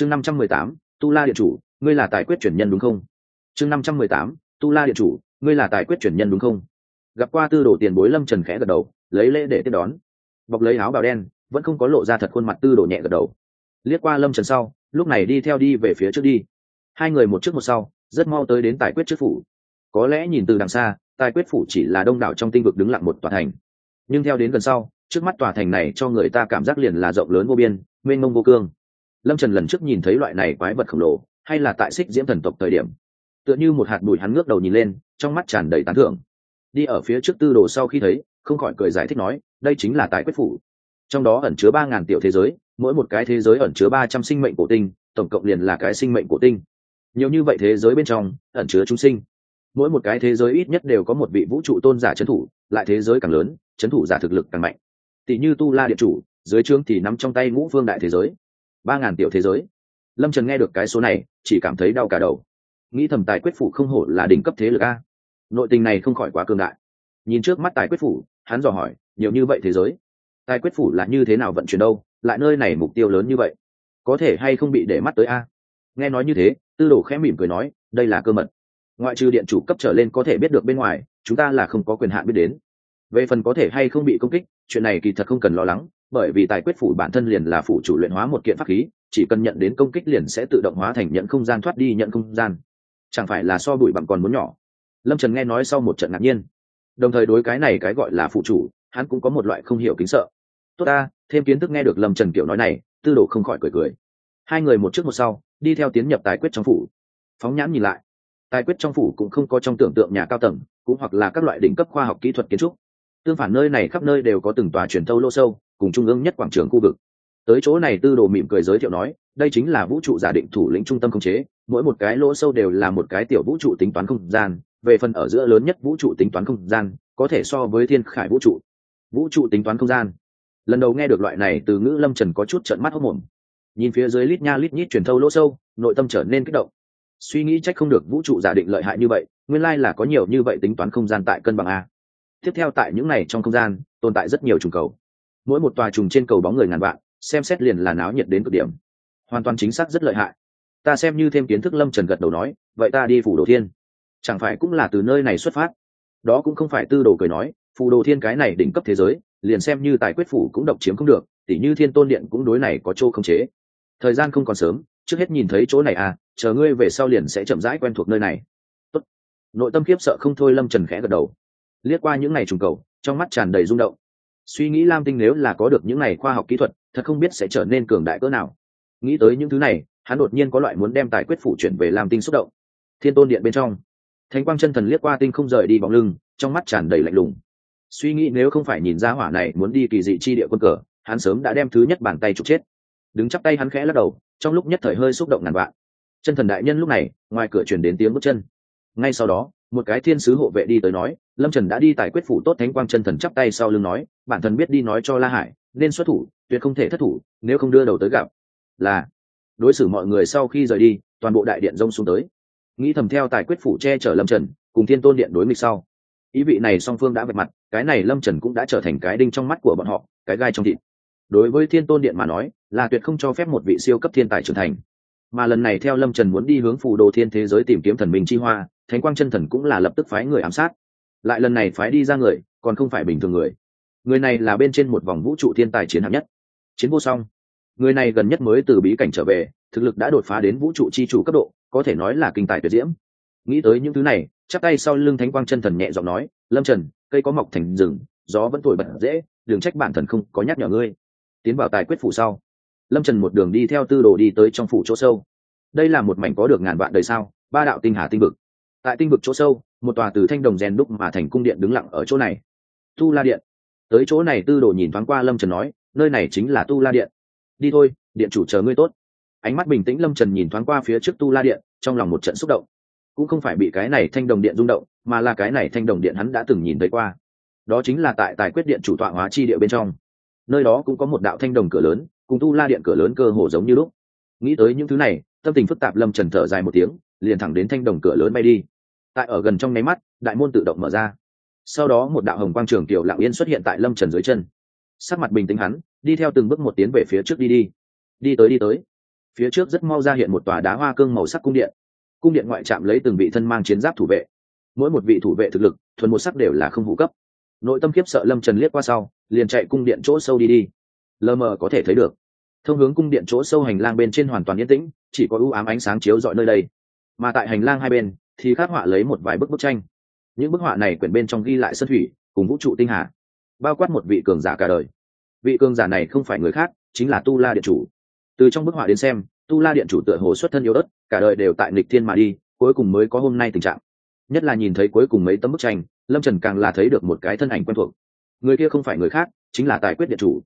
chương năm trăm mười tám, tu la điện chủ, ngươi là tài quyết chuyển nhân đúng không? Chương năm trăm mười tám, tu la điện chủ, ngươi là tài quyết chuyển nhân đúng không? Gặp qua tư đồ tiền bối lâm trần khẽ gật đầu, lấy lễ để tiếp đón. Bọc lấy áo bào đen, vẫn không có lộ ra thật khuôn mặt tư đồ nhẹ gật đầu. Liếc qua lâm trần sau, lúc này đi theo đi về phía trước đi. Hai người một trước một sau, rất mau tới đến tài quyết trước phủ. Có lẽ nhìn từ đằng xa, tài quyết phủ chỉ là đông đảo trong tinh vực đứng lặng một tòa thành. Nhưng theo đến gần sau, trước mắt tòa thành này cho người ta cảm giác liền là rộng lớn vô biên, mênh mông vô cương lâm trần lần trước nhìn thấy loại này quái vật khổng lồ, hay là tại xích diễm thần tộc thời điểm. Tựa như một hạt bụi hắn ngước đầu nhìn lên, trong mắt tràn đầy tán thưởng. Đi ở phía trước tư đồ sau khi thấy, không khỏi cười giải thích nói, đây chính là tài quyết phủ. Trong đó ẩn chứa ba ngàn tiểu thế giới, mỗi một cái thế giới ẩn chứa ba trăm sinh mệnh cổ tinh, tổng cộng liền là cái sinh mệnh cổ tinh. Nhiều như vậy thế giới bên trong, ẩn chứa chúng sinh. Mỗi một cái thế giới ít nhất đều có một vị vũ trụ tôn giả trấn thủ, lại thế giới càng lớn, trấn thủ giả thực lực càng mạnh. Tỷ như tu la địa chủ, dưới trướng thì nắm trong tay ngũ phương đại thế giới ba ngàn tiểu thế giới. Lâm trần nghe được cái số này, chỉ cảm thấy đau cả đầu. Nghĩ thầm tài quyết phủ không hổ là đỉnh cấp thế lực a. Nội tình này không khỏi quá cương đại. Nhìn trước mắt tài quyết phủ, hắn dò hỏi, nhiều như vậy thế giới? Tài quyết phủ là như thế nào vận chuyển đâu? Lại nơi này mục tiêu lớn như vậy? Có thể hay không bị để mắt tới a? Nghe nói như thế, tư đồ khẽ mỉm cười nói, đây là cơ mật. Ngoại trừ điện chủ cấp trở lên có thể biết được bên ngoài, chúng ta là không có quyền hạn biết đến. Về phần có thể hay không bị công kích, chuyện này kỳ thật không cần lo lắng bởi vì tài quyết phủ bản thân liền là phủ chủ luyện hóa một kiện pháp khí, chỉ cần nhận đến công kích liền sẽ tự động hóa thành nhận không gian thoát đi nhận không gian. Chẳng phải là so bụi bằng còn muốn nhỏ? Lâm trần nghe nói sau một trận ngạc nhiên. Đồng thời đối cái này cái gọi là phụ chủ, hắn cũng có một loại không hiểu kính sợ. Tốt ta, thêm kiến thức nghe được lâm trần kiểu nói này, tư đồ không khỏi cười cười. Hai người một trước một sau, đi theo tiến nhập tài quyết trong phủ. Phóng nhãn nhìn lại, tài quyết trong phủ cũng không có trong tưởng tượng nhà cao tầng, cũng hoặc là các loại đỉnh cấp khoa học kỹ thuật kiến trúc tương phản nơi này khắp nơi đều có từng tòa truyền thâu lô sâu, cùng trung ương nhất quảng trường khu vực. Tới chỗ này tư đồ mỉm cười giới thiệu nói, đây chính là vũ trụ giả định thủ lĩnh trung tâm khống chế, mỗi một cái lỗ sâu đều là một cái tiểu vũ trụ tính toán không gian, về phần ở giữa lớn nhất vũ trụ tính toán không gian, có thể so với thiên khải vũ trụ. Vũ trụ tính toán không gian. Lần đầu nghe được loại này từ ngữ lâm trần có chút trận mắt hốc mồm. Nhìn phía dưới lít nha lít nhít truyền thâu lỗ sâu, nội tâm trở nên kích động. Suy nghĩ trách không được vũ trụ giả định lợi hại như vậy, nguyên lai là có nhiều như vậy tính toán không gian tại cân bằng a tiếp theo tại những này trong không gian, tồn tại rất nhiều trùng cầu. Mỗi một tòa trùng trên cầu bóng người ngàn vạn, xem xét liền là náo nhiệt đến cực điểm. Hoàn toàn chính xác rất lợi hại. Ta xem như thêm kiến thức lâm trần gật đầu nói, vậy ta đi phủ đồ thiên. Chẳng phải cũng là từ nơi này xuất phát? Đó cũng không phải tư đồ cười nói phù đồ thiên cái này đỉnh cấp thế giới, liền xem như tài quyết phủ cũng độc chiếm không được, tỉ như thiên tôn điện cũng đối này có chỗ không chế. Thời gian không còn sớm, trước hết nhìn thấy chỗ này à chờ ngươi về sau liền sẽ chậm rãi quen thuộc nơi này. Tốt. nội tâm khiếp sợ không thôi lâm trần khẽ gật đầu liếc qua những ngày trùng cầu, trong mắt tràn đầy rung động. Suy nghĩ lam tinh nếu là có được những ngày khoa học kỹ thuật, thật không biết sẽ trở nên cường đại cỡ nào. Nghĩ tới những thứ này, hắn đột nhiên có loại muốn đem tài quyết phủ chuyển về lam tinh xúc động. Thiên tôn điện bên trong, thánh quang chân thần liếc qua tinh không rời đi bóng lưng, trong mắt tràn đầy lạnh lùng. Suy nghĩ nếu không phải nhìn ra hỏa này muốn đi kỳ dị chi địa quân cờ, hắn sớm đã đem thứ nhất bàn tay trục chết. Đứng chắp tay hắn khẽ lắc đầu, trong lúc nhất thời hơi xúc động ngàn vạn. Chân thần đại nhân lúc này, ngoài cửa chuyển đến tiếng bước chân. Ngay sau đó, một cái thiên sứ hộ vệ đi tới nói lâm trần đã đi tài quyết phủ tốt thánh quang chân thần chắp tay sau lưng nói, bản thân biết đi nói cho la hải, nên xuất thủ, tuyệt không thể thất thủ, nếu không đưa đầu tới gặp. Là, đối xử mọi người sau khi rời đi, toàn bộ đại điện rông xuống tới. Nghĩ thầm theo tài quyết phủ che chở lâm trần, cùng thiên tôn điện đối nghịch sau. Ý vị này song phương đã vạch mặt, cái này lâm trần cũng đã trở thành cái đinh trong mắt của bọn họ, cái gai trong thịt. Đối với thiên tôn điện mà nói, là tuyệt không cho phép một vị siêu cấp thiên tài trưởng thành. Mà lần này theo lâm trần muốn đi hướng phù đồ thiên thế giới tìm kiếm thần minh chi hoa, thánh quang chân thần cũng là lập tức phái người ám sát lại lần này phái đi ra người, còn không phải bình thường người. Người này là bên trên một vòng vũ trụ thiên tài chiến hạng nhất. Chiến vô song. Người này gần nhất mới từ bí cảnh trở về, thực lực đã đột phá đến vũ trụ chi chủ cấp độ, có thể nói là kinh tài tuyệt diễm. Nghĩ tới những thứ này, chắp tay sau lưng thánh quang chân thần nhẹ giọng nói, lâm trần, cây có mọc thành rừng, gió vẫn thổi bật dễ đường trách bản thần không có nhắc nhở ngươi. Tiến vào tài quyết phủ sau, lâm trần một đường đi theo tư đồ đi tới trong phủ chỗ sâu. Đây là một mảnh có được ngàn vạn đời sao? Ba đạo tinh hà tinh vực. Tại tinh vực chỗ sâu một tòa từ thanh đồng rèn đúc mà thành cung điện đứng lặng ở chỗ này. Tu la điện. Tới chỗ này tư đồ nhìn thoáng qua lâm trần nói, nơi này chính là tu la điện. Đi thôi, điện chủ chờ ngươi tốt. Ánh mắt bình tĩnh lâm trần nhìn thoáng qua phía trước tu la điện, trong lòng một trận xúc động. Cũng không phải bị cái này thanh đồng điện rung động, mà là cái này thanh đồng điện hắn đã từng nhìn thấy qua. Đó chính là tại tài quyết điện chủ tọa hóa chi địa bên trong. Nơi đó cũng có một đạo thanh đồng cửa lớn, cùng tu la điện cửa lớn cơ hồ giống như lúc. Nghĩ tới những thứ này, tâm tình phức tạp lâm trần thở dài một tiếng, liền thẳng đến thanh đồng cửa lớn bay đi tại ở gần trong nháy mắt, đại môn tự động mở ra. Sau đó một đạo hồng quang trường tiểu lạng yên xuất hiện tại lâm trần dưới chân. Sắc mặt bình tĩnh hắn, đi theo từng bước một tiến về phía trước đi đi. Đi tới đi tới. Phía trước rất mau ra hiện một tòa đá hoa cương màu sắc cung điện. Cung điện ngoại trạm lấy từng vị thân mang chiến giáp thủ vệ. Mỗi một vị thủ vệ thực lực, thuần một sắc đều là không vũ cấp. Nội tâm khiếp sợ lâm trần liếc qua sau, liền chạy cung điện chỗ sâu đi đi. Lờ mờ có thể thấy được. Thông hướng cung điện chỗ sâu hành lang bên trên hoàn toàn yên tĩnh, chỉ có ưu ám ánh sáng chiếu dọi nơi đây. Mà tại hành lang hai bên thì khắc họa lấy một vài bức bức tranh. Những bức họa này quyển bên trong ghi lại sân thủy, cùng vũ trụ tinh hà, bao quát một vị cường giả cả đời. Vị cường giả này không phải người khác, chính là tu la điện chủ. Từ trong bức họa đến xem, tu la điện chủ tựa hồ xuất thân yếu đất cả đời đều tại nghịch thiên mà đi, cuối cùng mới có hôm nay tình trạng. Nhất là nhìn thấy cuối cùng mấy tấm bức tranh, lâm trần càng là thấy được một cái thân ảnh quen thuộc. Người kia không phải người khác, chính là tài quyết điện chủ.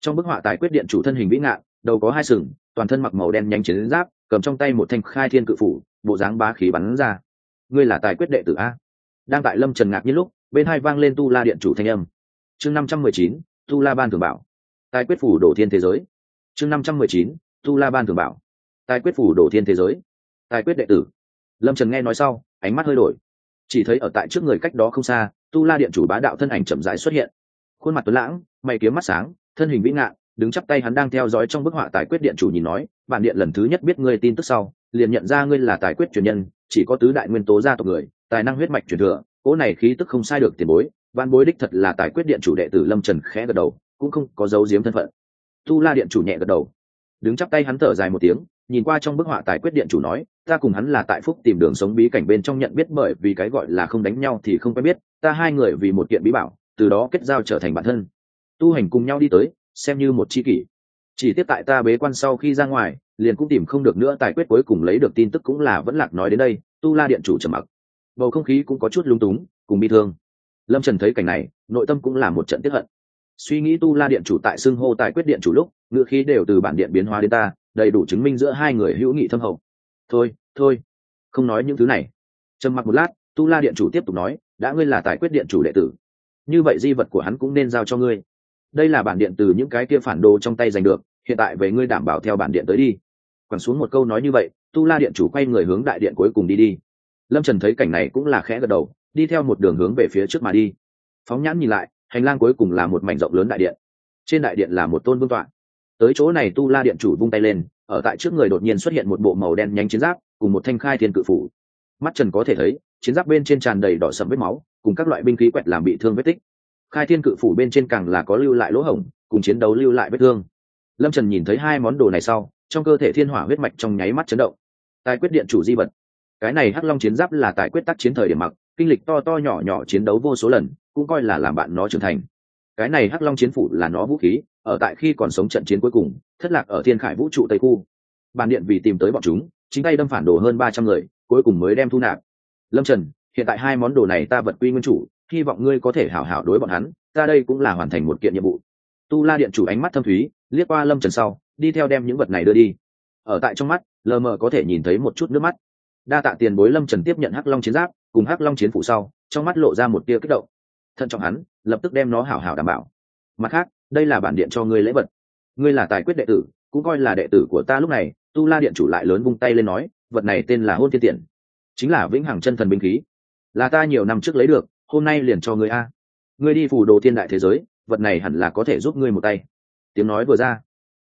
Trong bức họa tài quyết điện chủ thân hình vĩ ngạn đầu có hai sừng, toàn thân mặc màu đen nhanh chiến giáp, cầm trong tay một thanh khai thiên cự phủ, bộ dáng bá khí bắn ra ngươi là tài quyết đệ tử a? Đang tại lâm trần ngạc nhiên lúc, bên hai vang lên tu la điện chủ thanh âm. Chương năm trăm mười chín, tu la ban thường bảo. Tài quyết phủ đổ thiên thế giới. Chương năm trăm mười chín, tu la ban thường bảo. Tài quyết phủ đổ thiên thế giới. Tài quyết đệ tử. Lâm trần nghe nói sau, ánh mắt hơi đổi. Chỉ thấy ở tại trước người cách đó không xa, tu la điện chủ bá đạo thân ảnh chậm rãi xuất hiện. Khuôn mặt tuấn lãng, mày kiếm mắt sáng, thân hình vĩ ngạn đứng chắp tay hắn đang theo dõi trong bức họa tài quyết điện chủ nhìn nói, bản điện lần thứ nhất biết ngươi tin tức sau liền nhận ra ngươi là tài quyết truyền nhân, chỉ có tứ đại nguyên tố gia tộc người, tài năng huyết mạch truyền thừa, cỗ này khí tức không sai được tiền bối, văn bối đích thật là tài quyết điện chủ đệ tử lâm trần khẽ gật đầu, cũng không có dấu diếm thân phận. Tu la điện chủ nhẹ gật đầu. Đứng chắp tay hắn thở dài một tiếng, nhìn qua trong bức họa tài quyết điện chủ nói, ta cùng hắn là tại phúc tìm đường sống bí cảnh bên trong nhận biết bởi vì cái gọi là không đánh nhau thì không quen biết, ta hai người vì một kiện bí bảo, từ đó kết giao trở thành bản thân. Tu hành cùng nhau đi tới, xem như một c h i kỷ. Chỉ tiếp tại ta bế quan sau khi ra ngoài liền cũng tìm không được nữa, tài quyết cuối cùng lấy được tin tức cũng là vẫn lạc nói đến đây, tu la điện chủ trầm mặc. Bầu không khí cũng có chút lung túng, cùng bi thương. Lâm trần thấy cảnh này, nội tâm cũng là một trận tiếp hận. Suy nghĩ tu la điện chủ tại xưng hô tài quyết điện chủ lúc, ngữ khí đều từ bản điện biến hóa đến ta, đầy đủ chứng minh giữa hai người hữu nghị thâm hậu. Thôi thôi, không nói những thứ này. Trầm mặc một lát, tu la điện chủ tiếp tục nói, đã ngươi là tài quyết điện chủ đệ tử, như vậy di vật của hắn cũng nên giao cho ngươi. Đây là bản điện từ những cái kia phản đồ trong tay giành được, hiện tại về ngươi đảm bảo theo bản điện tới đi quẳng xuống một câu nói như vậy, tu la điện chủ quay người hướng đại điện cuối cùng đi đi. Lâm trần thấy cảnh này cũng là khẽ gật đầu, đi theo một đường hướng về phía trước mà đi. Phóng nhãn nhìn lại, hành lang cuối cùng là một mảnh rộng lớn đại điện. Trên đại điện là một tôn vương tọa. Tới chỗ này tu la điện chủ vung tay lên, ở tại trước người đột nhiên xuất hiện một bộ màu đen nhanh chiến giáp, cùng một thanh khai thiên cự phủ. Mắt trần có thể thấy, chiến giáp bên trên tràn đầy đỏ sầm vết máu, cùng các loại binh khí quẹt làm bị thương vết tích. Khai thiên cự phủ bên trên càng là có lưu lại lỗ hổng, cùng chiến đấu lưu lại vết thương. Lâm trần nhìn thấy hai món đồ này sau trong cơ thể thiên hỏa huyết mạch trong nháy mắt chấn động. Tài quyết điện chủ di vật. Cái này hắc long chiến giáp là tài quyết tác chiến thời điểm mặc, kinh lịch to to nhỏ nhỏ chiến đấu vô số lần, cũng coi là làm bạn nó trưởng thành. Cái này hắc long chiến phủ là nó vũ khí, ở tại khi còn sống trận chiến cuối cùng, thất lạc ở thiên khải vũ trụ tây khu. Bàn điện vì tìm tới bọn chúng, chính tay đâm phản đồ hơn ba trăm người, cuối cùng mới đem thu nạp. Lâm trần, hiện tại hai món đồ này ta vật quy nguyên chủ, hy vọng ngươi có thể hảo hảo đối bọn hắn, ta đây cũng là hoàn thành một kiện nhiệm vụ. Tu la điện chủ ánh mắt thâm thúy, liếc qua lâm trần sau đi theo đem những vật này đưa đi. Ở tại trong mắt, lờ mờ có thể nhìn thấy một chút nước mắt. Đa tạ tiền bối lâm trần tiếp nhận hắc long chiến giáp, cùng hắc long chiến phủ sau, trong mắt lộ ra một tia kích động. Thận trọng hắn, lập tức đem nó hảo hảo đảm bảo. Mặt khác, đây là bản điện cho ngươi lễ vật. Ngươi là tài quyết đệ tử, cũng coi là đệ tử của ta lúc này, tu la điện chủ lại lớn vung tay lên nói, vật này tên là hôn thiên tiện. Chính là vĩnh hằng chân thần binh khí. Là ta nhiều năm trước lấy được, hôm nay liền cho ngươi a. Ngươi đi phủ đồ thiên đại thế giới, vật này hẳn là có thể giúp ngươi một tay. Tiếng nói vừa ra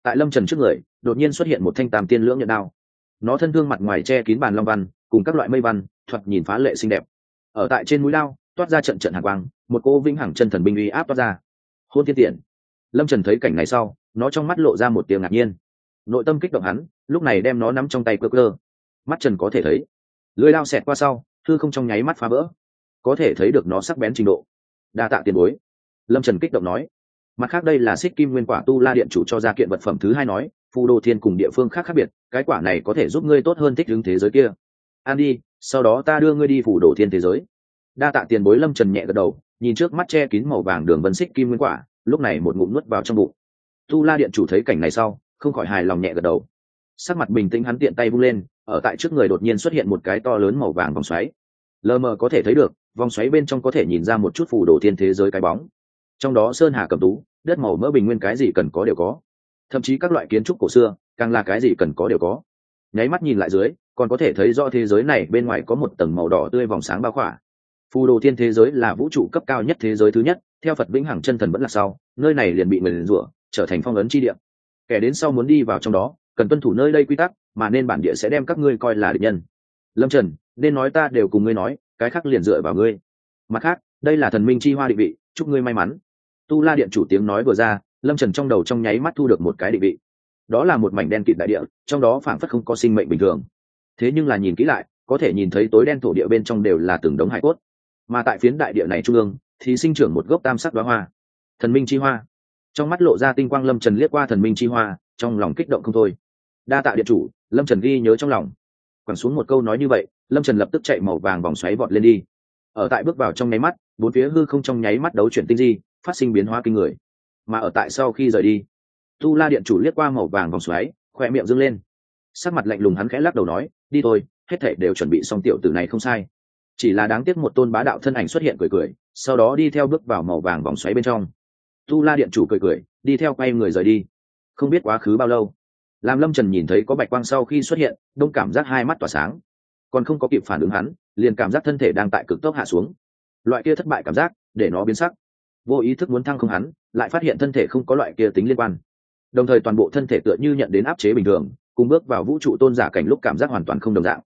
tại lâm trần trước người, đột nhiên xuất hiện một thanh tam tiên lưỡng nhận đao. Nó thân thương mặt ngoài che kín bàn long văn, cùng các loại mây văn thuật nhìn phá lệ xinh đẹp. Ở tại trên mũi lao toát ra trận trận hàn quang, một cô vĩnh hằng chân thần binh uy áp toát ra. Hôn thiên tiện. Lâm trần thấy cảnh này sau, nó trong mắt lộ ra một tiếng ngạc nhiên. Nội tâm kích động hắn, lúc này đem nó nắm trong tay cơ cơ. Mắt trần có thể thấy lưới lao xẹt qua sau, thư không trong nháy mắt phá vỡ. Có thể thấy được nó sắc bén trình độ. Đa tạ tiền bối. Lâm trần kích động nói mặt khác đây là xích kim nguyên quả tu la điện chủ cho ra kiện vật phẩm thứ hai nói, phù đồ thiên cùng địa phương khác khác biệt, cái quả này có thể giúp ngươi tốt hơn thích ứng thế giới kia. An đi, sau đó ta đưa ngươi đi phù đồ thiên thế giới. Đa tạ tiền bối lâm trần nhẹ gật đầu, nhìn trước mắt che kín màu vàng đường vân xích kim nguyên quả, lúc này một ngụm nuốt vào trong bụng. Tu la điện chủ thấy cảnh này sau, không khỏi hài lòng nhẹ gật đầu. Sắc mặt bình tĩnh hắn tiện tay vung lên, ở tại trước người đột nhiên xuất hiện một cái to lớn màu vàng vòng xoáy. Lờ mờ có thể thấy được, vòng xoáy bên trong có thể nhìn ra một chút phù đồ thiên thế giới cái bóng trong đó sơn hà cầm tú, đất màu mỡ bình nguyên cái gì cần có đều có. Thậm chí các loại kiến trúc cổ xưa, càng là cái gì cần có đều có. Nháy mắt nhìn lại dưới, còn có thể thấy rõ thế giới này bên ngoài có một tầng màu đỏ tươi vòng sáng bao khỏa. Phù đồ thiên thế giới là vũ trụ cấp cao nhất thế giới thứ nhất, theo phật vĩnh hằng chân thần vẫn là sau, nơi này liền bị người liền rủa, trở thành phong ấn chi địa. Kẻ đến sau muốn đi vào trong đó, cần tuân thủ nơi đây quy tắc, mà nên bản địa sẽ đem các ngươi coi là địch nhân. Lâm trần, nên nói ta đều cùng ngươi nói, cái khác liền dựa vào ngươi. Mặt khác, đây là thần minh chi hoa định vị, chúc ngươi may mắn tu la điện chủ tiếng nói vừa ra, lâm trần trong đầu trong nháy mắt thu được một cái định vị. Đó là một mảnh đen kịt đại địa, trong đó phảng phất không có sinh mệnh bình thường. Thế nhưng là nhìn kỹ lại, có thể nhìn thấy tối đen thổ địa bên trong đều là từng đống hải cốt. Mà tại phiến đại địa này trung ương, thì sinh trưởng một gốc tam sắc đoá hoa. Thần minh chi hoa. Trong mắt lộ ra tinh quang lâm trần liếc qua thần minh chi hoa, trong lòng kích động không thôi. Đa tạ điện chủ, lâm trần ghi nhớ trong lòng. Quẳng xuống một câu nói như vậy, lâm trần lập tức chạy màu vàng vòng xoáy vọt lên đi. Ở tại bước vào trong nháy mắt, bốn phía hư không trong nháy mắt đấu chuyển tinh di phát sinh biến hóa kinh người. Mà ở tại sau khi rời đi, tu la điện chủ liếc qua màu vàng vòng xoáy khoe miệng dâng lên. Sắc mặt lạnh lùng hắn khẽ lắc đầu nói, đi thôi, hết thể đều chuẩn bị xong tiểu tử này không sai. Chỉ là đáng tiếc một tôn bá đạo thân ảnh xuất hiện cười cười, sau đó đi theo bước vào màu vàng vòng xoáy bên trong. Tu la điện chủ cười cười, đi theo quay người rời đi. Không biết quá khứ bao lâu làm lâm trần nhìn thấy có bạch quang sau khi xuất hiện, đông cảm giác hai mắt tỏa sáng. Còn không có kịp phản ứng hắn, liền cảm giác thân thể đang tại cực tốc hạ xuống. Loại kia thất bại cảm giác, để nó biến sắc vô ý thức muốn thăng không hắn, lại phát hiện thân thể không có loại kia tính liên quan. Đồng thời toàn bộ thân thể tựa như nhận đến áp chế bình thường, cùng bước vào vũ trụ tôn giả cảnh lúc cảm giác hoàn toàn không đồng dạng.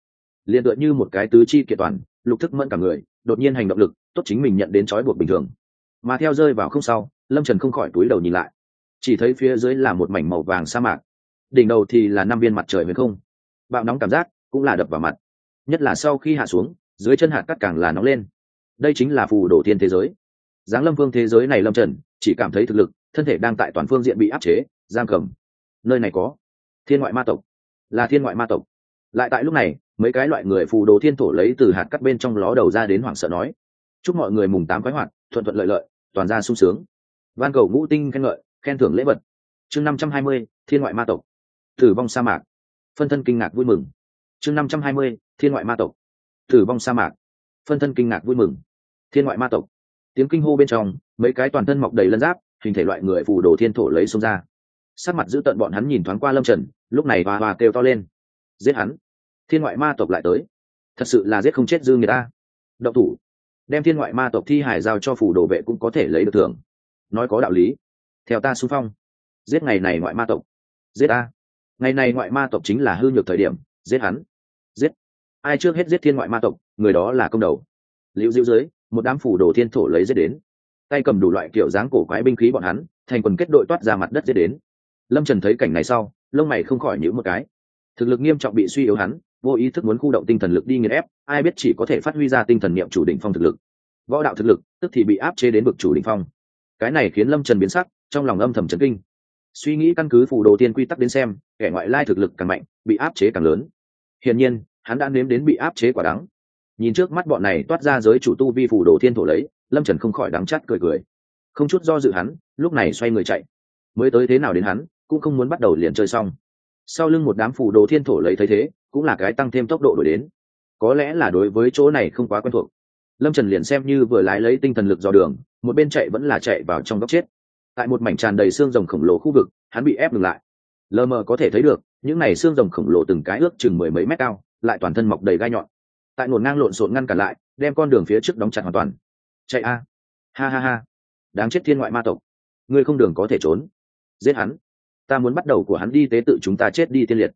Liền tựa như một cái tứ chi kiện toàn, lục thức mẫn cả người, đột nhiên hành động lực, tốt chính mình nhận đến trói buộc bình thường. Mà theo rơi vào không sau, lâm trần không khỏi túi đầu nhìn lại. Chỉ thấy phía dưới là một mảnh màu vàng sa mạc. Đỉnh đầu thì là năm viên mặt trời với không. Bạo nóng cảm giác cũng là đập vào mặt. Nhất là sau khi hạ xuống, dưới chân hạt cắt càng là nóng lên. Đây chính là phù đổ thiên thế giới giáng lâm vương thế giới này lâm trần, chỉ cảm thấy thực lực, thân thể đang tại toàn phương diện bị áp chế, giam cầm. Nơi này có thiên ngoại ma tộc. Là thiên ngoại ma tộc. Lại tại lúc này, mấy cái loại người phù đồ thiên thổ lấy từ hạt cắt bên trong ló đầu ra đến hoảng sợ nói, chúc mọi người mùng tám khoái hoạt, thuận thuận lợi lợi, toàn ra sung sướng. Van cầu ngũ tinh khen ngợi, khen thưởng lễ vật. Chương năm trăm hai mươi, thiên ngoại ma tộc. Tử vong sa mạc. Phân thân kinh ngạc vui mừng. Chương năm trăm hai mươi, thiên ngoại ma tộc. Tử vong sa mạc. Phân thân kinh ngạc vui mừng. Thiên ngoại ma tộc tiếng kinh hô bên trong, mấy cái toàn thân mọc đầy lân giáp, hình thể loại người phù đồ thiên thổ lấy xông ra. Sát mặt giữ tận bọn hắn nhìn thoáng qua lâm trần, lúc này hoa hoa kêu to lên. Giết hắn. Thiên ngoại ma tộc lại tới. Thật sự là giết không chết dư người ta. Động thủ. Đem thiên ngoại ma tộc thi hải giao cho phủ đồ vệ cũng có thể lấy được thưởng. Nói có đạo lý. Theo ta xung phong. Giết ngày này ngoại ma tộc. Giết ta. Ngày này ngoại ma tộc chính là hư nhược thời điểm, giết hắn. Giết. Ai trước hết giết thiên ngoại ma tộc, người đó là công đầu. Liễu diễu dưới một đám phủ đồ thiên thổ lấy dết đến. Tay cầm đủ loại kiểu dáng cổ quái binh khí bọn hắn, thành quần kết đội toát ra mặt đất dết đến. Lâm trần thấy cảnh này sau, lông mày không khỏi nhữ một cái. Thực lực nghiêm trọng bị suy yếu hắn, vô ý thức muốn khu động tinh thần lực đi nghiền ép, ai biết chỉ có thể phát huy ra tinh thần niệm chủ đỉnh phong thực lực. Võ đạo thực lực, tức thì bị áp chế đến vực chủ đỉnh phong. Cái này khiến lâm trần biến sắc, trong lòng âm thầm chấn kinh. Suy nghĩ căn cứ phù đồ tiên quy tắc đến xem, kẻ ngoại lai thực lực càng mạnh, bị áp chế càng lớn. Hiển nhiên, hắn đã nếm đến bị áp chế quả đắng nhìn trước mắt bọn này toát ra giới chủ tu vi phủ đồ thiên thổ lấy, lâm trần không khỏi đắng chát cười cười. Không chút do dự hắn, lúc này xoay người chạy. Mới tới thế nào đến hắn, cũng không muốn bắt đầu liền chơi xong. Sau lưng một đám phủ đồ thiên thổ lấy thấy thế, cũng là cái tăng thêm tốc độ đổi đến. Có lẽ là đối với chỗ này không quá quen thuộc. Lâm trần liền xem như vừa lái lấy tinh thần lực dò đường, một bên chạy vẫn là chạy vào trong góc chết. Tại một mảnh tràn đầy xương rồng khổng lồ khu vực, hắn bị ép ngừng lại. Lờ mờ có thể thấy được, những n à y xương rồng khổng lồ từng cái ước chừng mười mấy mét cao, lại toàn thân mọc đầy gai nhọn tại ngổn ngang lộn xộn ngăn cản lại, đem con đường phía trước đóng chặt hoàn toàn. Chạy a. Ha ha ha. Đáng chết thiên ngoại ma tộc. Ngươi không đường có thể trốn. Giết hắn. Ta muốn bắt đầu của hắn đi tế tự chúng ta chết đi tiên liệt.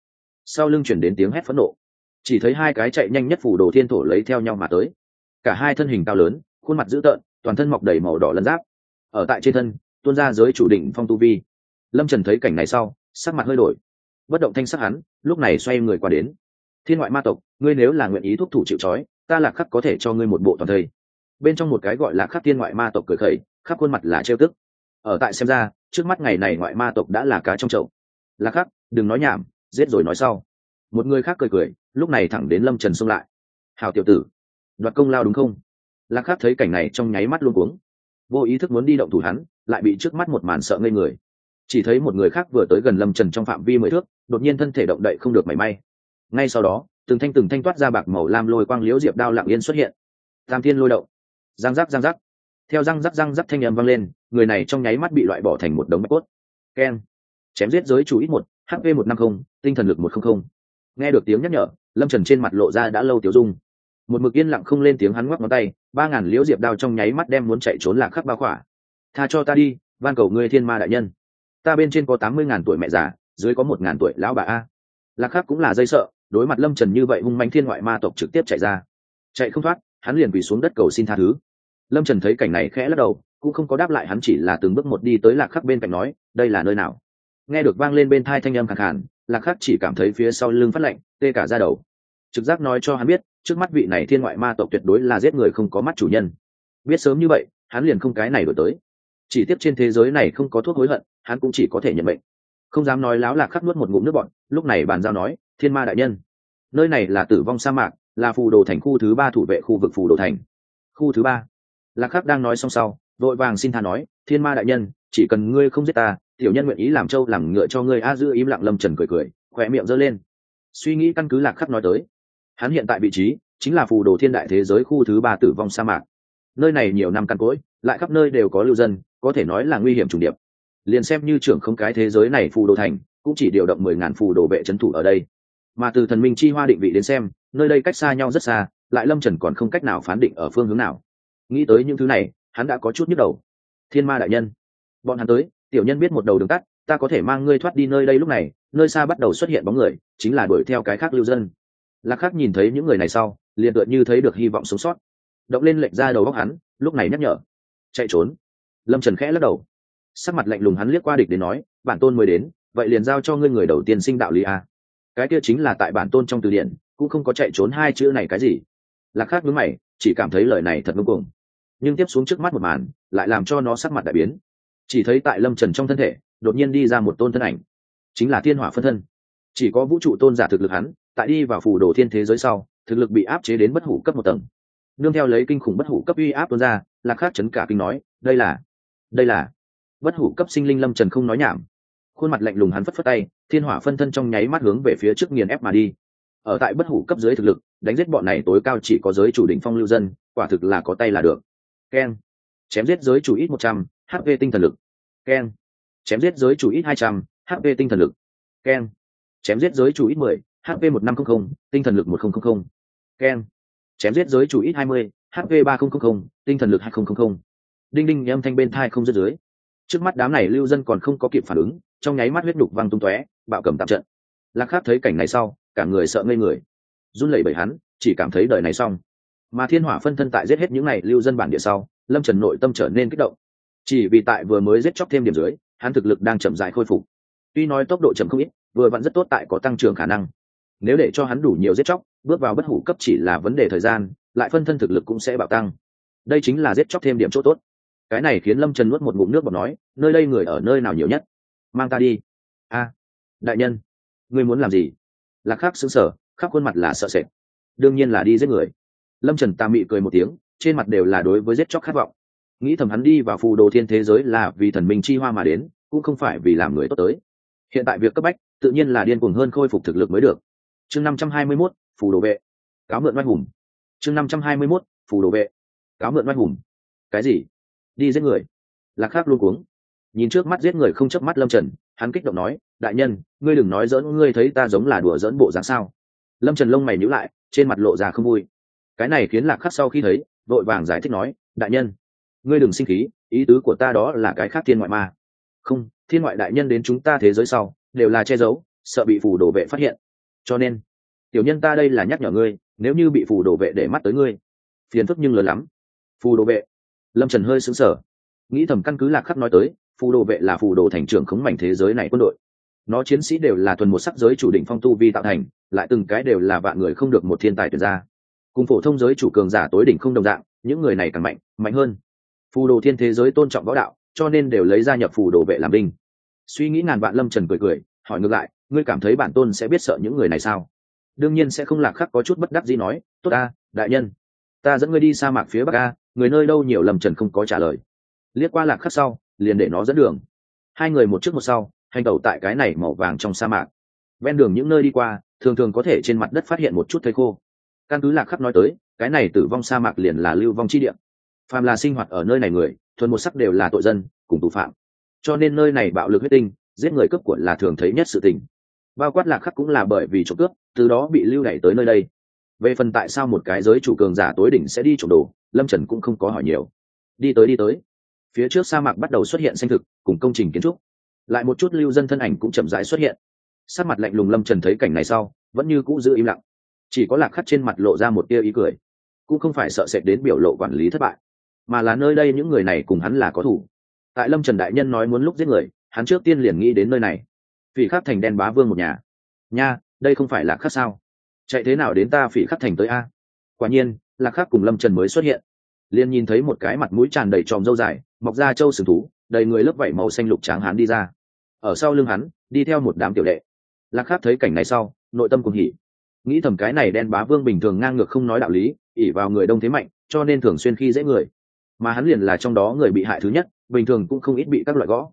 Sau lưng chuyển đến tiếng hét phẫn nộ. Chỉ thấy hai cái chạy nhanh nhất phủ đồ thiên thổ lấy theo nhau mà tới. Cả hai thân hình cao lớn, khuôn mặt dữ tợn, toàn thân mọc đầy màu đỏ lân giáp. Ở tại trên thân, tuôn ra giới chủ định phong tu vi. Lâm trần thấy cảnh này sau, sắc mặt hơi đổi. Bất động thanh sắc hắn, lúc này xoay người qua đến thiên ngoại ma tộc, ngươi nếu là nguyện ý thúc thủ chịu trói, ta lạc khắc có thể cho ngươi một bộ toàn thây. Bên trong một cái gọi là khắc thiên ngoại ma tộc cười khẩy, khắp khuôn mặt là trêu tức. Ở tại xem ra, trước mắt ngày này ngoại ma tộc đã là cá trong chậu. Lạc khắc, đừng nói nhảm, giết rồi nói sau. Một người khác cười cười, lúc này thẳng đến lâm trần xông lại. Hào tiểu tử, đoạt công lao đúng không? Lạc khắc thấy cảnh này trong nháy mắt luôn cuống. Vô ý thức muốn đi động thủ hắn, lại bị trước mắt một màn sợ ngây người. Chỉ thấy một người khác vừa tới gần lâm trần trong phạm vi mười thước, đột nhiên thân thể động đậy không được mảy may ngay sau đó, từng thanh từng thanh toát ra bạc màu lam lôi quang liễu diệp đao lặng yên xuất hiện. Tam thiên lôi đậu giang giác giang giác theo răng rắc răng rắc thanh âm vang lên, người này trong nháy mắt bị loại bỏ thành một đống bạch cốt. Keng. Chém giết giới chủ ít một hp một năm không, tinh thần lực một không không. nghe được tiếng nhắc nhở, lâm trần trên mặt lộ ra đã lâu tiểu dung. Một mực yên lặng không lên tiếng hắn ngoắc ngón tay, ba ngàn liễu diệp đao trong nháy mắt đem muốn chạy trốn lạc khắc ba khỏa. Tha cho ta đi, van cầu ngươi thiên ma đại nhân. Ta bên trên có tám mươi ngàn tuổi mẹ già, dưới có một ngàn tuổi lão bà a. Lạc khắc cũng là dây sợ đối mặt lâm trần như vậy hung manh thiên ngoại ma tộc trực tiếp chạy ra. Chạy không thoát, hắn liền quỳ xuống đất cầu xin tha thứ. Lâm trần thấy cảnh này khẽ lắc đầu, cũng không có đáp lại hắn chỉ là từng bước một đi tới lạc khắc bên cạnh nói, đây là nơi nào? Nghe được vang lên bên thai thanh âm khẳng hẳn lạc khắc chỉ cảm thấy phía sau lưng phát lạnh, tê cả ra đầu. Trực giác nói cho hắn biết, trước mắt vị này thiên ngoại ma tộc tuyệt đối là giết người không có mắt chủ nhân. Biết sớm như vậy, hắn liền không cái này đổi tới. Chỉ tiếp trên thế giới này không có thuốc hối hận, hắn cũng chỉ có thể nhận bệnh không dám nói láo lạc khắc nuốt một ngụm nước bọn lúc này bàn giao nói thiên ma đại nhân. Nơi này là tử vong sa mạc, là phù đồ thành khu thứ ba thủ vệ khu vực phù đồ thành. Khu thứ ba. Lạc khắc đang nói xong sau, vội vàng xin tha nói, thiên ma đại nhân, chỉ cần ngươi không giết ta, tiểu nhân nguyện ý làm trâu làm ngựa cho ngươi a giữ im lặng lâm trần cười cười, khỏe miệng giơ lên. Suy nghĩ căn cứ lạc khắc nói tới. Hắn hiện tại vị trí chính là phù đồ thiên đại thế giới khu thứ ba tử vong sa mạc. Nơi này nhiều năm căn cỗi, lại khắp nơi đều có lưu dân, có thể nói là nguy hiểm trùng điệp. Liền xem như trưởng không cái thế giới này phù đồ thành, cũng chỉ điều động mười ngàn phù đồ vệ trấn thủ ở đây mà từ thần minh chi hoa định vị đến xem, nơi đây cách xa nhau rất xa, lại lâm trần còn không cách nào phán định ở phương hướng nào. Nghĩ tới những thứ này, hắn đã có chút nhức đầu. Thiên ma đại nhân, bọn hắn tới, tiểu nhân biết một đầu đường tắt, ta có thể mang ngươi thoát đi nơi đây lúc này, nơi xa bắt đầu xuất hiện bóng người, chính là đuổi theo cái khác lưu dân. Lạc khắc nhìn thấy những người này sau, liền tựa như thấy được hy vọng sống sót. Động lên lệnh ra đầu góc hắn, lúc này nhắc nhở. Chạy trốn. Lâm trần khẽ lắc đầu. Sắc mặt lạnh lùng hắn liếc qua địch đến nói, bản tôn mới đến, vậy liền giao cho ngươi người đầu tiên sinh đạo lý a cái kia chính là tại bản tôn trong từ điển, cũng không có chạy trốn hai chữ này cái gì. Lạc khác vướng mày, chỉ cảm thấy lời này thật ngưng cuồng. Nhưng tiếp xuống trước mắt một màn, lại làm cho nó sắc mặt đại biến. Chỉ thấy tại lâm trần trong thân thể, đột nhiên đi ra một tôn thân ảnh. Chính là thiên hỏa phân thân. Chỉ có vũ trụ tôn giả thực lực hắn, tại đi vào phủ đồ thiên thế giới sau, thực lực bị áp chế đến bất hủ cấp một tầng. Nương theo lấy kinh khủng bất hủ cấp uy áp tuôn ra, lạc khác chấn cả kinh nói, đây là đây là. Bất hủ cấp sinh linh lâm trần không nói nhảm khuôn mặt lạnh lùng hắn phất phất tay, thiên hỏa phân thân trong nháy mắt hướng về phía trước nghiền ép mà đi. Ở tại bất hủ cấp dưới thực lực, đánh giết bọn này tối cao chỉ có giới chủ đỉnh phong lưu dân, quả thực là có tay là được. Keng chém giết giới chủ ít một trăm hp tinh thần lực. Keng chém giết giới chủ ít hai trăm hp tinh thần lực. Keng chém giết giới chủ ít mười hp một năm trăm linh tinh thần lực một nghìn keng chém giết giới chủ ít hai mươi hp ba nghìn tinh thần lực hai nghìn đinh đinh, âm thanh bên thai không dứt dưới trước mắt đám này lưu dân còn không có kịp phản ứng, trong nháy mắt huyết đục văng tung tóe, bạo cầm tạm trận. Lạc khắc thấy cảnh này sau, cả người sợ ngây người. Run lẩy bẩy hắn, chỉ cảm thấy đời này xong. Mà thiên hỏa phân thân tại giết hết những này lưu dân bản địa sau, lâm trần nội tâm trở nên kích động. Chỉ vì tại vừa mới giết chóc thêm điểm dưới, hắn thực lực đang chậm dài khôi phục. Tuy nói tốc độ chậm không ít, vừa vặn rất tốt tại có tăng trưởng khả năng. Nếu để cho hắn đủ nhiều giết chóc, bước vào bất hủ cấp chỉ là vấn đề thời gian, lại phân thân thực lực cũng sẽ bạo tăng. Đây chính là giết chóc thêm điểm chỗ tốt cái này khiến lâm trần nuốt một ngụm nước bọt nói, nơi đây người ở nơi nào nhiều nhất? Mang ta đi. A, đại nhân, ngươi muốn làm gì? Lạc khắc xứng sở khắp khuôn mặt là sợ sệt. Đương nhiên là đi giết người. Lâm trần tà mị cười một tiếng, trên mặt đều là đối với giết chóc khát vọng. Nghĩ thầm hắn đi vào phù đồ thiên thế giới là vì thần minh chi hoa mà đến, cũng không phải vì làm người tốt tới. Hiện tại việc cấp bách, tự nhiên là điên cuồng hơn khôi phục thực lực mới được. Chương năm trăm hai mươi mốt, phù đồ vệ. Cáo mượn oai hùng. Chương năm trăm hai mươi mốt, phù đồ vệ. Cáo mượn oai hùng. Cái gì? Đi giết người. Lạc khác luôn cuống. Nhìn trước mắt giết người không chớp mắt lâm trần, hắn kích động nói, đại nhân, ngươi đừng nói dỡn ngươi thấy ta giống là đùa dỡn bộ dáng sao? Lâm trần lông mày nhíu lại, trên mặt lộ ra không vui. Cái này khiến lạc khắc sau khi thấy, vội vàng giải thích nói, đại nhân, ngươi đừng sinh khí, ý tứ của ta đó là cái khác thiên ngoại ma. Không, thiên ngoại đại nhân đến chúng ta thế giới sau, đều là che giấu, sợ bị phù đồ vệ phát hiện. Cho nên, tiểu nhân ta đây là nhắc nhở ngươi, nếu như bị phù đồ vệ để mắt tới ngươi, phiền phức nhưng lớn lắm. Phù đồ vệ? Lâm trần hơi xứng sở nghĩ thầm căn cứ lạc khắc nói tới, phù đồ vệ là phù đồ thành trưởng khống mảnh thế giới này quân đội. Nó chiến sĩ đều là thuần một sắc giới chủ định phong tu vi tạo thành, lại từng cái đều là vạn người không được một thiên tài tuyển ra. Cùng phổ thông giới chủ cường giả tối đỉnh không đồng dạng, những người này càng mạnh mạnh hơn. Phù đồ thiên thế giới tôn trọng võ đạo, cho nên đều lấy gia nhập phù đồ vệ làm binh. Suy nghĩ ngàn vạn lâm trần cười cười, hỏi ngược lại, ngươi cảm thấy bản tôn sẽ biết sợ những người này sao? Đương nhiên sẽ không. Lạc khắc có chút bất đắc gì nói, tốt ta, đại nhân ta dẫn ngươi đi sa mạc phía bắc a, người nơi đâu nhiều lầm trần không có trả lời. Liếc qua lạc khắc sau, liền để nó dẫn đường. Hai người một trước một sau, hành tẩu tại cái này màu vàng trong sa mạc. Ven đường những nơi đi qua, thường thường có thể trên mặt đất phát hiện một chút thây khô. Căn cứ lạc khắc nói tới, cái này tử vong sa mạc liền là lưu vong chi địa. Phàm là sinh hoạt ở nơi này người, thuần một sắc đều là tội dân, cùng tù phạm. Cho nên nơi này bạo lực huyết tinh, giết người cướp của là thường thấy nhất sự tình. Bao quát lạc khắc cũng là bởi vì trộm cướp, từ đó bị lưu đẩy tới nơi đây về phần tại sao một cái giới chủ cường giả tối đỉnh sẽ đi trộm đồ, lâm trần cũng không có hỏi nhiều. Đi tới đi tới. Phía trước sa mạc bắt đầu xuất hiện xanh thực, cùng công trình kiến trúc. Lại một chút lưu dân thân ảnh cũng chậm rãi xuất hiện. Sát mặt lạnh lùng lâm trần thấy cảnh này sau, vẫn như cũ giữ im lặng. Chỉ có lạc khắc trên mặt lộ ra một tia ý cười. Cũng không phải sợ sệt đến biểu lộ quản lý thất bại, mà là nơi đây những người này cùng hắn là có thủ. Tại lâm trần đại nhân nói muốn lúc giết người, hắn trước tiên liền nghĩ đến nơi này. Vì khắc thành đen bá vương một nhà. Nha, đây không phải là khắc sao? Chạy thế nào đến ta phỉ khắc thành tới a? Quả nhiên, lạc khắc cùng lâm trần mới xuất hiện. Liền nhìn thấy một cái mặt mũi tràn đầy tròm râu dài, mọc ra trâu sừng thú, đầy người lớp vảy màu xanh lục tráng hắn đi ra. Ở sau lưng hắn, đi theo một đám tiểu đệ. Lạc khắc thấy cảnh này sau, nội tâm cùng hỉ. Nghĩ thầm cái này đen bá vương bình thường ngang ngược không nói đạo lý ỉ vào người đông thế mạnh, cho nên thường xuyên khi dễ người. Mà hắn liền là trong đó người bị hại thứ nhất, bình thường cũng không ít bị các loại gõ.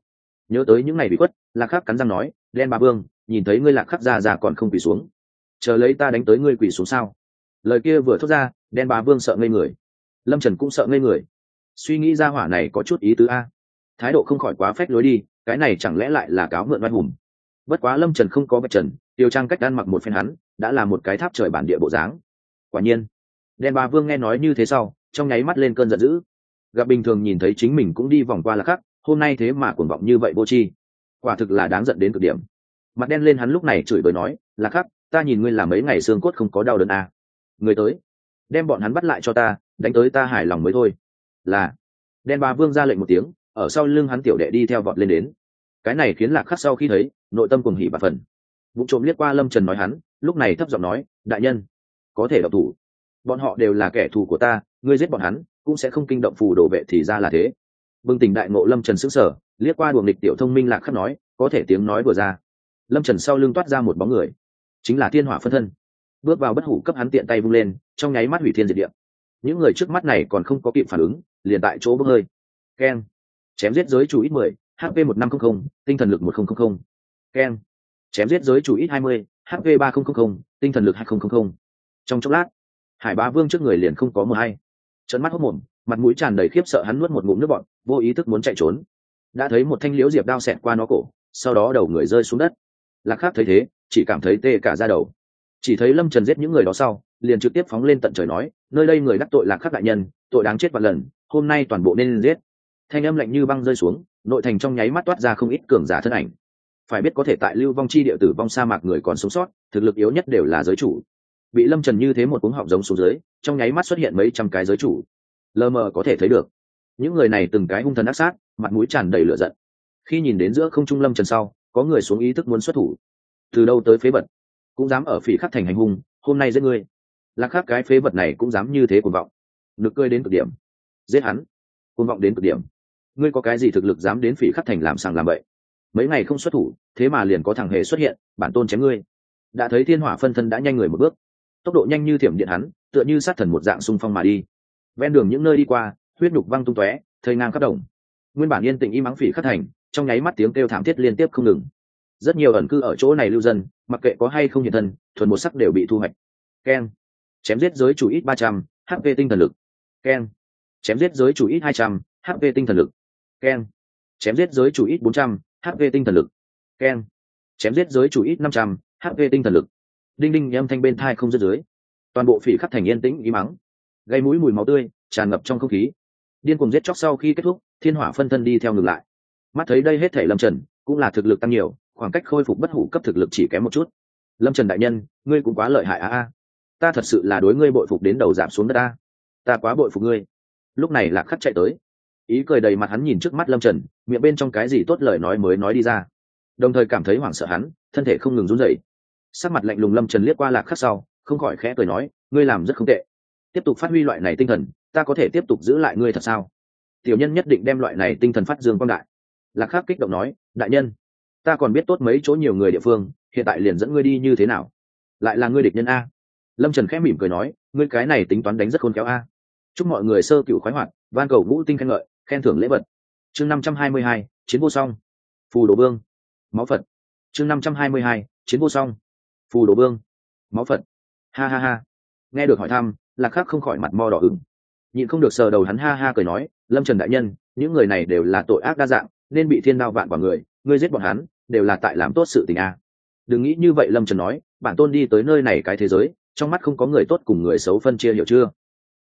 Nhớ tới những ngày bị quất lạc khắc cắn răng nói, đen bá vương, nhìn thấy ngươi lạc khắc già già còn không quỳ xuống chờ lấy ta đánh tới ngươi quỳ xuống sao? Lời kia vừa thốt ra, đen bá vương sợ ngây người. Lâm trần cũng sợ ngây người. Suy nghĩ ra hỏa này có chút ý tứ a. Thái độ không khỏi quá phách lối đi, cái này chẳng lẽ lại là cáo mượn văn hùng? Bất quá lâm trần không có vật trần tiêu trang cách ăn mặc một phen hắn, đã là một cái tháp trời bản địa bộ dáng. Quả nhiên, đen bá vương nghe nói như thế sau, trong nháy mắt lên cơn giận dữ. Gặp bình thường nhìn thấy chính mình cũng đi vòng qua là khắc, hôm nay thế mà cuồng vọng như vậy vô tri. Quả thực là đáng giận đến cực điểm. Mặt đen lên hắn lúc này chửi bới nói, là khắc ta nhìn ngươi là mấy ngày xương cốt không có đau đớn à. người tới, đem bọn hắn bắt lại cho ta, đánh tới ta hài lòng mới thôi. Là, đen ba vương ra lệnh một tiếng, ở sau lưng hắn tiểu đệ đi theo vọt lên đến. Cái này khiến lạc khắc sau khi thấy, nội tâm cùng hỉ bà phần vụ trộm liếc qua lâm trần nói hắn, lúc này thấp giọng nói, đại nhân, có thể độc thủ. Bọn họ đều là kẻ thù của ta, ngươi giết bọn hắn, cũng sẽ không kinh động phù đồ vệ thì ra là thế. Bừng tỉnh đại ngộ lâm trần s ữ n g sở liếc qua đuồng địch tiểu thông minh lạc khắc nói, có thể tiếng nói vừa ra. Lâm trần sau lưng toát ra một bóng người chính là thiên hỏa phân thân. Bước vào bất hủ cấp hắn tiện tay vung lên, trong nháy mắt hủy thiên diệt điện những người trước mắt này còn không có kịp phản ứng, liền tại chỗ bốc hơi. Keng. Chém giết giới chủ ít mười hp một năm trăm linh tinh thần lực một nghìn keng. Chém giết giới chủ ít hai mươi hp ba nghìn tinh thần lực hai nghìn trong chốc lát, hải ba vương trước người liền không có mờ hay. Trận mắt hốc mồm, mặt mũi tràn đầy khiếp sợ hắn nuốt một ngụm nước bọn vô ý thức muốn chạy trốn. Đã thấy một thanh liễu diệp đao xẹt qua nó cổ, sau đó đầu người rơi xuống đất. Lạc khác thấy thế chỉ cảm thấy tê cả ra đầu. Chỉ thấy lâm trần giết những người đó sau, liền trực tiếp phóng lên tận trời nói, nơi đây người đắc tội lạc khắc đại nhân, tội đáng chết vạn lần, hôm nay toàn bộ nên giết. Thanh âm lạnh như băng rơi xuống, nội thành trong nháy mắt toát ra không ít cường giả thân ảnh. Phải biết có thể tại lưu vong chi địa tử vong sa mạc người còn sống sót, thực lực yếu nhất đều là giới chủ. Bị lâm trần như thế một cuống họng giống xuống dưới, trong nháy mắt xuất hiện mấy trăm cái giới chủ. Lờ mờ có thể thấy được, những người này từng cái hung thần ác sát, mặt mũi tràn đầy lửa giận. Khi nhìn đến giữa không trung lâm trần sau, có người xuống ý thức muốn xuất thủ từ đâu tới phế vật? Cũng dám ở phỉ khắc thành hành hung, hôm nay giết ngươi. Lạc khắc cái phế vật này cũng dám như thế cuồng vọng. Nực cơi đến cực điểm. Giết hắn. Cuồng vọng đến cực điểm. Ngươi có cái gì thực lực dám đến phỉ khắc thành làm sàng làm bậy? Mấy ngày không xuất thủ, thế mà liền có thằng hề xuất hiện, bản tôn chém ngươi. Đã thấy thiên hỏa phân thân đã nhanh người một bước. Tốc độ nhanh như thiểm điện hắn, tựa như sát thần một dạng xung phong mà đi. Ven đường những nơi đi qua, huyết nhục văng tung tóe thời ngang khắp đồng. Nguyên bản yên tĩnh im mắng phỉ khắc thành, trong nháy mắt tiếng kêu thảm thiết liên tiếp không ngừng rất nhiều ẩn cư ở chỗ này lưu dân, mặc kệ có hay không hiện thân, thuần một sắc đều bị thu hoạch. Keng chém giết giới chủ ít ba trăm hp tinh thần lực. Keng chém giết giới chủ ít hai trăm hp tinh thần lực. Keng chém giết giới chủ ít bốn trăm hp tinh thần lực. Keng chém giết giới chủ ít năm trăm hp tinh thần lực. Đinh đinh, âm thanh bên thai không dứt dưới. Toàn bộ phỉ khắc thành yên tĩnh, ý mắng. Gây mũi mùi máu tươi, tràn ngập trong không khí. Điên cùng giết chóc sau khi kết thúc, thiên hỏa phân thân đi theo ngừng lại. Mắt thấy đây hết thể lâm trần, cũng là thực lực tăng nhiều khoảng cách khôi phục bất hủ cấp thực lực chỉ kém một chút. Lâm trần đại nhân, ngươi cũng quá lợi hại a a. Ta thật sự là đối ngươi bội phục đến đầu giảm xuống đất ta ta quá bội phục ngươi. Lúc này lạc khắc chạy tới. Ý cười đầy mặt hắn nhìn trước mắt lâm trần, miệng bên trong cái gì tốt lời nói mới nói đi ra. Đồng thời cảm thấy hoảng sợ hắn, thân thể không ngừng run rẩy. Sắc mặt lạnh lùng lâm trần liếc qua lạc khắc sau, không khỏi khẽ cười nói, ngươi làm rất không tệ. Tiếp tục phát huy loại này tinh thần, ta có thể tiếp tục giữ lại ngươi thật sao? Tiểu nhân nhất định đem loại này tinh thần phát dương quang đại. Lạc khắc kích động nói, đại nhân ta còn biết tốt mấy chỗ nhiều người địa phương, hiện tại liền dẫn ngươi đi như thế nào? Lại là ngươi địch nhân a. Lâm trần khẽ mỉm cười nói, ngươi cái này tính toán đánh rất khôn khéo a. Chúc mọi người sơ cựu khoái hoạt, van cầu ngũ tinh khen ngợi, khen thưởng lễ vật. Chương năm trăm hai mươi hai, chiến vô song. Phù đồ vương. Máu phật. Chương năm trăm hai mươi hai, chiến vô song. Phù đồ vương. Máu phật. Ha ha ha. Nghe được hỏi thăm, lạc khắc không khỏi mặt mò đỏ ứng nhịn không được sờ đầu hắn ha ha cười nói, lâm trần đại nhân, những người này đều là tội ác đa dạng, nên bị thiên đao vạn vào người ngươi giết bọn hắn, đều là tại làm tốt sự tình a. Đừng nghĩ như vậy, lâm trần nói, bản tôn đi tới nơi này cái thế giới, trong mắt không có người tốt cùng người xấu phân chia hiểu chưa?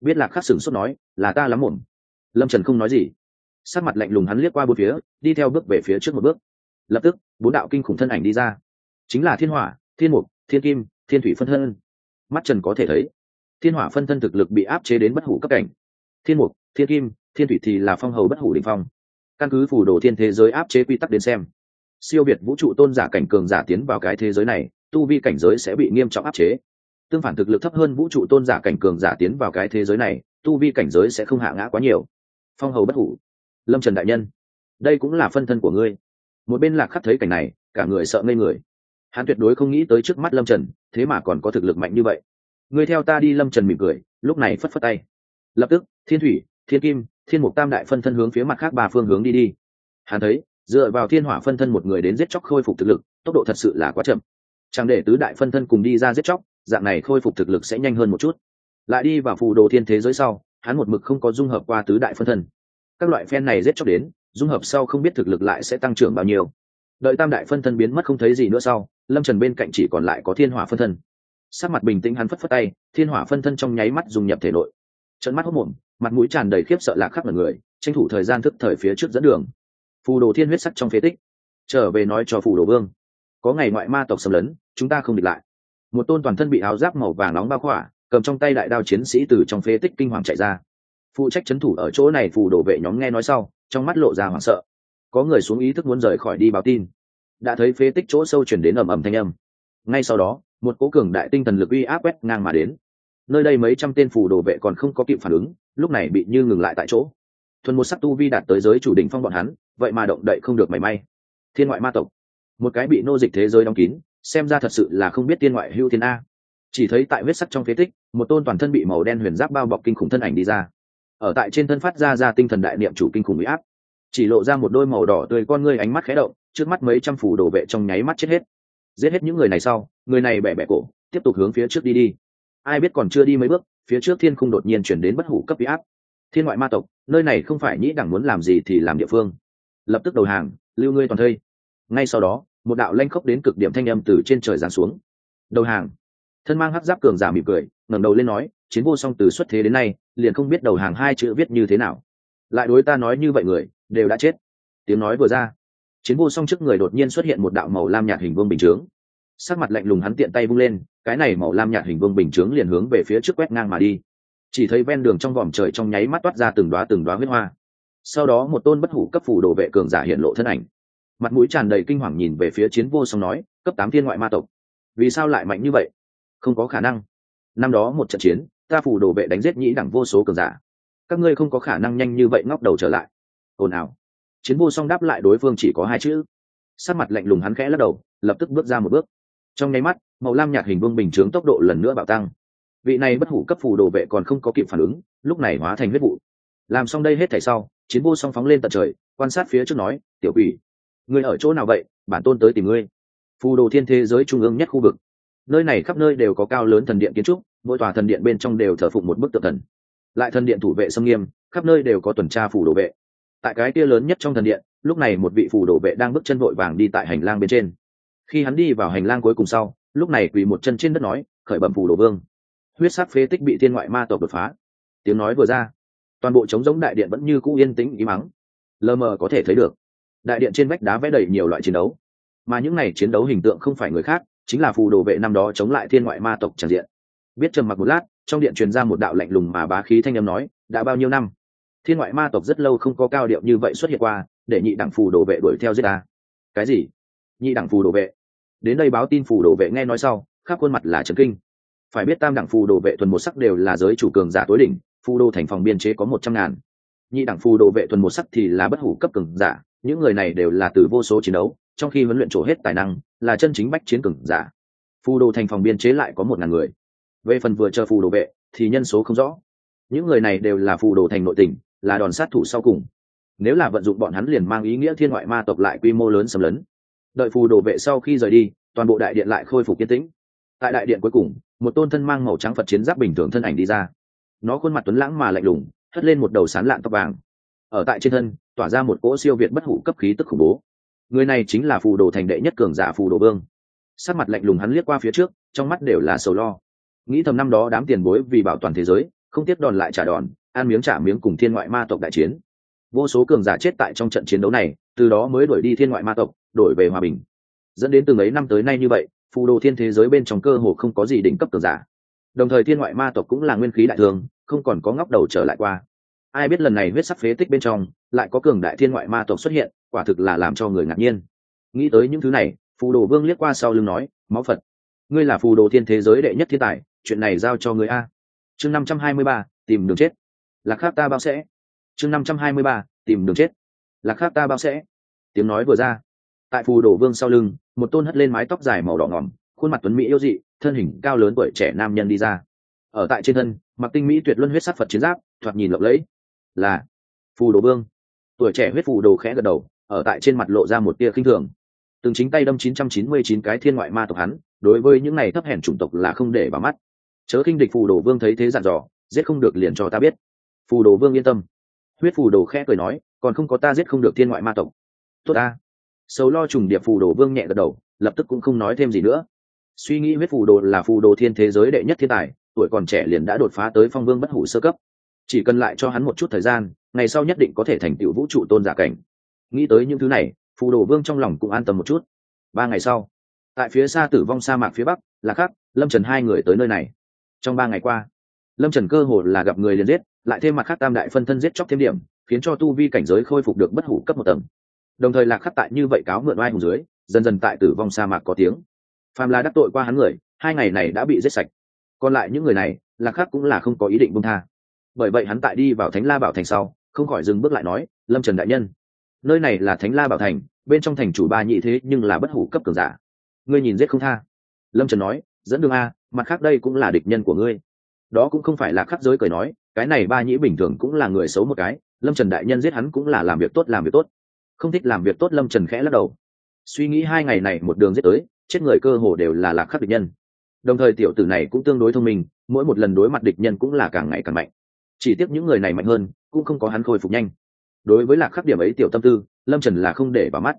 Biết lạc khắc sửng sốt nói, là ta lắm mồm lâm trần không nói gì. Sắc mặt lạnh lùng hắn liếc qua bốn phía, đi theo bước về phía trước một bước. Lập tức, bốn đạo kinh khủng thân ảnh đi ra. Chính là thiên hỏa, thiên mục, thiên kim, thiên thủy phân thân. Mắt trần có thể thấy, thiên hỏa phân thân thực lực bị áp chế đến bất hủ cấp cảnh. Thiên mục, thiên kim, thiên thủy thì là phong hầu bất hủ đình phong căn cứ phủ đồ thiên thế giới áp chế quy tắc đến xem. Siêu việt vũ trụ tôn giả cảnh cường giả tiến vào cái thế giới này, tu vi cảnh giới sẽ bị nghiêm trọng áp chế. Tương phản thực lực thấp hơn vũ trụ tôn giả cảnh cường giả tiến vào cái thế giới này, tu vi cảnh giới sẽ không hạ ngã quá nhiều. Phong hầu bất hủ. Lâm trần đại nhân, đây cũng là phân thân của ngươi. Một bên lạc khắc thấy cảnh này, cả người sợ ngây người. Hắn tuyệt đối không nghĩ tới trước mắt lâm trần, thế mà còn có thực lực mạnh như vậy. Ngươi theo ta đi, lâm trần mỉm cười, lúc này phất phất tay. Lập tức, thiên thủy, thiên kim thiên mục tam đại phân thân hướng phía mặt khác ba phương hướng đi đi. Hắn thấy, dựa vào thiên hỏa phân thân một người đến giết chóc khôi phục thực lực, tốc độ thật sự là quá chậm. Chẳng để tứ đại phân thân cùng đi ra giết chóc, dạng này khôi phục thực lực sẽ nhanh hơn một chút. Lại đi vào phù đồ thiên thế giới sau, hắn một mực không có dung hợp qua tứ đại phân thân. Các loại phen này giết chóc đến, dung hợp sau không biết thực lực lại sẽ tăng trưởng bao nhiêu. Đợi tam đại phân thân biến mất không thấy gì nữa sau, lâm trần bên cạnh chỉ còn lại có thiên hỏa phân thân. Sắc mặt bình tĩnh hắn phất phất tay, thiên hỏa phân thân trong nháy mắt dùng nhập thể nội. Trận mắt hốc mồm mặt mũi tràn đầy khiếp sợ lạc khắc mọi người, tranh thủ thời gian thức thời phía trước dẫn đường. Phù đồ thiên huyết sắc trong phế tích, trở về nói cho phù đồ vương, có ngày ngoại ma tộc xâm lấn, chúng ta không địch lại. Một tôn toàn thân bị áo giáp màu vàng nóng bao khỏa, cầm trong tay đại đao chiến sĩ từ trong phế tích kinh hoàng chạy ra. Phụ trách c thủ ở chỗ này phù đồ vệ nhóm nghe nói sau, trong mắt lộ ra hoảng sợ. Có người xuống ý thức muốn rời khỏi đi báo tin. Đã thấy phế tích chỗ sâu chuyển đến ầm ầm thanh âm. Ngay sau đó, một cố cường đại tinh thần lực uy áp quét ngang mà đến. Nơi đây mấy trăm tên phù đồ vệ còn không có kịp phản ứng lúc này bị như ngừng lại tại chỗ. Thuần một sắc tu vi đạt tới giới chủ đỉnh phong bọn hắn, vậy mà động đậy không được mảy may. Thiên ngoại ma tộc. Một cái bị nô dịch thế giới đóng kín, xem ra thật sự là không biết tiên ngoại hưu thiên a. Chỉ thấy tại huyết sắc trong phế tích, một tôn toàn thân bị màu đen huyền giáp bao bọc kinh khủng thân ảnh đi ra. Ở tại trên thân phát ra ra tinh thần đại niệm chủ kinh khủng bị áp. Chỉ lộ ra một đôi màu đỏ tươi con ngươi ánh mắt khé động, trước mắt mấy trăm phủ đồ vệ trong nháy mắt chết hết. Giết hết những người này sau, người này bẻ bẻ cổ, tiếp tục hướng phía trước đi đi. Ai biết còn chưa đi mấy bước phía trước thiên khung đột nhiên chuyển đến bất hủ cấp bị áp. Thiên ngoại ma tộc, nơi này không phải nhĩ đẳng muốn làm gì thì làm địa phương. Lập tức đầu hàng, lưu ngươi toàn thây. Ngay sau đó, một đạo lanh khốc đến cực điểm thanh âm từ trên trời giáng xuống. Đầu hàng. Thân mang hắc giáp cường giả mỉm cười, ngẩng đầu lên nói, chiến vô song từ xuất thế đến nay, liền không biết đầu hàng hai chữ viết như thế nào. Lại đối ta nói như vậy người, đều đã chết. Tiếng nói vừa ra, chiến vô song trước người đột nhiên xuất hiện một đạo màu lam nhạt hình vương bình chướng. Sắc mặt lạnh lùng hắn tiện tay vung lên cái này màu lam nhạt hình vương bình chướng liền hướng về phía trước quét ngang mà đi. Chỉ thấy ven đường trong vòm trời trong nháy mắt toát ra từng đoá từng đoá huyết hoa. Sau đó một tôn bất hủ cấp phủ đồ vệ cường giả hiện lộ thân ảnh. Mặt mũi tràn đầy kinh hoàng nhìn về phía chiến vô song nói, cấp tám thiên ngoại ma tộc, vì sao lại mạnh như vậy? Không có khả năng. Năm đó một trận chiến, ta phủ đồ vệ đánh giết nhĩ đẳng vô số cường giả. Các ngươi không có khả năng nhanh như vậy ngóc đầu trở lại. Ồn ào. Chiến vô song đáp lại đối phương chỉ có hai chữ. Sát mặt lạnh lùng hắn khẽ lắc đầu, lập tức bước ra một bước trong nháy mắt, màu lam nhạt hình vương bình chướng tốc độ lần nữa bạo tăng. Vị này bất hủ cấp phù đồ vệ còn không có kịp phản ứng, lúc này hóa thành huyết vụ. Làm xong đây hết thảy sau, chiến vô song phóng lên tận trời, quan sát phía trước nói, tiểu quỷ, ngươi ở chỗ nào vậy? Bản tôn tới tìm ngươi. Phù đồ thiên thế giới trung ương nhất khu vực. Nơi này khắp nơi đều có cao lớn thần điện kiến trúc, mỗi tòa thần điện bên trong đều thờ phụng một bức tượng thần. Lại thần điện thủ vệ xâm nghiêm, khắp nơi đều có tuần tra phù đồ vệ. Tại cái kia lớn nhất trong thần điện, lúc này một vị phù đồ vệ đang bước chân vội vàng đi tại hành lang bên trên khi hắn đi vào hành lang cuối cùng sau, lúc này quỳ một chân trên đất nói, khởi bẩm phù đồ vương. Huyết sắc phế tích bị thiên ngoại ma tộc đột phá. Tiếng nói vừa ra, toàn bộ trống giống đại điện vẫn như cũ yên tĩnh ý mắng lờ mờ có thể thấy được, đại điện trên vách đá vẽ đầy nhiều loại chiến đấu. Mà những này chiến đấu hình tượng không phải người khác, chính là phù đồ vệ năm đó chống lại thiên ngoại ma tộc tràn diện. Biết trầm mặc một lát, trong điện truyền ra một đạo lạnh lùng mà bá khí thanh âm nói, đã bao nhiêu năm? Thiên ngoại ma tộc rất lâu không có cao điệu như vậy xuất hiện qua, để nhị đẳng phù đồ vệ đuổi theo giết ta. Cái gì? Nhị đẳng phù đồ vệ. Đến đây báo tin phù đồ vệ nghe nói sau, khắp khuôn mặt là trần kinh. Phải biết tam đẳng phù đồ vệ thuần một sắc đều là giới chủ cường giả tối đỉnh, phù đô thành phòng biên chế có một trăm ngàn. Nhị đẳng phù đồ vệ thuần một sắc thì là bất hủ cấp cường giả, những người này đều là từ vô số chiến đấu, trong khi huấn luyện trổ hết tài năng, là chân chính bách chiến cường giả. Phù đồ thành phòng biên chế lại có một ngàn người. Về phần vừa chờ phù đồ vệ, thì nhân số không rõ. Những người này đều là phù đồ thành nội tỉnh là đòn sát thủ sau cùng. Nếu là vận dụng bọn hắn liền mang ý nghĩa thiên ngoại ma tộc lại quy mô lớn xâm lấn đợi phù đồ vệ sau khi rời đi, toàn bộ đại điện lại khôi phục yên tĩnh. Tại đại điện cuối cùng, một tôn thân mang màu trắng phật chiến giáp bình thường thân ảnh đi ra. Nó khuôn mặt tuấn lãng mà lạnh lùng, hất lên một đầu sán lạn tóc vàng. Ở tại trên thân, tỏa ra một cỗ siêu việt bất hủ cấp khí tức khủng bố. Người này chính là phù đồ thành đệ nhất cường giả phù đồ vương. Sát mặt lạnh lùng hắn liếc qua phía trước, trong mắt đều là sầu lo. Nghĩ thầm năm đó đám tiền bối vì bảo toàn thế giới, không tiếc đòn lại trả đòn, ăn miếng trả miếng cùng thiên ngoại ma tộc đại chiến. Vô số cường giả chết tại trong trận chiến đấu này, từ đó mới đuổi đi thiên ngoại ma tộc đổi về hòa bình. Dẫn đến từng ấy năm tới nay như vậy, phù đồ thiên thế giới bên trong cơ hồ không có gì đỉnh cấp cường giả. Đồng thời thiên ngoại ma tộc cũng là nguyên khí đại thường, không còn có ngóc đầu trở lại qua. Ai biết lần này huyết sắc phế tích bên trong, lại có cường đại thiên ngoại ma tộc xuất hiện, quả thực là làm cho người ngạc nhiên. Nghĩ tới những thứ này, phù đồ vương liếc qua sau lưng nói, máu phật, ngươi là phù đồ thiên thế giới đệ nhất thiên tài, chuyện này giao cho người a. Chương năm trăm hai mươi ba, tìm đường chết. Lạc khác ta bao sẽ. Chương năm trăm hai mươi ba, tìm đường chết. Lạc khác ta bao sẽ. Tiếng nói vừa ra tại phù đổ vương sau lưng, một tôn hất lên mái tóc dài màu đỏ ngỏm, khuôn mặt tuấn mỹ yêu dị, thân hình cao lớn tuổi trẻ nam nhân đi ra. Ở tại trên thân, mặc tinh mỹ tuyệt luân huyết sắc phật chiến giáp, thoạt nhìn lộng lẫy. Là phù đồ vương. Tuổi trẻ huyết phù đồ khẽ gật đầu, ở tại trên mặt lộ ra một tia khinh thường. Từng chính tay đâm 999 cái thiên ngoại ma tộc hắn, đối với những này thấp hèn chủng tộc là không để vào mắt. Chớ khinh địch phù đồ vương thấy thế dặn dò, giết không được liền cho ta biết. Phù đồ vương yên tâm. Huyết phù đồ khẽ cười nói, còn không có ta giết không được thiên ngoại ma tộc. Tốt ta sầu lo trùng điệp phù đồ vương nhẹ gật đầu, lập tức cũng không nói thêm gì nữa. Suy nghĩ huyết phù đồ là phù đồ thiên thế giới đệ nhất thiên tài, tuổi còn trẻ liền đã đột phá tới phong vương bất hủ sơ cấp. Chỉ cần lại cho hắn một chút thời gian, ngày sau nhất định có thể thành tựu vũ trụ tôn giả cảnh. Nghĩ tới những thứ này, phù đồ vương trong lòng cũng an tâm một chút. Ba ngày sau, tại phía xa tử vong sa mạc phía bắc là khắc lâm trần hai người tới nơi này. Trong ba ngày qua, lâm trần cơ hồ là gặp người liền giết, lại thêm mặt khác tam đại phân thân giết chóc thêm điểm, khiến cho tu vi cảnh giới khôi phục được bất hủ cấp một tầng đồng thời lạc khắc tại như vậy cáo mượn oai hùng dưới, dần dần tại tử vong sa mạc có tiếng. Phàm là đắc tội qua hắn người, hai ngày này đã bị giết sạch. Còn lại những người này, lạc khắc cũng là không có ý định buông tha. Bởi vậy hắn tại đi vào thánh la bảo thành sau, không khỏi dừng bước lại nói, lâm trần đại nhân, nơi này là thánh la bảo thành, bên trong thành chủ ba nhị thế nhưng là bất hủ cấp cường giả. Ngươi nhìn giết không tha. Lâm trần nói, dẫn đường a, mặt khác đây cũng là địch nhân của ngươi. Đó cũng không phải là khắc giới cười nói, cái này ba nhĩ bình thường cũng là người xấu một cái, lâm trần đại nhân giết hắn cũng là làm việc tốt, làm việc tốt không thích làm việc tốt lâm trần khẽ lắc đầu. Suy nghĩ hai ngày này một đường giết tới, chết người cơ hồ đều là lạc khắc địch nhân. Đồng thời tiểu tử này cũng tương đối thông minh, mỗi một lần đối mặt địch nhân cũng là càng ngày càng mạnh. Chỉ tiếc những người này mạnh hơn, cũng không có hắn khôi phục nhanh. Đối với lạc khắc điểm ấy tiểu tâm tư, lâm trần là không để vào mắt.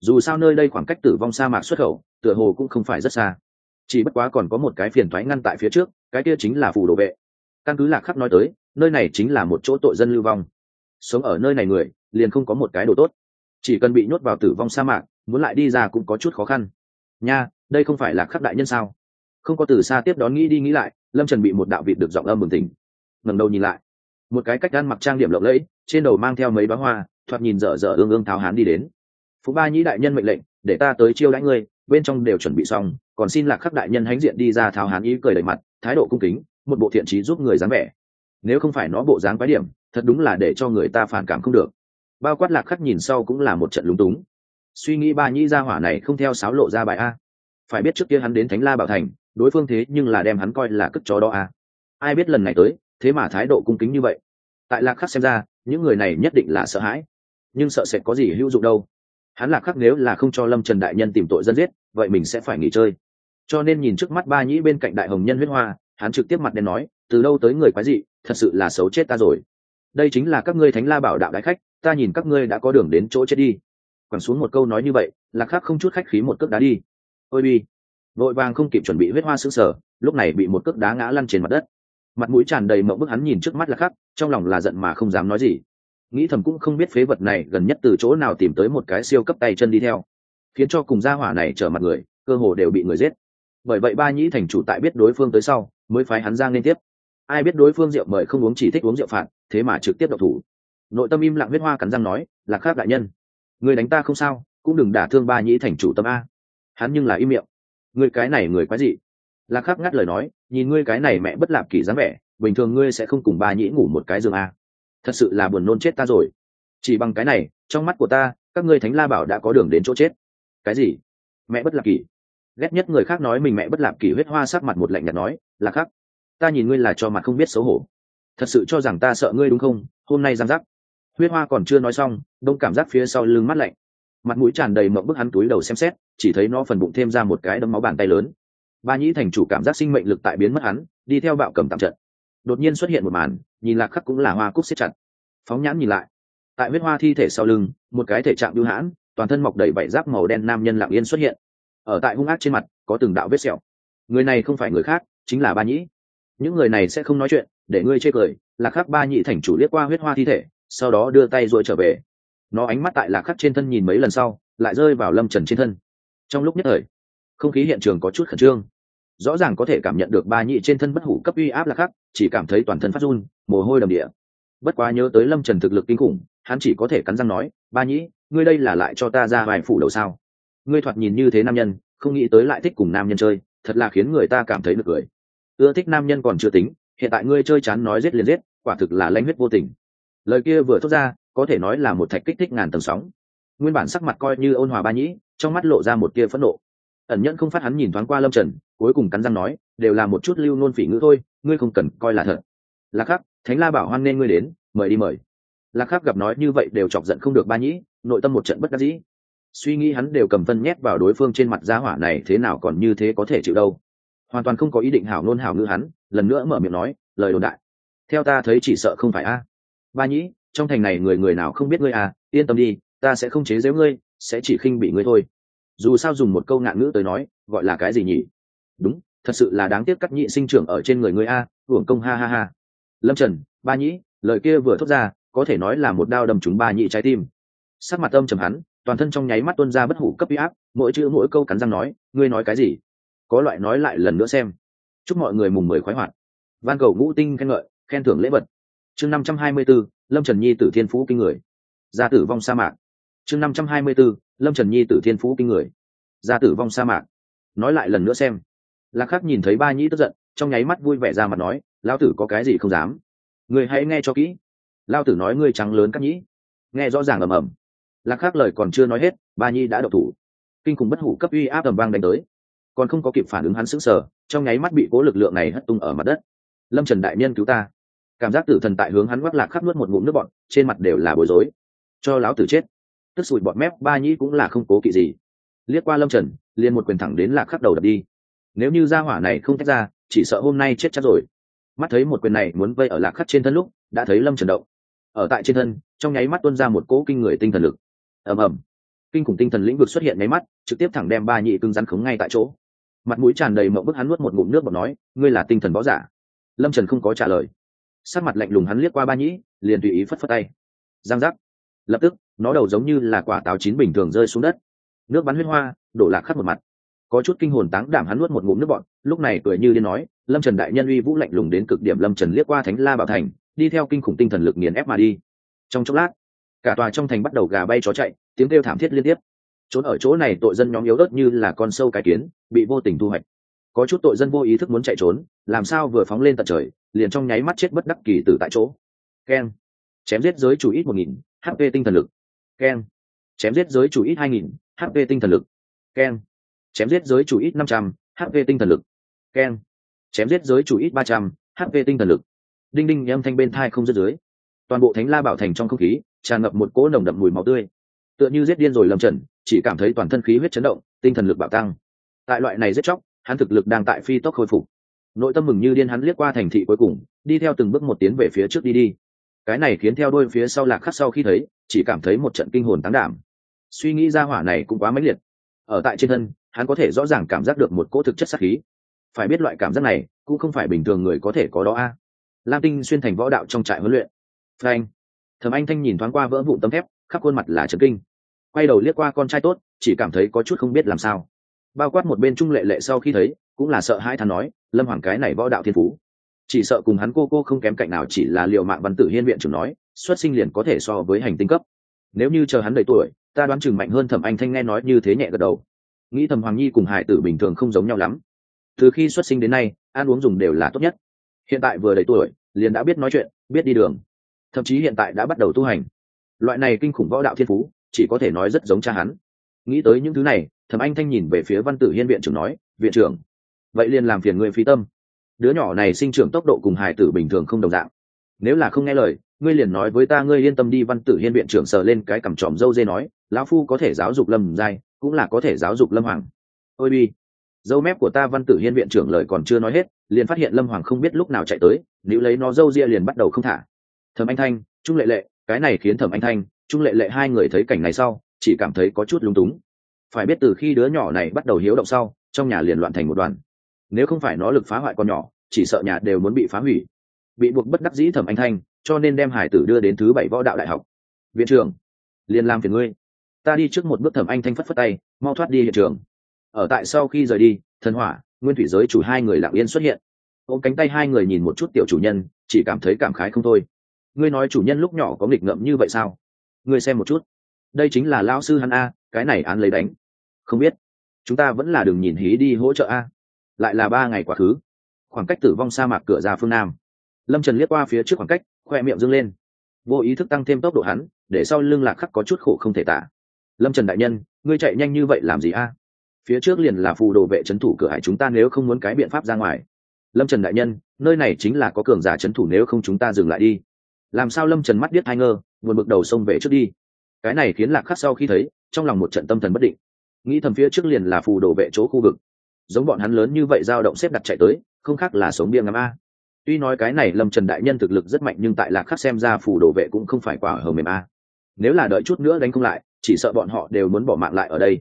Dù sao nơi đây khoảng cách tử vong sa mạc xuất khẩu, tựa hồ cũng không phải rất xa. Chỉ bất quá còn có một cái phiền thoái ngăn tại phía trước, cái kia chính là phù đồ vệ. Căn cứ lạc khắc nói tới, nơi này chính là một chỗ tội dân lưu vong. Sống ở nơi này người, liền không có một cái đồ tốt chỉ cần bị nhốt vào tử vong sa mạc, muốn lại đi ra cũng có chút khó khăn. Nha, đây không phải là khắc đại nhân sao? Không có từ xa tiếp đón nghĩ đi nghĩ lại, lâm trần bị một đạo vịt được giọng âm bừng tỉnh. Ngẩng đầu nhìn lại. Một cái cách gan mặc trang điểm lộng lẫy, trên đầu mang theo mấy bá hoa, thoạt nhìn dở dở ương ương tháo hán đi đến. Phú ba nhĩ đại nhân mệnh lệnh, để ta tới chiêu đãi ngươi, bên trong đều chuẩn bị xong, còn xin lạc khắc đại nhân hãnh diện đi ra tháo hán ý cười đầy mặt, thái độ cung kính, một bộ thiện trí giúp người dáng vẻ. Nếu không phải nó bộ dáng quái điểm, thật đúng là để cho người ta phản cảm không được bao quát lạc khắc nhìn sau cũng là một trận lúng túng. Suy nghĩ ba nhĩ gia hỏa này không theo sáo lộ ra bài a. Phải biết trước kia hắn đến thánh la bảo thành, đối phương thế nhưng là đem hắn coi là cất chó đó a. Ai biết lần này tới, thế mà thái độ cung kính như vậy. Tại lạc khắc xem ra, những người này nhất định là sợ hãi. Nhưng sợ sẽ có gì hữu dụng đâu. Hắn lạc khắc nếu là không cho lâm trần đại nhân tìm tội dân giết, vậy mình sẽ phải nghỉ chơi. Cho nên nhìn trước mắt ba nhĩ bên cạnh đại hồng nhân huyết hoa, hắn trực tiếp mặt đen nói, từ đâu tới người quái dị, thật sự là xấu chết ta rồi. Đây chính là các ngươi thánh la bảo đạo đại khách ta nhìn các ngươi đã có đường đến chỗ chết đi. Quẳng xuống một câu nói như vậy lạc khắc không chút khách khí một cước đá đi. Ôi bi. Vội vàng không kịp chuẩn bị huyết hoa sững sở, lúc này bị một cước đá ngã lăn trên mặt đất. Mặt mũi tràn đầy mộng bức hắn nhìn trước mắt lạc khắc trong lòng là giận mà không dám nói gì. Nghĩ thầm cũng không biết phế vật này gần nhất từ chỗ nào tìm tới một cái siêu cấp tay chân đi theo. Khiến cho cùng gia hỏa này trở mặt người cơ hồ đều bị người giết. Bởi vậy ba nhĩ thành chủ tại biết đối phương tới sau mới phái hắn ra liên tiếp. Ai biết đối phương rượu mời không uống chỉ thích uống rượu phạt thế mà trực tiếp độc thủ nội tâm im lặng huyết hoa cắn răng nói là khác đại nhân, người đánh ta không sao, cũng đừng đả thương ba nhĩ thành chủ tâm a. Hắn nhưng là im miệng. Người cái này người quái dị. lạc khắc ngắt lời nói, nhìn ngươi cái này mẹ bất lạp kỳ dáng vẻ, bình thường ngươi sẽ không cùng ba nhĩ ngủ một cái giường a. Thật sự là buồn nôn chết ta rồi. Chỉ bằng cái này, trong mắt của ta, các ngươi thánh la bảo đã có đường đến chỗ chết. Cái gì? Mẹ bất lạp kỳ ghét nhất người khác nói mình mẹ bất lạp kỳ huyết hoa sắc mặt một lạnh nhạt nói là khắc, ta nhìn ngươi là cho mặt không biết xấu hổ. Thật sự cho rằng ta sợ ngươi đúng không? Hôm nay giang giác huyết hoa còn chưa nói xong, đông cảm giác phía sau lưng mắt lạnh. Mặt mũi tràn đầy mộng bức hắn túi đầu xem xét, chỉ thấy nó phần bụng thêm ra một cái đấm máu bàn tay lớn. Ba nhĩ thành chủ cảm giác sinh mệnh lực tại biến mất hắn, đi theo bạo cầm tạm trận. Đột nhiên xuất hiện một màn, nhìn lạc khắc cũng là hoa cúc xếp chặt. Phóng nhãn nhìn lại. Tại huyết hoa thi thể sau lưng, một cái thể trạng bưu hãn, toàn thân mọc đầy vảy giáp màu đen nam nhân lặng yên xuất hiện. Ở tại hung ác trên mặt, có từng đạo vết sẹo. Người này không phải người khác, chính là ba nhĩ. Những người này sẽ không nói chuyện, để ngươi chê cười. Lạc khắc ba nhị thành chủ liếc qua huyết hoa thi thể sau đó đưa tay rồi trở về. Nó ánh mắt tại lạc khắc trên thân nhìn mấy lần sau, lại rơi vào lâm trần trên thân. Trong lúc nhất thời, không khí hiện trường có chút khẩn trương. Rõ ràng có thể cảm nhận được ba nhị trên thân bất hủ cấp uy áp lạc khắc, chỉ cảm thấy toàn thân phát run, mồ hôi đầm địa. Bất quá nhớ tới lâm trần thực lực kinh khủng, hắn chỉ có thể cắn răng nói, ba nhĩ ngươi đây là lại cho ta ra vài phủ đầu sao? Ngươi thoạt nhìn như thế nam nhân, không nghĩ tới lại thích cùng nam nhân chơi, thật là khiến người ta cảm thấy được cười. Ưa thích nam nhân còn chưa tính, hiện tại ngươi chơi chán nói giết liền giết, quả thực là lãnh huyết vô tình lời kia vừa thốt ra, có thể nói là một thạch kích thích ngàn tầng sóng. Nguyên bản sắc mặt coi như ôn hòa ba nhĩ, trong mắt lộ ra một kia phẫn nộ. Ẩn nhẫn không phát hắn nhìn thoáng qua lâm trần, cuối cùng cắn răng nói, đều là một chút lưu nôn phỉ ngữ thôi, ngươi không cần coi là thật. Lạc khắc thánh la bảo hoan nên ngươi đến, mời đi mời. Lạc khắc gặp nói như vậy đều chọc giận không được ba nhĩ, nội tâm một trận bất đắc dĩ. Suy nghĩ hắn đều cầm phân nhét vào đối phương trên mặt giá hỏa này thế nào còn như thế có thể chịu đâu. Hoàn toàn không có ý định hảo nôn hảo ngữ hắn, lần nữa mở miệng nói, lời đồn đại. Theo ta thấy chỉ sợ không phải a ba nhĩ, trong thành này người người nào không biết ngươi à yên tâm đi, ta sẽ không chế giễu ngươi, sẽ chỉ khinh bị ngươi thôi. Dù sao dùng một câu ngạn ngữ tới nói, gọi là cái gì nhỉ? Đúng, thật sự là đáng tiếc cắt nhị sinh trưởng ở trên người ngươi a, hưởng công ha ha ha. Lâm trần, ba nhĩ, lời kia vừa thốt ra, có thể nói là một đao đầm trúng ba nhị trái tim. Sắc mặt âm trầm hắn, toàn thân trong nháy mắt tuân ra bất hủ cấp huy áp, mỗi chữ mỗi câu cắn răng nói, ngươi nói cái gì? Có loại nói lại lần nữa xem. Chúc mọi người mùng mười khoái hoạt. Van cầu ngũ tinh khen ngợi, khen thưởng lễ vật chương năm trăm hai mươi b ố lâm trần nhi tử thiên phú kinh người. Gia tử vong sa mạc. Chương năm trăm hai mươi b ố lâm trần nhi tử thiên phú kinh người. Gia tử vong sa mạc. Nói lại lần nữa xem. Lạc khắc nhìn thấy ba nhĩ tức giận, trong nháy mắt vui vẻ ra mặt nói, lão tử có cái gì không dám? Người hãy nghe cho kỹ. Lao tử nói, ngươi trắng lớn các nhĩ. Nghe rõ ràng ầm ầm. Lạc khắc lời còn chưa nói hết, ba nhi đã độc thủ. Kinh khủng bất hủ cấp uy áp tầm vang đánh tới. Còn không có kịp phản ứng hắn sững sờ, trong nháy mắt bị cố lực lượng này hất tung ở mặt đất. Lâm trần đại nhân cứu ta cảm giác tử thần tại hướng hắn quắc lạc khắc nuốt một ngụm nước bọn trên mặt đều là bối rối. Cho lão tử chết. Tức sụi bọn mép, ba nhĩ cũng là không cố kỵ gì. Liếc qua lâm trần, liền một quyền thẳng đến lạc khắc đầu đập đi. Nếu như gia hỏa này không tách ra, chỉ sợ hôm nay chết chắc rồi. Mắt thấy một quyền này muốn vây ở lạc khắc trên thân lúc, đã thấy lâm trần động. Ở tại trên thân, trong nháy mắt tuôn ra một cỗ kinh người tinh thần lực. Ầm ầm. Kinh khủng tinh thần lĩnh vực xuất hiện nháy mắt, trực tiếp thẳng đem ba nhị cưng rắn khống ngay tại chỗ. Mặt mũi tràn đầy mậu bức hắn nuốt một ngụm nước bọt nói, ngươi là tinh thần võ giả. Lâm trần không có trả lời sát mặt lạnh lùng hắn liếc qua ba nhĩ, liền tùy ý phất phất tay. Giang giác. Lập tức, nó đầu giống như là quả táo chín bình thường rơi xuống đất. Nước bắn huyết hoa, đổ lạc khắp một mặt. Có chút kinh hồn táng đảm hắn nuốt một ngụm nước bọn lúc này cười như điên nói, lâm trần đại nhân uy vũ lạnh lùng đến cực điểm. Lâm trần liếc qua thánh la bảo thành, đi theo kinh khủng tinh thần lực nghiền ép mà đi. Trong chốc lát, cả tòa trong thành bắt đầu gà bay chó chạy, tiếng kêu thảm thiết liên tiếp. Trốn ở chỗ này tội dân nhóm yếu đất như là con sâu cái kiến, bị vô tình thu hoạch. Có chút tội dân vô ý thức muốn chạy trốn làm sao vừa phóng lên tận trời, liền trong nháy mắt chết bất đắc kỳ tử tại chỗ. Keng chém giết giới chủ ít một nghìn hp tinh thần lực. Keng chém giết giới chủ ít hai nghìn hp tinh thần lực. Keng chém giết giới chủ ít năm trăm hp tinh thần lực. Keng chém giết giới chủ ít ba trăm hp tinh thần lực. Đinh đinh âm thanh bên thai không dứt dưới. Toàn bộ thánh la bảo thành trong không khí, tràn ngập một cỗ nồng đậm mùi máu tươi. Tựa như giết điên rồi lâm trần chỉ cảm thấy toàn thân khí huyết chấn động, tinh thần lực bạo tăng. Tại loại này giết chóc, hắn thực lực đang tại phi tốc khôi phục nội tâm mừng như điên hắn liếc qua thành thị cuối cùng, đi theo từng bước một tiến về phía trước đi đi. Cái này khiến theo đôi phía sau lạc khắc sau khi thấy, chỉ cảm thấy một trận kinh hồn tán đảm. Suy nghĩ ra hỏa này cũng quá mãnh liệt. Ở tại trên thân, hắn có thể rõ ràng cảm giác được một cỗ thực chất sắc khí. Phải biết loại cảm giác này, cũng không phải bình thường người có thể có đó a. À. Lam tinh xuyên thành võ đạo trong trại huấn luyện. Frank thầm anh thanh nhìn thoáng qua vỡ vụn tấm thép, khắp khuôn mặt là trấn kinh. Quay đầu liếc qua con trai tốt, chỉ cảm thấy có chút không biết làm sao. Bao quát một bên trung lệ lệ sau khi thấy cũng là sợ hai thằng nói, lâm hoàng cái này võ đạo thiên phú. Chỉ sợ cùng hắn cô cô không kém cạnh nào chỉ là liệu mạng văn tử hiên viện trưởng nói, xuất sinh liền có thể so với hành tinh cấp. Nếu như chờ hắn đầy tuổi, ta đoán chừng mạnh hơn thẩm anh thanh nghe nói như thế nhẹ gật đầu. Nghĩ thẩm hoàng nhi cùng hải tử bình thường không giống nhau lắm. Từ khi xuất sinh đến nay, ăn uống dùng đều là tốt nhất. Hiện tại vừa đầy tuổi, liền đã biết nói chuyện, biết đi đường. Thậm chí hiện tại đã bắt đầu tu hành. Loại này kinh khủng võ đạo thiên phú, chỉ có thể nói rất giống cha hắn. Nghĩ tới những thứ này, thẩm anh thanh nhìn về phía văn tử hiên viện trưởng nói, viện trưởng vậy liền làm phiền ngươi phi tâm. Đứa nhỏ này sinh trưởng tốc độ cùng hải tử bình thường không đồng dạng. Nếu là không nghe lời, ngươi liền nói với ta ngươi yên tâm đi, văn tử hiên viện trưởng sờ lên cái cằm tròm dâu dê nói, lão phu có thể giáo dục lâm giai, cũng là có thể giáo dục lâm hoàng. Ôi bi. Dâu mép của ta, văn tử hiên viện trưởng lời còn chưa nói hết, liền phát hiện lâm hoàng không biết lúc nào chạy tới nếu lấy nó dâu ria liền bắt đầu không thả. Thẩm anh thanh, trung lệ lệ, cái này khiến thẩm anh thanh, trung lệ lệ hai người thấy cảnh này sau, chỉ cảm thấy có chút lung túng. Phải biết từ khi đứa nhỏ này bắt đầu hiếu động sau, trong nhà liền loạn thành một đoàn nếu không phải nó lực phá hoại con nhỏ, chỉ sợ nhà đều muốn bị phá hủy. Bị buộc bất đắc dĩ thẩm anh thanh, cho nên đem hải tử đưa đến thứ bảy võ đạo đại học. Viện trưởng, liền làm phiền ngươi. Ta đi trước một bước thẩm anh thanh phất phất tay, mau thoát đi hiện trường. Ở tại sau khi rời đi, thần hỏa, nguyên thủy giới chủ hai người lặng yên xuất hiện. Ôm cánh tay hai người nhìn một chút tiểu chủ nhân, chỉ cảm thấy cảm khái không thôi. Ngươi nói chủ nhân lúc nhỏ có nghịch ngợm như vậy sao? Ngươi xem một chút. Đây chính là lao sư hắn a, cái này án lấy đánh. Không biết. Chúng ta vẫn là đường nhìn hí đi hỗ trợ a lại là ba ngày quá khứ. Khoảng cách tử vong sa mạc cửa ra phương nam. Lâm trần liếc qua phía trước khoảng cách, khoe miệng dâng lên. Vô ý thức tăng thêm tốc độ hắn, để sau lưng lạc khắc có chút khổ không thể tả. Lâm trần đại nhân, ngươi chạy nhanh như vậy làm gì a? Phía trước liền là phù đồ vệ c h ấ n thủ cửa hải chúng ta nếu không muốn cái biện pháp ra ngoài. Lâm trần đại nhân, nơi này chính là có cường giả c h ấ n thủ nếu không chúng ta dừng lại đi. Làm sao lâm trần mắt biết hai ngơ, buồn bực đầu xông về trước đi. Cái này khiến lạc khắc sau khi thấy, trong lòng một trận tâm thần bất định. Nghĩ thầm phía trước liền là phù đồ vệ chỗ khu vực giống bọn hắn lớn như vậy dao động xếp đặt chạy tới, không khác là sống bia ngắm a. Tuy nói cái này lâm trần đại nhân thực lực rất mạnh nhưng tại lạc khắc xem ra phù đồ vệ cũng không phải quả hờ mềm a. Nếu là đợi chút nữa đánh không lại, chỉ sợ bọn họ đều muốn bỏ mạng lại ở đây.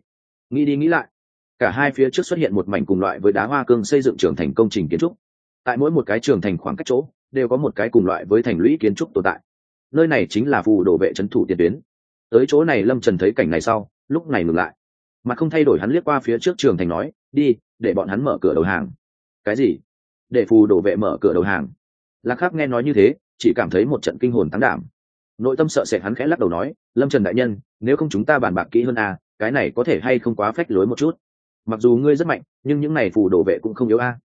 Nghĩ đi nghĩ lại, cả hai phía trước xuất hiện một mảnh cùng loại với đá hoa cương xây dựng trường thành công trình kiến trúc. Tại mỗi một cái trường thành khoảng cách chỗ, đều có một cái cùng loại với thành lũy kiến trúc tồn tại. Nơi này chính là phù đồ vệ c h ấ n thủ tiền tuyến. Tới chỗ này lâm trần thấy cảnh này sau, lúc này ngừng lại. Mà không thay đổi hắn liếc qua phía trước trường thành nói, đi để bọn hắn mở cửa đầu hàng. Cái gì? Để phù đổ vệ mở cửa đầu hàng. Lạc khắc nghe nói như thế, chỉ cảm thấy một trận kinh hồn thắng đảm. Nội tâm sợ sệt hắn khẽ lắc đầu nói, lâm trần đại nhân, nếu không chúng ta bàn bạc kỹ hơn à cái này có thể hay không quá phách lối một chút. Mặc dù ngươi rất mạnh, nhưng những này phù đổ vệ cũng không yếu a.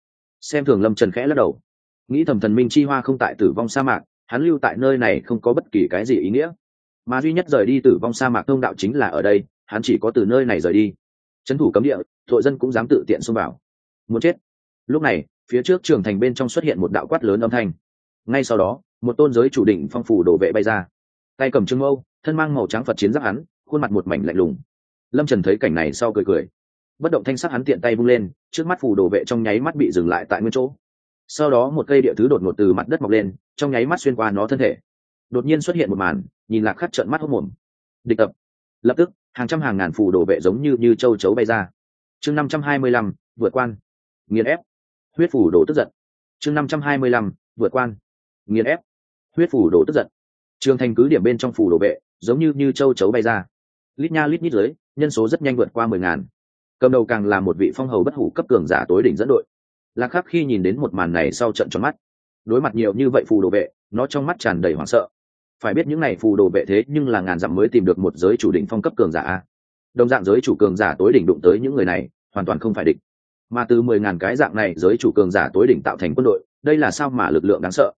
Xem thường lâm trần khẽ lắc đầu. Nghĩ thầm thần minh chi hoa không tại tử vong sa mạc, hắn lưu tại nơi này không có bất kỳ cái gì ý nghĩa. Mà duy nhất rời đi tử vong sa mạc thông đạo chính là ở đây, hắn chỉ có từ nơi này rời đi. Trấn thủ cấm địa tội dân cũng dám tự tiện xông vào. Muốn chết. Lúc này, phía trước trường thành bên trong xuất hiện một đạo quát lớn âm thanh. Ngay sau đó, một tôn giới chủ định phong phủ đổ vệ bay ra. Tay cầm trưng mâu, thân mang màu trắng phật chiến giáp hắn, khuôn mặt một mảnh lạnh lùng. Lâm trần thấy cảnh này sau cười cười. Bất động thanh sắc hắn tiện tay vung lên, trước mắt phủ đồ vệ trong nháy mắt bị dừng lại tại nguyên chỗ. Sau đó một cây địa thứ đột ngột từ mặt đất mọc lên, trong nháy mắt xuyên qua nó thân thể. Đột nhiên xuất hiện một màn, nhìn lạc khắc trợn mắt hốc mồm. Địch tập. Lập tức, hàng trăm hàng ngàn phủ đồ vệ giống như như châu chấu bay ra chương năm trăm hai mươi lăm, vượt quan. Nghiền ép. Huyết phủ đổ tức giận. Chương năm trăm hai mươi lăm, vượt quan. Nghiền ép. Huyết phủ đổ tức giận. Trường thành cứ điểm bên trong phủ đồ vệ, giống như như châu chấu bay ra. Lít nha lít nhít dưới, nhân số rất nhanh vượt qua mười ngàn. Cầm đầu càng là một vị phong hầu bất hủ cấp cường giả tối đỉnh dẫn đội. Lạc khắc khi nhìn đến một màn này sau trận tròn mắt. Đối mặt nhiều như vậy phù đồ vệ, nó trong mắt tràn đầy hoảng sợ. Phải biết những n à y phù đồ vệ thế nhưng là ngàn dặm mới tìm được một giới chủ đỉnh phong cấp cường giả a đồng dạng giới chủ cường giả tối đỉnh đụng tới những người này, hoàn toàn không phải địch. Mà từ mười ngàn cái dạng này, giới chủ cường giả tối đỉnh tạo thành quân đội, đây là sao mà lực lượng đáng sợ?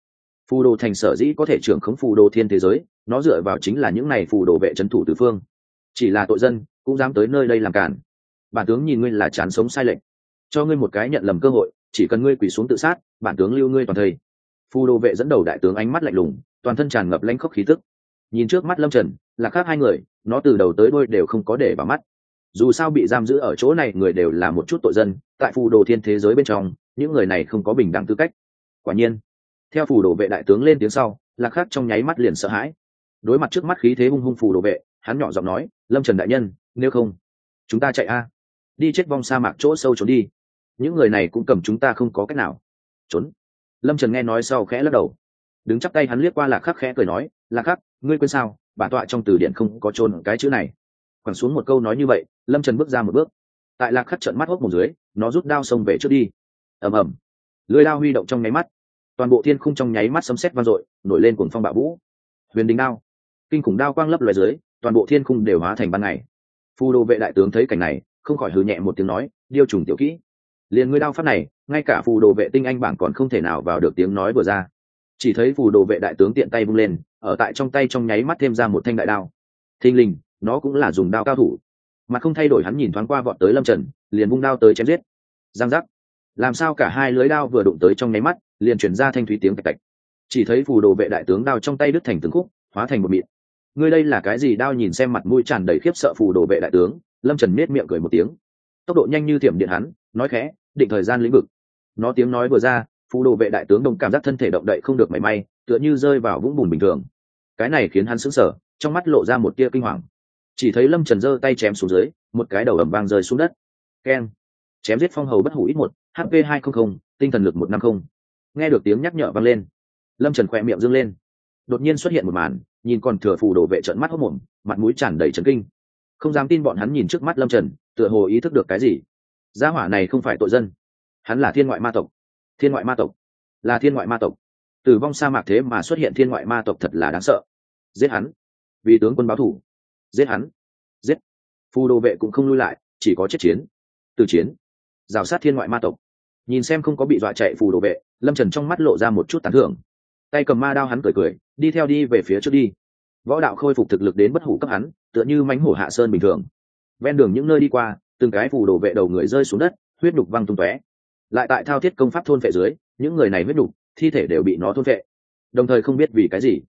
Phù đồ thành sở dĩ có thể trưởng khống phù đồ thiên thế giới, nó dựa vào chính là những này phù đồ vệ trấn thủ tứ phương. Chỉ là tội dân, cũng dám tới nơi đây làm cản bản tướng nhìn ngươi là chán sống sai lệch. Cho ngươi một cái nhận lầm cơ hội, chỉ cần ngươi quỳ xuống tự sát, bản tướng lưu ngươi toàn thây. Phù đồ vệ dẫn đầu đại tướng ánh mắt lạnh lùng, toàn thân tràn ngập lãnh khốc khí tức nhìn trước mắt lâm trần, là khác hai người, nó từ đầu tới đôi đều không có để vào mắt. Dù sao bị giam giữ ở chỗ này người đều là một chút tội dân, tại phù đồ thiên thế giới bên trong, những người này không có bình đẳng tư cách. Quả nhiên, theo phù đồ vệ đại tướng lên tiếng sau lạc khắc trong nháy mắt liền sợ hãi. Đối mặt trước mắt khí thế hung hung phù đồ vệ, hắn nhỏ giọng nói, lâm trần đại nhân, nếu không, chúng ta chạy a. Đi chết vong sa mạc chỗ sâu trốn đi. Những người này cũng cầm chúng ta không có cách nào. Trốn. Lâm trần nghe nói sau khẽ lắc đầu. Đứng chắp tay hắn liếc qua lạc khắc khẽ cười nói lạc khắc, ngươi quên sao? Bản tọa trong từ điển không có trôn cái chữ này. Quẳng xuống một câu nói như vậy, lâm trần bước ra một bước. Tại lạc khắc trận mắt hốc một dưới, nó rút đao xông về trước đi. Ầm ầm. Lưới đao huy động trong nháy mắt. Toàn bộ thiên khung trong nháy mắt sấm sét vang dội, nổi lên cuồng phong bạo vũ. Huyền đình đao. Kinh khủng đao quang lấp loài dưới, toàn bộ thiên khung đều hóa thành ban ngày. Phù đồ vệ đại tướng thấy cảnh này, không khỏi hừ nhẹ một tiếng nói, điêu trùng tiểu kỹ. Liền ngươi đao pháp này, ngay cả phù đồ vệ tinh anh bảng còn không thể nào vào được tiếng nói vừa ra. Chỉ thấy phù đồ vệ đại tướng tiện tay vung lên ở tại trong tay trong nháy mắt thêm ra một thanh đại đao. Thình lình, nó cũng là dùng đao cao thủ. Mà không thay đổi hắn nhìn thoáng qua vọt tới lâm trần, liền vung đao tới chém giết. Giang giác. Làm sao cả hai lưới đao vừa đụng tới trong nháy mắt, liền chuyển ra thanh thúy tiếng cạch cạch chỉ thấy phù đồ vệ đại tướng đao trong tay đứt thành từng khúc, hóa thành một miệng ngươi đây là cái gì đao nhìn xem mặt mũi tràn đầy khiếp sợ phù đồ vệ đại tướng, lâm trần nết miệng cười một tiếng. Tốc độ nhanh như thiểm điện hắn, nói khẽ, định thời gian lĩnh vực. Nó tiếng nói vừa ra phù đồ vệ đại tướng đồng cảm giác thân thể động đậy không được mảy may, tựa như rơi vào vũng bùn bình thường. Cái này khiến hắn sững sờ, trong mắt lộ ra một tia kinh hoàng. Chỉ thấy lâm trần giơ tay chém xuống dưới, một cái đầu ẩm vang rơi xuống đất. Keng. Chém giết phong hầu bất hủ ít một hp hai trăm linh tinh thần lực một năm mươi nghe được tiếng nhắc nhở vang lên, lâm trần khỏe miệng dâng lên. Đột nhiên xuất hiện một màn, nhìn còn thừa phù đồ vệ trận mắt hốc mồm, mặt mũi tràn đầy trấn kinh. Không dám tin bọn hắn nhìn trước mắt lâm trần, tựa hồ ý thức được cái gì. Gia hỏa này không phải tội dân. Hắn là thiên ngoại ma tộc thiên ngoại ma tộc. Là thiên ngoại ma tộc. Tử vong sa mạc thế mà xuất hiện thiên ngoại ma tộc thật là đáng sợ. Giết hắn. Vì tướng quân báo thủ. Giết hắn. Giết. Phù đồ vệ cũng không lui lại, chỉ có chết chiến. Từ chiến. Rào sát thiên ngoại ma tộc. Nhìn xem không có bị dọa chạy phù đồ vệ, lâm trần trong mắt lộ ra một chút tán thưởng. Tay cầm ma đao hắn cười cười, đi theo đi về phía trước đi. Võ đạo khôi phục thực lực đến bất hủ cấp hắn, tựa như mánh hổ hạ sơn bình thường. Ven đường những nơi đi qua, từng cái phù đồ vệ đầu người rơi xuống đất, huyết đục văng tung tóe lại tại thao thiết công pháp thôn vệ dưới những người này huyết đủ, thi thể đều bị nó thôn vệ. Đồng thời không biết vì cái gì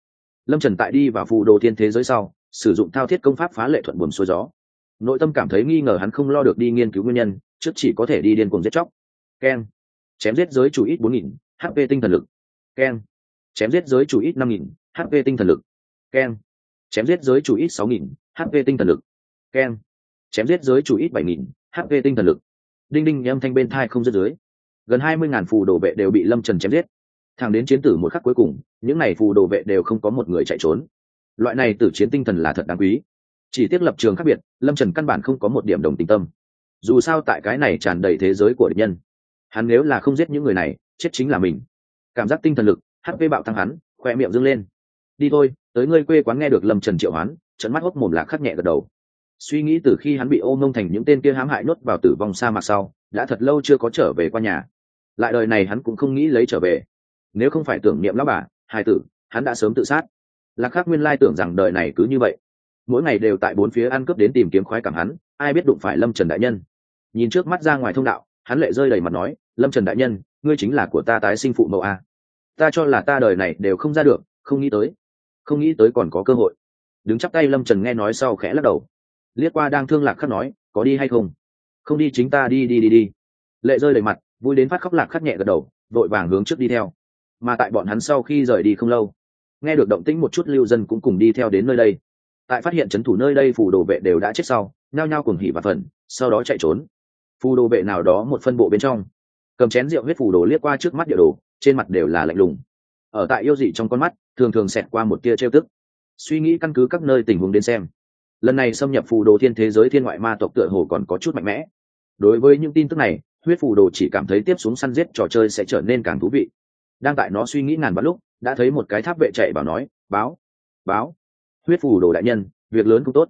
lâm trần tại đi vào phù đồ thiên thế giới sau sử dụng thao thiết công pháp phá lệ thuận buồm xuôi gió. Nội tâm cảm thấy nghi ngờ hắn không lo được đi nghiên cứu nguyên nhân trước chỉ có thể đi điên cuồng giết chóc. Keng chém giết giới chủ ít bốn nghìn hp tinh thần lực. Keng chém giết giới chủ ít năm nghìn hp tinh thần lực. Keng chém giết giới chủ ít sáu nghìn hp tinh thần lực. Keng chém giết giới chủ ít bảy nghìn hp tinh thần lực. Đinh đinh âm thanh bên thai không dứt dưới gần hai mươi ngàn phù đồ vệ đều bị lâm trần chém giết. Thẳng đến chiến tử một khắc cuối cùng, những n à y phù đồ vệ đều không có một người chạy trốn. Loại này tử chiến tinh thần là thật đáng quý. Chỉ tiếc lập trường khác biệt, lâm trần căn bản không có một điểm đồng tình tâm. Dù sao tại cái này tràn đầy thế giới của địch nhân, hắn nếu là không giết những người này, chết chính là mình. Cảm giác tinh thần lực hp bạo tăng hắn, khoe miệng dâng lên. Đi thôi, tới ngươi quê quán nghe được lâm trần triệu hoán trận mắt hốc mồm lạc khắc nhẹ gật đầu. Suy nghĩ từ khi hắn bị ô mông thành những tên kia hãm hại nhốt vào tử vong sa mạc sau, đã thật lâu chưa có trở về qua nhà lại đời này hắn cũng không nghĩ lấy trở về. Nếu không phải tưởng niệm lão bà, hai tử, hắn đã sớm tự sát. Lạc khắc nguyên lai tưởng rằng đời này cứ như vậy. Mỗi ngày đều tại bốn phía ăn cướp đến tìm kiếm khoái cảm hắn, ai biết đụng phải lâm trần đại nhân. Nhìn trước mắt ra ngoài thông đạo, hắn lệ rơi đầy mặt nói, lâm trần đại nhân, ngươi chính là của ta tái sinh phụ mẫu a. Ta cho là ta đời này đều không ra được, không nghĩ tới. Không nghĩ tới còn có cơ hội. Đứng chắp tay lâm trần nghe nói sau khẽ lắc đầu. Liếc qua đang thương lạc khắc nói, có đi hay không? Không đi, chính ta đi đi đi đi. Lệ rơi đầy mặt vui đến phát khóc lạc khắc nhẹ gật đầu, vội vàng hướng trước đi theo. Mà tại bọn hắn sau khi rời đi không lâu, nghe được động tĩnh một chút lưu dân cũng cùng đi theo đến nơi đây. Tại phát hiện c h ấ n thủ nơi đây phù đồ vệ đều đã chết sau, nhao nhao cùng hỉ và phần sau đó chạy trốn. Phù đồ vệ nào đó một phân bộ bên trong, cầm chén rượu huyết phù đồ liếc qua trước mắt địa đồ, trên mặt đều là lạnh lùng. Ở tại yêu dị trong con mắt, thường thường xẹt qua một tia trêu tức. Suy nghĩ căn cứ các nơi tình huống đến xem, lần này xâm nhập phù đồ thiên thế giới thiên ngoại ma tộc tựa hồ còn có chút mạnh mẽ. Đối với những tin tức này huyết phù đồ chỉ cảm thấy tiếp xuống săn giết trò chơi sẽ trở nên càng thú vị. Đang tại nó suy nghĩ ngàn vạn lúc, đã thấy một cái tháp vệ chạy bảo nói, báo báo, huyết phù đồ đại nhân, việc lớn cũng tốt.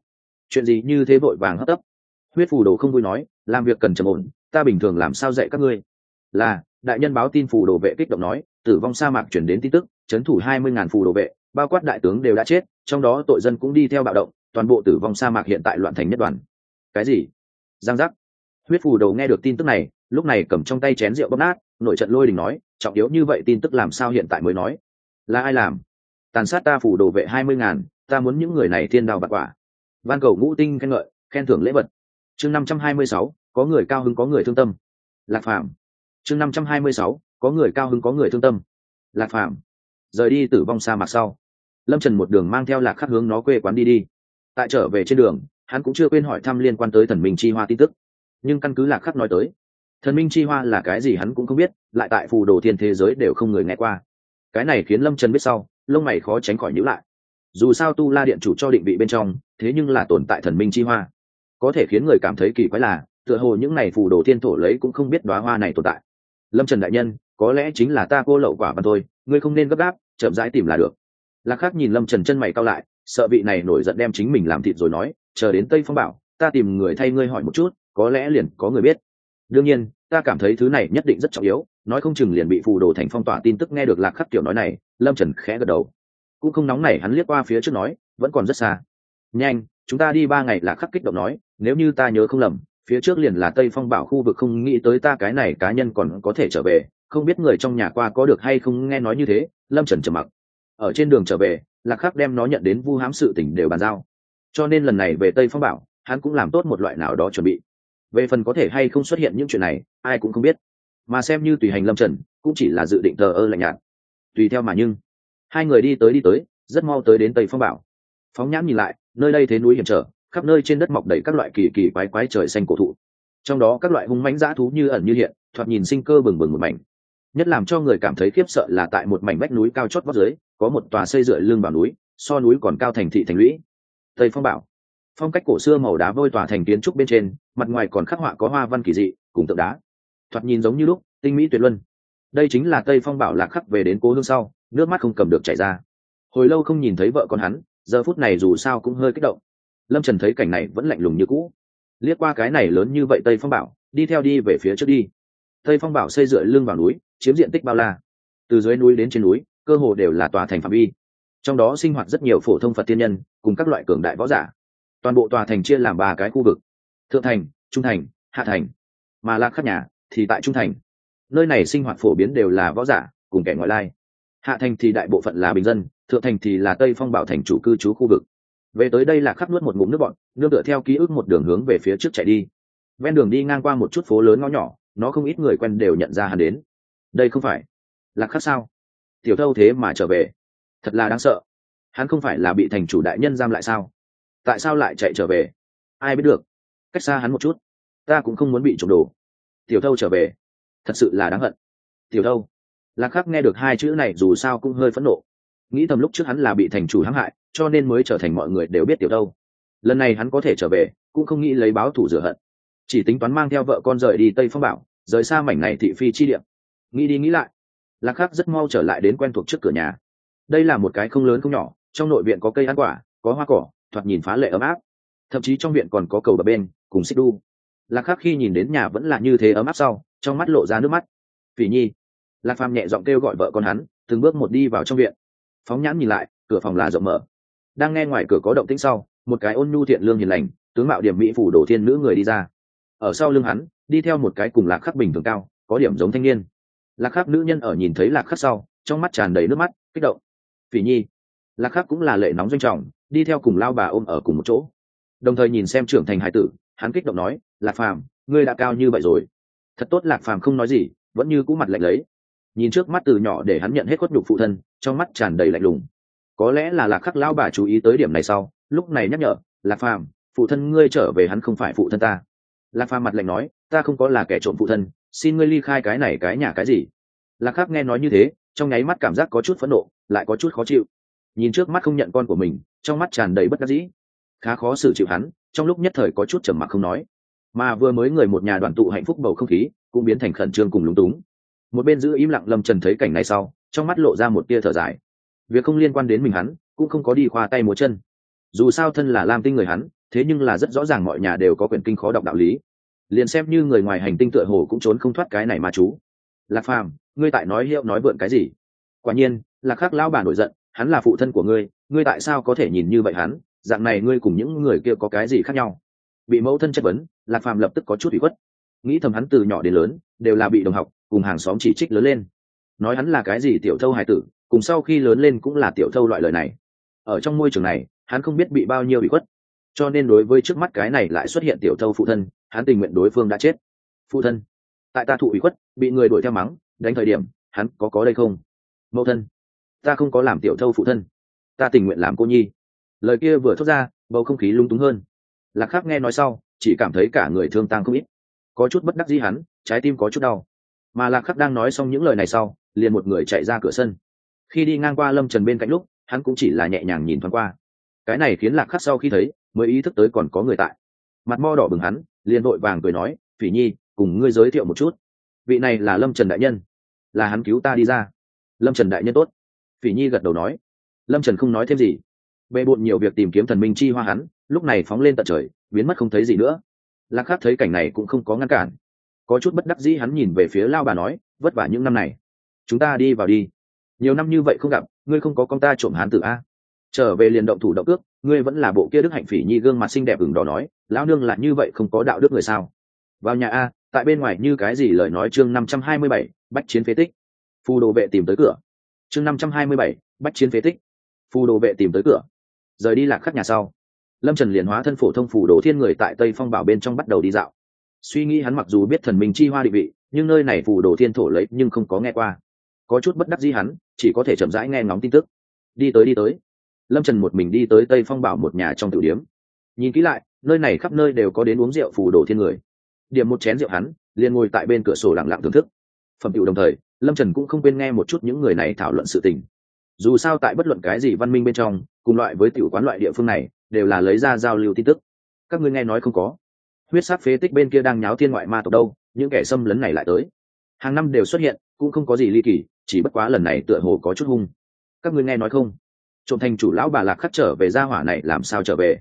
Chuyện gì như thế vội vàng hấp tấp. Huyết phù đồ không vui nói, làm việc cần trầm ổn, ta bình thường làm sao dạy các ngươi? Là, đại nhân báo tin phù đồ vệ kích động nói, tử vong sa mạc chuyển đến tin tức chấn thủ hai mươi ngàn phù đồ vệ, bao quát đại tướng đều đã chết, trong đó tội dân cũng đi theo bạo động, toàn bộ tử vong sa mạc hiện tại loạn thành nhất đoàn. Cái gì? Giang giác. Huyết phù đầu nghe được tin tức này lúc này cầm trong tay chén rượu bóp nát nội trận lôi đình nói, trọng yếu như vậy tin tức làm sao hiện tại mới nói? Là ai làm? Tàn sát ta phủ đồ vệ hai mươi ngàn, ta muốn những người này thiên đào bạc quả. Van cầu ngũ tinh khen ngợi, khen thưởng lễ vật. Chương năm trăm hai mươi sáu, có người cao hứng có người thương tâm. Lạc phạm chương năm trăm hai mươi sáu, có người cao hứng có người thương tâm. Lạc phạm rời đi tử vong sa mạc sau. Lâm trần một đường mang theo lạc khắc hướng nó quê quán đi đi. Tại trở về trên đường, hắn cũng chưa quên hỏi thăm liên quan tới thần minh chi hoa tin tức. Nhưng căn cứ lạc khắc nói tới thần minh chi hoa là cái gì hắn cũng không biết, lại tại phù đồ thiên thế giới đều không người nghe qua. Cái này khiến lâm trần biết sau, lông mày khó tránh khỏi nhữ lại. Dù sao tu la điện chủ cho định vị bên trong, thế nhưng là tồn tại thần minh chi hoa. Có thể khiến người cảm thấy kỳ quái là, tựa hồ những n à y phù đồ thiên thổ lấy cũng không biết đoá hoa này tồn tại. Lâm trần đại nhân, có lẽ chính là ta cô lậu quả mà thôi, ngươi không nên gấp gáp, chậm rãi tìm là được. Lạc khắc nhìn lâm trần chân mày cao lại, sợ vị này nổi giận đem chính mình làm thịt rồi nói, chờ đến tây phong bảo, ta tìm người thay ngươi hỏi một chút, có lẽ liền có người biết đương nhiên, ta cảm thấy thứ này nhất định rất trọng yếu, nói không chừng liền bị phù đồ thành phong tỏa tin tức nghe được lạc khắc kiểu nói này, lâm trần khẽ gật đầu. Cũng không nóng này hắn liếc qua phía trước nói, vẫn còn rất xa. Nhanh, chúng ta đi ba ngày, lạc khắc kích động nói, nếu như ta nhớ không lầm, phía trước liền là tây phong bảo khu vực, không nghĩ tới ta cái này cá nhân còn có thể trở về, không biết người trong nhà qua có được hay không, nghe nói như thế, lâm trần trầm mặc. Ở trên đường trở về, lạc khắc đem nó nhận đến vu hãm sự tỉnh đều bàn giao. Cho nên lần này về tây phong bảo, hắn cũng làm tốt một loại nào đó chuẩn bị về phần có thể hay không xuất hiện những chuyện này, ai cũng không biết. Mà xem như tùy hành lâm trần, cũng chỉ là dự định thờ ơ lạnh nhạt. Tùy theo mà nhưng, hai người đi tới đi tới, rất mau tới đến tây phong bảo. Phóng nhãn nhìn lại, nơi đây thế núi hiểm trở, khắp nơi trên đất mọc đầy các loại kỳ kỳ quái quái trời xanh cổ thụ. Trong đó các loại hung mãnh dã thú như ẩn như hiện, thoạt nhìn sinh cơ bừng bừng một mảnh. Nhất làm cho người cảm thấy khiếp sợ là tại một mảnh vách núi cao chót vót dưới, có một tòa xây dựa lưng vào núi, so núi còn cao thành thị thành lũy. Tây phong bảo phong cách cổ xưa màu đá vôi tỏa thành kiến trúc bên trên, mặt ngoài còn khắc họa có hoa văn kỳ dị, cùng tượng đá. Thoạt nhìn giống như lúc, tinh mỹ tuyệt luân. Đây chính là tây phong bảo lạc khắc về đến cố hương sau, nước mắt không cầm được chảy ra. Hồi lâu không nhìn thấy vợ con hắn, giờ phút này dù sao cũng hơi kích động. Lâm trần thấy cảnh này vẫn lạnh lùng như cũ. Liếc qua cái này lớn như vậy tây phong bảo, đi theo đi về phía trước đi. Tây phong bảo xây dựa lưng vào núi, chiếm diện tích bao la. Từ dưới núi đến trên núi, cơ hồ đều là tòa thành phạm vi. Trong đó sinh hoạt rất nhiều phổ thông phật tiên nhân, cùng các loại cường đại võ giả toàn bộ tòa thành chia làm ba cái khu vực. Thượng thành, trung thành, hạ thành. Mà lạc khắc nhà thì tại trung thành. Nơi này sinh hoạt phổ biến đều là võ giả cùng kẻ ngoại lai. Hạ thành thì đại bộ phận là bình dân, thượng thành thì là tây phong bảo thành chủ cư trú khu vực. Về tới đây là khắc nuốt một ngụm nước bọn nương tựa theo ký ức một đường hướng về phía trước chạy đi. Ven đường đi ngang qua một chút phố lớn ngõ nhỏ, nó không ít người quen đều nhận ra hắn đến. Đây không phải là khắc sao? Tiểu thâu thế mà trở về. Thật là đáng sợ. Hắn không phải là bị thành chủ đại nhân giam lại sao? Tại sao lại chạy trở về? Ai biết được. Cách xa hắn một chút. Ta cũng không muốn bị trộm đồ. Tiểu thâu trở về. Thật sự là đáng hận. Tiểu thâu. Lạc khắc nghe được hai chữ này dù sao cũng hơi phẫn nộ. Nghĩ thầm lúc trước hắn là bị thành chủ hãm hại, cho nên mới trở thành mọi người đều biết tiểu thâu. Lần này hắn có thể trở về, cũng không nghĩ lấy báo thủ rửa hận. Chỉ tính toán mang theo vợ con rời đi tây phong bảo, rời xa mảnh này thị phi chi điểm nghĩ đi nghĩ lại, lạc khắc rất mau trở lại đến quen thuộc trước cửa nhà. Đây là một cái không lớn không nhỏ, trong nội viện có cây ăn quả, có hoa cỏ thoạt nhìn phá lệ ấm áp. Thậm chí trong viện còn có cầu bờ bên, cùng xích đu lạc khắc khi nhìn đến nhà vẫn là như thế ấm áp sau, trong mắt lộ ra nước mắt. Phỉ nhi. Lạc phàm nhẹ giọng kêu gọi vợ con hắn, từng bước một đi vào trong viện. Phóng nhãn nhìn lại, cửa phòng là rộng mở. Đang nghe ngoài cửa có động tĩnh sau, một cái ôn nhu thiện lương hiền lành, tướng mạo điểm mỹ phủ đổ thiên nữ người đi ra. Ở sau lưng hắn, đi theo một cái cùng lạc khắc bình thường cao, có điểm giống thanh niên. Lạc khắc nữ nhân ở nhìn thấy lạc khắc sau, trong mắt tràn đầy nước mắt, kích động. Phỉ nhi lạc khắc cũng là lệ nóng doanh trọng, đi theo cùng lao bà ôm ở cùng một chỗ. Đồng thời nhìn xem trưởng thành hải tử, hắn kích động nói, lạc phàm, ngươi đã cao như vậy rồi. Thật tốt, lạc phàm không nói gì, vẫn như cũ mặt lạnh lấy. Nhìn trước mắt từ nhỏ để hắn nhận hết khuất nhục phụ thân, trong mắt tràn đầy lạnh lùng. Có lẽ là lạc khắc lao bà chú ý tới điểm này sau, lúc này nhắc nhở, lạc phàm, phụ thân ngươi trở về hắn không phải phụ thân ta. Lạc phàm mặt lạnh nói, ta không có là kẻ trộm phụ thân, xin ngươi ly khai cái này cái nhà cái gì? Lạc khắc nghe nói như thế, trong nháy mắt cảm giác có chút phẫn nộ, lại có chút khó chịu nhìn trước mắt không nhận con của mình, trong mắt tràn đầy bất đắc dĩ. Khá khó xử chịu hắn, trong lúc nhất thời có chút trầm mặc không nói. Mà vừa mới người một nhà đoàn tụ hạnh phúc bầu không khí, cũng biến thành khẩn trương cùng lúng túng. Một bên giữ im lặng lâm trần thấy cảnh này sau, trong mắt lộ ra một tia thở dài. Việc không liên quan đến mình hắn, cũng không có đi khoa tay múa chân. Dù sao thân là lam tinh người hắn, thế nhưng là rất rõ ràng mọi nhà đều có quyền kinh khó đọc đạo lý. Liền xem như người ngoài hành tinh tựa hồ cũng trốn không thoát cái này mà chú. Lạc phàm, ngươi tại nói hiệu nói vượn cái gì? Quả nhiên, lạc khắc lão bà nổi giận hắn là phụ thân của ngươi ngươi tại sao có thể nhìn như vậy hắn? Dạng này ngươi cùng những người kia có cái gì khác nhau? Bị mẫu thân chất vấn, lạc phàm lập tức có chút bị khuất. Nghĩ thầm hắn từ nhỏ đến lớn, đều là bị đồng học, cùng hàng xóm chỉ trích lớn lên. Nói hắn là cái gì tiểu thâu hài tử, cùng sau khi lớn lên cũng là tiểu thâu loại lời này. Ở trong môi trường này, hắn không biết bị bao nhiêu bị khuất. Cho nên đối với trước mắt cái này lại xuất hiện tiểu thâu phụ thân, hắn tình nguyện đối phương đã chết. Phụ thân, tại ta thụ ủy khuất, bị người đuổi theo mắng, đánh thời điểm, hắn có có đây không? Mẫu thân ta không có làm tiểu thâu phụ thân. Ta tình nguyện làm cô nhi. Lời kia vừa thốt ra, bầu không khí lung túng hơn. Lạc khắc nghe nói sau, chỉ cảm thấy cả người thương tăng không ít. Có chút bất đắc dĩ hắn, trái tim có chút đau. Mà lạc khắc đang nói xong những lời này sau, liền một người chạy ra cửa sân. Khi đi ngang qua lâm trần bên cạnh lúc, hắn cũng chỉ là nhẹ nhàng nhìn thoáng qua. Cái này khiến lạc khắc sau khi thấy, mới ý thức tới còn có người tại. Mặt mo đỏ bừng hắn, liền vội vàng cười nói, phỉ nhi, cùng ngươi giới thiệu một chút. Vị này là lâm trần đại nhân. Là hắn cứu ta đi ra. Lâm trần đại nhân tốt phỉ nhi gật đầu nói. Lâm trần không nói thêm gì. Bề bộn nhiều việc tìm kiếm thần minh chi hoa hắn, lúc này phóng lên tận trời, biến mất không thấy gì nữa. Lạc khắc thấy cảnh này cũng không có ngăn cản. Có chút bất đắc dĩ hắn nhìn về phía lao bà nói, vất vả những năm này. Chúng ta đi vào đi. Nhiều năm như vậy không gặp, ngươi không có con ta trộm hán tử a. Trở về liền động thủ động cước, ngươi vẫn là bộ kia đức hạnh phỉ nhi gương mặt xinh đẹp ửng đỏ nói, lão nương là như vậy không có đạo đức người sao? Vào nhà a, tại bên ngoài như cái gì lời nói chương năm trăm hai mươi bảy, bách chiến phế tích. Phù đồ vệ tìm tới cửa chương năm trăm hai mươi bảy, bách chiến phế tích. Phù đồ vệ tìm tới cửa. Rời đi lạc khắc nhà sau, lâm trần liền hóa thân phổ thông phù đồ thiên người tại tây phong bảo bên trong bắt đầu đi dạo. Suy nghĩ hắn mặc dù biết thần minh chi hoa định vị, nhưng nơi này phù đồ thiên thổ lấy nhưng không có nghe qua. Có chút bất đắc gì hắn, chỉ có thể chậm rãi nghe ngóng tin tức. Đi tới đi tới. Lâm trần một mình đi tới tây phong bảo một nhà trong tử điếm. Nhìn kỹ lại, nơi này khắp nơi đều có đến uống rượu phù đồ thiên người. Điểm một chén rượu hắn, liền ngồi tại bên cửa sổ lặng lặng thưởng thức. Phẩm hiệu đồng thời lâm trần cũng không quên nghe một chút những người này thảo luận sự tình. Dù sao tại bất luận cái gì văn minh bên trong, cùng loại với tiểu quán loại địa phương này, đều là lấy ra giao lưu tin tức. Các ngươi nghe nói không có? Huyết sắc phế tích bên kia đang nháo thiên ngoại ma tộc đâu, những kẻ xâm lấn này lại tới. Hàng năm đều xuất hiện, cũng không có gì ly kỳ, chỉ bất quá lần này tựa hồ có chút hung. Các ngươi nghe nói không? Trộm thành chủ lão bà lạc khắc trở về gia hỏa này làm sao trở về?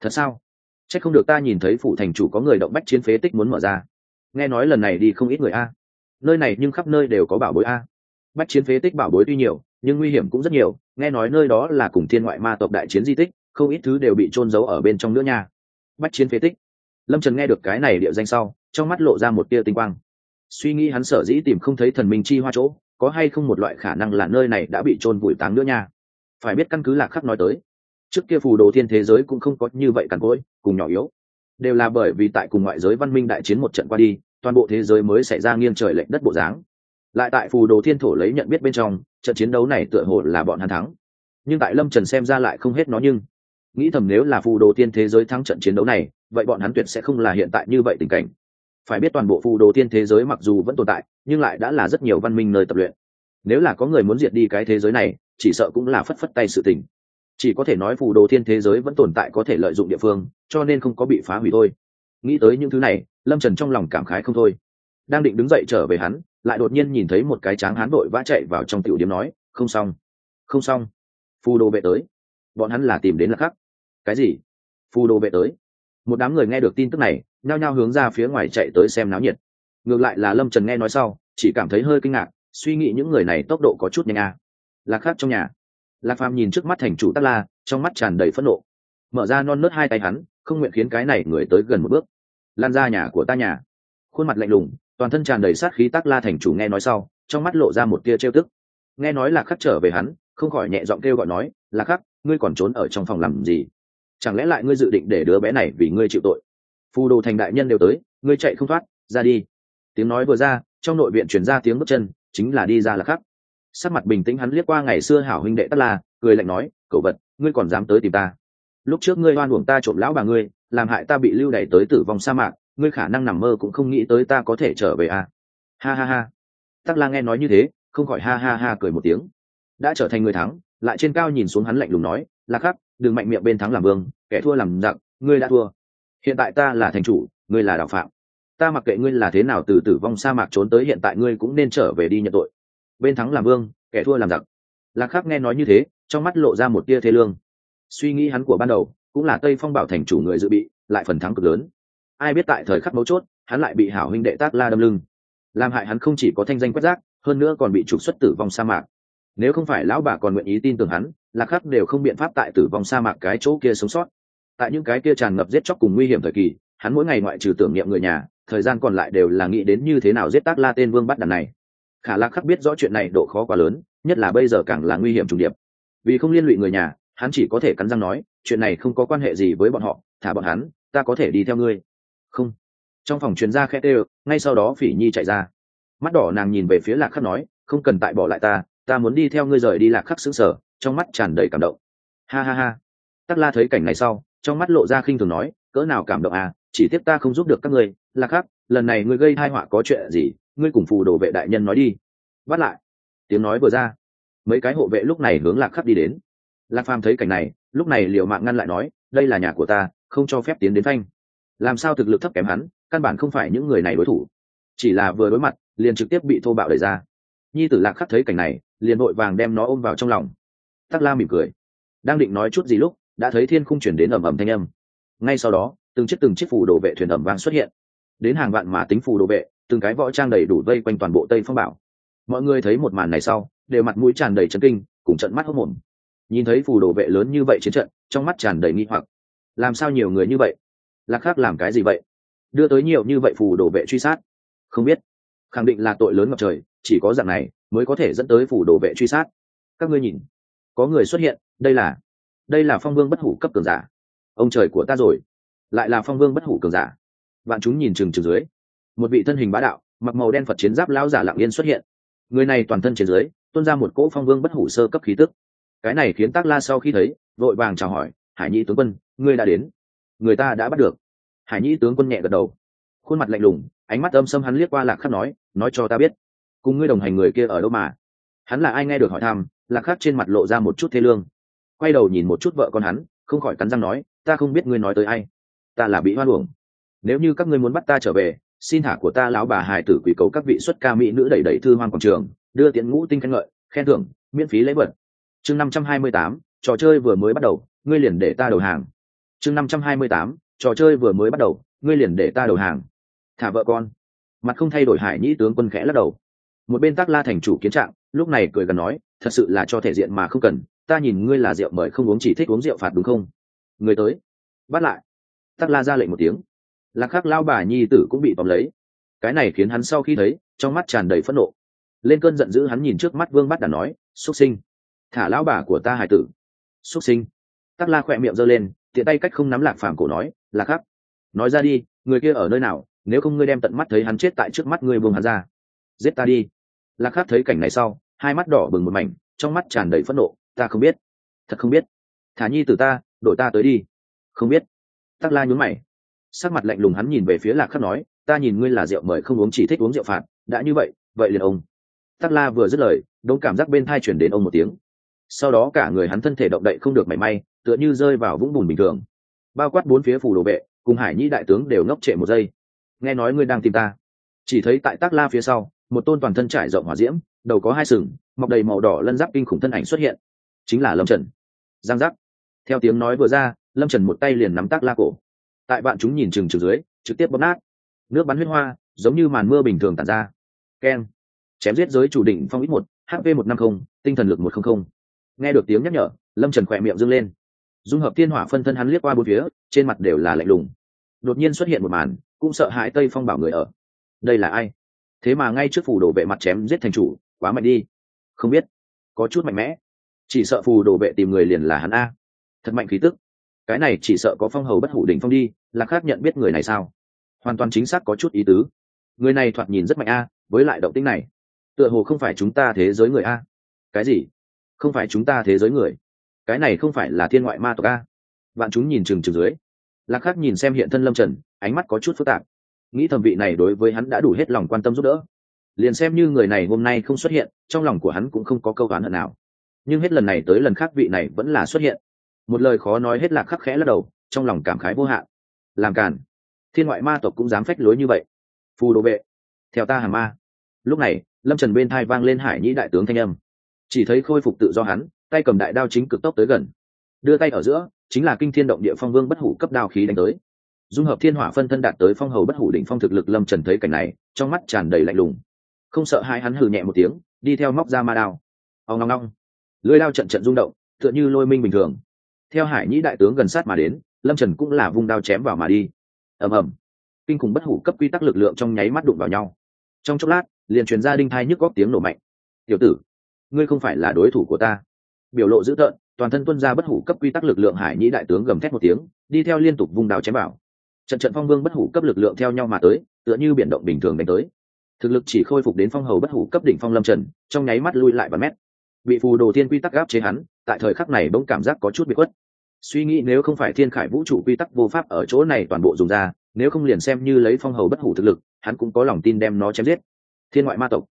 Thật sao? C h ắ c không được ta nhìn thấy phụ thành chủ có người động bách chiến phế tích muốn mở ra. Nghe nói lần này đi không ít người a nơi này nhưng khắp nơi đều có bảo bối a. Bách chiến phế tích bảo bối tuy nhiều, nhưng nguy hiểm cũng rất nhiều. Nghe nói nơi đó là cùng thiên ngoại ma tộc đại chiến di tích, không ít thứ đều bị trôn giấu ở bên trong nữa nha. Bách chiến phế tích. Lâm trần nghe được cái này địa danh sau, trong mắt lộ ra một tia tinh quang. Suy nghĩ hắn sở dĩ tìm không thấy thần minh chi hoa chỗ, có hay không một loại khả năng là nơi này đã bị trôn vùi táng nữa nha? Phải biết căn cứ lạc khắc nói tới, trước kia phù đồ thiên thế giới cũng không có như vậy cằn cỗi, cùng nhỏ yếu. Đều là bởi vì tại cùng ngoại giới văn minh đại chiến một trận qua đi toàn bộ thế giới mới xảy ra nghiêng trời lệch đất bộ dáng. Lại tại phù đồ thiên thổ lấy nhận biết bên trong, trận chiến đấu này tựa hồ là bọn hắn thắng. Nhưng tại lâm trần xem ra lại không hết nó nhưng, nghĩ thầm nếu là phù đồ tiên thế giới thắng trận chiến đấu này, vậy bọn hắn tuyệt sẽ không là hiện tại như vậy tình cảnh. Phải biết toàn bộ phù đồ tiên thế giới mặc dù vẫn tồn tại, nhưng lại đã là rất nhiều văn minh nơi tập luyện. Nếu là có người muốn diệt đi cái thế giới này, chỉ sợ cũng là phất phất tay sự tình. Chỉ có thể nói phù đồ thiên thế giới vẫn tồn tại có thể lợi dụng địa phương, cho nên không có bị phá hủy thôi nghĩ tới những thứ này, lâm trần trong lòng cảm khái không thôi. Đang định đứng dậy trở về hắn, lại đột nhiên nhìn thấy một cái tráng hán đội vã chạy vào trong tiểu điếm nói, không xong không xong, phù đồ vệ tới. Bọn hắn là tìm đến là khắc cái gì? Phù đồ vệ tới? Một đám người nghe được tin tức này, nhao nhao hướng ra phía ngoài chạy tới xem náo nhiệt. Ngược lại là lâm trần nghe nói sau, chỉ cảm thấy hơi kinh ngạc, suy nghĩ những người này tốc độ có chút nhanh à. lạc khắc trong nhà. Lạc phàm nhìn trước mắt thành chủ tắc la, trong mắt tràn đầy phẫn nộ. Mở ra non nớt hai tay hắn không nguyện khiến cái này người tới gần một bước. Lan ra nhà của ta nhà. Khuôn mặt lạnh lùng, toàn thân tràn đầy sát khí tắc la thành chủ nghe nói sau, trong mắt lộ ra một tia trêu tức. Nghe nói là khắc trở về hắn, không khỏi nhẹ giọng kêu gọi nói là khắc, ngươi còn trốn ở trong phòng làm gì? Chẳng lẽ lại ngươi dự định để đứa bé này vì ngươi chịu tội? Phù đồ thành đại nhân đều tới, ngươi chạy không thoát, ra đi. Tiếng nói vừa ra, trong nội viện chuyển ra tiếng bước chân, chính là đi ra là khắc. Sắc mặt bình tĩnh hắn liếc qua ngày xưa hảo huynh đệ tất la, cười lạnh nói cậu vật, ngươi còn dám tới tìm ta? Lúc trước ngươi oan uổng ta trộm lão bà ngươi, làm hại ta bị lưu đày tới tử vong sa mạc, ngươi khả năng nằm mơ cũng không nghĩ tới ta có thể trở về à. ha ha ha. Tắc la nghe nói như thế, không khỏi ha ha ha cười một tiếng. Đã trở thành người thắng, lại trên cao nhìn xuống hắn lạnh lùng nói là khắc, đừng mạnh miệng bên thắng làm vương, kẻ thua làm giặc, ngươi đã thua. Hiện tại ta là thành chủ, ngươi là đạo phạm. Ta mặc kệ ngươi là thế nào từ tử vong sa mạc trốn tới hiện tại ngươi cũng nên trở về đi nhận tội. Bên thắng làm vương, kẻ thua làm giặc. Lạc khắc nghe nói như thế, trong mắt lộ ra một tia thế lương suy nghĩ hắn của ban đầu, cũng là tây phong bảo thành chủ người dự bị, lại phần thắng cực lớn. Ai biết tại thời khắc mấu chốt, hắn lại bị hảo huynh đệ tác la đâm lưng. Làm hại hắn không chỉ có thanh danh quét rác, hơn nữa còn bị trục xuất tử vong sa mạc. Nếu không phải lão bà còn nguyện ý tin tưởng hắn, lạc khắc đều không biện pháp tại tử vong sa mạc cái chỗ kia sống sót. Tại những cái kia tràn ngập giết chóc cùng nguy hiểm thời kỳ, hắn mỗi ngày ngoại trừ tưởng niệm người nhà, thời gian còn lại đều là nghĩ đến như thế nào giết tác la tên vương bắt đàn này. Khả lạc khắc biết rõ chuyện này độ khó quá lớn, nhất là bây giờ càng là nguy hiểm trùng điệp. Vì không liên lụy người nhà hắn chỉ có thể cắn răng nói, chuyện này không có quan hệ gì với bọn họ, thả bọn hắn, ta có thể đi theo ngươi. Không. Trong phòng chuyên gia khe tê ngay sau đó phỉ nhi chạy ra. Mắt đỏ nàng nhìn về phía lạc khắc nói, không cần tại bỏ lại ta ta muốn đi theo ngươi rời đi lạc khắc xứng sở, trong mắt tràn đầy cảm động. Ha ha ha. Tắc la thấy cảnh này sau, trong mắt lộ ra khinh thường nói, cỡ nào cảm động à chỉ tiếc ta không giúp được các ngươi. Lạc khắc, lần này ngươi gây hai họa có chuyện gì, ngươi cùng phù đồ vệ đại nhân nói đi. Bắt lại. Tiếng nói vừa ra. Mấy cái hộ vệ lúc này hướng lạc khắc đi đến lạc phàm thấy cảnh này, lúc này liệu mạng ngăn lại nói, đây là nhà của ta, không cho phép tiến đến phanh. Làm sao thực lực thấp kém hắn, căn bản không phải những người này đối thủ. Chỉ là vừa đối mặt, liền trực tiếp bị thô bạo đẩy ra. Nhi tử lạc khắc thấy cảnh này, liền vội vàng đem nó ôm vào trong lòng. Tắc la mỉm cười. Đang định nói chút gì lúc, đã thấy thiên khung chuyển đến ầm ầm thanh âm. Ngay sau đó, từng chiếc từng chiếc phù đồ vệ thuyền ẩm vàng xuất hiện. Đến hàng vạn mà tính phù đồ vệ, từng cái võ trang đầy đủ vây quanh toàn bộ tây phong bảo. Mọi người thấy một màn này sau, đều mặt mũi tràn đầy chấn kinh, cùng trận mắt hốc mồm nhìn thấy phù đồ vệ lớn như vậy chiến trận, trong mắt tràn đầy nghi hoặc. Làm sao nhiều người như vậy? Lạc khác làm cái gì vậy? Đưa tới nhiều như vậy phù đồ vệ truy sát? Không biết. Khẳng định là tội lớn ngập trời, chỉ có dạng này mới có thể dẫn tới phủ đồ vệ truy sát. Các ngươi nhìn. Có người xuất hiện, đây là đây là phong vương bất hủ cấp cường giả. Ông trời của ta rồi. Lại là phong vương bất hủ cường giả. Bạn chúng nhìn chừng chừng dưới. Một vị thân hình bá đạo, mặc màu đen phật chiến giáp lão giả lạng yên xuất hiện. Người này toàn thân trên dưới, tuôn ra một cỗ phong vương bất hủ sơ cấp khí tức cái này khiến tác la sau khi thấy, vội vàng chào hỏi, hải nhĩ tướng quân, ngươi đã đến. Người ta đã bắt được. Hải nhĩ tướng quân nhẹ gật đầu. Khuôn mặt lạnh lùng, ánh mắt âm xâm hắn liếc qua lạc khắc nói nói cho ta biết, cùng ngươi đồng hành người kia ở đâu mà? Hắn là ai nghe được hỏi thăm, lạc khắc trên mặt lộ ra một chút thê lương. Quay đầu nhìn một chút vợ con hắn, không khỏi cắn răng nói, ta không biết ngươi nói tới ai. Ta là bị hoan uổng. Nếu như các ngươi muốn bắt ta trở về, xin thả của ta lão bà hài tử quỷ cầu các vị xuất ca mỹ nữ đẩy đẩy thư hoan quảng trường, đưa tiễn ngũ tinh khen ngợi, khen thưởng, miễn phí lấy vật chương năm trăm hai mươi tám, trò chơi vừa mới bắt đầu, ngươi liền để ta đầu hàng. Chương năm trăm hai mươi tám, trò chơi vừa mới bắt đầu, ngươi liền để ta đầu hàng. Thả vợ con. Mặt không thay đổi hải nhĩ tướng quân khẽ lắc đầu. Một bên tác la thành chủ kiến trạng, lúc này cười gần nói, thật sự là cho thể diện mà không cần, ta nhìn ngươi là rượu mời không uống chỉ thích uống rượu phạt đúng không? Người tới. Bắt lại. Tác la ra lệnh một tiếng. Lạc khắc lao bà nhi tử cũng bị tóm lấy. Cái này khiến hắn sau khi thấy, trong mắt tràn đầy phẫn nộ. Lên cơn giận dữ hắn nhìn trước mắt vương bắt đàn nói xuất sinh thả lão bà của ta hải tử. Xuất sinh. Tắc la khỏe miệng giơ lên, tiện tay cách không nắm lạc phàm cổ nói là khắc nói ra đi, người kia ở nơi nào, nếu không ngươi đem tận mắt thấy hắn chết tại trước mắt ngươi buông hắn ra. Giết ta đi. Lạc khắc thấy cảnh này sau, hai mắt đỏ bừng một mảnh, trong mắt tràn đầy phẫn nộ, ta không biết, thật không biết. Thả nhi từ ta, đổi ta tới đi. Không biết. Tắc la nhún mày. Sắc mặt lạnh lùng hắn nhìn về phía lạc khắc nói, ta nhìn ngươi là rượu mời không uống chỉ thích uống rượu phạt, đã như vậy vậy liền ông. Tắc la vừa dứt lời, đống cảm giác bên thai chuyển đến ông một tiếng sau đó cả người hắn thân thể động đậy không được mảy may, tựa như rơi vào vũng bùn bình thường. Bao quát bốn phía phủ đồ vệ, cùng hải nhi đại tướng đều ngốc trệ một giây. Nghe nói ngươi đang tìm ta. Chỉ thấy tại tác la phía sau, một tôn toàn thân trải rộng hỏa diễm, đầu có hai sừng, mọc đầy màu đỏ lân giáp kinh khủng thân ảnh xuất hiện. Chính là lâm trần. Giang giác. Theo tiếng nói vừa ra, lâm trần một tay liền nắm tác la cổ. Tại bạn chúng nhìn chừng chừng dưới, trực tiếp bóp nát. Nước bắn huyết hoa, giống như màn mưa bình thường tàn ra. Keng. Chém giết giới chủ định phong ít một hp một năm mươi tinh thần lực một trăm linh nghe được tiếng nhắc nhở, lâm trần khỏe miệng dâng lên. Dung hợp thiên hỏa phân thân hắn liếc qua bốn phía, trên mặt đều là lạnh lùng. Đột nhiên xuất hiện một màn, cũng sợ hãi tây phong bảo người ở. Đây là ai? Thế mà ngay trước phủ đồ vệ mặt chém giết thành chủ, quá mạnh đi. Không biết. Có chút mạnh mẽ. Chỉ sợ phù đồ vệ tìm người liền là hắn a. Thật mạnh khí tức. Cái này chỉ sợ có phong hầu bất hủ đỉnh phong đi, là khác nhận biết người này sao? Hoàn toàn chính xác có chút ý tứ. Người này thoạt nhìn rất mạnh a, với lại động tĩnh này. Tựa hồ không phải chúng ta thế giới người a. Cái gì? Không phải chúng ta thế giới người. Cái này không phải là thiên ngoại ma tộc a. Bạn chúng nhìn chừng chừng dưới. Lạc khắc nhìn xem hiện thân lâm trần, ánh mắt có chút phức tạp. Nghĩ thẩm vị này đối với hắn đã đủ hết lòng quan tâm giúp đỡ. Liền xem như người này hôm nay không xuất hiện, trong lòng của hắn cũng không có câu oán hận nào. Nhưng hết lần này tới lần khác vị này vẫn là xuất hiện. Một lời khó nói hết lạc khắc khẽ lắc đầu, trong lòng cảm khái vô hạn. Làm càn. Thiên ngoại ma tộc cũng dám phách lối như vậy. Phù đồ vệ. Theo ta hàm ma. Lúc này, lâm trần bên thai vang lên hải nhĩ đại tướng thanh âm chỉ thấy khôi phục tự do hắn, tay cầm đại đao chính cực tốc tới gần. Đưa tay ở giữa, chính là kinh thiên động địa phong vương bất hủ cấp đao khí đánh tới. Dung hợp thiên hỏa phân thân đạt tới phong hầu bất hủ đỉnh phong thực lực lâm trần thấy cảnh này, trong mắt tràn đầy lạnh lùng. Không sợ hai hắn hừ nhẹ một tiếng, đi theo móc ra ma đao. Ông ngong ngong lưới đao trận trận rung động, tựa như lôi minh bình thường. Theo hải nhĩ đại tướng gần sát mà đến, lâm trần cũng là vung đao chém vào mà đi. Ầm ầm. Kinh khủng bất hủ cấp quy tắc lực lượng trong nháy mắt đụng vào nhau. Trong chốc lát, liền truyền ra đinh thai nhức góc tiếng nổ mạnh. Tiểu tử ngươi không phải là đối thủ của ta. Biểu lộ dữ tợn, toàn thân tuân ra bất hủ cấp quy tắc lực lượng hải nhĩ đại tướng gầm thét một tiếng, đi theo liên tục vùng đào chém bảo. trận trận phong vương bất hủ cấp lực lượng theo nhau mà tới, tựa như biển động bình thường đánh tới. Thực lực chỉ khôi phục đến phong hầu bất hủ cấp đỉnh phong lâm trần, trong nháy mắt lui lại và mét. Bị phù đồ thiên quy tắc gáp chế hắn, tại thời khắc này bỗng cảm giác có chút bị khuất. Suy nghĩ nếu không phải thiên khải vũ trụ quy tắc vô pháp ở chỗ này toàn bộ dùng ra, nếu không liền xem như lấy phong hầu bất hủ thực lực, hắn cũng có lòng tin đem nó chém giết. Thiên ngoại ma tộc,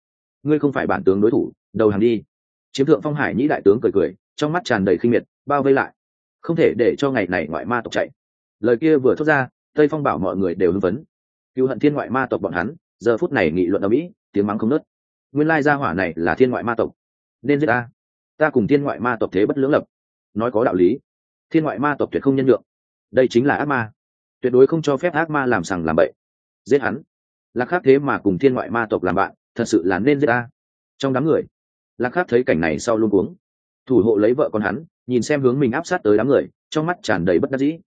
ngươi không phải bản tướng đối thủ đầu hàng đi. Chiếm thượng phong hải nhĩ đại tướng cười cười, trong mắt tràn đầy khinh miệt, bao vây lại. Không thể để cho ngày này ngoại ma tộc chạy. Lời kia vừa thốt ra, tây phong bảo mọi người đều hưng phấn. Cựu hận thiên ngoại ma tộc bọn hắn, giờ phút này nghị luận ở mỹ, tiếng mắng không nớt nguyên lai gia hỏa này là thiên ngoại ma tộc. Nên giết ta. Ta cùng thiên ngoại ma tộc thế bất lưỡng lập. Nói có đạo lý. Thiên ngoại ma tộc tuyệt không nhân nhượng. Đây chính là ác ma. Tuyệt đối không cho phép ác ma làm sằng làm bậy. Giết hắn. Là khác thế mà cùng thiên ngoại ma tộc làm bạn, thật sự là nên giết ta. Trong đám người lạc khắc thấy cảnh này sau luôn cuống. Thủ hộ lấy vợ con hắn, nhìn xem hướng mình áp sát tới đám người, trong mắt tràn đầy bất đắc dĩ.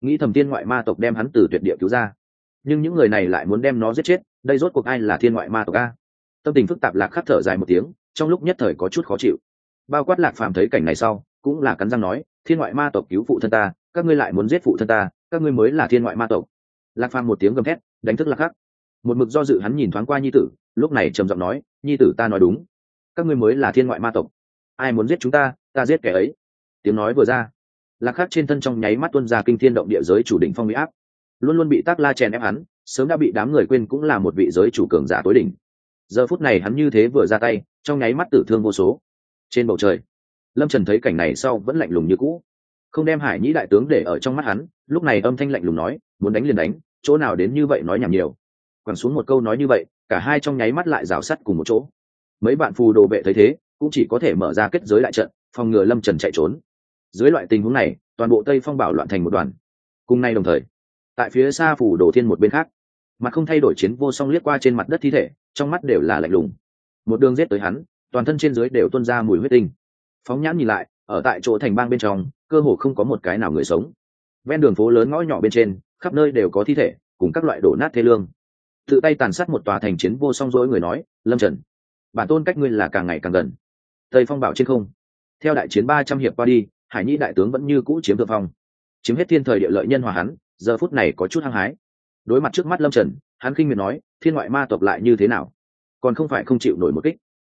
Nghĩ thầm thiên ngoại ma tộc đem hắn từ tuyệt địa cứu ra. Nhưng những người này lại muốn đem nó giết chết, đây rốt cuộc ai là thiên ngoại ma tộc a? Tâm tình phức tạp lạc khắc thở dài một tiếng, trong lúc nhất thời có chút khó chịu. Bao quát lạc phàm thấy cảnh này sau, cũng là cắn răng nói, thiên ngoại ma tộc cứu phụ thân ta, các ngươi lại muốn giết phụ thân ta, các ngươi mới là thiên ngoại ma tộc. Lạc phàm một tiếng gầm thét, đánh thức lạc khắc. Một mực do dự hắn nhìn thoáng qua nhi tử, lúc này trầm giọng nói, nhi tử, ta nói đúng các ngươi mới là thiên ngoại ma tộc. Ai muốn giết chúng ta ta giết kẻ ấy. Tiếng nói vừa ra, lạc khắc trên thân trong nháy mắt tuân ra kinh thiên động địa giới chủ đỉnh phong mỹ áp. Luôn luôn bị tác la chèn ép hắn, sớm đã bị đám người quên cũng là một vị giới chủ cường giả tối đỉnh. Giờ phút này hắn như thế vừa ra tay, trong nháy mắt tử thương vô số. Trên bầu trời, lâm trần thấy cảnh này sau vẫn lạnh lùng như cũ. Không đem hải nhĩ đại tướng để ở trong mắt hắn, lúc này âm thanh lạnh lùng nói, muốn đánh liền đánh, chỗ nào đến như vậy nói nhảm nhiều. Quẳng xuống một câu nói như vậy, cả hai trong nháy mắt lại rào sắt cùng một chỗ mấy bạn phù đồ vệ thấy thế, cũng chỉ có thể mở ra kết giới lại trận, phòng ngừa lâm trần chạy trốn. Dưới loại tình huống này, toàn bộ tây phong bảo loạn thành một đoàn. Cùng nay đồng thời, tại phía xa phủ đồ thiên một bên khác, mặt không thay đổi chiến vô song liếc qua trên mặt đất thi thể, trong mắt đều là lạnh lùng. Một đường giết tới hắn, toàn thân trên dưới đều tuôn ra mùi huyết tinh. Phóng nhãn nhìn lại, ở tại chỗ thành bang bên trong, cơ hồ không có một cái nào người sống. Ven đường phố lớn ngõ nhỏ bên trên, khắp nơi đều có thi thể, cùng các loại đổ nát thê lương. Tự tay tàn sát một tòa thành chiến vô song dỗi người nói, lâm trần bản tôn cách ngươi là càng ngày càng gần. Tây phong bảo trên không. Theo đại chiến ba trăm hiệp qua đi, hải nhĩ đại tướng vẫn như cũ chiếm thượng phong. Chiếm hết thiên thời địa lợi nhân hòa hắn, giờ phút này có chút hăng hái. Đối mặt trước mắt lâm trần, hắn khinh miệt nói, thiên ngoại ma tộc lại như thế nào? Còn không phải không chịu nổi một kích.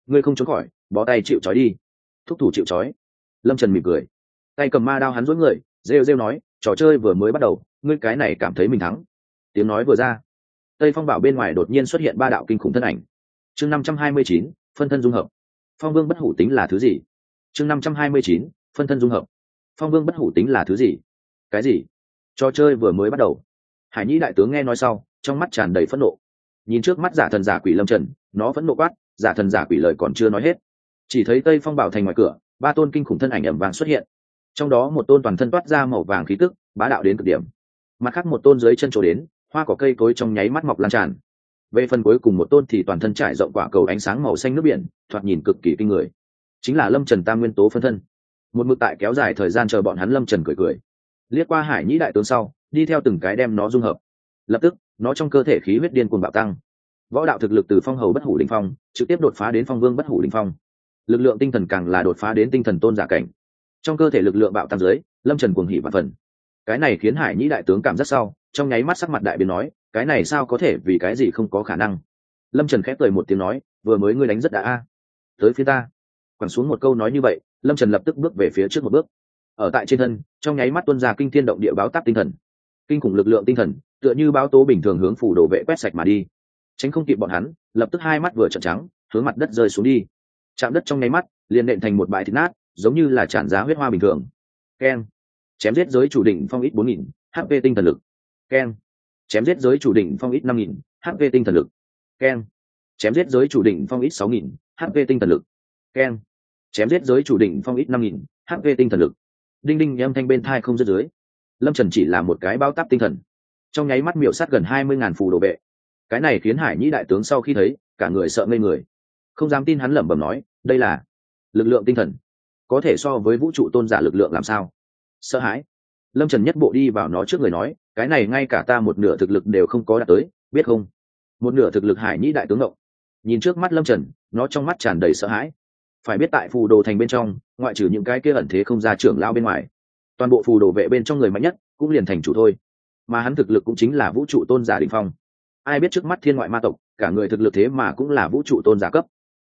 Ngươi không trốn khỏi, bó tay chịu trói đi. Thúc thủ chịu trói. Lâm trần mỉm cười. Tay cầm ma đao hắn dối người, rêu rêu nói, trò chơi vừa mới bắt đầu, ngươi cái này cảm thấy mình thắng. Tiếng nói vừa ra, tây phong bảo bên ngoài đột nhiên xuất hiện ba đạo kinh khủng thân ảnh chương năm trăm hai mươi chín, phân thân dung hợp. Phong vương bất hủ tính là thứ gì? Chương năm trăm hai mươi chín, phân thân dung hợp. Phong vương bất hủ tính là thứ gì? Cái gì? Trò chơi vừa mới bắt đầu. Hải nhĩ đại tướng nghe nói sau, trong mắt tràn đầy phẫn nộ. Nhìn trước mắt giả thần giả quỷ lâm trần, nó vẫn nộ quát, giả thần giả quỷ lời còn chưa nói hết. Chỉ thấy tây phong bảo thành ngoài cửa, ba tôn kinh khủng thân ảnh ẩm vàng xuất hiện. Trong đó một tôn toàn thân toát ra màu vàng khí tức, bá đạo đến cực điểm. Mặt khác một tôn dưới chân trổ đến, hoa cỏ cây cối trong nháy mắt mọc lan tràn về phần cuối cùng một tôn thì toàn thân trải rộng quả cầu ánh sáng màu xanh nước biển, thoạt nhìn cực kỳ kinh người. Chính là lâm trần tam nguyên tố phân thân. Một mực tại kéo dài thời gian chờ bọn hắn lâm trần cười cười. Liếc qua hải nhĩ đại tướng sau, đi theo từng cái đem nó dung hợp. Lập tức, nó trong cơ thể khí huyết điên cuồng bạo tăng. Võ đạo thực lực từ phong hầu bất hủ linh phong, trực tiếp đột phá đến phong vương bất hủ linh phong. Lực lượng tinh thần càng là đột phá đến tinh thần tôn giả cảnh. Trong cơ thể lực lượng bạo tăng dưới, lâm trần cuồng hỉ và phần. Cái này khiến hải nhĩ đại tướng cảm giác sau, trong nháy mắt sắc mặt đại biến nói cái này sao có thể vì cái gì không có khả năng? Lâm trần khép cười một tiếng nói, vừa mới ngươi đánh rất đã a. Tới phía ta. Quẳng xuống một câu nói như vậy, lâm trần lập tức bước về phía trước một bước. Ở tại trên thân, trong nháy mắt tuân ra kinh thiên động địa báo táp tinh thần. Kinh khủng lực lượng tinh thần, tựa như báo tố bình thường hướng phủ đồ vệ quét sạch mà đi. Tránh không kịp bọn hắn, lập tức hai mắt vừa trợn trắng, hướng mặt đất rơi xuống đi. Chạm đất trong nháy mắt, liền nện thành một bãi thịt nát, giống như là tràn giá huyết hoa bình thường. Keng. Chém giết giới chủ định phong ít bốn nghìn hp tinh thần lực. Keng chém giết giới chủ đỉnh phong ít năm nghìn hp tinh thần lực. Keng chém giết giới chủ đỉnh phong ít sáu nghìn hp tinh thần lực. Keng chém giết giới chủ đỉnh phong ít năm nghìn hp tinh thần lực. Đinh đinh, âm thanh bên thai không dứt dưới. Lâm trần chỉ là một cái bao táp tinh thần. Trong nháy mắt miểu sát gần hai mươi ngàn phù đồ vệ. Cái này khiến hải nhĩ đại tướng sau khi thấy, cả người sợ ngây người. Không dám tin hắn lẩm bẩm nói, đây là lực lượng tinh thần. Có thể so với vũ trụ tôn giả lực lượng làm sao? Sợ hãi. Lâm trần nhất bộ đi vào nó trước người nói cái này ngay cả ta một nửa thực lực đều không có đạt tới, biết không? Một nửa thực lực hải nhĩ đại tướng ngộng. Nhìn trước mắt lâm trần, nó trong mắt tràn đầy sợ hãi. Phải biết tại phù đồ thành bên trong, ngoại trừ những cái kia ẩn thế không ra trưởng lao bên ngoài, toàn bộ phù đồ vệ bên trong người mạnh nhất cũng liền thành chủ thôi. Mà hắn thực lực cũng chính là vũ trụ tôn giả đình phong. Ai biết trước mắt thiên ngoại ma tộc, cả người thực lực thế mà cũng là vũ trụ tôn giả cấp.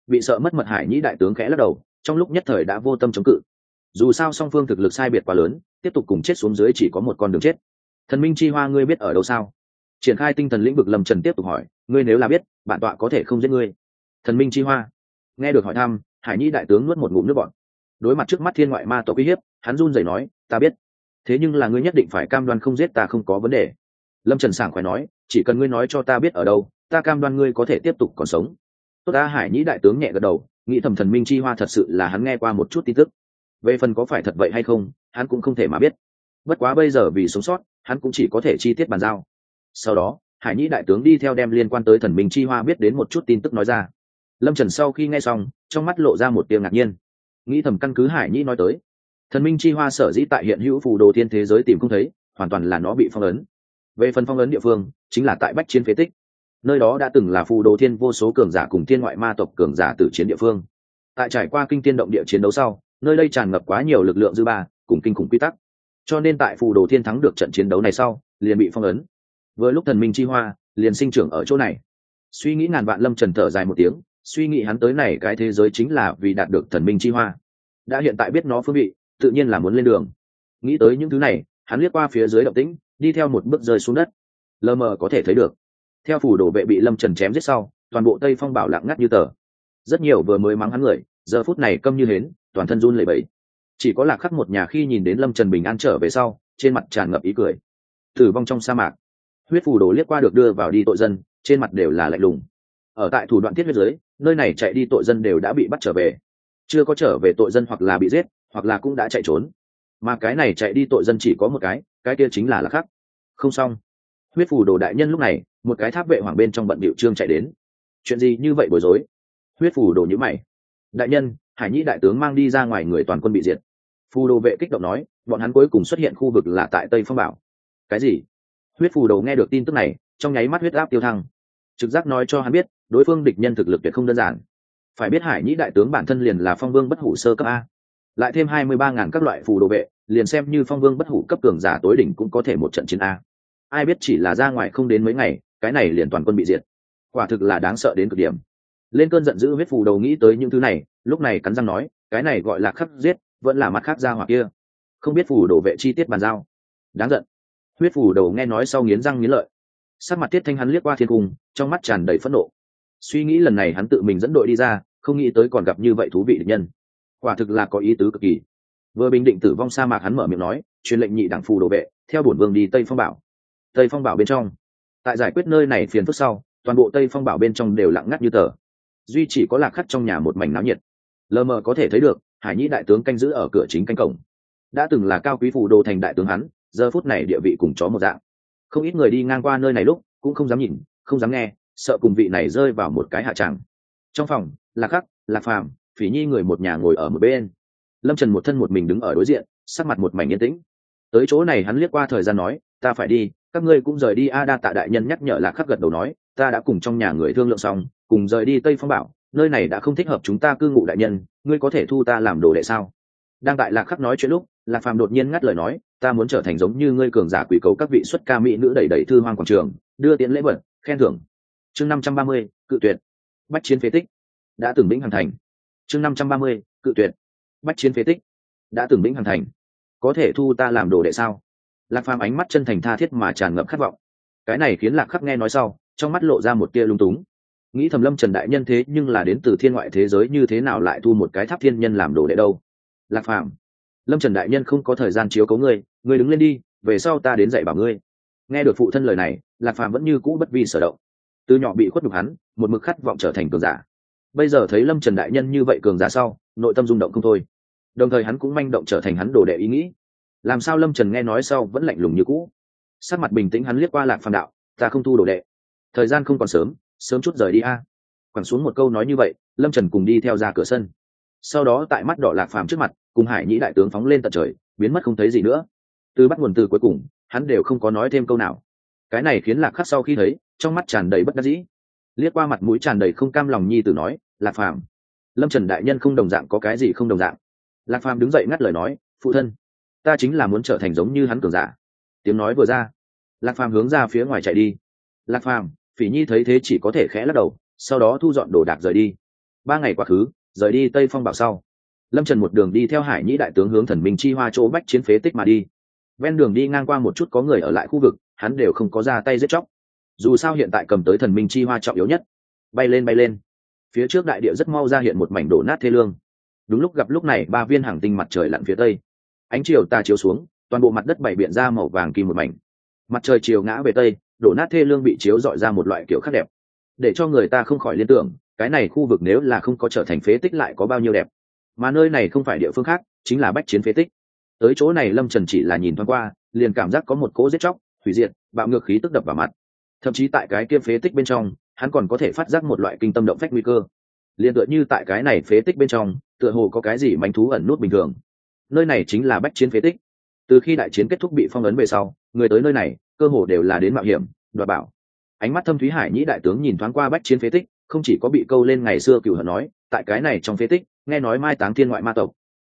Bị sợ mất mật hải nhĩ đại tướng khẽ lắc đầu, trong lúc nhất thời đã vô tâm chống cự. Dù sao song phương thực lực sai biệt quá lớn, tiếp tục cùng chết xuống dưới chỉ có một con đường chết thần minh chi hoa ngươi biết ở đâu sao? Triển khai tinh thần lĩnh vực lâm trần tiếp tục hỏi, ngươi nếu là biết, bản tọa có thể không giết ngươi. Thần minh chi hoa, nghe được hỏi thăm, hải nhi đại tướng nuốt một ngụm nước bọn đối mặt trước mắt thiên ngoại ma tộc uy hiếp, hắn run rẩy nói, ta biết. Thế nhưng là ngươi nhất định phải cam đoan không giết ta không có vấn đề. Lâm trần sảng khỏe nói, chỉ cần ngươi nói cho ta biết ở đâu, ta cam đoan ngươi có thể tiếp tục còn sống. Tốt ta, hải nhĩ đại tướng nhẹ gật đầu, nghĩ thầm thần minh chi hoa thật sự là hắn nghe qua một chút tin tức. Về phần có phải thật vậy hay không, hắn cũng không thể mà biết. Bất quá bây giờ vì sống sót hắn cũng chỉ có thể chi tiết bàn giao. Sau đó, hải nhĩ đại tướng đi theo đem liên quan tới thần minh chi hoa biết đến một chút tin tức nói ra. Lâm trần sau khi nghe xong, trong mắt lộ ra một tiếng ngạc nhiên. Nghĩ thầm căn cứ hải nhĩ nói tới, thần minh chi hoa sở dĩ tại hiện hữu phù đồ thiên thế giới tìm không thấy, hoàn toàn là nó bị phong ấn. Về phần phong ấn địa phương, chính là tại bách chiến phế tích. Nơi đó đã từng là phù đồ thiên vô số cường giả cùng thiên ngoại ma tộc cường giả từ chiến địa phương. Tại trải qua kinh tiên động địa chiến đấu sau, nơi đây tràn ngập quá nhiều lực lượng dư ba, cùng kinh khủng quy tắc cho nên tại phù đồ thiên thắng được trận chiến đấu này sau, liền bị phong ấn. Với lúc thần minh chi hoa, liền sinh trưởng ở chỗ này. Suy nghĩ ngàn vạn lâm trần thở dài một tiếng, suy nghĩ hắn tới này cái thế giới chính là vì đạt được thần minh chi hoa. Đã hiện tại biết nó phương vị, tự nhiên là muốn lên đường. Nghĩ tới những thứ này, hắn liếc qua phía dưới động tĩnh, đi theo một bước rơi xuống đất. Lờ mờ có thể thấy được. Theo phủ đổ vệ bị lâm trần chém giết sau, toàn bộ tây phong bảo lặng ngắt như tờ. Rất nhiều vừa mới mắng hắn người, giờ phút này câm như hến, toàn thân run lẩy bẩy chỉ có lạc khắc một nhà khi nhìn đến lâm trần bình an trở về sau, trên mặt tràn ngập ý cười. Tử vong trong sa mạc. Huyết phù đồ liếc qua được đưa vào đi tội dân, trên mặt đều là lạnh lùng. Ở tại thủ đoạn thiết huyết giới nơi này chạy đi tội dân đều đã bị bắt trở về. Chưa có trở về tội dân hoặc là bị giết, hoặc là cũng đã chạy trốn. Mà cái này chạy đi tội dân chỉ có một cái cái kia chính là là khắc. Không xong. Huyết phù đồ đại nhân lúc này, một cái tháp vệ hoàng bên trong bận điệu trương chạy đến. Chuyện gì như vậy bối rối? Huyết phù đồ nhữ mày. Đại nhân, hải nhĩ đại tướng mang đi ra ngoài người toàn quân bị diệt phù đồ vệ kích động nói, bọn hắn cuối cùng xuất hiện khu vực là tại tây phong bảo. Cái gì? Huyết phù đồ nghe được tin tức này, trong nháy mắt huyết áp tiêu thăng. Trực giác nói cho hắn biết, đối phương địch nhân thực lực tuyệt không đơn giản. Phải biết hải nhĩ đại tướng bản thân liền là phong vương bất hủ sơ cấp a. Lại thêm hai mươi ba ngàn các loại phù đồ vệ, liền xem như phong vương bất hủ cấp cường giả tối đỉnh cũng có thể một trận chiến a. Ai biết chỉ là ra ngoài không đến mấy ngày, cái này liền toàn quân bị diệt. Quả thực là đáng sợ đến cực điểm. Lên cơn giận dữ huyết phù đầu nghĩ tới những thứ này, lúc này cắn răng nói, cái này gọi là khắc giết vẫn là mặt khác ra hoặc kia. Không biết phủ đồ vệ chi tiết bàn giao. Đáng giận. Huyết phủ đầu nghe nói sau nghiến răng nghiến lợi. Sắc mặt tiết thanh hắn liếc qua thiên cung, trong mắt tràn đầy phẫn nộ. Suy nghĩ lần này hắn tự mình dẫn đội đi ra, không nghĩ tới còn gặp như vậy thú vị địch nhân. Quả thực là có ý tứ cực kỳ. Vừa bình định tử vong sa mạc hắn mở miệng nói, truyền lệnh nhị đảng phù đồ vệ, theo bổn vương đi tây phong bảo. Tây phong bảo bên trong. Tại giải quyết nơi này phiền phức sau, toàn bộ tây phong bảo bên trong đều lặng ngắt như tờ. Duy chỉ có lạc khắc trong nhà một mảnh náo nhiệt. Lờ mờ có thể thấy được hải nhĩ đại tướng canh giữ ở cửa chính canh cổng. Đã từng là cao quý phù đô thành đại tướng hắn, giờ phút này địa vị cùng chó một dạng. Không ít người đi ngang qua nơi này lúc, cũng không dám nhìn, không dám nghe, sợ cùng vị này rơi vào một cái hạ tràng. Trong phòng, lạc khắc lạc phàm, phỉ nhi người một nhà ngồi ở một bên. Lâm trần một thân một mình đứng ở đối diện, sắc mặt một mảnh yên tĩnh. Tới chỗ này hắn liếc qua thời gian nói, ta phải đi, các ngươi cũng rời đi. A đa tạ đại nhân nhắc nhở lạc khắc gật đầu nói, ta đã cùng trong nhà người thương lượng xong, cùng rời đi tây phong bảo nơi này đã không thích hợp chúng ta cư ngụ đại nhân, ngươi có thể thu ta làm đồ đệ sao? Đang tại lạc khắc nói chuyện lúc, lạc phàm đột nhiên ngắt lời nói, ta muốn trở thành giống như ngươi cường giả quỷ cầu các vị xuất ca mỹ nữ đẩy đẩy thư hoang quảng trường, đưa tiễn lễ vật, khen thưởng. Chương năm trăm ba mươi, cự tuyệt. Bách chiến phế tích. Đã từng lĩnh hoàn thành. Chương năm trăm ba mươi, cự tuyệt. Bách chiến phế tích. Đã từng lĩnh hoàn thành. Có thể thu ta làm đồ đệ sao? Lạc phàm ánh mắt chân thành tha thiết mà tràn ngập khát vọng. Cái này khiến lạc khắc nghe nói sau, trong mắt lộ ra một tia lung túng nghĩ thầm lâm trần đại nhân thế nhưng là đến từ thiên ngoại thế giới như thế nào lại thu một cái tháp thiên nhân làm đồ đệ đâu? Lạc phàm, lâm trần đại nhân không có thời gian chiếu cấu ngươi ngươi đứng lên đi, về sau ta đến dạy bảo ngươi. Nghe được phụ thân lời này, lạc phàm vẫn như cũ bất vi sở động. Từ nhỏ bị khuất nhục hắn, một mực khát vọng trở thành cường giả. Bây giờ thấy lâm trần đại nhân như vậy cường giả sau, nội tâm rung động không thôi. Đồng thời hắn cũng manh động trở thành hắn đồ đệ ý nghĩ. Làm sao lâm trần nghe nói sau vẫn lạnh lùng như cũ? Sắc mặt bình tĩnh hắn liếc qua lạc phàm đạo, ta không thu đồ đệ. Thời gian không còn sớm sớm chút rời đi a. Quẳng xuống một câu nói như vậy, lâm trần cùng đi theo ra cửa sân. Sau đó tại mắt đỏ lạc phàm trước mặt, cùng hải nhĩ đại tướng phóng lên tận trời, biến mất không thấy gì nữa. Từ bắt nguồn từ cuối cùng, hắn đều không có nói thêm câu nào. Cái này khiến lạc khắc sau khi thấy, trong mắt tràn đầy bất đắc dĩ. Liếc qua mặt mũi tràn đầy không cam lòng nhi tử nói, lạc phàm. Lâm trần đại nhân không đồng dạng, có cái gì không đồng dạng? Lạc phàm đứng dậy ngắt lời nói, phụ thân, ta chính là muốn trở thành giống như hắn cường giả. Tiếng nói vừa ra, lạc phàm hướng ra phía ngoài chạy đi. Lạc phàm phỉ nhi thấy thế chỉ có thể khẽ lắc đầu, sau đó thu dọn đồ đạc rời đi. Ba ngày quá khứ, rời đi tây phong bảo sau. Lâm trần một đường đi theo hải nhĩ đại tướng hướng thần minh chi hoa chỗ bách chiến phế tích mà đi. Ven đường đi ngang qua một chút có người ở lại khu vực, hắn đều không có ra tay giết chóc. Dù sao hiện tại cầm tới thần minh chi hoa trọng yếu nhất. Bay lên bay lên. Phía trước đại địa rất mau ra hiện một mảnh đổ nát thê lương. Đúng lúc gặp lúc này, ba viên hàng tinh mặt trời lặn phía tây. Ánh chiều ta chiếu xuống, toàn bộ mặt đất bảy biện ra màu vàng kim một mảnh. Mặt trời chiều ngã về tây đổ nát thê lương bị chiếu dọi ra một loại kiểu khác đẹp. Để cho người ta không khỏi liên tưởng, cái này khu vực nếu là không có trở thành phế tích lại có bao nhiêu đẹp. Mà nơi này không phải địa phương khác, chính là bách chiến phế tích. Tới chỗ này lâm trần chỉ là nhìn thoáng qua, liền cảm giác có một cỗ giết chóc, hủy diệt, bạo ngược khí tức đập vào mặt. Thậm chí tại cái kia phế tích bên trong, hắn còn có thể phát giác một loại kinh tâm động phách nguy cơ. Liền tựa như tại cái này phế tích bên trong, tựa hồ có cái gì manh thú ẩn nút bình thường. Nơi này chính là bách chiến phế tích. Từ khi đại chiến kết thúc bị phong ấn về sau, người tới nơi này cơ hồ đều là đến mạo hiểm, đoạt bảo. Ánh mắt thâm thúy hải nhĩ đại tướng nhìn thoáng qua bách chiến phế tích, không chỉ có bị câu lên ngày xưa cựu hận nói, tại cái này trong phế tích, nghe nói mai táng thiên ngoại ma tộc.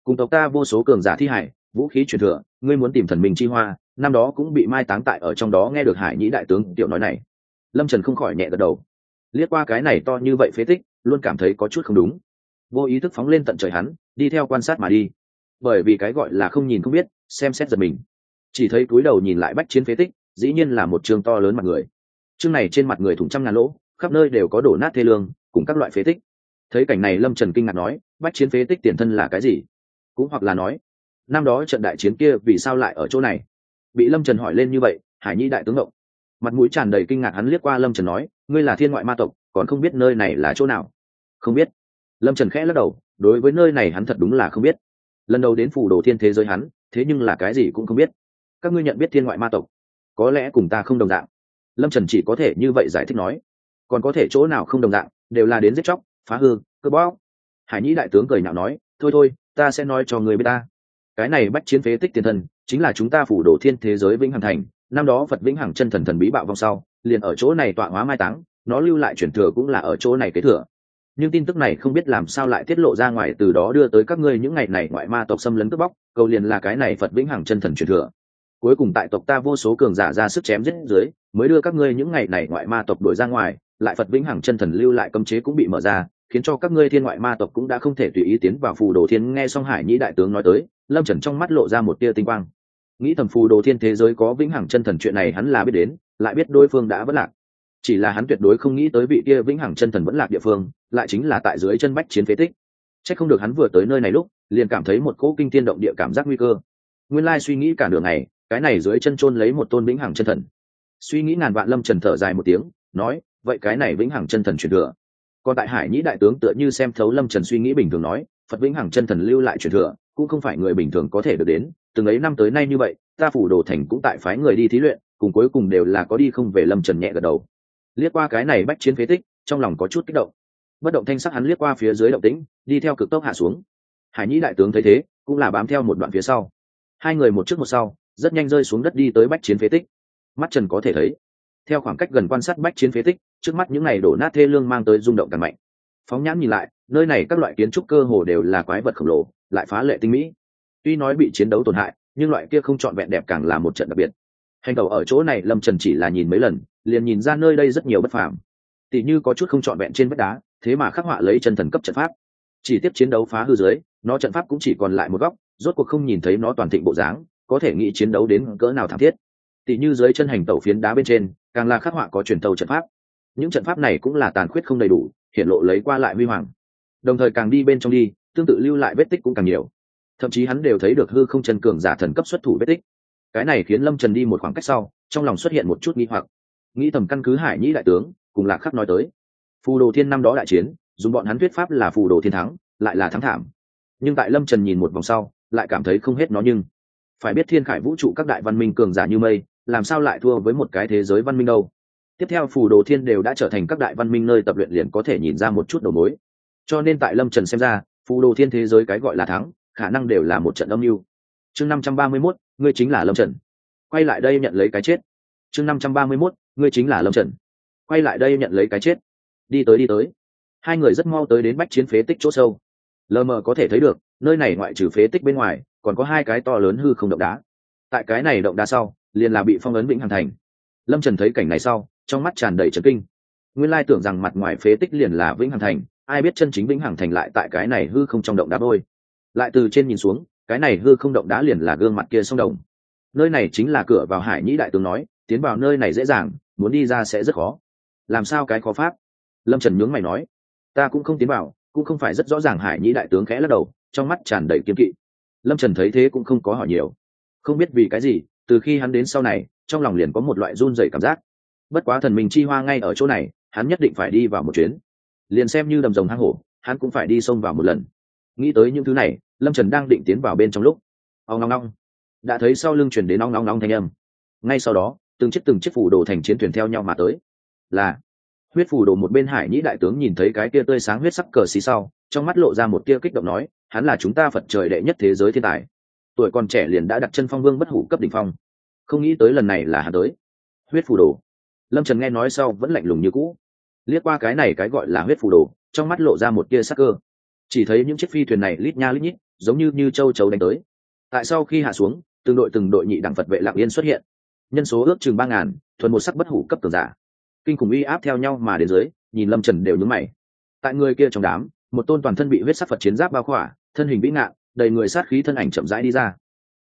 Cùng tộc ta vô số cường giả thi hải, vũ khí truyền thừa, ngươi muốn tìm thần minh chi hoa, năm đó cũng bị mai táng tại ở trong đó nghe được hải nhĩ đại tướng tiểu nói này. Lâm trần không khỏi nhẹ gật đầu. Liếc qua cái này to như vậy phế tích, luôn cảm thấy có chút không đúng. Vô ý thức phóng lên tận trời hắn, đi theo quan sát mà đi. Bởi vì cái gọi là không nhìn không biết, xem xét giật mình. Chỉ thấy túi đầu nhìn lại bách chiến phế tích dĩ nhiên là một trường to lớn mặt người. Chương này trên mặt người thủng trăm ngàn lỗ, khắp nơi đều có đổ nát thê lương, cùng các loại phế tích. Thấy cảnh này lâm trần kinh ngạc nói, bách chiến phế tích tiền thân là cái gì? Cũng hoặc là nói, năm đó trận đại chiến kia vì sao lại ở chỗ này? Bị lâm trần hỏi lên như vậy, hải nhi đại tướng động. Mặt mũi tràn đầy kinh ngạc hắn liếc qua lâm trần nói, ngươi là thiên ngoại ma tộc, còn không biết nơi này là chỗ nào? Không biết. Lâm trần khẽ lắc đầu, đối với nơi này hắn thật đúng là không biết. Lần đầu đến phủ đồ thiên thế giới hắn, thế nhưng là cái gì cũng không biết. Các ngươi nhận biết thiên ngoại ma tộc? Có lẽ cùng ta không đồng dạng. Lâm trần chỉ có thể như vậy giải thích nói. Còn có thể chỗ nào không đồng dạng, đều là đến giết chóc, phá hư cơ bóc. hải nhĩ đại tướng cười nhạo nói, thôi thôi, ta sẽ nói cho người b ta. Cái này bách chiến phế tích tiền thân chính là chúng ta phủ đổ thiên thế giới vĩnh hằng thành. Năm đó phật vĩnh hằng chân thần thần bí bạo vong sau, liền ở chỗ này tọa hóa mai táng, nó lưu lại truyền thừa cũng là ở chỗ này kế thừa. Nhưng tin tức này không biết làm sao lại tiết lộ ra ngoài, từ đó đưa tới các ngươi những ngày này ngoại ma tộc xâm lấn cướp bóc, cầu liền là cái này phật vĩnh hằng chân thần truyền thừa cuối cùng tại tộc ta vô số cường giả ra sức chém giết dưới, mới đưa các ngươi những ngày này ngoại ma tộc đuổi ra ngoài, lại phật vĩnh hằng chân thần lưu lại cấm chế cũng bị mở ra, khiến cho các ngươi thiên ngoại ma tộc cũng đã không thể tùy ý tiến vào phù đồ thiên. Nghe xong hải nhĩ đại tướng nói tới, lâm trần trong mắt lộ ra một tia tinh quang. Nghĩ thầm phù đồ thiên thế giới có vĩnh hằng chân thần chuyện này hắn là biết đến, lại biết đối phương đã vẫn lạc. Chỉ là hắn tuyệt đối không nghĩ tới vị kia vĩnh hằng chân thần vẫn lạc địa phương, lại chính là tại dưới chân bách chiến phế tích. C h ắ c không được hắn vừa tới nơi này lúc, liền cảm thấy một cỗ kinh thiên động địa cảm giác nguy cơ. Nguyên lai suy nghĩ cả đường này cái này dưới chân chôn lấy một tôn vĩnh hằng chân thần. Suy nghĩ ngàn vạn lâm trần thở dài một tiếng, nói, vậy cái này vĩnh hằng chân thần truyền thừa. Còn tại hải nhĩ đại tướng tựa như xem thấu lâm trần suy nghĩ bình thường nói, phật vĩnh hằng chân thần lưu lại truyền thừa, cũng không phải người bình thường có thể được đến, từng ấy năm tới nay như vậy, ta phủ đồ thành cũng tại phái người đi thí luyện, cùng cuối cùng đều là có đi không về lâm trần nhẹ gật đầu. Liếc qua cái này bách chiến phế tích, trong lòng có chút kích động. Bất động thanh sắc hắn liếc qua phía dưới động tĩnh, đi theo cực tốc hạ xuống. Hải nhĩ đại tướng thấy thế, cũng là bám theo một đoạn phía sau. Hai người một trước một sau rất nhanh rơi xuống đất đi tới bách chiến phế tích. Mắt trần có thể thấy, theo khoảng cách gần quan sát bách chiến phế tích, trước mắt những ngày đổ nát thê lương mang tới rung động càng mạnh. Phóng nhãn nhìn lại, nơi này các loại kiến trúc cơ hồ đều là quái vật khổng lồ, lại phá lệ tinh mỹ. Tuy nói bị chiến đấu tổn hại, nhưng loại kia không trọn vẹn đẹp càng là một trận đặc biệt. Hành tàu ở chỗ này, lâm trần chỉ là nhìn mấy lần, liền nhìn ra nơi đây rất nhiều bất phàm. Tỉ như có chút không trọn vẹn trên vách đá, thế mà khắc họa lấy chân thần cấp trận pháp. Chỉ tiếp chiến đấu phá hư dưới, nó trận pháp cũng chỉ còn lại một góc, rốt cuộc không nhìn thấy nó toàn thịnh bộ dáng có thể nghĩ chiến đấu đến cỡ nào thảm thiết. Tỷ như dưới chân hành tẩu phiến đá bên trên, càng là khắc họa có truyền tàu trận pháp. Những trận pháp này cũng là tàn khuyết không đầy đủ, hiện lộ lấy qua lại huy hoàng. Đồng thời càng đi bên trong đi, tương tự lưu lại vết tích cũng càng nhiều. Thậm chí hắn đều thấy được hư không chân cường giả thần cấp xuất thủ vết tích. Cái này khiến lâm trần đi một khoảng cách sau, trong lòng xuất hiện một chút nghi hoặc. Nghĩ tầm căn cứ hải nhĩ đại tướng, cùng lạc khắc nói tới. Phù đồ thiên năm đó đại chiến, dùng bọn hắn thuyết pháp là phù đồ thiên thắng, lại là thắng thảm. Nhưng tại lâm trần nhìn một vòng sau, lại cảm thấy không hết nó nhưng phải biết thiên khải vũ trụ các đại văn minh cường giả như mây, làm sao lại thua với một cái thế giới văn minh đâu? Tiếp theo phù đồ thiên đều đã trở thành các đại văn minh nơi tập luyện liền có thể nhìn ra một chút đầu mối. Cho nên tại lâm trần xem ra, phù đồ thiên thế giới cái gọi là thắng, khả năng đều là một trận âm mưu. Chương năm trăm ba mươi mốt, ngươi chính là lâm trần. Quay lại đây nhận lấy cái chết. Chương năm trăm ba mươi mốt, ngươi chính là lâm trần. Quay lại đây nhận lấy cái chết. Đi tới đi tới. Hai người rất mau tới đến bách chiến phế tích chỗ sâu. Lờ mờ có thể thấy được, nơi này ngoại trừ phế tích bên ngoài còn có hai cái to lớn hư không động đá. Tại cái này động đá sau, liền là bị phong ấn vĩnh hằng thành. Lâm trần thấy cảnh này sau, trong mắt tràn đầy trấn kinh. Nguyên lai tưởng rằng mặt ngoài phế tích liền là vĩnh hằng thành, ai biết chân chính vĩnh hằng thành lại tại cái này hư không trong động đá bôi. Lại từ trên nhìn xuống, cái này hư không động đá liền là gương mặt kia sông đồng. Nơi này chính là cửa vào hải nhĩ đại tướng nói, tiến vào nơi này dễ dàng, muốn đi ra sẽ rất khó. Làm sao cái khó pháp? Lâm trần nhướng mày nói, ta cũng không tiến vào, cũng không phải rất rõ ràng hải nhĩ đại tướng khẽ lắc đầu, trong mắt tràn đầy kiếm kỵ lâm trần thấy thế cũng không có hỏi nhiều. Không biết vì cái gì, từ khi hắn đến sau này, trong lòng liền có một loại run dày cảm giác. Bất quá thần mình chi hoa ngay ở chỗ này, hắn nhất định phải đi vào một chuyến. Liền xem như đầm rồng hang hổ, hắn cũng phải đi xông vào một lần. Nghĩ tới những thứ này, lâm trần đang định tiến vào bên trong lúc ông ngong ngong đã thấy sau lưng chuyển đến ong ngong ngong thanh âm. Ngay sau đó, từng chiếc từng chiếc phủ đồ thành chiến thuyền theo nhau mà tới. Là, huyết phủ đồ một bên hải nhĩ đại tướng nhìn thấy cái kia tươi sáng huyết sắc cờ xí sau, trong mắt lộ ra một tia kích động nói hắn là chúng ta phật trời đệ nhất thế giới thiên tài. Tuổi còn trẻ liền đã đặt chân phong vương bất hủ cấp đ ỉ n h phong. Không nghĩ tới lần này là hắn tới. Huyết phù đồ. Lâm trần nghe nói sau vẫn lạnh lùng như cũ. Liếc qua cái này cái gọi là huyết phù đồ, trong mắt lộ ra một tia sắc cơ. Chỉ thấy những chiếc phi thuyền này lít nha lít nhít, giống như như châu chấu đánh tới. Tại sau khi hạ xuống, từng đội từng đội nhị đẳng phật vệ lạng yên xuất hiện. Nhân số ước chừng ba ngàn, thuần một sắc bất hủ cấp tường giả. Kinh khủng uy áp theo nhau mà đến dưới, nhìn lâm trần đều nhúng mày. Tại người kia trong đám, một tôn toàn thân bị huyết sắc phật chiến giáp bao khỏa thân hình vĩ ngạn, đầy người sát khí thân ảnh chậm rãi đi ra.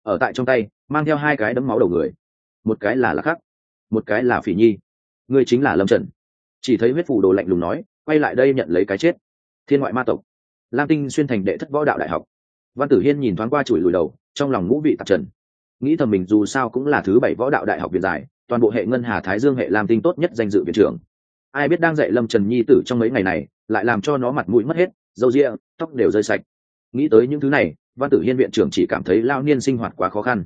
Ở tại trong tay, mang theo hai cái đấm máu đầu người. Một cái là lạc khắc một cái là phỉ nhi. Người chính là lâm trần. Chỉ thấy huyết phủ đồ lạnh lùng nói, quay lại đây nhận lấy cái chết. Thiên ngoại ma tộc. Lam tinh xuyên thành đệ thất võ đạo đại học. Văn tử hiên nhìn thoáng qua chùi lùi đầu, trong lòng ngũ vị tạp trần. Nghĩ thầm mình dù sao cũng là thứ bảy võ đạo đại học viện giải, toàn bộ hệ ngân hà thái dương hệ lam tinh tốt nhất danh dự viện trưởng. Ai biết đang dạy lâm trần nhi tử trong mấy ngày này, lại làm cho nó mặt mũi mất hết, râu ria, tóc đều rơi sạch nghĩ tới những thứ này, văn tử hiên viện trưởng chỉ cảm thấy lao niên sinh hoạt quá khó khăn.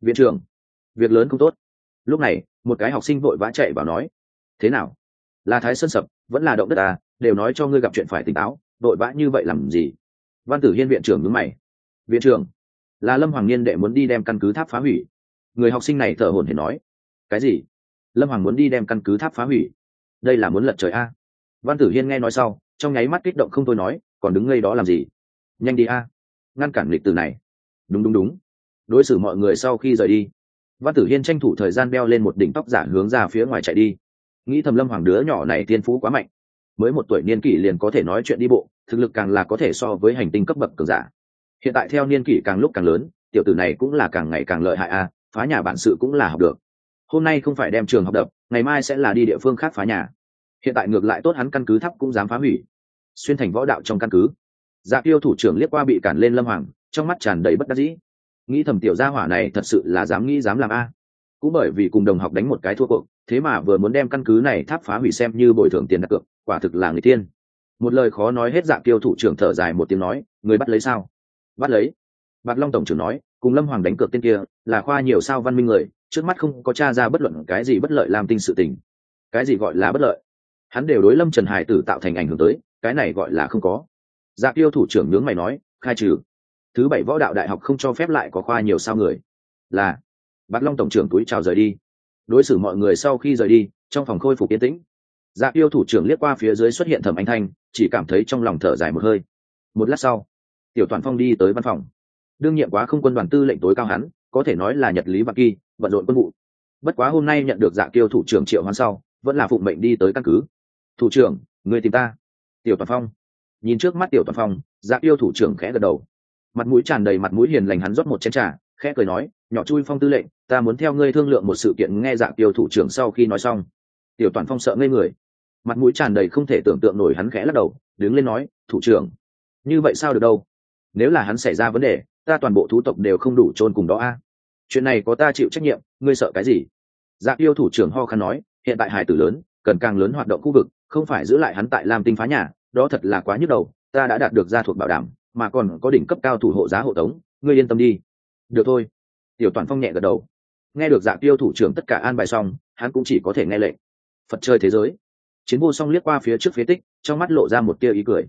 Viện trưởng, việc lớn không tốt. Lúc này, một cái học sinh vội vã chạy vào nói, thế nào? Là thái sơn sập, vẫn là động đất à? Đều nói cho ngươi gặp chuyện phải tỉnh táo, vội vã như vậy làm gì? Văn tử hiên viện trưởng nhớ mày, viện trưởng, là lâm hoàng niên đệ muốn đi đem căn cứ tháp phá hủy. Người học sinh này thở hổn hển nói, cái gì? Lâm hoàng muốn đi đem căn cứ tháp phá hủy? Đây là muốn lật trời a. Văn tử hiên nghe nói sau, trong nháy mắt kích động không thôi nói, còn đứng ngây đó làm gì? Nhanh đi a. Ngăn cản lịch từ này. Đúng đúng đúng. Đối xử mọi người sau khi rời đi. Văn tử hiên tranh thủ thời gian đeo lên một đỉnh tóc giả hướng ra phía ngoài chạy đi. Nghĩ thầm lâm hoàng đứa nhỏ này tiên phú quá mạnh. Mới một tuổi niên kỷ liền có thể nói chuyện đi bộ, thực lực càng là có thể so với hành tinh cấp bậc cường giả. Hiện tại theo niên kỷ càng lúc càng lớn, tiểu tử này cũng là càng ngày càng lợi hại a, phá nhà bản sự cũng là học được. Hôm nay không phải đem trường học đập, ngày mai sẽ là đi địa phương khác phá nhà. Hiện tại ngược lại tốt hắn căn cứ thấp cũng dám phá hủy. Xuyên thành võ đạo trong căn cứ dạ tiêu thủ trưởng liếc qua bị cản lên lâm hoàng, trong mắt tràn đầy bất đắc dĩ. Nghĩ thầm tiểu gia hỏa này thật sự là dám nghĩ dám làm a. Cũng bởi vì cùng đồng học đánh một cái thua cuộc, thế mà vừa muốn đem căn cứ này tháp phá hủy xem như bồi thường tiền đặt cược, quả thực là người tiên một lời khó nói hết dạ tiêu thủ trưởng thở dài một tiếng nói, người bắt lấy sao? Bắt lấy. Bạc long tổng trưởng nói, cùng lâm hoàng đánh cược tên kia, là khoa nhiều sao văn minh người, trước mắt không có t r a ra bất luận cái gì bất lợi làm tinh sự tình. Cái gì gọi là bất lợi? Hắn đều đối lâm trần hải tử tạo thành ảnh hưởng tới, cái này gọi là không có dạ tiêu thủ trưởng nướng mày nói, khai trừ. Thứ bảy võ đạo đại học không cho phép lại có khoa nhiều sao người. Là. Bát long tổng trưởng túi chào rời đi. Đối xử mọi người sau khi rời đi, trong phòng khôi phục yên tĩnh. Dạ tiêu thủ trưởng liếc qua phía dưới xuất hiện thẩm anh thanh, chỉ cảm thấy trong lòng thở dài một hơi. Một lát sau, tiểu toàn phong đi tới văn phòng. Đương nhiệm quá không quân đoàn tư lệnh tối cao hắn, có thể nói là nhật lý vạn kỳ bận rộn quân vụ. Bất quá hôm nay nhận được dạ tiêu thủ trưởng triệu hoan sau, vẫn là phụng mệnh đi tới căn cứ. Thủ trưởng, người tìm ta. Tiểu toàn phong nhìn trước mắt tiểu toàn phong dạ yêu thủ trưởng khẽ gật đầu. Mặt mũi tràn đầy mặt mũi hiền lành hắn rót một chén trà, khẽ cười nói, nhỏ chui phong tư lệnh, ta muốn theo ngươi thương lượng một sự kiện nghe dạ tiêu thủ trưởng sau khi nói xong. Tiểu toàn phong sợ ngây người. Mặt mũi tràn đầy không thể tưởng tượng nổi hắn khẽ lắc đầu, đứng lên nói, thủ trưởng, như vậy sao được đâu? Nếu là hắn xảy ra vấn đề, ta toàn bộ thú tộc đều không đủ chôn cùng đó a. Chuyện này có ta chịu trách nhiệm, ngươi sợ cái gì? Dạ tiêu thủ trưởng ho khăn nói, hiện tại hải tử lớn, cần càng lớn hoạt động khu vực, không phải giữ lại hắn tại lam tinh phá nhà đó thật là quá nhức đầu, ta đã đạt được gia thuộc bảo đảm, mà còn có đỉnh cấp cao thủ hộ giá hộ tống, ngươi yên tâm đi. Được thôi. Tiểu toàn phong nhẹ gật đầu. Nghe được dạ tiêu thủ trưởng tất cả an bài xong, hắn cũng chỉ có thể nghe lệnh. Phật chơi thế giới. Chiến vô song liếc qua phía trước phía tích, trong mắt lộ ra một tia ý cười.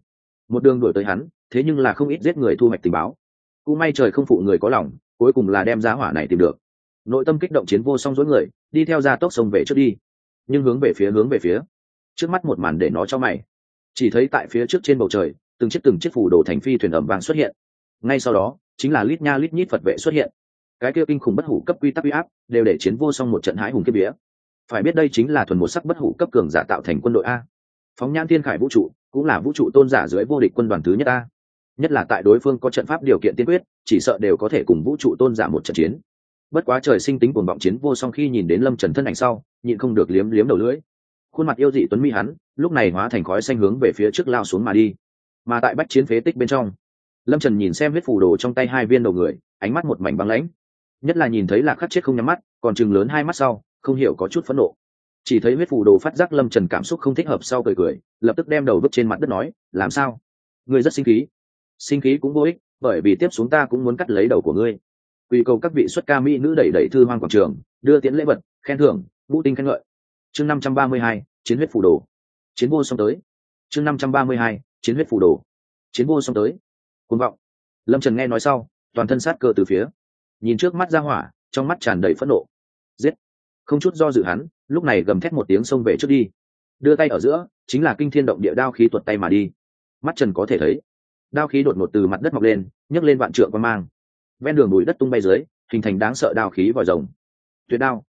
Một đường đuổi tới hắn, thế nhưng là không ít giết người thu hoạch tình báo. Cũng may trời không phụ người có lòng, cuối cùng là đem giá hỏa này tìm được. Nội tâm kích động chiến vô song dối người, đi theo ra tốc sông về trước đi. Nhưng hướng về phía, hướng về phía. Trước mắt một màn để nó cho mày chỉ thấy tại phía trước trên bầu trời, từng chiếc từng chiếc phủ đồ thành phi thuyền ẩm vàng xuất hiện. Ngay sau đó, chính là lít nha lít nhít phật vệ xuất hiện. Cái kia kinh khủng bất hủ cấp quy tắc uy áp, đều để chiến vô song một trận hãi hùng kiếp vía. Phải biết đây chính là thuần một sắc bất hủ cấp cường giả tạo thành quân đội a. Phóng nhãn thiên khải vũ trụ, cũng là vũ trụ tôn giả dưới vô địch quân đoàn thứ nhất a. Nhất là tại đối phương có trận pháp điều kiện tiên quyết, chỉ sợ đều có thể cùng vũ trụ tôn giả một trận chiến. Bất quá trời sinh tính cuồng vọng chiến vô song khi nhìn đến lâm trần thân ảnh sau, nhịn không được liếm liếm đầu lưỡi khuôn mặt yêu dị tuấn mỹ hắn, lúc này hóa thành khói xanh hướng về phía trước lao xuống mà đi. Mà tại bách chiến phế tích bên trong, lâm trần nhìn xem huyết phủ đồ trong tay hai viên đầu người, ánh mắt một mảnh băng lãnh. Nhất là nhìn thấy là khắc chết không nhắm mắt, còn chừng lớn hai mắt sau, không hiểu có chút phẫn nộ. Chỉ thấy huyết phủ đồ phát giác lâm trần cảm xúc không thích hợp sau cười cười, lập tức đem đầu vứt trên mặt đất nói, làm sao? Ngươi rất sinh khí. Sinh khí cũng vô ích, bởi vì tiếp xuống ta cũng muốn cắt lấy đầu của ngươi. Quy cầu các vị xuất ca mỹ nữ đẩy đẩy thư hoang quảng trường, đưa tiễn lễ vật, khen thưởng, vũ tinh khen ngợi chương năm trăm ba mươi hai, chiến huyết phủ đồ. Chiến vô song tới. Chương năm trăm ba mươi hai, chiến huyết phủ đồ. Chiến vô song tới. Côn vọng. Lâm trần nghe nói sau, toàn thân sát cơ từ phía. Nhìn trước mắt ra hỏa, trong mắt tràn đầy phẫn nộ. Giết. Không chút do dự hắn, lúc này gầm thét một tiếng xông về trước đi. Đưa tay ở giữa, chính là kinh thiên động địa đao khí tuột tay mà đi. Mắt trần có thể thấy, đao khí đột ngột từ mặt đất mọc lên, nhấc lên vạn trượng quan mang. Ven đường bụi đất tung bay dưới, hình thành đáng sợ đao khí vòi rồng. Tuyệt đao.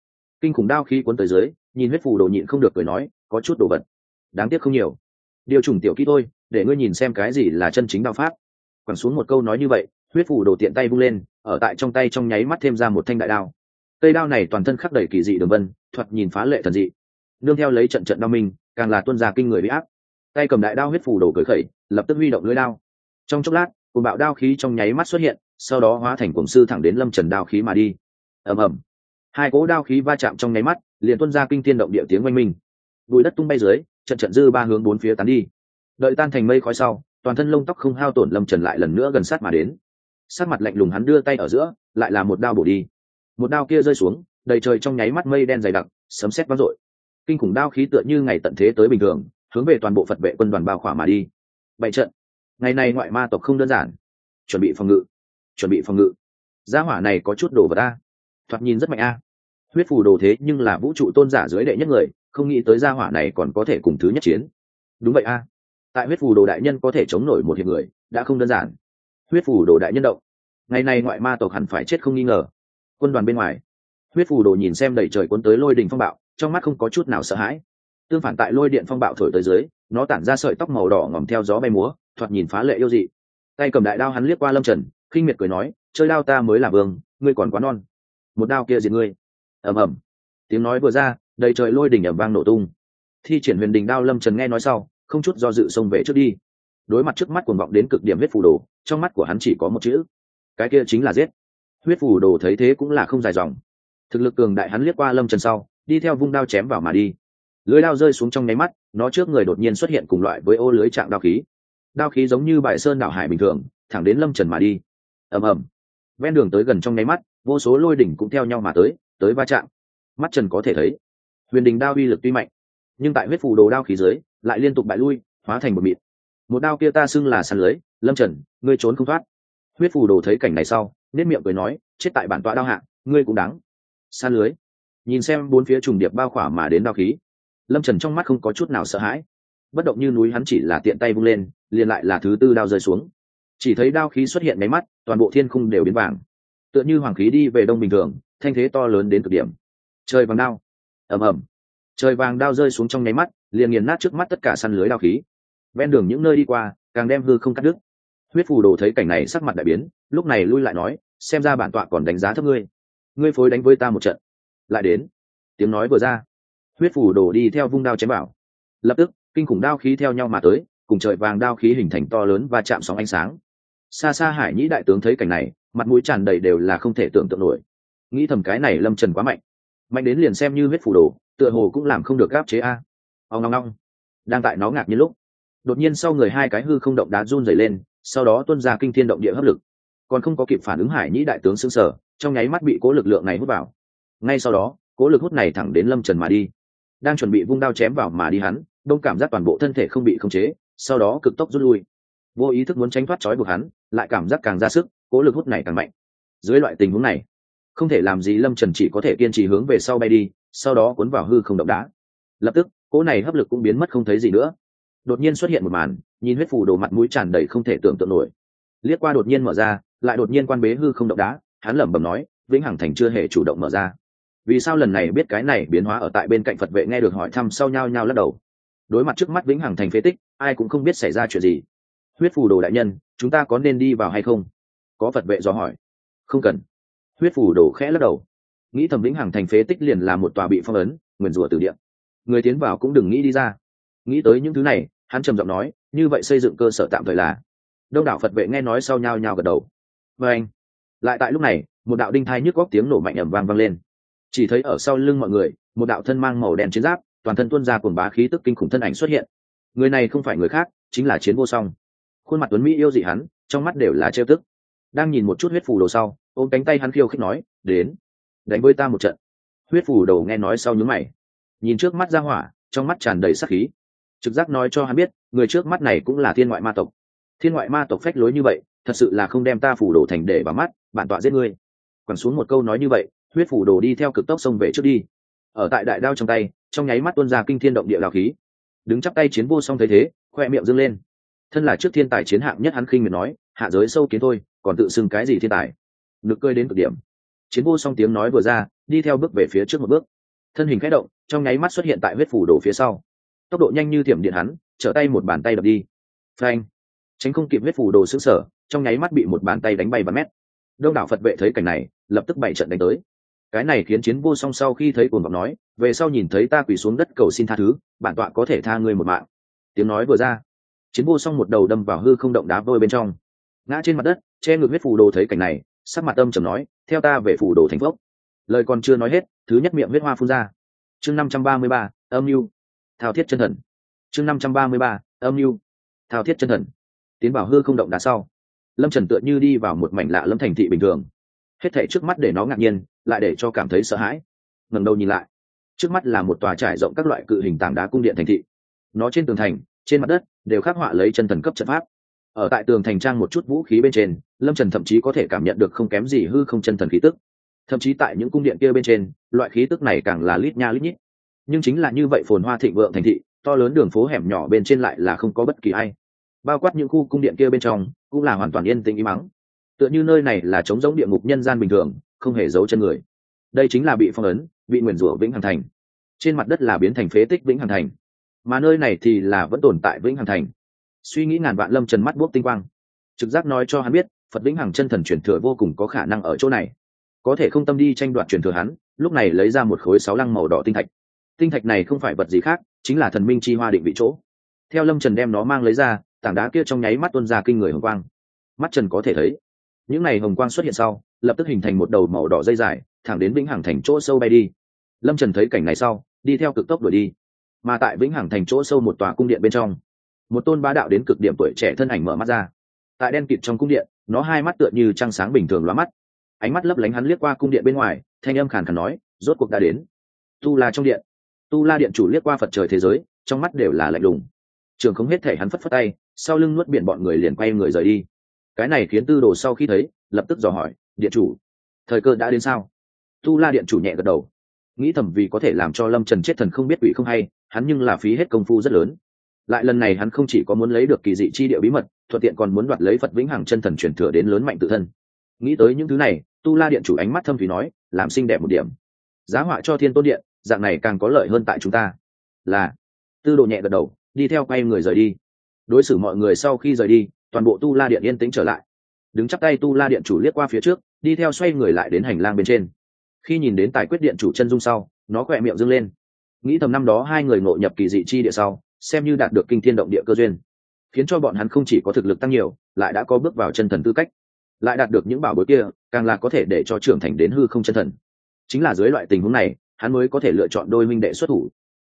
Kinh khủng đao khí cuốn tới dưới nhìn huyết phù đồ nhịn không được cười nói, có chút đồ vật. Đáng tiếc không nhiều. Điều trùng tiểu kỹ thôi, để ngươi nhìn xem cái gì là chân chính đao pháp. Quẳng xuống một câu nói như vậy, huyết phù đồ tiện tay vung lên, ở tại trong tay trong nháy mắt thêm ra một thanh đại đao. Cây đao này toàn thân khắc đầy kỳ dị đường vân thuật nhìn phá lệ thần dị. Nương theo lấy trận trận đao minh, càng là tuân gia kinh người bị áp. Tay cầm đại đao huyết phù đồ cởi khẩy, lập tức huy động lưỡi đao. Trong chốc lát cùng bạo đao khí trong nháy mắt xuất hiện, sau đó hóa thành cổng sư thẳng đến lâm trần đao khí mà đi. Ầm ầm. Hai cỗ đao khí va chạm trong nháy mắt liền tuân ra kinh thiên động địa tiếng oanh minh. Bụi đất tung bay dưới, trận trận dư ba hướng bốn phía tán đi. Đợi tan thành mây khói sau, toàn thân lông tóc không hao tổn lâm trần lại lần nữa gần sát mà đến. Sát mặt lạnh lùng hắn đưa tay ở giữa, lại là một đao bổ đi. Một đao kia rơi xuống, đầy trời trong nháy mắt mây đen dày đặc, sấm sét vang dội. Kinh khủng đao khí tựa như ngày tận thế tới bình thường, hướng về toàn bộ phật vệ quân đoàn bao khỏa mà đi. Bảy trận. Ngày này ngoại ma tộc không đơn giản. Chuẩn bị phòng ngự. Chuẩn bị phòng ngự. Gia hỏa này có chút đồ vật a. Thoạt nhìn rất mạnh a huyết phù đồ thế nhưng là vũ trụ tôn giả dưới đệ nhất người, không nghĩ tới gia hỏa này còn có thể cùng thứ nhất chiến. Đúng vậy a. Tại huyết phù đồ đại nhân có thể chống nổi một hiệp người, đã không đơn giản. Huyết phù đồ đại nhân động. Ngày nay ngoại ma tộc hẳn phải chết không nghi ngờ. Quân đoàn bên ngoài. Huyết phù đồ nhìn xem đầy trời cuốn tới lôi đình phong bạo, trong mắt không có chút nào sợ hãi. Tương phản tại lôi điện phong bạo thổi tới dưới, nó tản ra sợi tóc màu đỏ ngòm theo gió bay múa, thoạt nhìn phá lệ yêu dị. Tay cầm đại đao hắn liếc qua lâm trần, khinh miệt cười nói, chơi đao ta mới là vương, ngươi còn quá non. Một đao kia diệt ngươi ầm ầm. Tiếng nói vừa ra, đầy trời lôi đỉnh ẩm vang nổ tung. Thi triển huyền đình đao lâm trần nghe nói sau, không chút do dự xông về trước đi. Đối mặt trước mắt cuồng vọng đến cực điểm huyết phù đồ, trong mắt của hắn chỉ có một chữ. Cái kia chính là giết. Huyết phù đồ thấy thế cũng là không dài dòng. Thực lực cường đại hắn liếc qua lâm trần sau, đi theo vung đao chém vào mà đi. Lưới đao rơi xuống trong nháy mắt, nó trước người đột nhiên xuất hiện cùng loại với ô lưới trạng đao khí. Đao khí giống như bại sơn đảo hải bình thường, thẳng đến lâm trần mà đi. Ầm ầm. Ven đường tới gần trong nháy mắt, vô số lôi đỉnh cũng theo nhau mà tới tới va chạm. Mắt trần có thể thấy, huyền đình đao uy lực tuy mạnh, nhưng tại huyết phù đồ đao khí dưới, lại liên tục bại lui, hóa thành một mịt một đao kia ta xưng là sàn lưới, lâm trần, ngươi trốn không thoát. Huyết phù đồ thấy cảnh này sau nết miệng cười nói, chết tại bản tọa đao hạ, ngươi cũng đáng. San lưới. Nhìn xem bốn phía trùng điệp bao khỏa mà đến đao khí, lâm trần trong mắt không có chút nào sợ hãi. Bất động như núi hắn chỉ là tiện tay vung lên, liền lại là thứ tư đao rơi xuống. Chỉ thấy đao khí xuất hiện máy mắt, toàn bộ thiên khung đều biến vàng tựa như hoàng khí đi về đông bình thường, thanh thế to lớn đến cực điểm. Trời vàng đao. Ầm ầm. Trời vàng đao rơi xuống trong nháy mắt, liền nghiền nát trước mắt tất cả săn lưới đao khí. Ven đường những nơi đi qua, càng đem hư không cắt đứt. Huyết phù đồ thấy cảnh này sắc mặt đại biến, lúc này lui lại nói, xem ra bản tọa còn đánh giá thấp ngươi. Ngươi phối đánh với ta một trận. Lại đến. Tiếng nói vừa ra. Huyết phù đồ đi theo vung đao chém bảo lập tức, kinh khủng đao khí theo nhau mà tới, cùng trời vàng đao khí hình thành to lớn và chạm sóng ánh sáng xa xa hải nhĩ đại tướng thấy cảnh này, mặt mũi tràn đầy đều là không thể tưởng tượng nổi. Nghĩ thầm cái này lâm trần quá mạnh. Mạnh đến liền xem như huyết phủ đồ, tựa hồ cũng làm không được gáp chế a. Ông ngong ngong đang tại nó ngạc nhiên lúc, đột nhiên sau người hai cái hư không động đá run dày lên, sau đó tuân ra kinh thiên động địa hấp lực. Còn không có kịp phản ứng hải nhĩ đại tướng xương sở trong nháy mắt bị cố lực lượng này hút vào. Ngay sau đó, cố lực hút này thẳng đến lâm trần mà đi. Đang chuẩn bị vung đao chém vào mà đi hắn, đông cảm giác toàn bộ thân thể không bị khống chế, sau đó cực tốc rút lui. Vô ý thức muốn tránh thoát trói buộc hắn lại cảm giác càng ra sức, cố lực hút này càng mạnh. Dưới loại tình huống này, không thể làm gì lâm trần chỉ có thể kiên trì hướng về sau bay đi, sau đó cuốn vào hư không động đá. Lập tức, cỗ này hấp lực cũng biến mất không thấy gì nữa. Đột nhiên xuất hiện một màn, nhìn huyết phù đồ mặt mũi tràn đầy không thể tưởng tượng nổi. Liếc qua đột nhiên mở ra, lại đột nhiên quan bế hư không động đá, hắn lẩm bẩm nói, vĩnh hằng thành chưa hề chủ động mở ra. Vì sao lần này biết cái này biến hóa ở tại bên cạnh phật vệ nghe được hỏi thăm sau nhau nhau lắc đầu. Đối mặt trước mắt vĩnh hằng thành phế tích, ai cũng không biết xảy ra chuyện gì. Huyết phù đồ đại nhân chúng ta có nên đi vào hay không? Có phật vệ do hỏi. Không cần. Huyết phủ đổ khẽ lắc đầu. Nghĩ thầm lĩnh hằng thành phế tích liền là một tòa bị phong ấn, nguyền rủa từ điện người tiến vào cũng đừng nghĩ đi ra. Nghĩ tới những thứ này, hắn trầm giọng nói, như vậy xây dựng cơ sở tạm thời là. Đông đảo phật vệ nghe nói sau nhau nhau gật đầu. Và anh, lại tại lúc này, một đạo đinh thai nhức góc tiếng nổ mạnh ẩm vang vang lên. Chỉ thấy ở sau lưng mọi người, một đạo thân mang màu đen chiến giáp, toàn thân tuôn ra cuồng bá khí tức kinh khủng thân ảnh xuất hiện. Người này không phải người khác, chính là chiến vô song khuôn mặt tuấn mỹ yêu dị hắn, trong mắt đều là trêu tức. Đang nhìn một chút huyết phù đồ sau, ôm cánh tay hắn khiêu khích nói, đến, đánh với ta một trận. Huyết phù đồ nghe nói sau nhúm mày. Nhìn trước mắt ra hỏa, trong mắt tràn đầy sắc khí. Trực giác nói cho hắn biết, người trước mắt này cũng là thiên ngoại ma tộc. Thiên ngoại ma tộc phách lối như vậy, thật sự là không đem ta phủ đồ thành để vào mắt, bản tọa giết ngươi. Quẳng xuống một câu nói như vậy, huyết phủ đồ đi theo cực tốc sông về trước đi. Ở tại đại đao trong tay, trong nháy mắt tuôn ra kinh thiên động địa đào khí. Đứng chắp tay chiến vô song thấy thế, khoe miệng dâng lên thân là trước thiên tài chiến hạng nhất hắn khinh miệt nói, hạ giới sâu kiến thôi, còn tự xưng cái gì thiên tài? Nực cơi đến cực điểm. Chiến vô song tiếng nói vừa ra, đi theo bước về phía trước một bước. Thân hình khẽ động, trong nháy mắt xuất hiện tại huyết phủ đồ phía sau. Tốc độ nhanh như thiểm điện hắn, trở tay một bàn tay đập đi. Phanh. Tránh không kịp huyết phủ đồ xứng sở trong nháy mắt bị một bàn tay đánh bay bắn mét. Đông đảo phật vệ thấy cảnh này, lập tức bảy trận đánh tới. Cái này khiến chiến vô song sau khi thấy cuồng vọng nói, về sau nhìn thấy ta quỳ xuống đất cầu xin tha thứ, bản tọa có thể tha ngươi một mạng. Tiếng nói vừa ra chiến vô song một đầu đâm vào hư không động đá vôi bên trong. Ngã trên mặt đất, che ngược huyết phủ đồ thấy cảnh này, sắc mặt âm trầm nói, theo ta về phủ đồ thành phốc. Lời còn chưa nói hết, thứ nhất miệng huyết hoa phun ra. Chương năm trăm ba mươi ba, âm mưu. Thao thiết chân thần. Chương năm trăm ba mươi ba, âm mưu. Thao thiết chân thần. Tiến vào hư không động đá sau, lâm trần tựa như đi vào một mảnh lạ lâm thành thị bình thường. Hết thể trước mắt để nó ngạc nhiên, lại để cho cảm thấy sợ hãi. Ngẩng đầu nhìn lại, trước mắt là một tòa trải rộng các loại cự hình tảng đá cung điện thành thị. Nó trên tường thành trên mặt đất đều khắc họa lấy chân thần cấp trận pháp. Ở tại tường thành trang một chút vũ khí bên trên, lâm trần thậm chí có thể cảm nhận được không kém gì hư không chân thần khí tức. Thậm chí tại những cung điện kia bên trên, loại khí tức này càng là lít nha lít nhít. Nhưng chính là như vậy phồn hoa thịnh vượng thành thị, to lớn đường phố hẻm nhỏ bên trên lại là không có bất kỳ ai. Bao quát những khu cung điện kia bên trong, cũng là hoàn toàn yên tĩnh im mắng tựa như nơi này là trống giống địa ngục nhân gian bình thường, không hề giấu chân người. Đây chính là bị phong ấn, bị nguyền rủa vĩnh hằng thành. Trên mặt đất là biến thành phế tích vĩnh hằng thành mà nơi này thì là vẫn tồn tại vĩnh hằng thành. Suy nghĩ ngàn vạn lâm trần mắt buốc tinh quang. Trực giác nói cho hắn biết, phật vĩnh hằng chân thần truyền thừa vô cùng có khả năng ở chỗ này. Có thể không tâm đi tranh đoạt truyền thừa hắn, lúc này lấy ra một khối sáu lăng màu đỏ tinh thạch. Tinh thạch này không phải vật gì khác, chính là thần minh chi hoa định vị chỗ. Theo lâm trần đem nó mang lấy ra, tảng đá kia trong nháy mắt tuân ra kinh người hồng quang. Mắt trần có thể thấy. Những n à y hồng quang xuất hiện sau, lập tức hình thành một đầu màu đỏ dây dài, thẳng đến vĩnh hằng thành chỗ sâu bay đi. Lâm trần thấy cảnh này sau, đi theo cực tốc đuổi đi mà tại vĩnh hằng thành chỗ sâu một tòa cung điện bên trong. Một tôn bá đạo đến cực điểm tuổi trẻ thân ảnh mở mắt ra. Tại đen kịt trong cung điện, nó hai mắt tựa như trăng sáng bình thường lóa mắt. Ánh mắt lấp lánh hắn liếc qua cung điện bên ngoài, thanh âm khàn khàn nói, rốt cuộc đã đến. Tu la trong điện. Tu la điện chủ liếc qua phật trời thế giới, trong mắt đều là lạnh lùng. Trường không hết thể hắn phất phất tay, sau lưng nuốt biển bọn người liền quay người rời đi. Cái này khiến tư đồ sau khi thấy, lập tức dò hỏi, điện chủ, thời cơ đã đến sao? Tu la điện chủ nhẹ gật đầu. Nghĩ thầm vì có thể làm cho lâm trần chết thần không biết quỷ không hay hắn nhưng là phí hết công phu rất lớn. Lại lần này hắn không chỉ có muốn lấy được kỳ dị chi địa bí mật, thuận tiện còn muốn đoạt lấy phật vĩnh hằng chân thần truyền thừa đến lớn mạnh tự thân. Nghĩ tới những thứ này, tu la điện chủ ánh mắt thâm thủy nói, làm xinh đẹp một điểm. Giá họa cho thiên tôn điện, dạng này càng có lợi hơn tại chúng ta. Là. Tư đồ nhẹ gật đầu, đi theo quay người rời đi. Đối xử mọi người sau khi rời đi, toàn bộ tu la điện yên tĩnh trở lại. Đứng chắp tay tu la điện chủ liếc qua phía trước, đi theo xoay người lại đến hành lang bên trên. Khi nhìn đến tài quyết điện chủ chân dung sau, nó khỏe miệng dâng lên nghĩ thầm năm đó hai người ngộ nhập kỳ dị chi địa sau, xem như đạt được kinh thiên động địa cơ duyên. Khiến cho bọn hắn không chỉ có thực lực tăng nhiều, lại đã có bước vào chân thần tư cách. Lại đạt được những bảo bối kia, càng là có thể để cho trưởng thành đến hư không chân thần. Chính là dưới loại tình huống này, hắn mới có thể lựa chọn đôi minh đệ xuất thủ.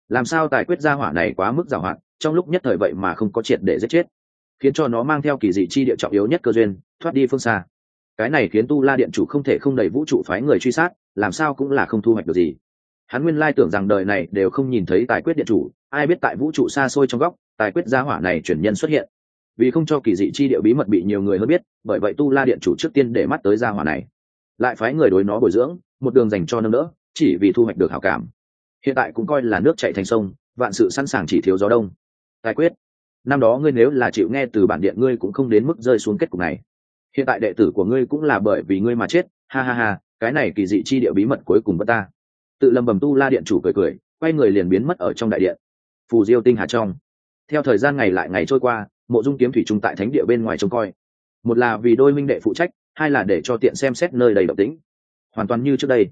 Làm sao tài quyết gia hỏa này quá mức giàu hạn, trong lúc nhất thời vậy mà không có triệt để giết chết. Khiến cho nó mang theo kỳ dị chi địa trọng yếu nhất cơ duyên, thoát đi phương xa. Cái này khiến tu la điện chủ không thể không đẩy vũ trụ phái người truy sát, làm sao cũng là không thu hoạch được gì hắn nguyên lai tưởng rằng đời này đều không nhìn thấy tài quyết điện chủ, ai biết tại vũ trụ xa xôi trong góc, tài quyết gia hỏa này chuyển nhân xuất hiện. Vì không cho kỳ dị chi địa bí mật bị nhiều người hơn biết, bởi vậy tu la điện chủ trước tiên để mắt tới gia hỏa này. Lại phái người đối nó bồi dưỡng, một đường dành cho nâng đỡ, chỉ vì thu hoạch được hảo cảm. Hiện tại cũng coi là nước chạy thành sông, vạn sự sẵn sàng chỉ thiếu gió đông. Tài quyết, năm đó ngươi nếu là chịu nghe từ bản điện ngươi cũng không đến mức rơi xuống kết cục này. Hiện tại đệ tử của ngươi cũng là bởi vì ngươi mà chết, ha ha ha, cái này kỳ dị chi địa bí mật cuối cùng bất ta tự lầm bầm tu la điện chủ cười cười, quay người liền biến mất ở trong đại điện. Phù diêu tinh hà trong. Theo thời gian ngày lại ngày trôi qua, mộ dung kiếm thủy trung tại thánh địa bên ngoài trông coi. Một là vì đôi minh đệ phụ trách, hai là để cho tiện xem xét nơi đầy động tĩnh. Hoàn toàn như trước đây,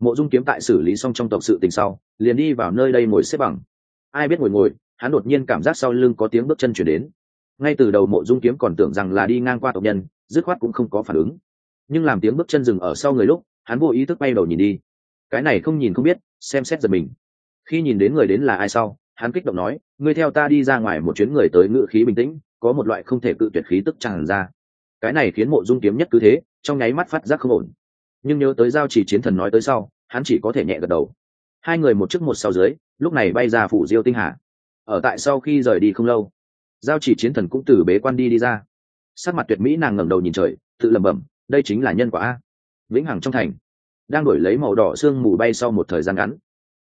mộ dung kiếm tại xử lý xong trong tộc sự tình sau, liền đi vào nơi đây ngồi xếp bằng. Ai biết ngồi ngồi, hắn đột nhiên cảm giác sau lưng có tiếng bước chân chuyển đến. Ngay từ đầu mộ dung kiếm còn tưởng rằng là đi ngang qua tộc nhân, dứt khoát cũng không có phản ứng. Nhưng làm tiếng bước chân dừng ở sau người lúc, hắn vô ý thức bay đầu nhìn đi cái này không nhìn không biết, xem xét giật mình. Khi nhìn đến người đến là ai sau, hắn kích động nói, ngươi theo ta đi ra ngoài một chuyến người tới ngự khí bình tĩnh, có một loại không thể cự tuyệt khí tức tràn ra. Cái này khiến mộ dung kiếm nhất cứ thế, trong nháy mắt phát giác không ổn. Nhưng nhớ tới giao chỉ chiến thần nói tới sau, hắn chỉ có thể nhẹ gật đầu. Hai người một trước một sau dưới, lúc này bay ra phủ diêu tinh hà. Ở tại sau khi rời đi không lâu, giao chỉ chiến thần cũng từ bế quan đi đi ra. Sắc mặt tuyệt mỹ nàng ngẩng đầu nhìn trời, tự lẩm bẩm, đây chính là nhân quả a. Vĩnh hằng trong thành đang đổi lấy màu đỏ sương mù bay sau một thời gian ngắn.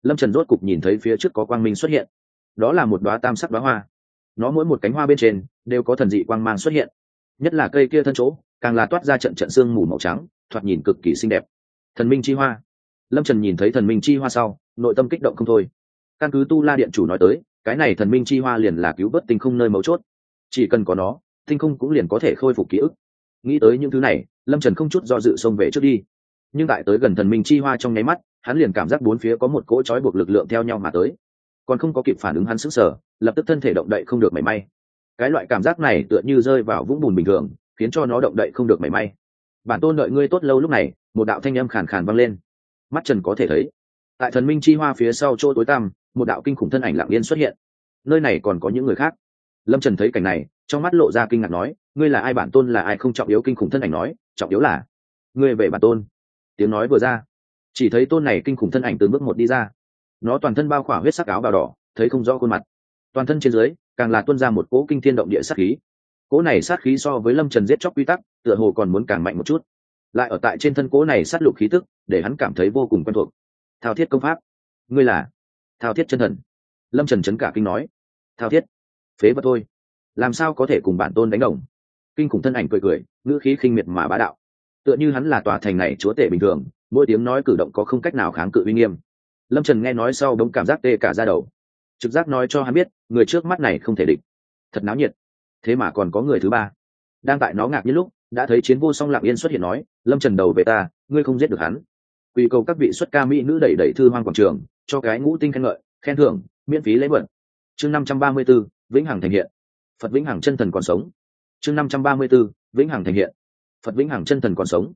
Lâm trần rốt cục nhìn thấy phía trước có quang minh xuất hiện. Đó là một đoá tam sắc đoá hoa. Nó mỗi một cánh hoa bên trên đều có thần dị quang mang xuất hiện. Nhất là cây kia thân chỗ, càng là toát ra trận trận sương mù màu trắng, thoạt nhìn cực kỳ xinh đẹp. Thần minh chi hoa. Lâm trần nhìn thấy thần minh chi hoa sau, nội tâm kích động không thôi. Căn cứ tu la điện chủ nói tới, cái này thần minh chi hoa liền là cứu vớt tinh không nơi mấu chốt. Chỉ cần có nó, tinh không cũng liền có thể khôi phục ký ức. Nghĩ tới những thứ này, lâm trần không chút do dự xông về trước đi nhưng tại tới gần thần minh chi hoa trong nháy mắt, hắn liền cảm giác bốn phía có một cỗ trói buộc lực lượng theo nhau mà tới. Còn không có kịp phản ứng hắn sững sờ, lập tức thân thể động đậy không được mảy may. Cái loại cảm giác này tựa như rơi vào vũng bùn bình thường, khiến cho nó động đậy không được mảy may. Bản tôn đợi ngươi tốt lâu lúc này, một đạo thanh âm khàn khàn vang lên. Mắt trần có thể thấy, tại thần minh chi hoa phía sau chỗ tối tăm, một đạo kinh khủng thân ảnh lặng yên xuất hiện. Nơi này còn có những người khác. Lâm trần thấy cảnh này, trong mắt lộ ra kinh ngạc nói, ngươi là ai? Bản tôn là ai? Không trọng yếu kinh khủng thân ảnh nói, trọng yếu là, ngươi về bản tôn tiếng nói vừa ra. Chỉ thấy tôn này kinh khủng thân ảnh từng bước một đi ra. Nó toàn thân bao khỏa huyết sắc áo bào đỏ, thấy không rõ khuôn mặt. Toàn thân trên dưới, càng là tuân ra một cỗ kinh thiên động địa sát khí. Cỗ này sát khí so với lâm trần giết chóc quy tắc, tựa hồ còn muốn càng mạnh một chút. Lại ở tại trên thân cỗ này sát lục khí tức, để hắn cảm thấy vô cùng quen thuộc. Thao thiết công pháp. Ngươi là? Thao thiết chân thần. Lâm trần chấn cả kinh nói. Thao thiết. Phế vật thôi. Làm sao có thể cùng bản tôn đánh đồng? Kinh khủng thân ảnh cười cười, ngữ khí khinh miệt mà bá đạo tựa như hắn là tòa thành này chúa tể bình thường, mỗi tiếng nói cử động có không cách nào kháng cự uy nghiêm. Lâm trần nghe nói sau đống cảm giác tê cả ra đầu. Trực giác nói cho hắn biết, người trước mắt này không thể địch. Thật náo nhiệt. Thế mà còn có người thứ ba. Đang tại nó ngạc như lúc, đã thấy chiến vô song lặng yên xuất hiện nói, lâm trần đầu về ta, ngươi không giết được hắn. Quy cầu các vị xuất ca mỹ nữ đẩy đẩy thư hoang quảng trường, cho cái ngũ tinh khen ngợi, khen thưởng, miễn phí lấy vận chương năm trăm ba mươi b ố vĩnh hằng thành hiện. Phật vĩnh hằng chân thần còn sống. Chương năm trăm ba mươi b ố vĩnh hằng thành hiện phật vĩnh hằng chân thần còn sống.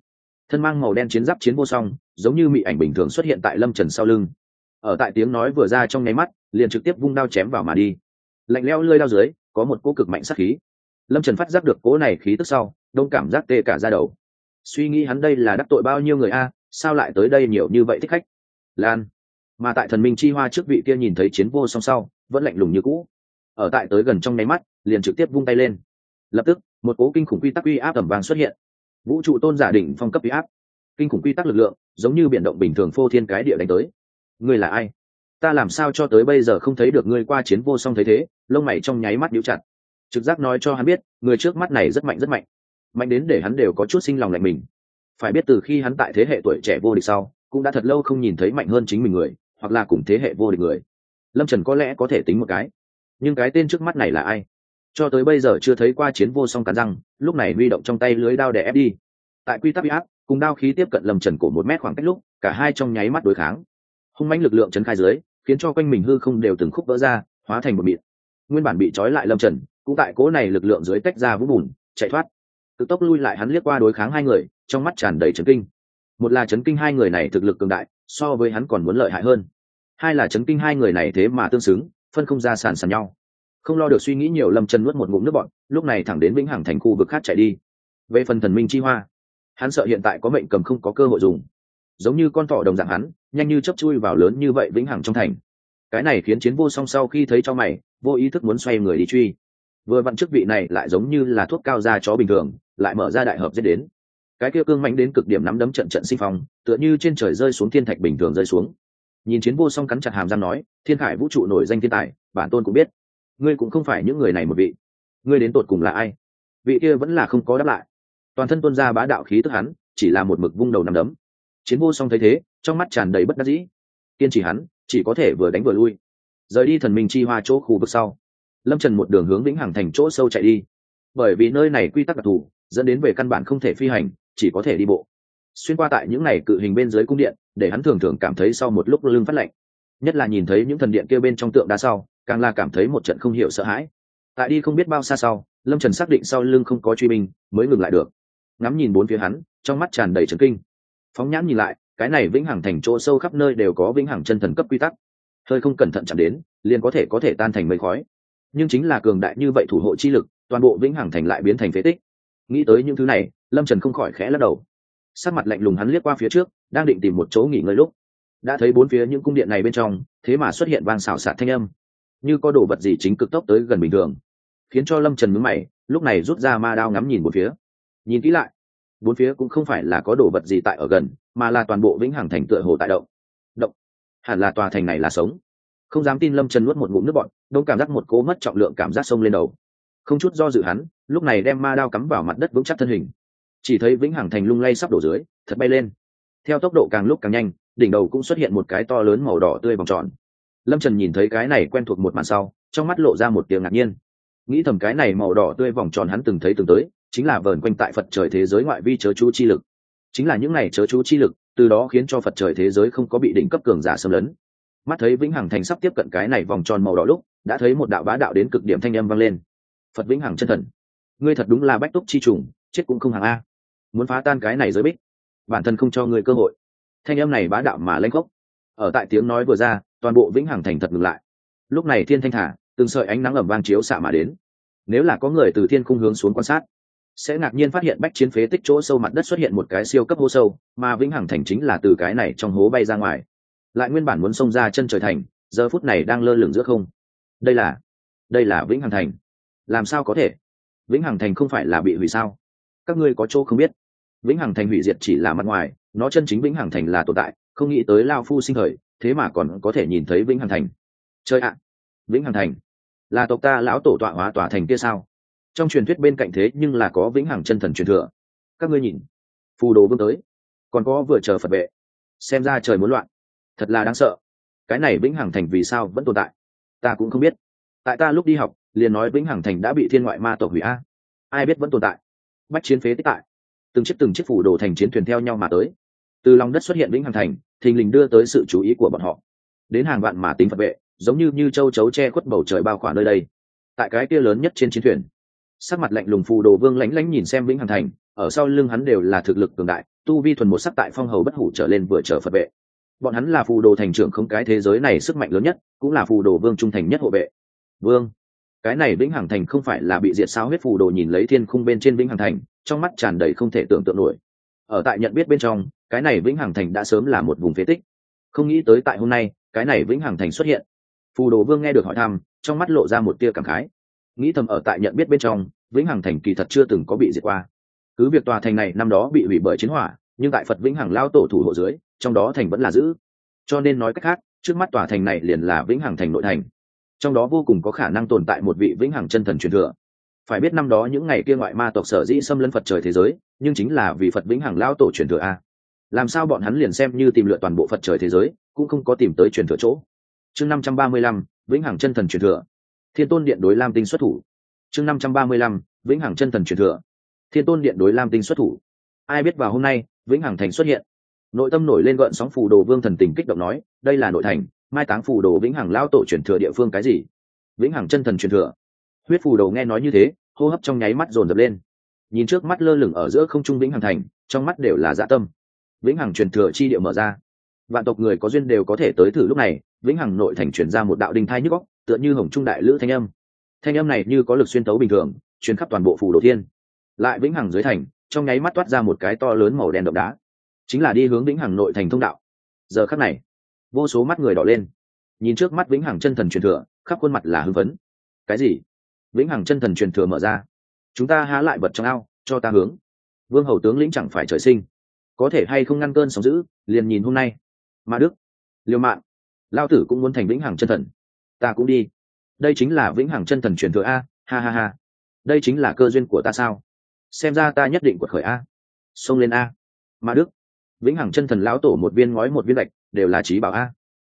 Thân mang màu đen chiến giáp chiến vô song, giống như mị ảnh bình thường xuất hiện tại lâm trần sau lưng. Ở tại tiếng nói vừa ra trong nháy mắt, liền trực tiếp vung đao chém vào mà đi. Lạnh leo lơi đao dưới, có một cỗ cực mạnh sát khí. Lâm trần phát giác được cỗ này khí tức sau, đông cảm giác tê cả ra đầu. Suy nghĩ hắn đây là đắc tội bao nhiêu người a, sao lại tới đây nhiều như vậy thích khách? Lan. Mà tại thần minh chi hoa trước vị kia nhìn thấy chiến vô song sau, vẫn lạnh lùng như cũ. Ở tại tới gần trong nháy mắt, liền trực tiếp vung tay lên. Lập tức, một cố kinh khủng quy tắc uy áp tầm vàng xuất hiện vũ trụ tôn giả đỉnh phong cấp bị áp. Kinh khủng quy tắc lực lượng, giống như biển động bình thường phô thiên cái địa đánh tới. Ngươi là ai? Ta làm sao cho tới bây giờ không thấy được ngươi qua chiến vô song thấy thế, lông mày trong nháy mắt nhíu chặt. Trực giác nói cho hắn biết, người trước mắt này rất mạnh rất mạnh. Mạnh đến để hắn đều có chút sinh lòng lạnh mình. Phải biết từ khi hắn tại thế hệ tuổi trẻ vô địch sau, cũng đã thật lâu không nhìn thấy mạnh hơn chính mình người, hoặc là cùng thế hệ vô địch người. Lâm trần có lẽ có thể tính một cái. Nhưng cái tên trước mắt này là ai? Cho tới bây giờ chưa thấy qua chiến vô song cắn răng lúc này huy động trong tay lưới đao để ép đi. Tại quy tắc huy áp, cùng đao khí tiếp cận lâm trần cổ một mét khoảng cách lúc, cả hai trong nháy mắt đối kháng. Hung mãnh lực lượng chấn khai dưới, khiến cho quanh mình hư không đều từng khúc vỡ ra, hóa thành một mịn. Nguyên bản bị trói lại lâm trần, cũng tại cố này lực lượng dưới tách ra vũ bùn, chạy thoát. Từ tốc lui lại hắn liếc qua đối kháng hai người, trong mắt tràn đầy chấn kinh. Một là chấn kinh hai người này thực lực cường đại, so với hắn còn muốn lợi hại hơn. Hai là chấn kinh hai người này thế mà tương xứng, phân không ra sàn sàn nhau không lo được suy nghĩ nhiều, lâm chân nuốt một ngụm nước bọn lúc này thẳng đến vĩnh hằng thành khu vực khác chạy đi. Về phần thần minh chi hoa, hắn sợ hiện tại có mệnh cầm không có cơ hội dùng. Giống như con thỏ đồng dạng hắn, nhanh như chấp chui vào lớn như vậy vĩnh hằng trong thành. Cái này khiến chiến vô song sau khi thấy cho mày, vô ý thức muốn xoay người đi truy. Vừa vặn chức vị này lại giống như là thuốc cao da chó bình thường, lại mở ra đại hợp dễ đến. Cái kia cương mạnh đến cực điểm nắm đấm trận trận sinh phong, tựa như trên trời rơi xuống thiên thạch bình thường rơi xuống. Nhìn chiến vô song cắn chặt hàm răng nói, thiên khải vũ trụ nổi danh thiên tài, bản tôn cũng biết ngươi cũng không phải những người này một vị. Ngươi đến tột cùng là ai? Vị kia vẫn là không có đáp lại. Toàn thân tuân ra bá đạo khí tức hắn, chỉ là một mực vung đầu nằm đấm. Chiến vô song thấy thế, trong mắt tràn đầy bất đắc dĩ. Kiên trì hắn, chỉ có thể vừa đánh vừa lui. Rời đi thần minh chi hoa chỗ khu vực sau, lâm trần một đường hướng vĩnh hằng thành chỗ sâu chạy đi. Bởi vì nơi này quy tắc đặc thù, dẫn đến về căn bản không thể phi hành, chỉ có thể đi bộ. Xuyên qua tại những n à y cự hình bên dưới cung điện, để hắn thường thường cảm thấy sau một lúc lưng phát lạnh. Nhất là nhìn thấy những thần điện kia bên trong tượng đá sau càng là cảm thấy một trận không hiểu sợ hãi. Tại đi không biết bao xa sau, lâm trần xác định sau lưng không có truy binh, mới ngừng lại được. Ngắm nhìn bốn phía hắn, trong mắt tràn đầy trấn kinh. Phóng nhãn nhìn lại, cái này vĩnh hằng thành chỗ sâu khắp nơi đều có vĩnh hằng chân thần cấp quy tắc. Hơi không cẩn thận chạm đến, liền có thể có thể tan thành mây khói. Nhưng chính là cường đại như vậy thủ hộ chi lực, toàn bộ vĩnh hằng thành lại biến thành phế tích. Nghĩ tới những thứ này, lâm trần không khỏi khẽ lắc đầu. Sắc mặt lạnh lùng hắn liếc qua phía trước, đang định tìm một chỗ nghỉ ngơi lúc. Đã thấy bốn phía những cung điện này bên trong, thế mà xuất hiện vang xào xạc thanh âm như có đồ vật gì chính cực tốc tới gần bình thường. Khiến cho lâm trần mướn mày, lúc này rút ra ma đao ngắm nhìn một phía. Nhìn kỹ lại, bốn phía cũng không phải là có đồ vật gì tại ở gần, mà là toàn bộ vĩnh hằng thành tựa hồ tại động. Động. Hẳn là tòa thành này là sống. Không dám tin lâm trần nuốt một ngụm nước bọn đông cảm giác một cố mất trọng lượng cảm giác sông lên đầu. Không chút do dự hắn, lúc này đem ma đao cắm vào mặt đất vững chắc thân hình. Chỉ thấy vĩnh hằng thành lung lay sắp đổ dưới, thật bay lên. Theo tốc độ càng lúc càng nhanh, đỉnh đầu cũng xuất hiện một cái to lớn màu đỏ tươi vòng tròn lâm trần nhìn thấy cái này quen thuộc một màn sau, trong mắt lộ ra một tiếng ngạc nhiên. Nghĩ thầm cái này màu đỏ tươi vòng tròn hắn từng thấy từng tới, chính là vờn quanh tại phật trời thế giới ngoại vi chớ chú chi lực. Chính là những này chớ chú chi lực, từ đó khiến cho phật trời thế giới không có bị đỉnh cấp cường giả xâm lấn. Mắt thấy vĩnh hằng thành sắp tiếp cận cái này vòng tròn màu đỏ lúc, đã thấy một đạo bá đạo đến cực điểm thanh âm vang lên. Phật vĩnh hằng chân thần, ngươi thật đúng là bách túc chi trùng, chết cũng không hàng a. Muốn phá tan cái này giới bích, bản thân không cho ngươi cơ hội. Thanh âm này bá đạo mà lanh gốc ở tại tiếng nói vừa ra, toàn bộ vĩnh hằng thành thật ngừng lại. Lúc này thiên thanh thả, từng sợi ánh nắng ẩm vang chiếu xạ mà đến. Nếu là có người từ thiên khung hướng xuống quan sát, sẽ ngạc nhiên phát hiện bách chiến phế tích chỗ sâu mặt đất xuất hiện một cái siêu cấp hố sâu, mà vĩnh hằng thành chính là từ cái này trong hố bay ra ngoài. Lại nguyên bản muốn xông ra chân trời thành, giờ phút này đang lơ lửng giữa không. Đây là đây là vĩnh hằng thành. Làm sao có thể? Vĩnh hằng thành không phải là bị hủy sao? Các ngươi có chỗ không biết. Vĩnh hằng thành hủy diệt chỉ là mặt ngoài, nó chân chính vĩnh hằng thành là tồn tại không nghĩ tới lao phu sinh thời, thế mà còn có thể nhìn thấy vĩnh hằng thành. Chơi ạ, vĩnh hằng thành, là tộc ta lão tổ tọa hóa tòa thành kia sao? Trong truyền thuyết bên cạnh thế nhưng là có vĩnh hằng chân thần truyền thừa. Các ngươi nhìn, phù đồ vương tới, còn có vừa chờ phật vệ. Xem ra trời muốn loạn, thật là đáng sợ. Cái này vĩnh hằng thành vì sao vẫn tồn tại? Ta cũng không biết. Tại ta lúc đi học, liền nói vĩnh hằng thành đã bị thiên ngoại ma tộc hủy a. Ai biết vẫn tồn tại? Bách chiến phế tích tại. Từng chiếc từng chiếc phủ đồ thành chiến thuyền theo nhau mà tới. Từ lòng đất xuất hiện vĩnh hằng thành thình lình đưa tới sự chú ý của bọn họ. Đến hàng vạn mà tính phật vệ, giống như như châu chấu che khuất bầu trời bao khoảng nơi đây. Tại cái kia lớn nhất trên chiến thuyền, sắc mặt lạnh lùng phù đồ vương lánh lánh nhìn xem vĩnh hằng thành, ở sau lưng hắn đều là thực lực cường đại, tu vi thuần một sắc tại phong hầu bất hủ trở lên vừa trở phật vệ. Bọn hắn là phù đồ thành trưởng không cái thế giới này sức mạnh lớn nhất, cũng là phù đồ vương trung thành nhất hộ vệ. Vương, cái này vĩnh hằng thành không phải là bị diệt sao huyết phù đồ nhìn lấy thiên khung bên trên vĩnh hằng thành, trong mắt tràn đầy không thể tưởng tượng nổi. Ở tại nhận biết bên trong cái này vĩnh hằng thành đã sớm là một vùng phế tích. Không nghĩ tới tại hôm nay, cái này vĩnh hằng thành xuất hiện. Phù đồ vương nghe được hỏi thăm, trong mắt lộ ra một tia cảm khái. Nghĩ thầm ở tại nhận biết bên trong, vĩnh hằng thành kỳ thật chưa từng có bị diệt qua. Cứ việc tòa thành này năm đó bị hủy bởi chiến hỏa, nhưng tại phật vĩnh hằng lao tổ thủ hộ dưới, trong đó thành vẫn là giữ. Cho nên nói cách khác, trước mắt tòa thành này liền là vĩnh hằng thành nội thành. Trong đó vô cùng có khả năng tồn tại một vị vĩnh hằng chân thần truyền thừa. Phải biết năm đó những ngày kia ngoại ma tộc sở dĩ xâm lấn phật trời thế giới, nhưng chính là vì phật vĩnh hằng lao tổ truyền thừa a làm sao bọn hắn liền xem như tìm lựa toàn bộ phật trời thế giới, cũng không có tìm tới truyền thừa chỗ? Chương năm trăm ba mươi lăm, vĩnh hằng chân thần truyền thừa. Thiên tôn điện đối lam tinh xuất thủ. Chương năm trăm ba mươi lăm, vĩnh hằng chân thần truyền thừa. Thiên tôn điện đối lam tinh xuất thủ. Ai biết vào hôm nay, vĩnh hằng thành xuất hiện. Nội tâm nổi lên gợn sóng phù đồ vương thần tình kích động nói, đây là nội thành, mai táng phù đồ vĩnh hằng lao tổ truyền thừa địa phương cái gì? Vĩnh hằng chân thần truyền thừa. Huyết phù đồ nghe nói như thế, hô hấp trong nháy mắt dồn dập lên. Nhìn trước mắt lơ lửng ở giữa không trung vĩnh hằng thành, trong mắt đều là dạ tâm vĩnh hằng truyền thừa chi địa mở ra. Vạn tộc người có duyên đều có thể tới thử lúc này, vĩnh hằng nội thành truyền ra một đạo đinh thai nhức góc tựa như hồng trung đại lữ thanh âm. Thanh âm này như có lực xuyên tấu bình thường, truyền khắp toàn bộ phủ đồ thiên. Lại vĩnh hằng dưới thành, trong nháy mắt toát ra một cái to lớn màu đen động đá. Chính là đi hướng vĩnh hằng nội thành thông đạo. Giờ khắc này, vô số mắt người đỏ lên. Nhìn trước mắt vĩnh hằng chân thần truyền thừa, khắp khuôn mặt là hưng phấn. Cái gì? Vĩnh hằng chân thần truyền thừa mở ra. Chúng ta há lại vật trong ao, cho ta hướng. Vương hầu tướng lĩnh chẳng phải trời sinh có thể hay không ngăn cơn sóng giữ liền nhìn hôm nay. Mà đức, liêu mạng lao tử cũng muốn thành vĩnh hằng chân thần. Ta cũng đi. Đây chính là vĩnh hằng chân thần truyền thừa a, ha ha ha. Đây chính là cơ duyên của ta sao? Xem ra ta nhất định quật khởi a. Xông lên a. Mà đức, vĩnh hằng chân thần lão tổ một viên ngói một viên lạch đều là trí bảo a.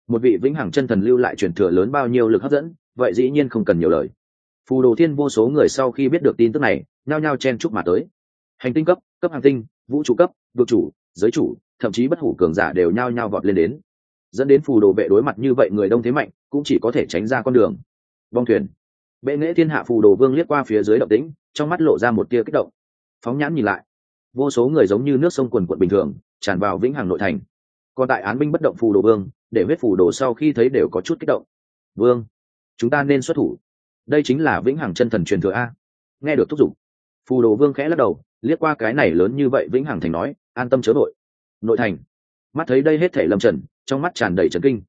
Một vị vĩnh hằng chân thần lưu lại truyền thừa lớn bao nhiêu lực hấp dẫn, vậy dĩ nhiên không cần nhiều lời. Phù đồ thiên vô số người sau khi biết được tin tức này, nhao nhao chen chúc mà tới. Hành tinh cấp cấp hàng tinh, vũ trụ cấp vực chủ, giới chủ, thậm chí bất hủ cường giả đều nhao nhao vọt lên đến. Dẫn đến phù đồ vệ đối mặt như vậy người đông thế mạnh, cũng chỉ có thể tránh ra con đường. Bong thuyền. Bệ nghễ thiên hạ phù đồ vương liếc qua phía dưới động tĩnh, trong mắt lộ ra một tia kích động. Phóng nhãn nhìn lại, vô số người giống như nước sông quần quận bình thường, tràn vào vĩnh hằng nội thành. Còn tại án binh bất động phù đồ vương, để huyết phù đồ sau khi thấy đều có chút kích động. Vương, chúng ta nên xuất thủ. Đây chính là vĩnh hằng chân thần truyền thừa a. Nghe được thúc giục, phù đồ vương khẽ lắc đầu, liếc qua cái này lớn như vậy vĩnh hằng thành nói an tâm chớ nội nội thành. Mắt thấy đây hết thể lâm trần, trong mắt tràn đầy trấn kinh.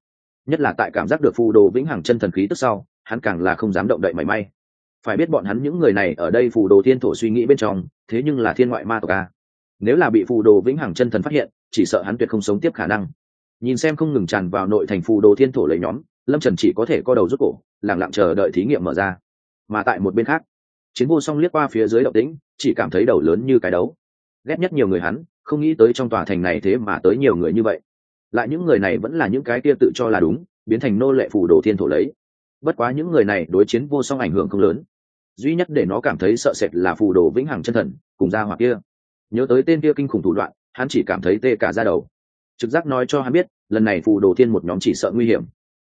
Nhất là tại cảm giác được phù đồ vĩnh hằng chân thần khí tức sau, hắn càng là không dám động đậy mảy may. Phải biết bọn hắn những người này ở đây phù đồ thiên thổ suy nghĩ bên trong, thế nhưng là thiên ngoại ma tộc a. Nếu là bị phù đồ vĩnh hằng chân thần phát hiện, chỉ sợ hắn tuyệt không sống tiếp khả năng. Nhìn xem không ngừng tràn vào nội thành phù đồ thiên thổ lấy nhóm, lâm trần chỉ có thể co đầu rút cổ lẳng lặng chờ đợi thí nghiệm mở ra. Mà tại một bên khác, chiến vô song liếc qua phía dưới động tĩnh, chỉ cảm thấy đầu lớn như cái đấu. Ghét nhất nhiều người hắn không nghĩ tới trong tòa thành này thế mà tới nhiều người như vậy. Lại những người này vẫn là những cái kia tự cho là đúng, biến thành nô lệ phù đồ thiên thổ lấy. Bất quá những người này đối chiến vô song ảnh hưởng không lớn. Duy nhất để nó cảm thấy sợ sệt là phù đồ vĩnh hằng chân thần, cùng ra hoặc kia. Nhớ tới tên kia kinh khủng thủ đoạn, hắn chỉ cảm thấy tê cả ra đầu. Trực giác nói cho hắn biết, lần này phù đồ thiên một nhóm chỉ sợ nguy hiểm.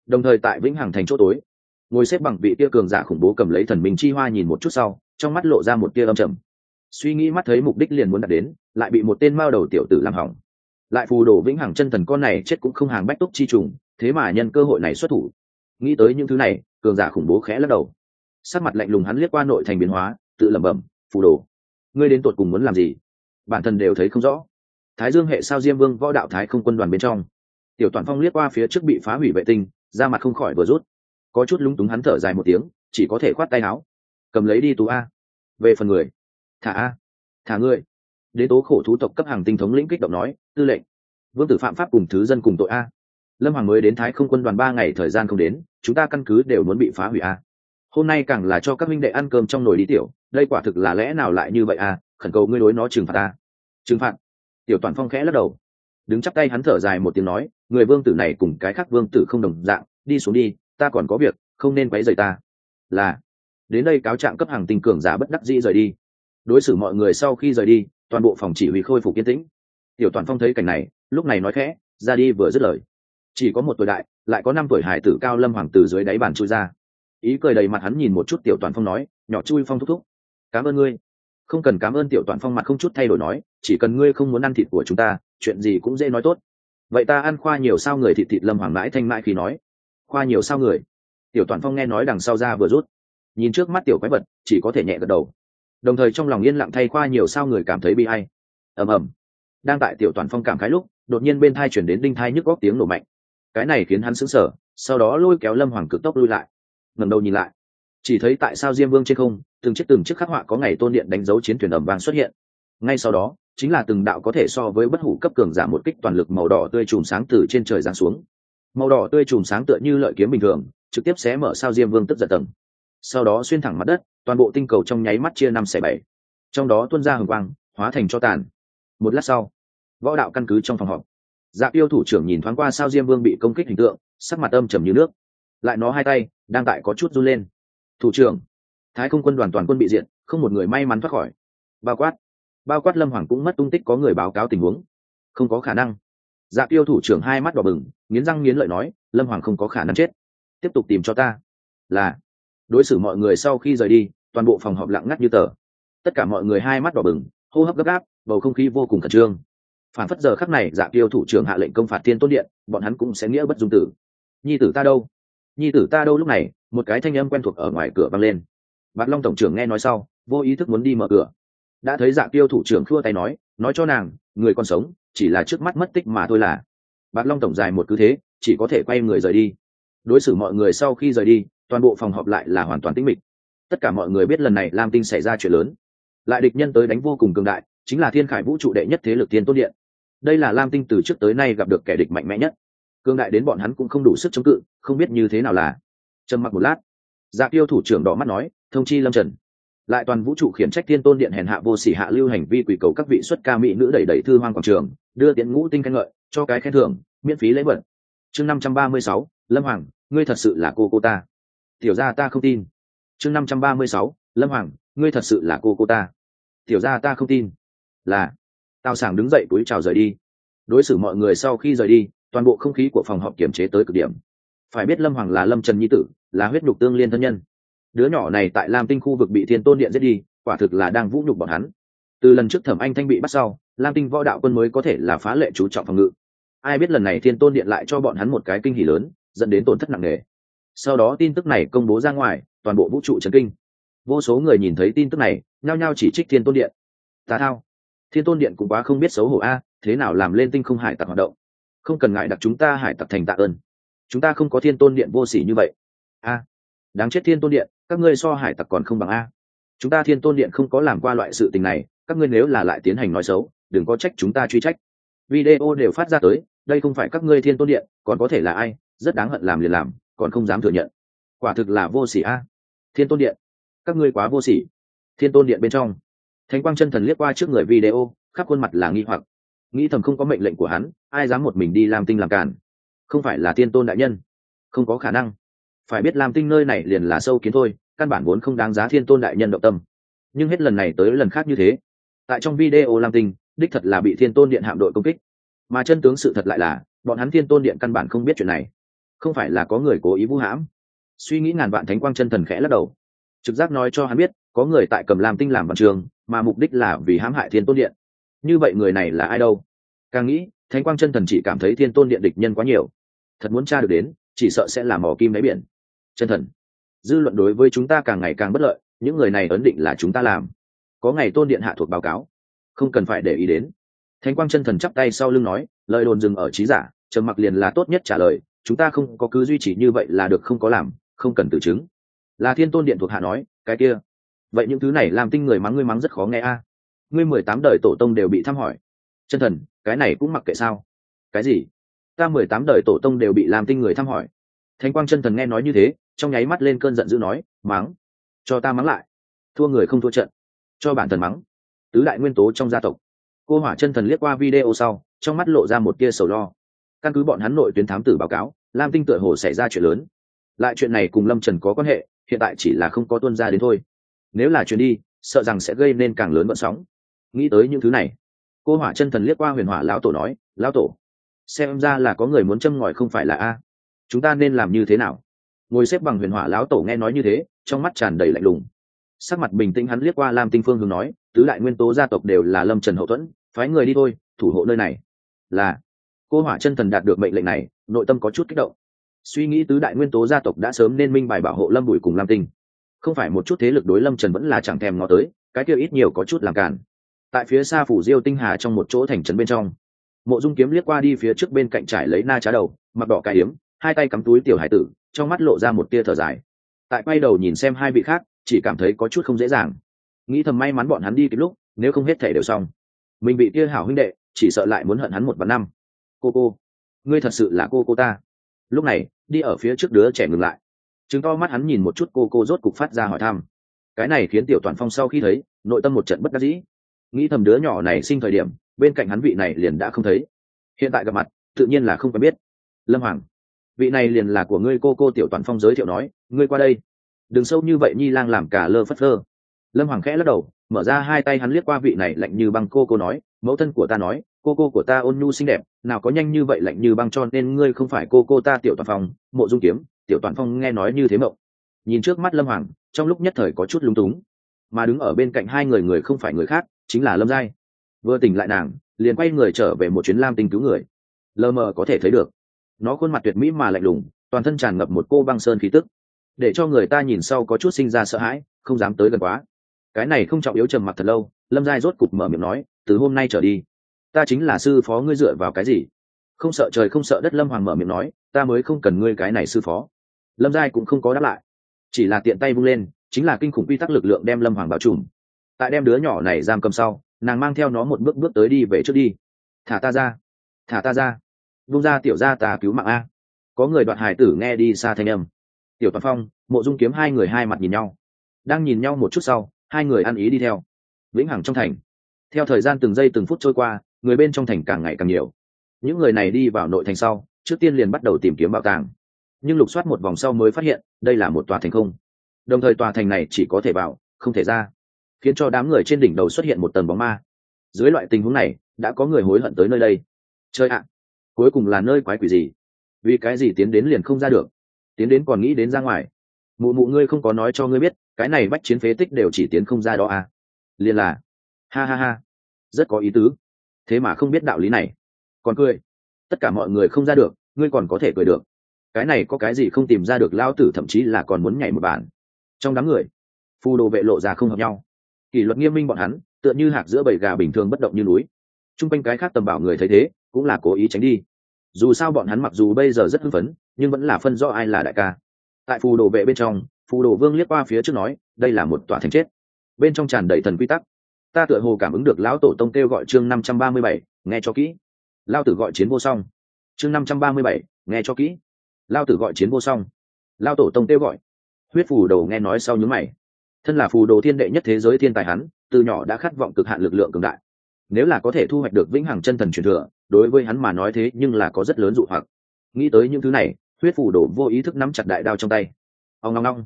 Đồng thời tại vĩnh hằng thành chỗ tối, ngồi xếp bằng vị tia cường giả khủng bố cầm lấy thần minh chi hoa nhìn một chút sau, trong mắt lộ ra một tia âm trầm suy nghĩ mắt thấy mục đích liền muốn đạt đến, lại bị một tên mao đầu tiểu tử làm hỏng. Lại phù đổ vĩnh hằng chân thần con này chết cũng không hàng bách túc chi trùng, thế mà nhân cơ hội này xuất thủ. Nghĩ tới những thứ này, cường giả khủng bố khẽ lắc đầu. Sắc mặt lạnh lùng hắn liếc qua nội thành biến hóa, tự lẩm bẩm, phù đồ, ngươi đến tột cùng muốn làm gì? Bản thân đều thấy không rõ. Thái dương hệ sao diêm vương võ đạo thái không quân đoàn bên trong. Tiểu toàn phong liếc qua phía trước bị phá hủy vệ tinh ra mặt không khỏi vừa rút. Có chút lúng túng hắn thở dài một tiếng, chỉ có thể khoát tay áo. Cầm lấy đi tú a. Về phần người thả a thả ngươi. Đế tố khổ thú tộc cấp hàng tinh thống lĩnh kích động nói, tư lệnh, vương tử phạm pháp cùng thứ dân cùng tội a. Lâm hoàng mới đến thái không quân đoàn ba ngày thời gian không đến, chúng ta căn cứ đều muốn bị phá hủy a. Hôm nay càng là cho các minh đệ ăn cơm trong nồi đi tiểu, đây quả thực là lẽ nào lại như vậy a? Khẩn cầu ngươi đối nó trừng phạt ta. Trừng phạt? Tiểu toàn phong khẽ lắc đầu. Đứng chắp tay hắn thở dài một tiếng nói, người vương tử này cùng cái khác vương tử không đồng dạng, đi xuống đi, ta còn có việc, không nên quấy rầy ta. Là. Đến đây cáo trạng cấp hàng tinh cường giả bất đắc dĩ rời đi đối xử mọi người sau khi rời đi, toàn bộ phòng chỉ huy khôi phục yên tĩnh. Tiểu toàn phong thấy cảnh này, lúc này nói khẽ, ra đi vừa dứt lời. Chỉ có một tuổi đại, lại có năm tuổi hải tử cao lâm hoàng từ dưới đáy bàn chui ra. Ý cười đầy mặt hắn nhìn một chút tiểu toàn phong nói, nhỏ chui phong thúc thúc, cảm ơn ngươi. Không cần cảm ơn tiểu toàn phong mặt không chút thay đổi nói, chỉ cần ngươi không muốn ăn thịt của chúng ta, chuyện gì cũng dễ nói tốt. Vậy ta ăn khoa nhiều sao người thịt thịt lâm hoàng mãi thanh mãi khi nói. Khoa nhiều sao người? Tiểu toàn phong nghe nói đằng sau ra vừa rút. Nhìn trước mắt tiểu quái vật, chỉ có thể nhẹ gật đầu đồng thời trong lòng yên lặng thay khoa nhiều sao người cảm thấy bị hay. Ầm ầm. Đang tại tiểu toàn phong cảm khái lúc, đột nhiên bên thai chuyển đến đinh thai nhức góc tiếng nổ mạnh. Cái này khiến hắn sững sờ, sau đó lôi kéo lâm hoàng cực tốc lui lại. Ngẩng đầu nhìn lại. Chỉ thấy tại sao diêm vương trên không, từng chiếc từng chiếc khắc họa có ngày tôn điện đánh dấu chiến thuyền ẩm vàng xuất hiện. Ngay sau đó, chính là từng đạo có thể so với bất hủ cấp cường giảm một kích toàn lực màu đỏ tươi chùm sáng từ trên trời giáng xuống. Màu đỏ tươi chùm sáng tựa như lợi kiếm bình thường, trực tiếp xé mở sao diêm vương tức giật tầng sau đó xuyên thẳng mặt đất, toàn bộ tinh cầu trong nháy mắt chia năm xẻ bảy. Trong đó tuôn ra hồng quang, hóa thành cho tàn. Một lát sau, võ đạo căn cứ trong phòng họp. Dạ yêu thủ trưởng nhìn thoáng qua sao diêm vương bị công kích hình tượng, sắc mặt âm trầm như nước. Lại nó hai tay, đang tại có chút run lên. Thủ trưởng, thái không quân đoàn toàn quân bị diện không một người may mắn thoát khỏi. Bao quát bao quát lâm hoàng cũng mất tung tích có người báo cáo tình huống. Không có khả năng. Dạ tiêu thủ trưởng hai mắt đỏ bừng, nghiến răng nghiến lợi nói, lâm hoàng không có khả năng chết. Tiếp tục tìm cho ta. Là đối xử mọi người sau khi rời đi, toàn bộ phòng họp lặng ngắt như tờ. Tất cả mọi người hai mắt đỏ bừng, hô hấp gấp gáp, bầu không khí vô cùng khẩn trương. Phản phất giờ khắc này dạ tiêu thủ trưởng hạ lệnh công phạt thiên tôn điện, bọn hắn cũng sẽ nghĩa bất dung tử. Nhi tử ta đâu? Nhi tử ta đâu? Lúc này, một cái thanh âm quen thuộc ở ngoài cửa vang lên. Bạc long tổng trưởng nghe nói sau, vô ý thức muốn đi mở cửa. Đã thấy dạ tiêu thủ trưởng khua tay nói nói cho nàng, người còn sống, chỉ là trước mắt mất tích mà thôi là. Bạc long tổng dài một cứ thế, chỉ có thể quay người rời đi. Đối xử mọi người sau khi rời đi toàn bộ phòng họp lại là hoàn toàn tĩnh mịch. Tất cả mọi người biết lần này lam tinh xảy ra chuyện lớn. Lại địch nhân tới đánh vô cùng cường đại, chính là thiên khải vũ trụ đệ nhất thế lực thiên tôn điện. Đây là lam tinh từ trước tới nay gặp được kẻ địch mạnh mẽ nhất. Cương đại đến bọn hắn cũng không đủ sức chống cự, không biết như thế nào là. Trầm mặc một lát dạ tiêu thủ trưởng đỏ mắt nói, thông chi lâm trần. Lại toàn vũ trụ khiển trách thiên tôn điện hèn hạ vô sỉ hạ lưu hành vi quỷ cầu các vị xuất ca mỹ nữ đẩy đẩy thư hoang quảng trường, đưa tiễn ngũ tinh khen ngợi, cho cái khen thưởng, miễn phí lễ vật. Chương năm trăm ba mươi sáu, lâm hoàng, ngươi thật sự là cô cô ta tiểu gia ta không tin. Chương năm trăm ba mươi sáu, lâm hoàng, ngươi thật sự là cô cô ta. Tiểu gia ta không tin. Là tào sảng đứng dậy túi chào rời đi. Đối xử mọi người sau khi rời đi, toàn bộ không khí của phòng họp kiểm chế tới cực điểm. Phải biết lâm hoàng là lâm trần nhi tử, là huyết nhục tương liên thân nhân. Đứa nhỏ này tại lam tinh khu vực bị thiên tôn điện giết đi, quả thực là đang vũ nhục bọn hắn. Từ lần trước thẩm anh thanh bị bắt sau, lam tinh võ đạo quân mới có thể là phá lệ chú trọng phòng ngự. Ai biết lần này thiên tôn điện lại cho bọn hắn một cái kinh hỉ lớn, dẫn đến tổn thất nặng nề sau đó tin tức này công bố ra ngoài, toàn bộ vũ trụ trấn kinh. Vô số người nhìn thấy tin tức này, nhao nhao chỉ trích thiên tôn điện. Tà thao. Thiên tôn điện cũng quá không biết xấu hổ a à, thế nào làm lên tinh không hải tặc hoạt động? Không cần ngại đặt chúng ta hải tặc thành tạ ơn. Chúng ta không có thiên tôn điện vô s ỉ như vậy. A, đáng chết thiên tôn điện, các ngươi so hải tặc còn không bằng a. Chúng ta thiên tôn điện không có làm qua loại sự tình này, các ngươi nếu là lại tiến hành nói xấu, đừng có trách chúng ta truy trách. Video đều phát ra tới, đây không phải các ngươi thiên tôn điện, còn có thể là ai? Rất đáng hận làm liền làm còn không dám thừa nhận. Quả thực là vô s ỉ a. Thiên tôn điện, các ngươi quá vô s ỉ thiên tôn điện bên trong, thánh quang chân thần liếc qua trước người video, khắp khuôn mặt là nghi hoặc. Nghĩ thầm không có mệnh lệnh của hắn, ai dám một mình đi làm tinh làm cản không phải là thiên tôn đại nhân. Không có khả năng. Phải biết làm tinh nơi này liền là sâu kiến thôi, căn bản vốn không đáng giá thiên tôn đại nhân động tâm. Nhưng hết lần này tới lần khác như thế, tại trong video lam tinh, đích thật là bị thiên tôn điện hạm đội công kích. Mà chân tướng sự thật lại là, bọn hắn thiên tôn điện căn bản không biết chuyện này không phải là có người cố ý vũ hãm. Suy nghĩ ngàn vạn thánh quang chân thần khẽ lắc đầu. Trực giác nói cho hắn biết, có người tại cầm lam tinh làm văn trường, mà mục đích là vì hãm hại thiên tôn điện. Như vậy người này là ai đâu? Càng nghĩ, thánh quang chân thần chỉ cảm thấy thiên tôn điện địch nhân quá nhiều. Thật muốn tra được đến, chỉ sợ sẽ là mỏ kim đáy biển. Chân thần, dư luận đối với chúng ta càng ngày càng bất lợi, những người này ấn định là chúng ta làm. Có ngày tôn điện hạ thuộc báo cáo, không cần phải để ý đến. Thánh quang chân thần chắp tay sau lưng nói, lời đồn dừng ở trí giả, trầm mặc liền là tốt nhất trả lời chúng ta không có cứ duy trì như vậy là được, không có làm, không cần tự chứng. Là thiên tôn điện thuộc hạ nói, cái kia. Vậy những thứ này làm tinh người mắng ngươi mắng rất khó nghe a. À? Ngươi mười tám đời tổ tông đều bị thăm hỏi. Chân thần, cái này cũng mặc kệ sao? Cái gì? Ta mười tám đời tổ tông đều bị làm tinh người thăm hỏi. Thánh quang chân thần nghe nói như thế, trong nháy mắt lên cơn giận dữ nói, mắng. Cho ta mắng lại. Thua người không thua trận. Cho bản thần mắng. Tứ đại nguyên tố trong gia tộc. Cô hỏa chân thần liếc qua video sau, trong mắt lộ ra một tia sầu lo căn cứ bọn hắn nội tuyến thám tử báo cáo, lam tinh tựa hồ xảy ra chuyện lớn. Lại chuyện này cùng lâm trần có quan hệ, hiện tại chỉ là không có tuân ra đến thôi. Nếu là chuyện đi, sợ rằng sẽ gây nên càng lớn vận sóng. Nghĩ tới những thứ này, cô hỏa chân thần liếc qua huyền hỏa lão tổ nói, lão tổ, xem ra là có người muốn châm ngòi không phải là a. Chúng ta nên làm như thế nào? Ngồi xếp bằng huyền hỏa lão tổ nghe nói như thế, trong mắt tràn đầy lạnh lùng. Sắc mặt bình tĩnh hắn liếc qua lam tinh phương hướng nói, tứ đại nguyên tố gia tộc đều là lâm trần hậu thuẫn, phái người đi thôi, thủ hộ nơi này. Là cô hỏa chân thần đạt được mệnh lệnh này, nội tâm có chút kích động. Suy nghĩ tứ đại nguyên tố gia tộc đã sớm nên minh bài bảo hộ lâm bùi cùng lam tinh. Không phải một chút thế lực đối lâm trần vẫn là chẳng thèm ngó tới, cái kia ít nhiều có chút làm cản. Tại phía xa phủ diêu tinh hà trong một chỗ thành trấn bên trong, mộ dung kiếm liếc qua đi phía trước bên cạnh trải lấy na trá đầu, mặc đỏ cải hiếm hai tay cắm túi tiểu hải tử, trong mắt lộ ra một tia thở dài. Tại quay đầu nhìn xem hai vị khác, chỉ cảm thấy có chút không dễ dàng. Nghĩ thầm may mắn bọn hắn đi kịp lúc, nếu không hết thể đều xong. Mình bị tia hảo huynh đệ, chỉ sợ lại muốn hận hắn một vạn năm cô cô, ngươi thật sự là cô cô ta. Lúc này, đi ở phía trước đứa trẻ ngừng lại. Chứng to mắt hắn nhìn một chút cô cô rốt cục phát ra hỏi thăm. Cái này khiến tiểu toàn phong sau khi thấy, nội tâm một trận bất đắc dĩ. Nghĩ thầm đứa nhỏ này sinh thời điểm, bên cạnh hắn vị này liền đã không thấy. Hiện tại gặp mặt, tự nhiên là không quen biết. Lâm hoàng, vị này liền là của ngươi cô cô tiểu toàn phong giới thiệu nói, ngươi qua đây. Đừng sâu như vậy nhi lang làm cả lơ phất lơ lâm hoàng khẽ lắc đầu, mở ra hai tay hắn liếc qua vị này lạnh như băng cô cô nói mẫu thân của ta nói, cô cô của ta ôn nhu xinh đẹp, nào có nhanh như vậy lạnh như băng cho nên ngươi không phải cô cô ta tiểu toàn phong, mộ dung kiếm, tiểu toàn phong nghe nói như thế mộng. Nhìn trước mắt lâm hoàng, trong lúc nhất thời có chút lúng túng. Mà đứng ở bên cạnh hai người người không phải người khác, chính là lâm giai. Vừa tỉnh lại nàng, liền quay người trở về một chuyến lam tinh cứu người. Lờ mờ có thể thấy được, nó khuôn mặt tuyệt mỹ mà lạnh lùng, toàn thân tràn ngập một cô băng sơn khí tức. Để cho người ta nhìn sau có chút sinh ra sợ hãi, không dám tới gần quá. Cái này không trọng yếu trầm mặc thật lâu, lâm giai rốt cục mở miệng nói từ hôm nay trở đi, ta chính là sư phó ngươi dựa vào cái gì? Không sợ trời không sợ đất, lâm hoàng mở miệng nói, ta mới không cần ngươi cái này sư phó. Lâm giai cũng không có đáp lại, chỉ là tiện tay vung lên, chính là kinh khủng quy tắc lực lượng đem lâm hoàng bao trùm tại đem đứa nhỏ này giam cầm sau, nàng mang theo nó một bước bước tới đi về trước đi. Thả ta ra, thả ta ra. Vung ra tiểu ra tà cứu mạng a. Có người đoạn hải tử nghe đi xa thanh âm. Tiểu toàn phong, mộ dung kiếm hai người hai mặt nhìn nhau. Đang nhìn nhau một chút sau, hai người ăn ý đi theo. Vĩnh hằng trong thành theo thời gian từng giây từng phút trôi qua, người bên trong thành càng ngày càng nhiều. Những người này đi vào nội thành sau, trước tiên liền bắt đầu tìm kiếm bảo tàng. Nhưng lục soát một vòng sau mới phát hiện, đây là một tòa thành không. Đồng thời tòa thành này chỉ có thể vào, không thể ra. Khiến cho đám người trên đỉnh đầu xuất hiện một tầng bóng ma. Dưới loại tình huống này, đã có người hối hận tới nơi đây. Chơi ạ! Cuối cùng là nơi quái quỷ gì? Vì cái gì tiến đến liền không ra được? Tiến đến còn nghĩ đến ra ngoài. Mụ mụ ngươi không có nói cho ngươi biết, cái này bách chiến phế tích đều chỉ tiến không ra đó à? Liền là ha ha ha. Rất có ý tứ. Thế mà không biết đạo lý này. Còn cười. Tất cả mọi người không ra được, ngươi còn có thể cười được. Cái này có cái gì không tìm ra được lao tử thậm chí là còn muốn nhảy một bản trong đám người, phù đồ vệ lộ ra không hợp nhau. Kỷ luật nghiêm minh bọn hắn, tựa như hạc giữa bầy gà bình thường bất động như núi. T r u n g quanh cái khác tầm bảo người thấy thế, cũng là cố ý tránh đi. Dù sao bọn hắn mặc dù bây giờ rất hưng phấn, nhưng vẫn là phân rõ ai là đại ca. Tại phù đồ vệ bên trong, phù đồ vương liếc qua phía trước nói, đây là một tòa thành chết. Bên trong tràn đầy thần quy tắc ta tựa hồ cảm ứng được lão tổ tông kêu gọi chương năm trăm ba mươi bảy, nghe cho kỹ. Lao tử gọi chiến vô song. Chương năm trăm ba mươi bảy, nghe cho kỹ. Lao tử gọi chiến vô song. Lao tổ tông kêu gọi. Huyết phù đồ nghe nói sau nhúm mày. Thân là phù đồ thiên đệ nhất thế giới thiên tài hắn, từ nhỏ đã khát vọng cực hạn lực lượng cường đại. Nếu là có thể thu hoạch được vĩnh hằng chân thần truyền thừa, đối với hắn mà nói thế nhưng là có rất lớn dụ hoặc. Nghĩ tới những thứ này, huyết phù đồ vô ý thức nắm chặt đại đao trong tay. Ông ngong ngong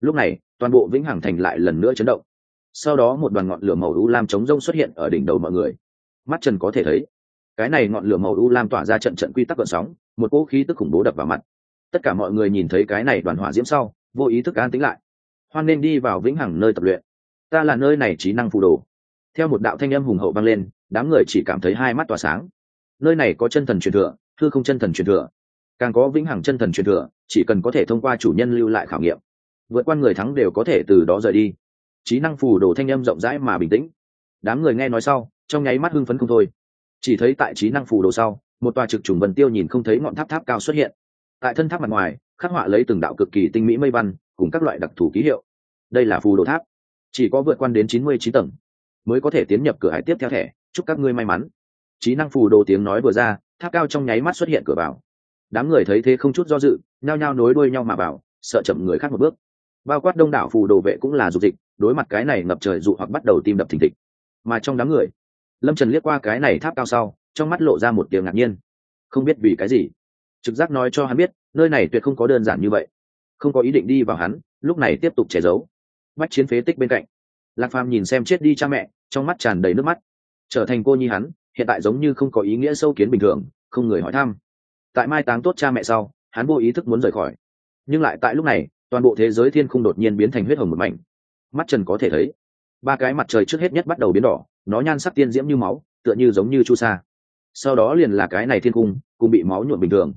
lúc này, toàn bộ vĩnh hằng thành lại lần nữa chấn động sau đó một đoàn ngọn lửa màu u lam chống rông xuất hiện ở đỉnh đầu mọi người. Mắt trần có thể thấy, cái này ngọn lửa màu u lam tỏa ra trận trận quy tắc gợn sóng, một cỗ khí tức khủng bố đập vào mặt. Tất cả mọi người nhìn thấy cái này đoàn hỏa diễm sau, vô ý thức an tính lại. Hoan nên đi vào vĩnh hằng nơi tập luyện. Ta là nơi này trí năng phù đồ. Theo một đạo thanh âm hùng hậu vang lên, đám người chỉ cảm thấy hai mắt tỏa sáng. Nơi này có chân thần truyền thừa thư không chân thần truyền thừa. Càng có vĩnh hằng chân thần truyền thừa, chỉ cần có thể thông qua chủ nhân lưu lại khảo nghiệm, vượt qua người thắng đều có thể từ đó rời đi trí năng phù đồ thanh âm rộng rãi mà bình tĩnh. Đám người nghe nói sau, trong nháy mắt hưng phấn không thôi. Chỉ thấy tại trí năng phù đồ sau, một tòa trực trùng vần tiêu nhìn không thấy ngọn tháp tháp cao xuất hiện. Tại thân tháp mặt ngoài, khắc họa lấy từng đạo cực kỳ tinh mỹ mây văn, cùng các loại đặc thù ký hiệu. Đây là phù đồ tháp. Chỉ có vượt quan đến chín mươi chín tầng, mới có thể tiến nhập cửa hải tiếp theo thẻ. Chúc các ngươi may mắn. Trí năng phù đồ tiếng nói vừa ra, tháp cao trong nháy mắt xuất hiện cửa vào. Đám người thấy thế không chút do dự, nhao nhao nối đuôi nhau mà vào, sợ chậm người khác một bước. Bao quát đông đảo phù đồ vệ cũng là dục dịch đối mặt cái này ngập trời dụ hoặc bắt đầu tim đập thình thịch. Mà trong đám người, lâm trần liếc qua cái này tháp cao sau, trong mắt lộ ra một tiếng ngạc nhiên. Không biết vì cái gì, trực giác nói cho hắn biết, nơi này tuyệt không có đơn giản như vậy. Không có ý định đi vào hắn, lúc này tiếp tục che giấu. Bách chiến phế tích bên cạnh, lạc phàm nhìn xem chết đi cha mẹ, trong mắt tràn đầy nước mắt. Trở thành cô nhi hắn, hiện tại giống như không có ý nghĩa sâu kiến bình thường, không người hỏi thăm. Tại mai táng tốt cha mẹ sau, hắn vô ý thức muốn rời khỏi. Nhưng lại tại lúc này, toàn bộ thế giới thiên không đột nhiên biến thành huyết hồng một mảnh mắt trần có thể thấy. Ba cái mặt trời trước hết nhất bắt đầu biến đỏ, nó nhan sắc tiên diễm như máu, tựa như giống như chu sa. Sau đó liền là cái này thiên cung, cũng bị máu nhuộm bình thường.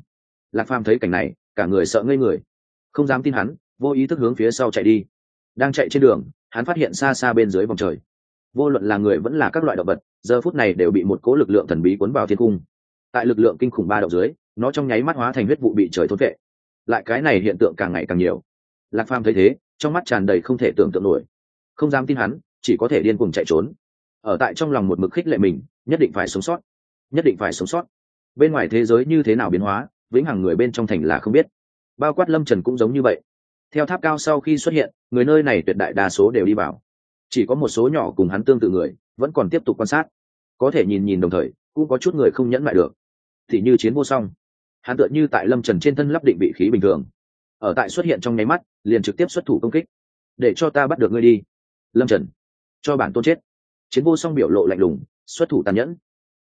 Lạc phàm thấy cảnh này, cả người sợ ngây người. Không dám tin hắn, vô ý thức hướng phía sau chạy đi. Đang chạy trên đường, hắn phát hiện xa xa bên dưới vòng trời. Vô luận là người vẫn là các loại động vật, giờ phút này đều bị một cố lực lượng thần bí cuốn vào thiên cung. Tại lực lượng kinh khủng ba đậu dưới, nó trong nháy mắt hóa thành huyết vụ bị trời thốt vệ. Lại cái này hiện tượng càng ngày càng nhiều. Lạc phàm thấy thế trong mắt tràn đầy không thể tưởng tượng nổi. Không dám tin hắn, chỉ có thể điên cuồng chạy trốn. Ở tại trong lòng một mực khích lệ mình, nhất định phải sống sót. Nhất định phải sống sót. Bên ngoài thế giới như thế nào biến hóa, vĩnh hằng người bên trong thành là không biết. Bao quát lâm trần cũng giống như vậy. Theo tháp cao sau khi xuất hiện, người nơi này tuyệt đại đa số đều đi vào. Chỉ có một số nhỏ cùng hắn tương tự người, vẫn còn tiếp tục quan sát. Có thể nhìn nhìn đồng thời, cũng có chút người không nhẫn lại được. Thì như chiến vô song. Hắn tựa như tại lâm trần trên thân lắp định vị khí bình thường ở tại xuất hiện trong nháy mắt, liền trực tiếp xuất thủ công kích. Để cho ta bắt được ngươi đi. Lâm trần, cho bản tôn chết. Chiến vô song biểu lộ lạnh lùng, xuất thủ tàn nhẫn.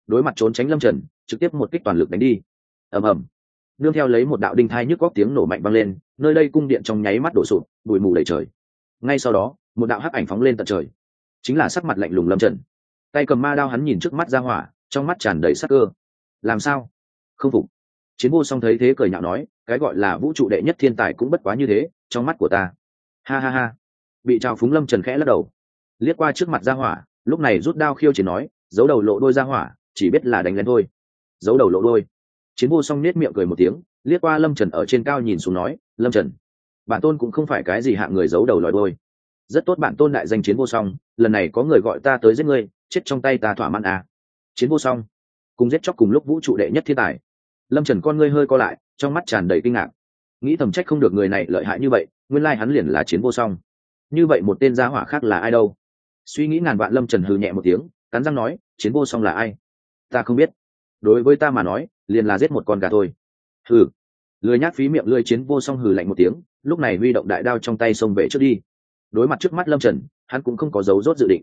Đối mặt trốn tránh lâm trần, trực tiếp một kích toàn lực đánh đi. Ầm ầm. Nương theo lấy một đạo đinh thai nhức góc tiếng nổ mạnh vang lên, nơi đây cung điện trong nháy mắt đổ sụp, bụi mù đầy trời. Ngay sau đó, một đạo hắc ảnh phóng lên tận trời. Chính là sắc mặt lạnh lùng lâm trần. Tay cầm ma đao hắn nhìn trước mắt ra hỏa, trong mắt tràn đầy sắc cơ. Làm sao? Không phục. Chiến vô song thấy thế cười nhạo nói cái gọi là vũ trụ đệ nhất thiên tài cũng bất quá như thế, trong mắt của ta. Ha ha ha. Bị trào phúng lâm trần khẽ lắc đầu. Liếc qua trước mặt ra hỏa, lúc này rút đao khiêu chỉ nói, giấu đầu lộ đôi ra hỏa, chỉ biết là đánh lén thôi. Giấu đầu lộ đôi. Chiến vô song nết miệng cười một tiếng, liếc qua lâm trần ở trên cao nhìn xuống nói, lâm trần, bản tôn cũng không phải cái gì hạng người giấu đầu lòi đôi. Rất tốt bản tôn đại danh chiến vô song, lần này có người gọi ta tới giết ngươi, chết trong tay ta thỏa mãn à. chiến vô song, cùng giết chóc cùng lúc vũ trụ đệ nhất thiên tài. Lâm trần con ngươi hơi co lại trong mắt tràn đầy kinh ngạc. Nghĩ thầm trách không được người này lợi hại như vậy, nguyên lai hắn liền là chiến vô song. Như vậy một tên gia hỏa khác là ai đâu? Suy nghĩ ngàn vạn lâm trần hừ nhẹ một tiếng, cắn răng nói, chiến vô song là ai? Ta không biết. Đối với ta mà nói, liền là giết một con gà thôi. Hừ. Lười nhác phí miệng lười chiến vô song hừ lạnh một tiếng, lúc này huy động đại đao trong tay xông về trước đi. Đối mặt trước mắt lâm trần, hắn cũng không có dấu rốt dự định.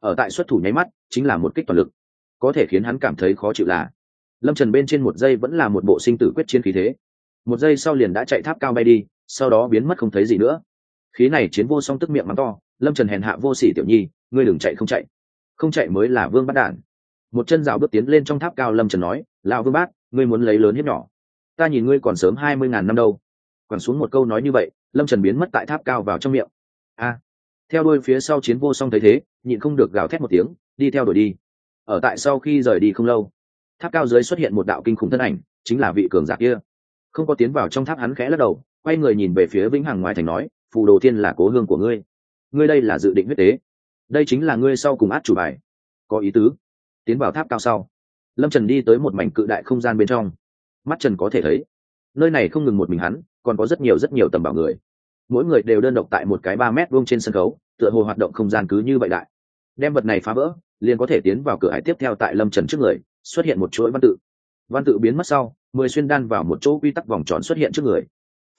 Ở tại xuất thủ nháy mắt, chính là một kích toàn lực. Có thể khiến hắn cảm thấy khó chịu là lâm trần bên trên một giây vẫn là một bộ sinh tử quyết chiến khí thế. Một giây sau liền đã chạy tháp cao bay đi, sau đó biến mất không thấy gì nữa. Khí này chiến vô song tức miệng mắng to, lâm trần hèn hạ vô s ỉ tiểu nhi, ngươi đừng chạy không chạy. Không chạy mới là vương bắt đản. Một chân rào bước tiến lên trong tháp cao, lâm trần nói, lão vương bát, ngươi muốn lấy lớn hiếp nhỏ. Ta nhìn ngươi còn sớm hai mươi ngàn năm đâu. Còn xuống một câu nói như vậy, lâm trần biến mất tại tháp cao vào trong miệng. A. Theo đuôi phía sau chiến vô song thấy thế, nhịn không được gào thét một tiếng, đi theo đuổi đi. Ở tại sau khi rời đi không lâu tháp cao dưới xuất hiện một đạo kinh khủng thân ảnh, chính là vị cường giả kia. Không có tiến vào trong tháp hắn khẽ lắc đầu, quay người nhìn về phía vĩnh hằng ngoài thành nói, phù đồ thiên là cố hương của ngươi. Ngươi đây là dự định huyết tế. Đây chính là ngươi sau cùng át chủ bài. Có ý tứ. Tiến vào tháp cao sau. Lâm trần đi tới một mảnh cự đại không gian bên trong. Mắt trần có thể thấy, nơi này không ngừng một mình hắn, còn có rất nhiều rất nhiều tầm bảo người. Mỗi người đều đơn độc tại một cái ba mét vuông trên sân khấu, tựa hồ hoạt động không gian cứ như vậy đại. Đem vật này phá vỡ, liền có thể tiến vào cửa hải tiếp theo tại lâm trần trước người xuất hiện một chuỗi văn tự. Văn tự biến mất sau, mười xuyên đan vào một chỗ quy tắc vòng tròn xuất hiện trước người.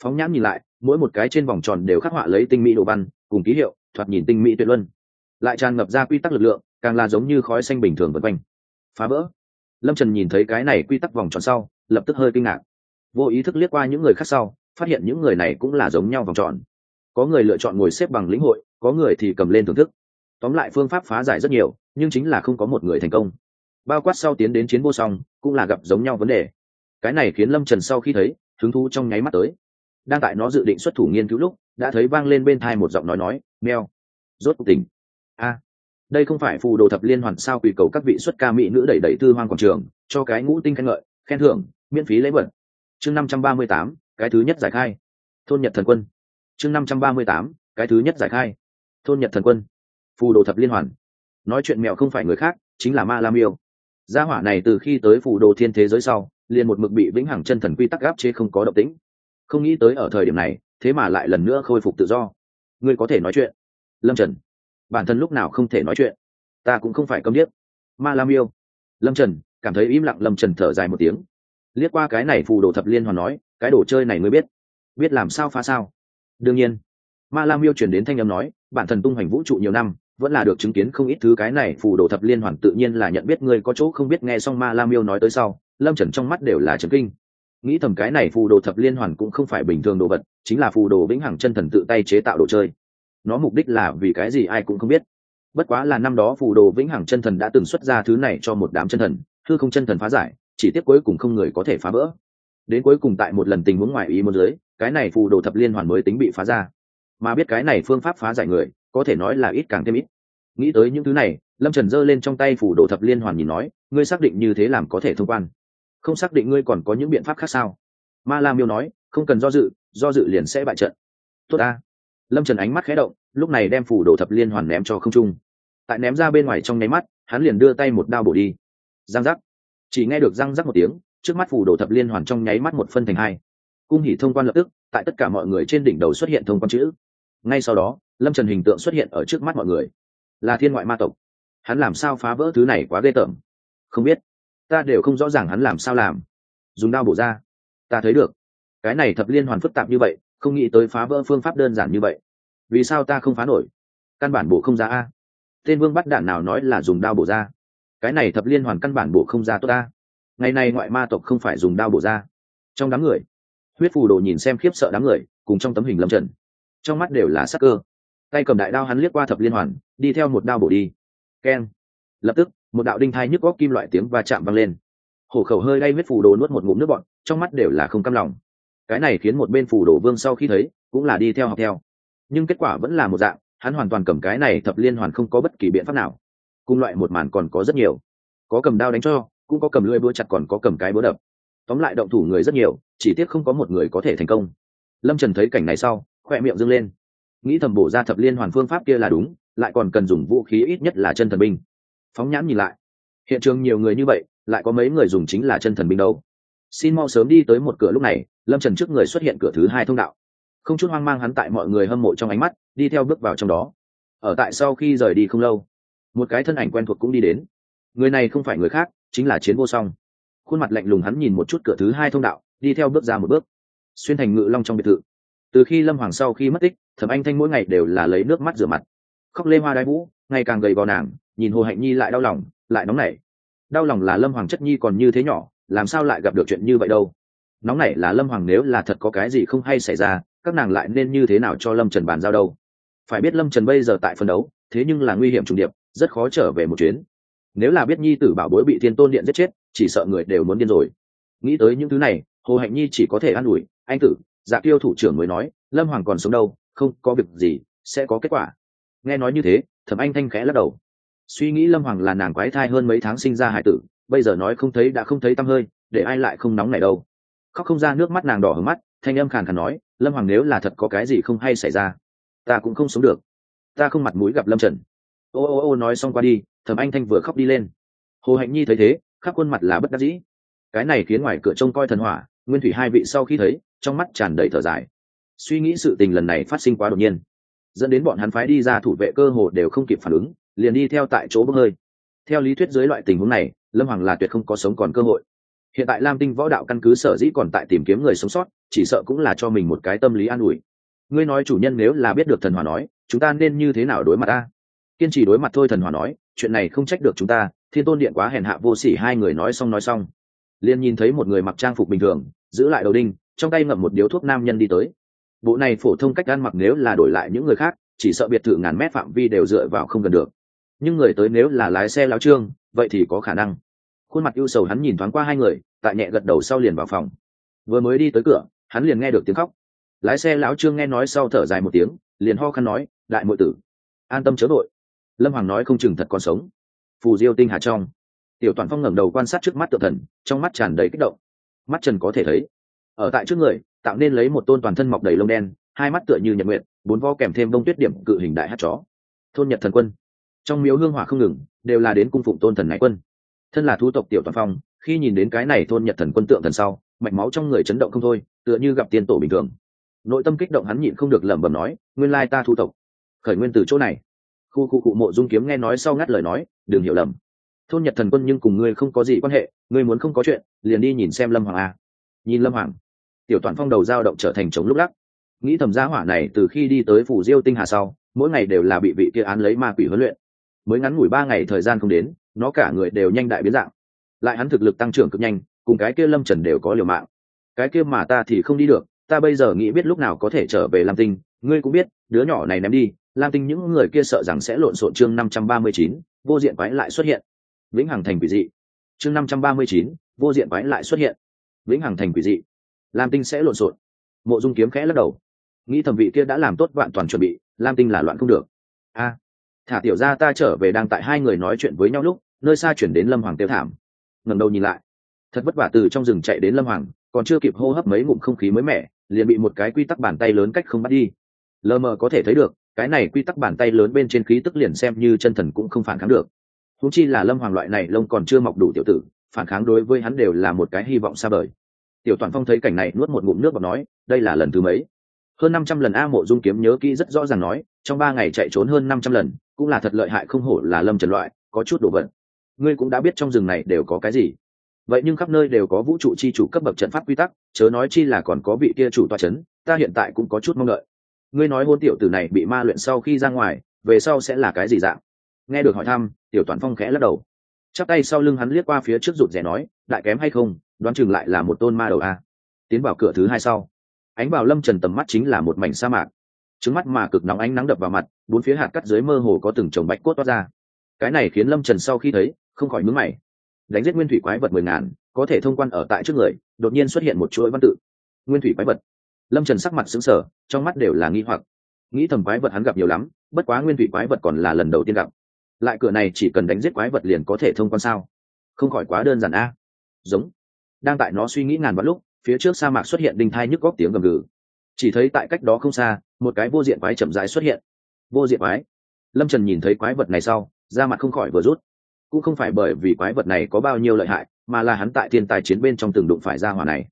Phóng nhãn nhìn lại, mỗi một cái trên vòng tròn đều khắc họa lấy tinh mỹ đồ văn, cùng ký hiệu, thoạt nhìn tinh mỹ tuyệt luân. Lại tràn ngập ra quy tắc lực lượng, càng là giống như khói xanh bình thường vân quanh. Phá vỡ. Lâm trần nhìn thấy cái này quy tắc vòng tròn sau, lập tức hơi kinh ngạc. Vô ý thức liếc qua những người khác sau, phát hiện những người này cũng là giống nhau vòng tròn. Có người lựa chọn ngồi xếp bằng lĩnh hội, có người thì cầm lên thưởng thức. Tóm lại phương pháp phá giải rất nhiều, nhưng chính là không có một người thành công bao quát sau tiến đến chiến vô song, cũng là gặp giống nhau vấn đề. Cái này khiến lâm trần sau khi thấy, hứng thú trong nháy mắt tới. Đang tại nó dự định xuất thủ nghiên cứu lúc, đã thấy vang lên bên thai một giọng nói nói meo rốt cuộc tình a, đây không phải phù đồ thập liên hoàn sao quỳ cầu các vị xuất ca mỹ nữ đẩy đẩy tư hoang quảng trường, cho cái ngũ tinh khen ngợi, khen thưởng, miễn phí lấy vật. Chương năm trăm ba mươi tám, cái thứ nhất giải khai. Thôn nhật thần quân. Chương năm trăm ba mươi tám, cái thứ nhất giải khai. Thôn nhật thần quân. Phù đồ thập liên hoàn. Nói chuyện mẹo không phải người khác, chính là ma lam yêu gia hỏa này từ khi tới phủ đồ thiên thế giới sau, liền một mực bị vĩnh hằng chân thần quy tắc gáp chế không có động tĩnh. Không nghĩ tới ở thời điểm này, thế mà lại lần nữa khôi phục tự do. Ngươi có thể nói chuyện. Lâm trần. Bản thân lúc nào không thể nói chuyện? Ta cũng không phải câm điếc. Ma lam yêu. Lâm trần, cảm thấy im lặng lâm trần thở dài một tiếng. Liếc qua cái này phù đồ thập liên hoàn nói, cái đồ chơi này ngươi biết. Biết làm sao phá sao? Đương nhiên. Ma lam yêu chuyển đến thanh âm nói, bản thân tung hoành vũ trụ nhiều năm vẫn là được chứng kiến không ít thứ cái này phù đồ thập liên hoàn tự nhiên là nhận biết ngươi có chỗ không biết nghe xong ma lam yêu nói tới sau, lâm trần trong mắt đều là trấn kinh. Nghĩ thầm cái này phù đồ thập liên hoàn cũng không phải bình thường đồ vật, chính là phù đồ vĩnh hằng chân thần tự tay chế tạo đồ chơi. Nó mục đích là vì cái gì ai cũng không biết. Bất quá là năm đó phù đồ vĩnh hằng chân thần đã từng xuất ra thứ này cho một đám chân thần thư không chân thần phá giải, chỉ tiếp cuối cùng không người có thể phá vỡ. Đến cuối cùng tại một lần tình huống ngoài ý muốn giới cái này phù đồ thập liên hoàn mới tính bị phá ra. Mà biết cái này phương pháp phá giải người có thể nói là ít càng thêm ít. Nghĩ tới những thứ này, lâm trần giơ lên trong tay phủ đồ thập liên hoàn nhìn nói, ngươi xác định như thế làm có thể thông quan? Không xác định ngươi còn có những biện pháp khác sao? Ma la miêu nói, không cần do dự do dự liền sẽ bại trận. Tốt ta. Lâm trần ánh mắt khé động, lúc này đem phủ đồ thập liên hoàn ném cho không trung. Tại ném ra bên ngoài trong nháy mắt, hắn liền đưa tay một đao bổ đi. Giang giác chỉ nghe được răng rắc một tiếng, trước mắt phủ đồ thập liên hoàn trong nháy mắt một phân thành hai. Cung hỉ thông quan lập tức, tại tất cả mọi người trên đỉnh đầu xuất hiện thông quan chữ. Ngay sau đó lâm trần hình tượng xuất hiện ở trước mắt mọi người. Là thiên ngoại ma tộc. Hắn làm sao phá vỡ thứ này quá ghê tởm? Không biết. Ta đều không rõ ràng hắn làm sao làm. Dùng đao bổ ra. Ta thấy được. Cái này thập liên hoàn phức tạp như vậy, không nghĩ tới phá vỡ phương pháp đơn giản như vậy. Vì sao ta không phá nổi? Căn bản bổ không ra a. Tên vương bắt đạn nào nói là dùng đao bổ ra? Cái này thập liên hoàn căn bản bổ không ra tốt ta ngày nay ngoại ma tộc không phải dùng đao bổ ra. Trong đám người, huyết phù đồ nhìn xem khiếp sợ đám người, cùng trong tấm hình lâm trần. Trong mắt đều là sắc cơ tay cầm đại đao hắn liếc qua thập liên hoàn, đi theo một đao bổ đi. Keng lập tức, một đạo đinh thai nhức góc kim loại tiếng va chạm vang lên. Hổ khẩu hơi đay huyết phù đồ nuốt một ngụm nước bọn trong mắt đều là không cam lòng. Cái này khiến một bên phù đồ vương sau khi thấy, cũng là đi theo học theo. Nhưng kết quả vẫn là một dạng, hắn hoàn toàn cầm cái này thập liên hoàn không có bất kỳ biện pháp nào. Cùng loại một màn còn có rất nhiều. Có cầm đao đánh cho, cũng có cầm lưỡi búa chặt còn có cầm cái búa đập. Tóm lại động thủ người rất nhiều, chỉ tiếc không có một người có thể thành công. Lâm trần thấy cảnh này sau khoe miệng dâng lên nghĩ thầm bổ ra thập liên hoàn phương pháp kia là đúng, lại còn cần dùng vũ khí ít nhất là chân thần binh. Phóng nhãn nhìn lại. Hiện trường nhiều người như vậy, lại có mấy người dùng chính là chân thần binh đâu. Xin mau sớm đi tới một cửa lúc này, lâm trần trước người xuất hiện cửa thứ hai thông đạo. Không chút hoang mang hắn tại mọi người hâm mộ trong ánh mắt, đi theo bước vào trong đó. Ở tại sau khi rời đi không lâu, một cái thân ảnh quen thuộc cũng đi đến. Người này không phải người khác, chính là chiến vô song. Khuôn mặt lạnh lùng hắn nhìn một chút cửa thứ hai thông đạo, đi theo bước ra một bước. Xuyên thành ngự long trong biệt thự từ khi lâm hoàng sau khi mất tích, thẩm anh thanh mỗi ngày đều là lấy nước mắt rửa mặt. Khóc lê hoa đai vũ, ngày càng gầy gò nàng, nhìn hồ hạnh nhi lại đau lòng, lại nóng nảy. Đau lòng là lâm hoàng chất nhi còn như thế nhỏ, làm sao lại gặp được chuyện như vậy đâu? Nóng nảy là lâm hoàng nếu là thật có cái gì không hay xảy ra, các nàng lại nên như thế nào cho lâm trần bàn giao đâu? Phải biết lâm trần bây giờ tại phân đấu, thế nhưng là nguy hiểm trùng điệp, rất khó trở về một chuyến. Nếu là biết nhi tử bảo bối bị thiên tôn điện giết chết, chỉ sợ người đều muốn điên rồi. Nghĩ tới những thứ này, hồ hạnh nhi chỉ có thể an ủi, anh tử dạ tiêu thủ trưởng mới nói, lâm hoàng còn sống đâu? Không, có việc gì, sẽ có kết quả. Nghe nói như thế, thẩm anh thanh khẽ lắc đầu. Suy nghĩ lâm hoàng là nàng quái thai hơn mấy tháng sinh ra hải tử, bây giờ nói không thấy đã không thấy tăm hơi, để ai lại không nóng này đâu. Khóc không ra nước mắt nàng đỏ hứng mắt, thanh âm khàn khàn nói, lâm hoàng nếu là thật có cái gì không hay xảy ra, ta cũng không sống được. Ta không mặt mũi gặp lâm trần. Ô ô ô, nói xong qua đi. Thẩm anh thanh vừa khóc đi lên. Hồ hạnh nhi thấy thế, khắp khuôn mặt là bất đắc dĩ. Cái này khiến ngoài cửa trông coi thần hỏa nguyên thủy hai vị sau khi thấy, trong mắt tràn đầy thở dài. Suy nghĩ sự tình lần này phát sinh quá đột nhiên, dẫn đến bọn hắn phái đi ra thủ vệ cơ hồ đều không kịp phản ứng, liền đi theo tại chỗ bốc hơi. Theo lý thuyết dưới loại tình huống này, lâm hoàng là tuyệt không có sống còn cơ hội. Hiện tại lam tinh võ đạo căn cứ sở dĩ còn tại tìm kiếm người sống sót, chỉ sợ cũng là cho mình một cái tâm lý an ủi. Ngươi nói chủ nhân nếu là biết được thần hòa nói, chúng ta nên như thế nào đối mặt ta? Kiên trì đối mặt thôi thần hòa nói, chuyện này không trách được chúng ta, thiên tôn điện quá hèn hạ vô sỉ, hai người nói xong nói xong liền nhìn thấy một người mặc trang phục bình thường, giữ lại đầu đinh, trong tay ngậm một điếu thuốc nam nhân đi tới. Bộ này phổ thông cách ăn mặc nếu là đổi lại những người khác, chỉ sợ biệt thự ngàn mét phạm vi đều dựa vào không gần được. Nhưng người tới nếu là lái xe láo trương, vậy thì có khả năng. Khuôn mặt ưu sầu hắn nhìn thoáng qua hai người, tại nhẹ gật đầu sau liền vào phòng. Vừa mới đi tới cửa, hắn liền nghe được tiếng khóc. Lái xe lão trương nghe nói sau thở dài một tiếng, liền ho khăn nói, đại muội tử, an tâm chớ đội lâm hoàng nói không chừng thật còn sống. Phù diêu tinh hà trong tiểu toàn phong ngẩng đầu quan sát trước mắt tự thần, trong mắt tràn đầy kích động. Mắt trần có thể thấy, ở tại trước người, tạo nên lấy một tôn toàn thân mọc đầy lông đen, hai mắt tựa như nhật nguyện bốn vo kèm thêm bông tuyết điểm cự hình đại hát chó. Thôn nhật thần quân. Trong miếu hương hỏa không ngừng, đều là đến cung phụng tôn thần này quân. Thân là thu tộc tiểu toàn phong, khi nhìn đến cái này thôn nhật thần quân tượng thần sau, mạch máu trong người chấn động không thôi, tựa như gặp tiên tổ bình thường. Nội tâm kích động hắn nhịn không được lẩm bẩm nói, nguyên lai ta thu tộc. Khởi nguyên từ chỗ này. Khu khu cụ mộ dung kiếm nghe nói sau ngắt lời nói, đừng hiểu lầm thôn nhật thần quân nhưng cùng ngươi không có gì quan hệ, ngươi muốn không có chuyện, liền đi nhìn xem lâm hoàng a nhìn lâm hoàng, tiểu toàn phong đầu dao động trở thành chống lúc lắc. Nghĩ thầm gia hỏa này từ khi đi tới phủ diêu tinh hà sau, mỗi ngày đều là bị vị kia án lấy ma quỷ huấn luyện. Mới ngắn ngủi ba ngày thời gian không đến, nó cả người đều nhanh đại biến dạng. Lại hắn thực lực tăng trưởng cực nhanh, cùng cái kia lâm trần đều có liều mạng. Cái kia mà ta thì không đi được, ta bây giờ nghĩ biết lúc nào có thể trở về lam tinh, ngươi cũng biết, đứa nhỏ này ném đi, lam tinh những người kia sợ rằng sẽ lộn xộn chương năm trăm ba mươi chín, vô diện quái lại xuất hiện vĩnh hằng thành quỷ dị. Chương năm trăm ba mươi chín, vô diện quái lại xuất hiện. Vĩnh hằng thành quỷ dị. Lam tinh sẽ lộn xộn. Mộ dung kiếm khẽ lắc đầu. Nghĩ thẩm vị kia đã làm tốt vạn toàn chuẩn bị, lam tinh là loạn không được. A à, thả tiểu ra ta trở về đang tại hai người nói chuyện với nhau lúc, nơi xa chuyển đến lâm hoàng tiêu thảm. Ngẩng đầu nhìn lại. Thật vất vả từ trong rừng chạy đến lâm hoàng, còn chưa kịp hô hấp mấy ngụm không khí mới mẻ, liền bị một cái quy tắc bàn tay lớn cách không bắt đi. Lờ mờ có thể thấy được, cái này quy tắc bàn tay lớn bên trên khí tức liền xem như chân thần cũng không phản kháng được húng chi là lâm hoàng loại này lông còn chưa mọc đủ tiểu tử, phản kháng đối với hắn đều là một cái hy vọng xa vời. Tiểu toàn phong thấy cảnh này nuốt một ngụm nước và nói, đây là lần thứ mấy? Hơn năm trăm lần a mộ dung kiếm nhớ kỹ rất rõ ràng nói, trong ba ngày chạy trốn hơn năm trăm lần, cũng là thật lợi hại không hổ là lâm trần loại, có chút đồ vật. Ngươi cũng đã biết trong rừng này đều có cái gì. Vậy nhưng khắp nơi đều có vũ trụ chi chủ cấp bậc trận pháp quy tắc, chớ nói chi là còn có vị kia chủ toa c h ấ n ta hiện tại cũng có chút mong đợi. Ngươi nói hôn tiểu tử này bị ma luyện sau khi ra ngoài, về sau sẽ là cái gì dạng? Nghe được hỏi thăm, tiểu toàn phong khẽ lắc đầu. Chắp tay sau lưng hắn liếc qua phía trước rụt rè nói, đại kém hay không, đoán chừng lại là một tôn ma đầu a. Tiến vào cửa thứ hai sau, ánh vào lâm trần tầm mắt chính là một mảnh sa mạc. Trứng mắt mà cực nóng ánh nắng đập vào mặt, bốn phía hạt cắt dưới mơ hồ có từng chồng bạch cốt toát ra. Cái này khiến lâm trần sau khi thấy, không khỏi mướn mày. Đánh giết nguyên thủy quái vật mười ngàn, có thể thông quan ở tại trước người, đột nhiên xuất hiện một chuỗi văn tự. Nguyên thủy quái vật. Lâm trần sắc mặt xứng sở trong mắt đều là nghi hoặc. Nghĩ thầm quái vật hắn gặp nhiều lắm, bất quá nguyên thủy quái vật còn là lần đầu tiên gặp lại cửa này chỉ cần đánh giết quái vật liền có thể thông quan sao? Không khỏi quá đơn giản a. Giống. Đang tại nó suy nghĩ ngàn vạn lúc, phía trước sa mạc xuất hiện đinh thai nhức góc tiếng gầm gừ. Chỉ thấy tại cách đó không xa, một cái vô diện quái chậm rãi xuất hiện. Vô diện quái. Lâm trần nhìn thấy quái vật này sau, da mặt không khỏi vừa rút. Cũng không phải bởi vì quái vật này có bao nhiêu lợi hại, mà là hắn tại thiên tài chiến bên trong từng đụng phải ra hỏa này.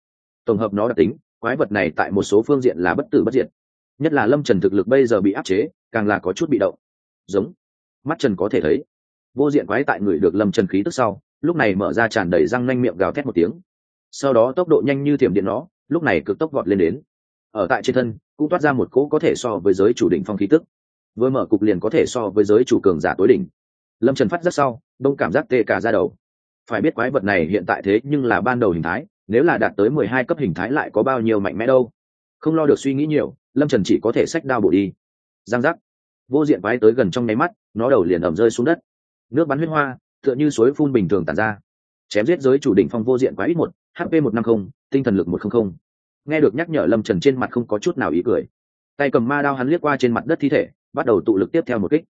Tổng hợp nó đặc tính, quái vật này tại một số phương diện là bất tử bất diệt. Nhất là lâm trần thực lực bây giờ bị áp chế, càng là có chút bị động. Giống mắt trần có thể thấy. Vô diện quái tại người được lâm trần khí tức sau, lúc này mở ra tràn đầy răng nanh miệng gào thét một tiếng. Sau đó tốc độ nhanh như thiểm điện nó, lúc này cực tốc vọt lên đến. Ở tại trên thân, cũng toát ra một cỗ có thể so với giới chủ đỉnh phong khí tức. Vừa mở cục liền có thể so với giới chủ cường giả tối đỉnh. Lâm trần phát rất sau, đông cảm giác tê cả ra đầu. Phải biết quái vật này hiện tại thế nhưng là ban đầu hình thái, nếu là đạt tới mười hai cấp hình thái lại có bao nhiêu mạnh mẽ đâu. Không lo được suy nghĩ nhiều, lâm trần chỉ có thể xách đao bổ đi. Giang giác. Vô diện quái tới gần trong nháy mắt nó đầu liền ẩm rơi xuống đất. Nước bắn huyết hoa, tựa như suối phun bình thường tàn ra. Chém giết giới chủ đỉnh phong vô diện quái ít một hp một năm không, tinh thần lực một trăm linh nghe được nhắc nhở lâm trần trên mặt không có chút nào ý cười. Tay cầm ma đao hắn liếc qua trên mặt đất thi thể, bắt đầu tụ lực tiếp theo một kích.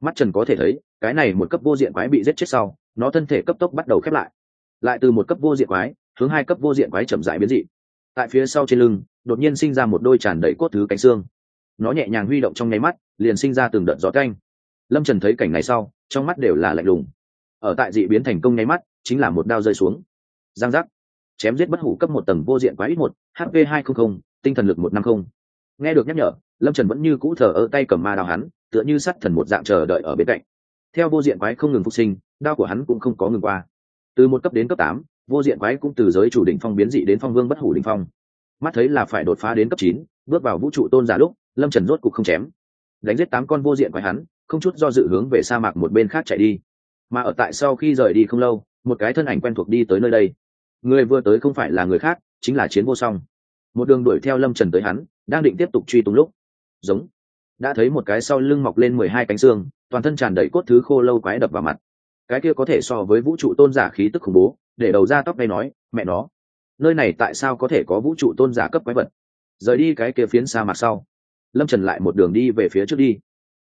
Mắt trần có thể thấy, cái này một cấp vô diện quái bị giết chết sau, nó thân thể cấp tốc bắt đầu khép lại. Lại từ một cấp vô diện quái, hướng hai cấp vô diện quái chậm rãi biến dị. Tại phía sau trên lưng, đột nhiên sinh ra một đôi tràn đầy cốt thứ cánh xương. Nó nhẹ nhàng huy động trong nháy mắt, liền sinh ra từng đợt gió canh lâm trần thấy cảnh này sau, trong mắt đều là lạnh lùng. Ở tại dị biến thành công nháy mắt, chính là một đao rơi xuống. Giang giác. Chém giết bất hủ cấp một tầng vô diện quái ít một hp hai trăm linh tinh thần lực một năm không. Nghe được nhắc nhở, lâm trần vẫn như cũ thờ ở tay cầm ma đao hắn, tựa như sắt thần một dạng chờ đợi ở bên cạnh. Theo vô diện quái không ngừng phục sinh, đao của hắn cũng không có ngừng qua. Từ một cấp đến cấp tám, vô diện quái cũng từ giới chủ đỉnh phong biến dị đến phong vương bất hủ đỉnh phong. Mắt thấy là phải đột phá đến cấp chín, bước vào vũ trụ tôn giả lúc, lâm trần rốt cục không chém. Đánh giết tám con vô diện quái hắn không chút do dự hướng về sa mạc một bên khác chạy đi. Mà ở tại sau khi rời đi không lâu, một cái thân ảnh quen thuộc đi tới nơi đây. Người vừa tới không phải là người khác, chính là chiến vô song. Một đường đuổi theo lâm trần tới hắn, đang định tiếp tục truy tung lúc. Giống. Đã thấy một cái sau lưng mọc lên mười hai cánh xương, toàn thân tràn đầy cốt thứ khô lâu quái đập vào mặt. Cái kia có thể so với vũ trụ tôn giả khí tức khủng bố, để đầu ra tóc đây nói, mẹ nó, nơi này tại sao có thể có vũ trụ tôn giả cấp quái vật? Rời đi cái kia phiến sa mạc sau, lâm trần lại một đường đi về phía trước đi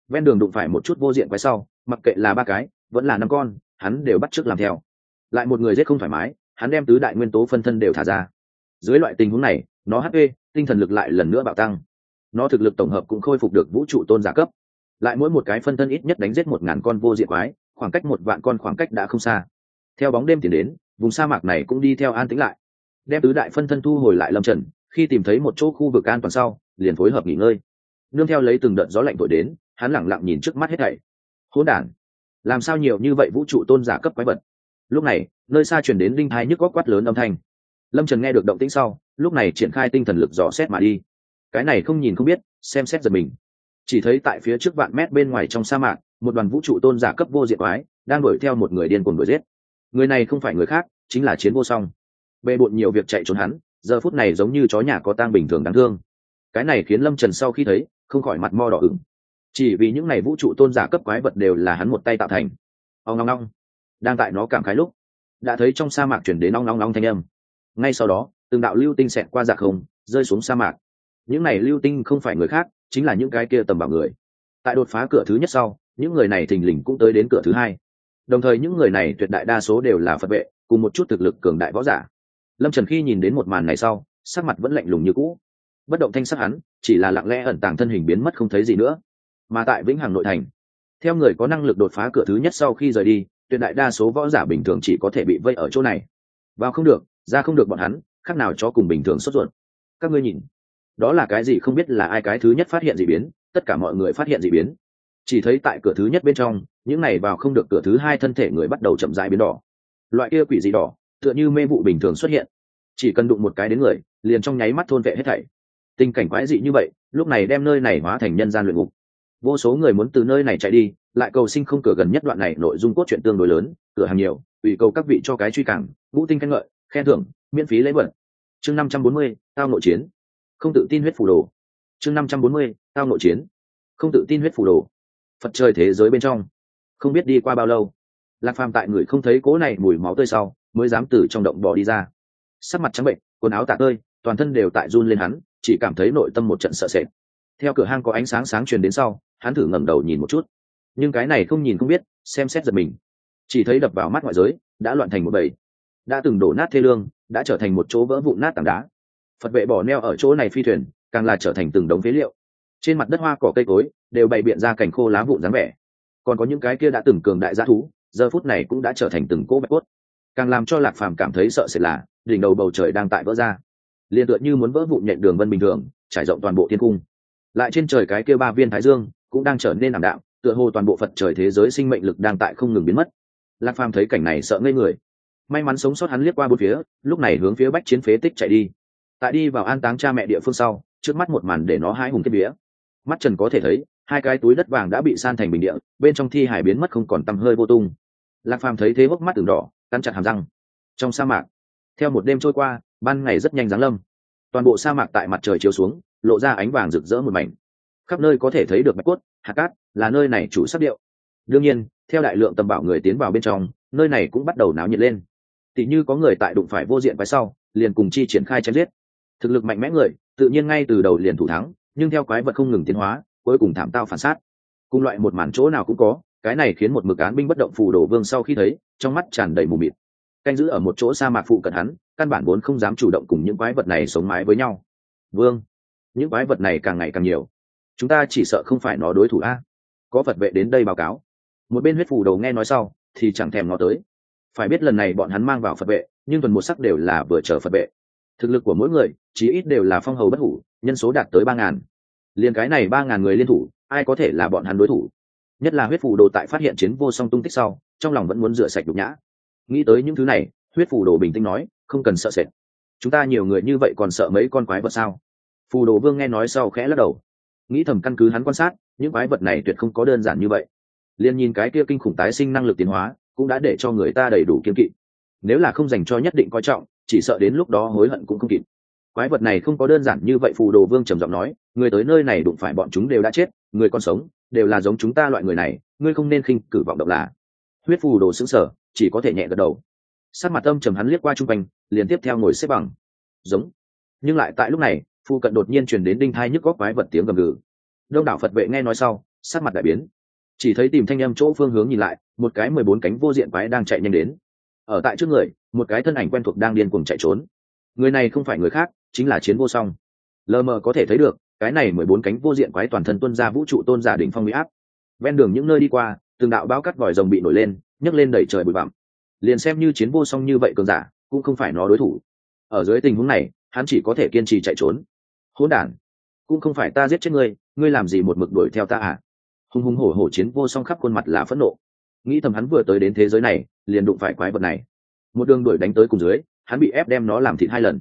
ven đường đụng phải một chút vô diện quái sau, mặc kệ là ba cái, vẫn là năm con, hắn đều bắt chước làm theo. Lại một người giết không thoải mái, hắn đem tứ đại nguyên tố phân thân đều thả ra. Dưới loại tình huống này, nó hp tinh thần lực lại lần nữa bạo tăng. Nó thực lực tổng hợp cũng khôi phục được vũ trụ tôn giả cấp. Lại mỗi một cái phân thân ít nhất đánh giết một ngàn con vô diện quái, khoảng cách một vạn con khoảng cách đã không xa. Theo bóng đêm tiến đến, vùng sa mạc này cũng đi theo an tĩnh lại. Đem tứ đại phân thân thu hồi lại lâm trần, khi tìm thấy một chỗ khu vực an toàn sau, liền phối hợp nghỉ ngơi nương theo lấy từng đợt gió lạnh thổi đến, hắn lẳng lặng nhìn trước mắt hết thảy. Hỗn đản, làm sao nhiều như vậy vũ trụ tôn giả cấp quái vật? Lúc này, nơi xa chuyển đến đinh thai nhức góc quát lớn âm thanh. Lâm trần nghe được động tĩnh sau, lúc này triển khai tinh thần lực dò xét mà đi. Cái này không nhìn không biết, xem xét giật mình. Chỉ thấy tại phía trước vạn mét bên ngoài trong sa mạc, một đoàn vũ trụ tôn giả cấp vô diện quái, đang đuổi theo một người điên cuồng đuổi giết. Người này không phải người khác, chính là chiến vô song. Bề bộn nhiều việc chạy trốn hắn, giờ phút này giống như chó nhà có tang bình thường đáng thương cái này khiến lâm trần sau khi thấy, không khỏi mặt mo đỏ ửng. Chỉ vì những n à y vũ trụ tôn giả cấp quái vật đều là hắn một tay tạo thành. Ông long long đang tại nó cảm khái lúc, đã thấy trong sa mạc chuyển đến long long long thanh âm. Ngay sau đó, từng đạo lưu tinh xẹt qua dạ không, rơi xuống sa mạc. Những n à y lưu tinh không phải người khác, chính là những cái kia tầm bảo người. Tại đột phá cửa thứ nhất sau, những người này thình lình cũng tới đến cửa thứ hai. Đồng thời những người này tuyệt đại đa số đều là phật vệ, cùng một chút thực lực cường đại võ giả. Lâm trần khi nhìn đến một màn này sau, sắc mặt vẫn lạnh lùng như cũ bất động thanh sắc hắn, chỉ là lặng lẽ ẩn tàng thân hình biến mất không thấy gì nữa. Mà tại vĩnh hằng nội thành, theo người có năng lực đột phá cửa thứ nhất sau khi rời đi, tuyệt đại đa số võ giả bình thường chỉ có thể bị vây ở chỗ này. Vào không được, ra không được bọn hắn, khác nào cho cùng bình thường sốt ruột. Các ngươi nhìn, đó là cái gì không biết là ai cái thứ nhất phát hiện d ị biến, tất cả mọi người phát hiện d ị biến. Chỉ thấy tại cửa thứ nhất bên trong, những này vào không được cửa thứ hai thân thể người bắt đầu chậm dại biến đỏ. Loại kia quỷ gì đỏ, tựa như mê vụ bình thường xuất hiện. Chỉ cần đụng một cái đến người, liền trong nháy mắt thôn vệ hết thảy tình cảnh quái dị như vậy, lúc này đem nơi này hóa thành nhân gian luyện ngục. Vô số người muốn từ nơi này chạy đi, lại cầu sinh không cửa gần nhất đoạn này nội dung cốt truyện tương đối lớn, cửa hàng nhiều, ủy cầu các vị cho cái truy cảng, vũ tinh khen ngợi, khen thưởng, miễn phí lấy vật. Chương năm trăm bốn mươi, tao nội chiến. Không tự tin huyết phủ đồ. Chương năm trăm bốn mươi, tao nội chiến. Không tự tin huyết phủ đồ. Phật trời thế giới bên trong. Không biết đi qua bao lâu, lạc phàm tại người không thấy cố này mùi máu tươi sau, mới dám từ trong động bò đi ra. Sắc mặt trắng bệnh, quần áo tạ tơi, toàn thân đều tại run lên hắn chỉ cảm thấy nội tâm một trận sợ sệt. Theo cửa hang có ánh sáng sáng truyền đến sau, hắn thử ngẩng đầu nhìn một chút. Nhưng cái này không nhìn không biết, xem xét giật mình. Chỉ thấy đập vào mắt ngoại giới, đã loạn thành một bầy. Đã từng đổ nát thê lương, đã trở thành một chỗ vỡ vụn nát tảng đá. Phật vệ bỏ neo ở chỗ này phi thuyền, càng là trở thành từng đống phế liệu. Trên mặt đất hoa cỏ cây cối, đều bày biện ra cảnh khô lá vụn dáng vẻ. Còn có những cái kia đã từng cường đại g thú, giờ phút này cũng đã trở thành từng cỗ bạch cốt. Càng làm cho lạc phàm cảm thấy sợ sệt là, đỉnh đầu bầu trời đang tại vỡ ra liền tựa như muốn vỡ vụn nhện đường vân bình thường, trải rộng toàn bộ thiên cung. Lại trên trời cái kia ba viên thái dương cũng đang trở nên ảm đạm, tựa hồ toàn bộ phật trời thế giới sinh mệnh lực đang tại không ngừng biến mất. Lạc phàm thấy cảnh này sợ ngây người. May mắn sống sót hắn liếc qua bốn phía, lúc này hướng phía bách chiến phế tích chạy đi. Tại đi vào an táng cha mẹ địa phương sau, trước mắt một màn để nó hai hùng kết vía. Mắt trần có thể thấy, hai cái túi đất vàng đã bị san thành bình địa, bên trong thi hải biến mất không còn tăm hơi vô tung. Lạc phàm thấy thế hốc mắt từng đỏ, cắn chặt hàm răng. Trong sa mạc, theo một đêm trôi qua ban ngày rất nhanh giáng lâm. Toàn bộ sa mạc tại mặt trời chiếu xuống, lộ ra ánh vàng rực rỡ một mảnh. Khắp nơi có thể thấy được bạch cốt, hạt cát, là nơi này chủ sắc điệu. Đương nhiên, theo đại lượng tầm bảo người tiến vào bên trong, nơi này cũng bắt đầu náo nhiệt lên. Tỉ như có người tại đụng phải vô diện quái sau, liền cùng chi triển khai chém giết. Thực lực mạnh mẽ người, tự nhiên ngay từ đầu liền thủ thắng, nhưng theo quái vật không ngừng tiến hóa, cuối cùng thảm tao phản sát. Cùng loại một màn chỗ nào cũng có, cái này khiến một mực án binh bất động phù đổ vương sau khi thấy, trong mắt tràn đầy mù mịt canh giữ ở một chỗ sa mạc phụ cận hắn, căn bản vốn không dám chủ động cùng những quái vật này sống mái với nhau. Vương, những quái vật này càng ngày càng nhiều. Chúng ta chỉ sợ không phải nó đối thủ a. Có phật vệ đến đây báo cáo. Một bên huyết phù đầu nghe nói sau, thì chẳng thèm ngó tới. Phải biết lần này bọn hắn mang vào phật vệ, nhưng tuần một sắc đều là vừa chờ phật vệ. Thực lực của mỗi người, chí ít đều là phong hầu bất hủ, nhân số đạt tới ba ngàn. Liền cái này ba ngàn người liên thủ, ai có thể là bọn hắn đối thủ? Nhất là huyết phù đồ tại phát hiện chiến vô song tung tích sau, trong lòng vẫn muốn rửa sạch nhục nhã nghĩ tới những thứ này, huyết phù đồ bình tĩnh nói, không cần sợ sệt. Chúng ta nhiều người như vậy còn sợ mấy con quái vật sao? Phù đồ vương nghe nói sau khẽ lắc đầu. Nghĩ thầm căn cứ hắn quan sát, những quái vật này tuyệt không có đơn giản như vậy. Liền nhìn cái kia kinh khủng tái sinh năng lực tiến hóa, cũng đã để cho người ta đầy đủ kiên kỵ. Nếu là không dành cho nhất định coi trọng, chỉ sợ đến lúc đó hối hận cũng không kịp. Quái vật này không có đơn giản như vậy, phù đồ vương trầm giọng nói, người tới nơi này đụng phải bọn chúng đều đã chết, người còn sống, đều là giống chúng ta loại người này, ngươi không nên khinh cử vọng động là huyết phù đồ xứng sở, chỉ có thể nhẹ gật đầu. Sát mặt âm trầm hắn liếc qua chung quanh, liền tiếp theo ngồi xếp bằng. Giống. Nhưng lại tại lúc này, phu cận đột nhiên truyền đến đinh thai nhức góc quái vật tiếng gầm gừ. Đông đảo phật vệ nghe nói sau sát mặt đại biến. Chỉ thấy tìm thanh âm chỗ phương hướng nhìn lại, một cái mười bốn cánh vô diện quái đang chạy nhanh đến. Ở tại trước người, một cái thân ảnh quen thuộc đang điên cuồng chạy trốn. Người này không phải người khác, chính là chiến vô song. Lờ mờ có thể thấy được, cái này mười bốn cánh vô diện quái toàn thân tuân ra vũ trụ tôn giả đỉnh phong huy áp. Ven đường những nơi đi qua từng đạo bao cắt vòi rồng bị nổi lên, nhấc lên đẩy trời bụi bặm. Liền xem như chiến vô song như vậy cường giả, cũng không phải nó đối thủ. Ở dưới tình huống này, hắn chỉ có thể kiên trì chạy trốn. Hỗn đản, cũng không phải ta giết chết ngươi ngươi làm gì một mực đuổi theo ta à? Hùng hùng hổ hổ chiến vô song khắp khuôn mặt là phẫn nộ. Nghĩ thầm hắn vừa tới đến thế giới này, liền đụng phải quái vật này. Một đường đuổi đánh tới cùng dưới, hắn bị ép đem nó làm thịt hai lần.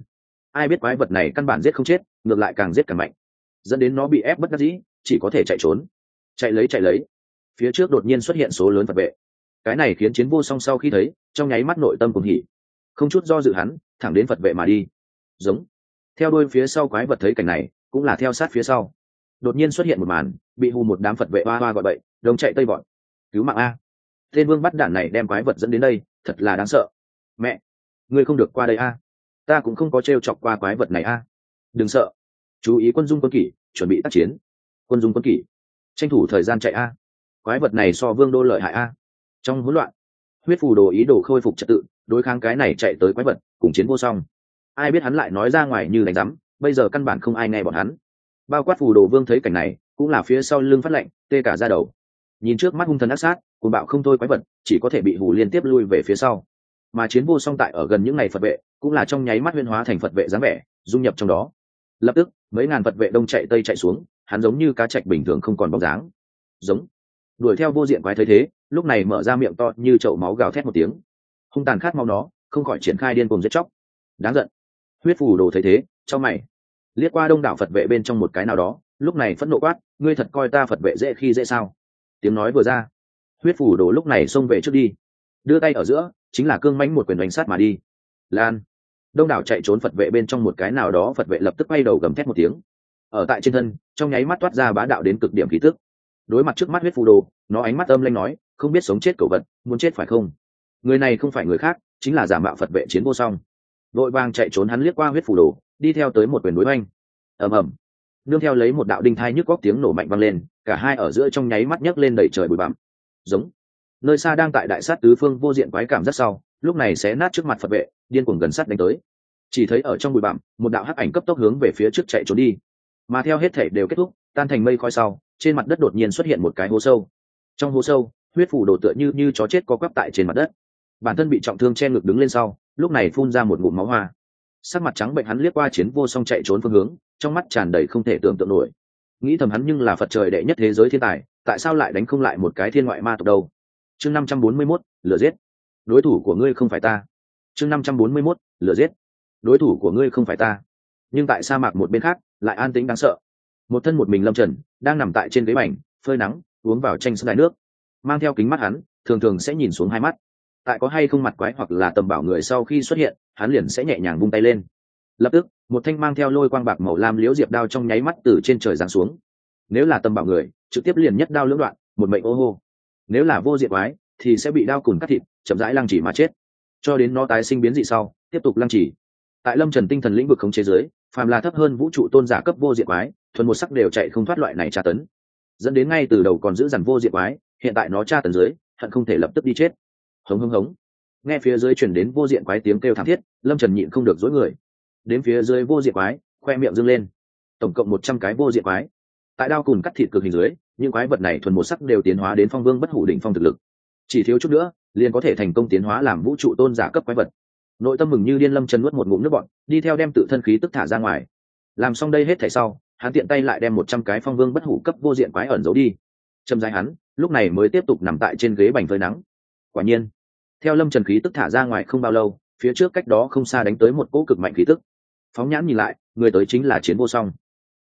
Ai biết quái vật này căn bản giết không chết, ngược lại càng giết càng mạnh. Dẫn đến nó bị ép bất đắc dĩ, chỉ có thể chạy trốn. Chạy lấy chạy lấy phía trước đột nhiên xuất hiện số lớn phật vệ. Cái này khiến chiến vô song sau khi thấy, trong nháy mắt nội tâm cùng hỉ. Không chút do dự hắn, thẳng đến phật vệ mà đi. Giống. Theo đôi phía sau quái vật thấy cảnh này, cũng là theo sát phía sau. Đột nhiên xuất hiện một màn, bị hù một đám phật vệ hoa hoa gọi bậy, đồng chạy tây bọn cứu mạng a. Tên vương bắt đạn này đem quái vật dẫn đến đây, thật là đáng sợ. Mẹ. Ngươi không được qua đây a. Ta cũng không có t r e o chọc qua quái vật này a. Đừng sợ. Chú ý quân dung quân kỷ, chuẩn bị tác chiến. Quân dung quân kỷ. Tranh thủ thời gian chạy a quái vật này so vương đô lợi hại a. Trong hỗn loạn, huyết phù đồ ý đồ khôi phục trật tự, đối kháng cái này chạy tới quái vật, cùng chiến vô song. Ai biết hắn lại nói ra ngoài như đánh rắm bây giờ căn bản không ai nghe bọn hắn. Bao quát phù đồ vương thấy cảnh này, cũng là phía sau lưng phát lệnh, tê cả ra đầu. Nhìn trước mắt hung thần ác sát cùng bạo không thôi quái vật, chỉ có thể bị hù liên tiếp lui về phía sau. Mà chiến vô song tại ở gần những ngày phật vệ, cũng là trong nháy mắt huyên hóa thành phật vệ dáng vẻ, dung nhập trong đó. Lập tức, mấy ngàn phật vệ đông chạy tây chạy xuống, hắn giống như cá chạch bình thường không còn bóng dáng. Giống đuổi theo vô diện quái thấy thế, lúc này mở ra miệng to như chậu máu gào thét một tiếng. Hung tàn khát mau nó, không khỏi triển khai điên cùng giết chóc. Đáng giận. Huyết phù đồ thấy thế, cho mày. Liếc qua đông đảo phật vệ bên trong một cái nào đó, lúc này phẫn nộ quát, ngươi thật coi ta phật vệ dễ khi dễ sao? Tiếng nói vừa ra, huyết phù đồ lúc này xông về trước đi. Đưa tay ở giữa, chính là cương mánh một quyền đánh sát mà đi. Lan. Đông đảo chạy trốn phật vệ bên trong một cái nào đó phật vệ lập tức bay đầu gầm thét một tiếng. Ở tại trên thân, trong nháy mắt toát ra bá đạo đến cực điểm khí tức đối mặt trước mắt huyết phù đồ, nó ánh mắt âm lanh nói, không biết sống chết cẩu vật, muốn chết phải không? Người này không phải người khác, chính là giả mạo phật vệ chiến vô song. Vội vàng chạy trốn hắn liếc qua huyết phù đồ, đi theo tới một quyền núi oanh ầm ầm. Nương theo lấy một đạo đinh thai nhức góc tiếng nổ mạnh vang lên, cả hai ở giữa trong nháy mắt nhấc lên đẩy trời bụi bặm. Giống. Nơi xa đang tại đại sát tứ phương vô diện quái cảm rất sau, lúc này sẽ nát trước mặt phật vệ, điên cuồng gần sát đánh tới. Chỉ thấy ở trong bụi bặm, một đạo hắc ảnh cấp tốc hướng về phía trước chạy trốn đi. Mà theo hết thể đều kết thúc tan thành mây khói sau, trên mặt đất đột nhiên xuất hiện một cái hố sâu. Trong hố sâu, huyết phủ đồ tựa như như chó chết có quắp tại trên mặt đất. Bản thân bị trọng thương che ngực đứng lên sau, lúc này phun ra một ngụm máu hoa. Sắc mặt trắng bệnh hắn liếc qua chiến vô song chạy trốn phương hướng, trong mắt tràn đầy không thể tưởng tượng nổi. Nghĩ thầm hắn nhưng là phật trời đệ nhất thế giới thiên tài, tại sao lại đánh không lại một cái thiên ngoại ma tộc đâu? Chương năm trăm bốn mươi mốt, lửa giết. Đối thủ của ngươi không phải ta. Chương năm trăm bốn mươi mốt, lửa giết. Đối thủ của ngươi không phải ta. Nhưng tại sa mạc một bên khác, lại an tĩnh đáng sợ một thân một mình lâm trần, đang nằm tại trên ghế bành, phơi nắng, uống vào tranh sân đại nước. Mang theo kính mắt hắn, thường thường sẽ nhìn xuống hai mắt. Tại có hay không mặt quái hoặc là tầm bảo người sau khi xuất hiện, hắn liền sẽ nhẹ nhàng vung tay lên. Lập tức, một thanh mang theo lôi quang bạc màu lam liếu diệp đao trong nháy mắt từ trên trời giáng xuống. Nếu là tầm bảo người, trực tiếp liền nhất đao lưỡng đoạn, một mệnh ô hô. Nếu là vô diệp quái, thì sẽ bị đao cùn cắt thịt, chậm rãi lăng chỉ mà chết. Cho đến nó tái sinh biến dị sau, tiếp tục lăng chỉ tại lâm trần tinh thần lĩnh vực khống chế giới phàm là thấp hơn vũ trụ tôn giả cấp vô diệt quái, thuần một sắc đều chạy không thoát loại này tra tấn. Dẫn đến ngay từ đầu còn giữ dằn vô diệt quái, hiện tại nó tra tấn dưới, hận không thể lập tức đi chết. Hống hống hống. Nghe phía dưới chuyển đến vô diện quái tiếng kêu thảm thiết, lâm trần nhịn không được dối người. Đến phía dưới vô diện quái, khoe miệng dâng lên. Tổng cộng một trăm cái vô diện quái. Tại đao cùn cắt thịt cực hình dưới, những quái vật này thuần một sắc đều tiến hóa đến phong vương bất hủ đỉnh phong thực lực. Chỉ thiếu chút nữa, liền có thể thành công tiến hóa làm vũ trụ tôn giả cấp quái vật nội tâm mừng như điên lâm trần nuốt một ngụm nước bọn, đi theo đem tự thân khí tức thả ra ngoài. Làm xong đây hết thảy sau, hắn tiện tay lại đem một trăm cái phong vương bất hủ cấp vô diện quái ẩn giấu đi. Châm dài hắn, lúc này mới tiếp tục nằm tại trên ghế bành phơi nắng. Quả nhiên, theo lâm trần khí tức thả ra ngoài không bao lâu, phía trước cách đó không xa đánh tới một cỗ cực mạnh khí tức. Phóng nhãn nhìn lại, người tới chính là chiến vô song.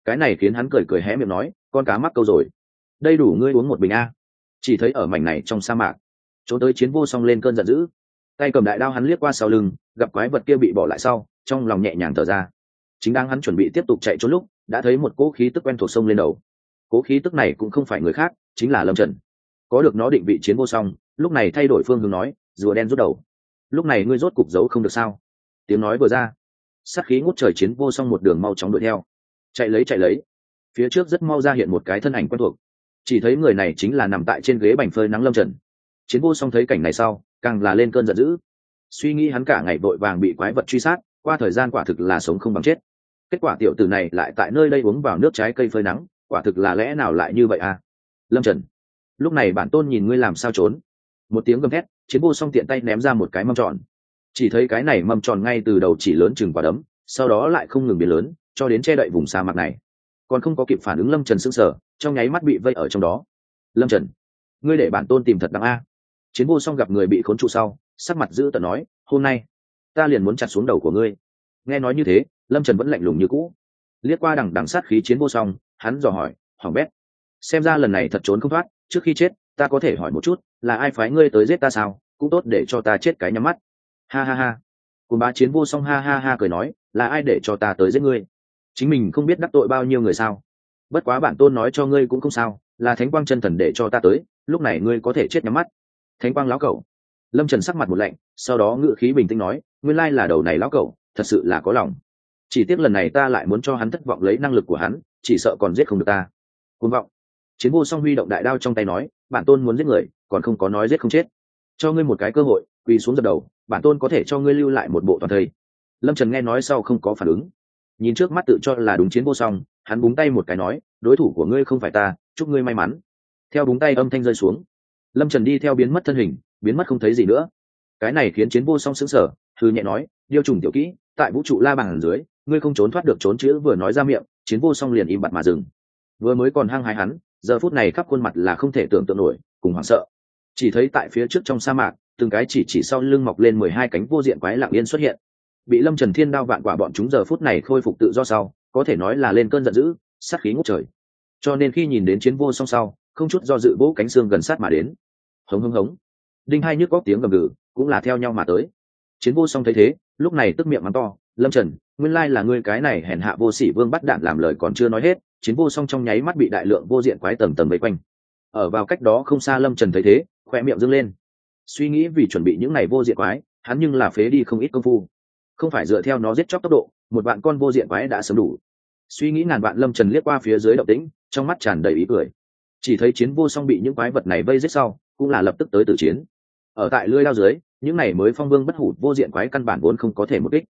Cái này khiến hắn cười cười hé miệng nói, con cá mắc câu rồi. Đây đủ ngươi uống một bình a. Chỉ thấy ở mảnh này trong sa mạc chỗ tới chiến vô song lên cơn giận dữ tay cầm đại đao hắn liếc qua sau lưng, gặp quái vật kia bị bỏ lại sau, trong lòng nhẹ nhàng thở ra. Chính đang hắn chuẩn bị tiếp tục chạy trốn lúc, đã thấy một cỗ khí tức quen thuộc sông lên đầu. Cỗ khí tức này cũng không phải người khác, chính là lâm trần. Có được nó định vị chiến vô song, lúc này thay đổi phương hướng nói, rùa đen rút đầu. Lúc này ngươi rốt cục giấu không được sao? Tiếng nói vừa ra, sát khí ngút trời chiến vô song một đường mau chóng đuổi theo. Chạy lấy chạy lấy. Phía trước rất mau ra hiện một cái thân ảnh quen thuộc. Chỉ thấy người này chính là nằm tại trên ghế bành phơi nắng lâm trần. Chiến vô song thấy cảnh này sau càng là lên cơn giận dữ. Suy nghĩ hắn cả ngày vội vàng bị quái vật truy sát, qua thời gian quả thực là sống không bằng chết. Kết quả tiểu tử này lại tại nơi đây uống vào nước trái cây phơi nắng, quả thực là lẽ nào lại như vậy à? Lâm trần, lúc này bản tôn nhìn ngươi làm sao trốn? Một tiếng gầm thét, chiến vô song tiện tay ném ra một cái mâm tròn. Chỉ thấy cái này mâm tròn ngay từ đầu chỉ lớn chừng quả đấm, sau đó lại không ngừng biến lớn, cho đến che đậy vùng sa mạc này. Còn không có kịp phản ứng lâm trần s ư n g sở trong nháy mắt bị vây ở trong đó. Lâm trần, ngươi để bản tôn tìm thật đáng a chiến vô song gặp người bị khốn trụ sau, sắc mặt giữ tận nói, hôm nay, ta liền muốn chặt xuống đầu của ngươi. Nghe nói như thế, lâm trần vẫn lạnh lùng như cũ. Liếc qua đằng đằng sát khí chiến vô song, hắn dò hỏi hỏng bét, xem ra lần này thật trốn không thoát, trước khi chết, ta có thể hỏi một chút, là ai phái ngươi tới giết ta sao? Cũng tốt để cho ta chết cái nhắm mắt. Ha ha ha. Cùng bá chiến vô song ha ha ha cười nói, là ai để cho ta tới giết ngươi? Chính mình không biết đắc tội bao nhiêu người sao? Bất quá bản tôn nói cho ngươi cũng không sao, là thánh quang chân thần để cho ta tới, lúc này ngươi có thể chết nhắm mắt thánh quang lão cẩu. Lâm trần sắc mặt một lạnh, sau đó ngự khí bình tĩnh nói, nguyên lai là đầu này lão cẩu, thật sự là có lòng. Chỉ tiếc lần này ta lại muốn cho hắn thất vọng lấy năng lực của hắn, chỉ sợ còn giết không được ta. Côn vọng. Chiến vô song huy động đại đao trong tay nói, bản tôn muốn giết người, còn không có nói giết không chết. Cho ngươi một cái cơ hội, quỳ xuống dập đầu, bản tôn có thể cho ngươi lưu lại một bộ toàn thây. Lâm trần nghe nói sau không có phản ứng. Nhìn trước mắt tự cho là đúng chiến vô song, hắn búng tay một cái nói, đối thủ của ngươi không phải ta, chúc ngươi may mắn. Theo búng tay âm thanh rơi xuống lâm trần đi theo biến mất thân hình, biến mất không thấy gì nữa. Cái này khiến chiến vô song xứng sở thư nhẹ nói, điêu trùng tiểu kỹ, tại vũ trụ la bàn dưới, ngươi không trốn thoát được trốn chữ vừa nói ra miệng, chiến vô song liền im bặt mà dừng. Vừa mới còn hăng hái hắn, giờ phút này khắp khuôn mặt là không thể tưởng tượng nổi, cùng hoảng sợ. Chỉ thấy tại phía trước trong sa mạc, từng cái chỉ chỉ sau lưng mọc lên mười hai cánh vô diện quái lạc yên xuất hiện. Bị lâm trần thiên đao vạn quả bọn chúng giờ phút này khôi phục tự do sau, có thể nói là lên cơn giận dữ, sát khí ngút trời. Cho nên khi nhìn đến chiến vô song sau, không chút do dự vỗ cánh xương gần sát mà đến hống hống hống. Đinh hai nhức góc tiếng gầm gừ, cũng là theo nhau mà tới. Chiến vô song thấy thế, lúc này tức miệng mắng to, lâm trần, nguyên lai là ngươi cái này hèn hạ vô sỉ vương bắt đạn làm lời còn chưa nói hết, chiến vô song trong nháy mắt bị đại lượng vô diện quái tầng tầng vây quanh. Ở vào cách đó không xa lâm trần thấy thế khoe miệng dâng lên. Suy nghĩ vì chuẩn bị những ngày vô diện quái, hắn nhưng là phế đi không ít công phu. Không phải dựa theo nó giết chóc tốc độ, một vạn con vô diện quái đã sớm đủ. Suy nghĩ ngàn vạn lâm trần liếc qua phía dưới động tĩnh, trong mắt tràn đầy ý cười. Chỉ thấy chiến vô song bị những quái vật này vây giết sau cũng là lập tức tới tử chiến. Ở tại lưới lao dưới, những này mới phong vương bất hủ vô diện quái căn bản vốn không có thể một kích.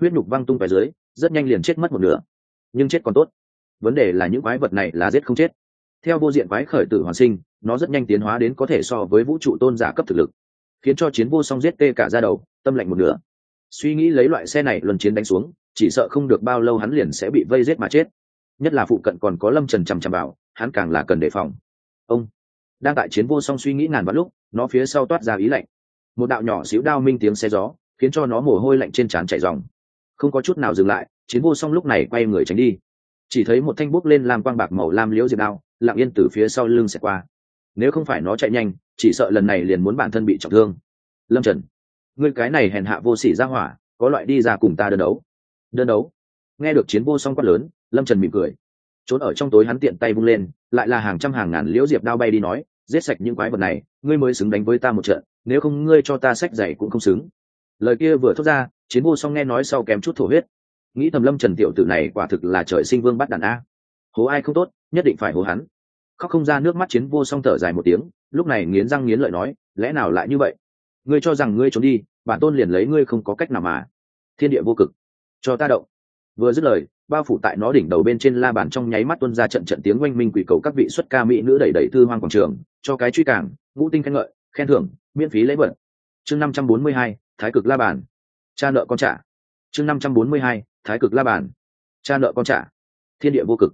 Huyết nhục văng tung về dưới, rất nhanh liền chết mất một nửa. Nhưng chết còn tốt. Vấn đề là những quái vật này là giết không chết. Theo vô diện quái khởi tử hoàn sinh, nó rất nhanh tiến hóa đến có thể so với vũ trụ tôn giả cấp thực lực, khiến cho chiến vô song giết tê cả ra đầu, tâm lạnh một nửa. Suy nghĩ lấy loại xe này luân chiến đánh xuống, chỉ sợ không được bao lâu hắn liền sẽ bị vây giết mà chết. Nhất là phụ cận còn có lâm trần chằm chằm vào, hắn càng là cần đề phòng. Ông đang tại chiến vô song suy nghĩ ngàn vạn lúc, nó phía sau toát ra ý lạnh. Một đạo nhỏ xíu đao minh tiếng xe gió, khiến cho nó mồ hôi lạnh trên trán chảy dòng không có chút nào dừng lại, chiến vô song lúc này quay người tránh đi. Chỉ thấy một thanh bút lên làm quang bạc màu lam liễu diệp đao, lặng yên từ phía sau lưng sẽ qua. Nếu không phải nó chạy nhanh, chỉ sợ lần này liền muốn bản thân bị trọng thương. Lâm trần, ngươi cái này hèn hạ vô sỉ ra hỏa, có loại đi ra cùng ta đơn đấu. Đơn đấu? Nghe được chiến vô song quát lớn, lâm trần mỉm cười. Trốn ở trong tối hắn tiện tay vung lên, lại là hàng trăm hàng ngàn liễu diệp đao bay đi nói giết sạch những quái vật này, ngươi mới xứng đánh với ta một trận, nếu không ngươi cho ta sách giày cũng không xứng. Lời kia vừa thốt ra, chiến vô song nghe nói sau kém chút thổ huyết. Nghĩ thầm lâm trần tiểu tử này quả thực là trời sinh vương bắt đàn a. Hố ai không tốt, nhất định phải hố hắn. Khóc không ra nước mắt chiến vô song thở dài một tiếng, lúc này nghiến răng nghiến lợi nói, lẽ nào lại như vậy? Ngươi cho rằng ngươi trốn đi, bản tôn liền lấy ngươi không có cách nào mà. Thiên địa vô cực. Cho ta động vừa dứt lời, bao phủ tại nó đỉnh đầu bên trên la bàn trong nháy mắt tuân ra trận trận tiếng oanh minh quỷ cầu các vị xuất ca mỹ nữ đẩy đẩy thư hoang quảng trường, cho cái truy cảng ngũ tinh khen ngợi, khen thưởng, miễn phí lễ vật. Chương năm trăm bốn mươi hai, thái cực la bàn. Cha nợ con trả. Chương năm trăm bốn mươi hai, thái cực la bàn. Cha nợ con trả. Thiên địa vô cực.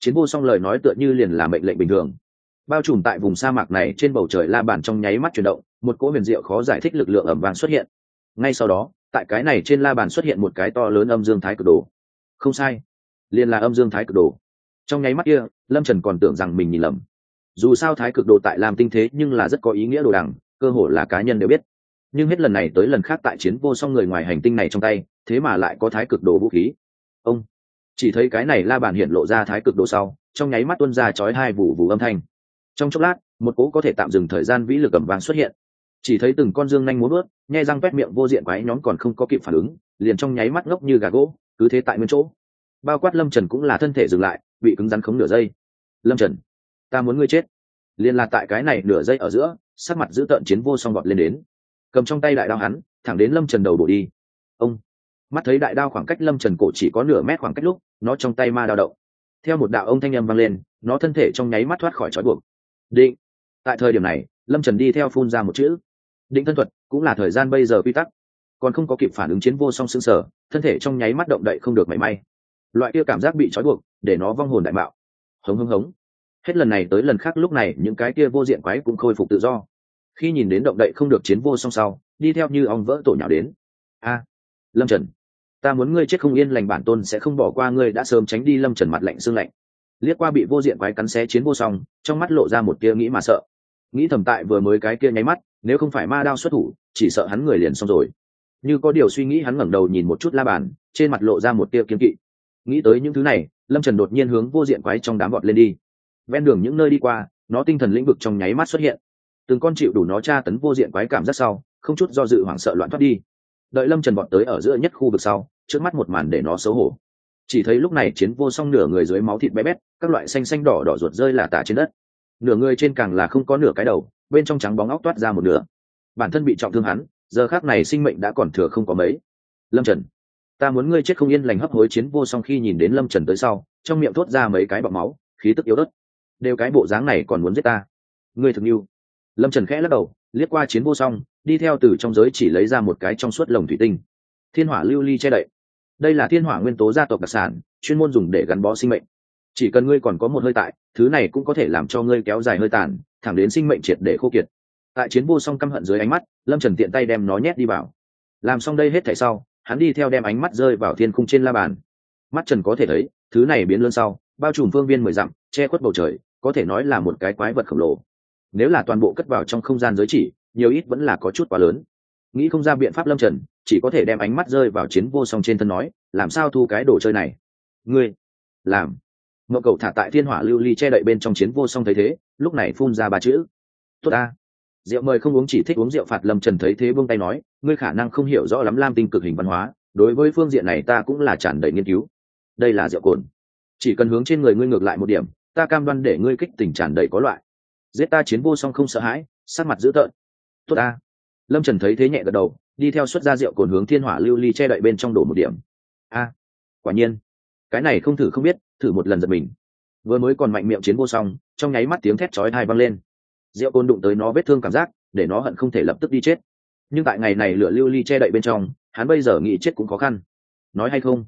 Chiến vô song lời nói tựa như liền là mệnh lệnh bình thường. Bao trùm tại vùng sa mạc này trên bầu trời la bàn trong nháy mắt chuyển động, một cỗ huyền diệu khó giải thích lực lượng ẩm vàng xuất hiện. Ngay sau đó, tại cái này trên la bàn xuất hiện một cái to lớn âm dương thái cực đồ không sai. Liền là âm dương thái cực đồ. Trong nháy mắt kia, lâm trần còn tưởng rằng mình nhìn lầm. Dù sao thái cực đồ tại làm tinh thế nhưng là rất có ý nghĩa đồ đằng, cơ hồ là cá nhân đều biết. Nhưng hết lần này tới lần khác tại chiến vô song người ngoài hành tinh này trong tay, thế mà lại có thái cực đồ vũ khí. Ông, chỉ thấy cái này la bàn hiện lộ ra thái cực đồ sau, trong nháy mắt tuân ra chói hai vụ vụ âm thanh. Trong chốc lát, một cố có thể tạm dừng thời gian vĩ lực cầm vàng xuất hiện. Chỉ thấy từng con dương nhanh muốn ướt nhai răng quét miệng vô diện quái nhóm còn không có kịp phản ứng, liền trong nháy mắt ngốc như gà gỗ cứ thế tại nguyên chỗ. Bao quát lâm trần cũng là thân thể dừng lại, bị cứng rắn khống nửa giây. Lâm trần, ta muốn ngươi chết. Liền là tại cái này nửa giây ở giữa, sắc mặt giữ tợn chiến vô song gọt lên đến. Cầm trong tay đại đao hắn, thẳng đến lâm trần đầu bổ đi. Ông, mắt thấy đại đao khoảng cách lâm trần cổ chỉ có nửa mét khoảng cách lúc, nó trong tay ma đao động. Theo một đạo ông thanh â m vang lên, nó thân thể trong nháy mắt thoát khỏi trói buộc. Định, tại thời điểm này, lâm trần đi theo phun ra một chữ. Định thân thuật cũng là thời gian bây giờ quy tắc còn không có kịp phản ứng chiến vô song xương sở thân thể trong nháy mắt động đậy không được mảy may. Loại kia cảm giác bị trói buộc, để nó vong hồn đại mạo. Hống hống hống. Hết lần này tới lần khác lúc này, những cái kia vô diện quái cũng khôi phục tự do. Khi nhìn đến động đậy không được chiến vô song sau, đi theo như ong vỡ tổ nhỏ đến. A, lâm trần, ta muốn ngươi chết không yên lành bản tôn sẽ không bỏ qua ngươi đã sớm tránh đi lâm trần mặt lạnh xương lạnh. Liếc qua bị vô diện quái cắn xé chiến vô song, trong mắt lộ ra một tia nghĩ mà sợ. Nghĩ thầm tại vừa mới cái kia nháy mắt, nếu không phải ma đao xuất thủ, chỉ sợ hắn người liền xong rồi như có điều suy nghĩ hắn ngẩng đầu nhìn một chút la bàn, trên mặt lộ ra một tia kiếm kỵ. Nghĩ tới những thứ này, lâm trần đột nhiên hướng vô diện quái trong đám vọt lên đi. Ven đường những nơi đi qua, nó tinh thần lĩnh vực trong nháy mắt xuất hiện. Từng con chịu đủ nó tra tấn vô diện quái cảm giác sau, không chút do dự hoảng sợ loạn thoát đi. Đợi lâm trần vọt tới ở giữa nhất khu vực sau, trước mắt một màn để nó xấu hổ. Chỉ thấy lúc này chiến vô song nửa người dưới máu thịt bé bét, các loại xanh xanh đỏ đỏ ruột rơi là tả trên đất. Nửa người trên càng là không có nửa cái đầu, bên trong trắng bóng óc toát ra một nửa. Bản thân bị trọng thương hắn giờ khác này sinh mệnh đã còn thừa không có mấy. Lâm trần, ta muốn ngươi chết không yên lành hấp hối chiến vô song khi nhìn đến lâm trần tới sau, trong miệng thốt ra mấy cái bọc máu, khí tức yếu đất đều cái bộ dáng này còn muốn giết ta. Ngươi thực yêu lâm trần khẽ lắc đầu, liếc qua chiến vô song, đi theo từ trong giới chỉ lấy ra một cái trong suốt lồng thủy tinh. Thiên hỏa lưu ly che đậy. Đây là thiên hỏa nguyên tố gia tộc đặc sản, chuyên môn dùng để gắn bó sinh mệnh. Chỉ cần ngươi còn có một hơi tại, thứ này cũng có thể làm cho ngươi kéo dài hơi tàn, thẳng đến sinh mệnh triệt để khô kiệt tại chiến vô song căm hận dưới ánh mắt, lâm trần tiện tay đem nó nhét đi vào. Làm xong đây hết thảy sau, hắn đi theo đem ánh mắt rơi vào thiên khung trên la bàn. Mắt trần có thể thấy, thứ này biến lớn sau, bao trùm phương viên mười dặm, che khuất bầu trời, có thể nói là một cái quái vật khổng lồ. Nếu là toàn bộ cất vào trong không gian giới chỉ, nhiều ít vẫn là có chút quá lớn. Nghĩ không ra biện pháp lâm trần, chỉ có thể đem ánh mắt rơi vào chiến vô song trên thân nói, làm sao thu cái đồ chơi này? Ngươi, làm. Ngậu cầu thả tại thiên hỏa lưu ly che đậy bên trong chiến vô song thấy thế, lúc này phun ra ba chữ. Tốt ta rượu mời không uống chỉ thích uống rượu phạt, lâm trần thấy thế buông tay nói, ngươi khả năng không hiểu rõ lắm lam tinh cực hình văn hóa, đối với phương diện này ta cũng là tràn đầy nghiên cứu. Đây là rượu cồn. Chỉ cần hướng trên người ngươi ngược lại một điểm, ta cam đoan để ngươi kích tình tràn đầy có loại. Giết ta chiến vô song không sợ hãi sát mặt dữ tợn. Tốt ta. Lâm trần thấy thế nhẹ gật đầu, đi theo xuất ra rượu cồn hướng thiên hỏa lưu ly che đậy bên trong đổ một điểm. A, quả nhiên. Cái này không thử không biết, thử một lần giật mình. Vừa mới còn mạnh miệng chiến vô song, trong nháy mắt tiếng thét chói thai văng lên rượu côn đụng tới nó vết thương cảm giác, để nó hận không thể lập tức đi chết. Nhưng tại ngày này lửa lưu ly che đậy bên trong, hắn bây giờ nghĩ chết cũng khó khăn. Nói hay không?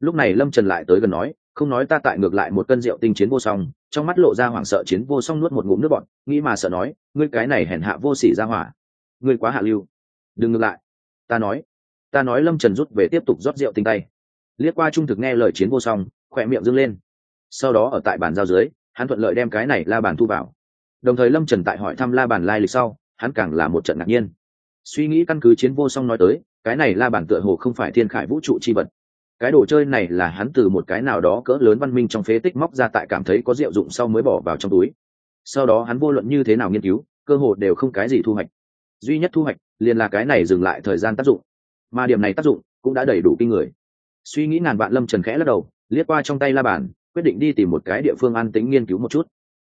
Lúc này lâm trần lại tới gần nói, không nói ta tại ngược lại một cân rượu tinh chiến vô song. Trong mắt lộ ra hoảng sợ chiến vô song nuốt một ngụm nước bọn nghĩ mà sợ nói, ngươi cái này hèn hạ vô sỉ ra hỏa. Ngươi quá hạ lưu. Đừng ngược lại. Ta nói. Ta nói lâm trần rút về tiếp tục rót rượu tinh tay. Liếc qua trung thực nghe lời chiến vô song, khỏe miệng dâng lên. Sau đó ở tại bàn giao dưới, hắn thuận lợi đem cái này la bàn thu vào đồng thời lâm trần tại hỏi thăm la bàn lai lịch sau, hắn càng là một trận ngạc nhiên. Suy nghĩ căn cứ chiến vô song nói tới, cái này la bàn tựa hồ không phải thiên khải vũ trụ chi vật. Cái đồ chơi này là hắn từ một cái nào đó cỡ lớn văn minh trong phế tích móc ra tại cảm thấy có diệu dụng sau mới bỏ vào trong túi. Sau đó hắn vô luận như thế nào nghiên cứu, cơ hồ đều không cái gì thu hoạch. Duy nhất thu hoạch, liền là cái này dừng lại thời gian tác dụng. Mà điểm này tác dụng cũng đã đầy đủ kinh người. Suy nghĩ ngàn vạn lâm trần khẽ lắc đầu, liếc qua trong tay la bàn, quyết định đi tìm một cái địa phương an tính nghiên cứu một chút.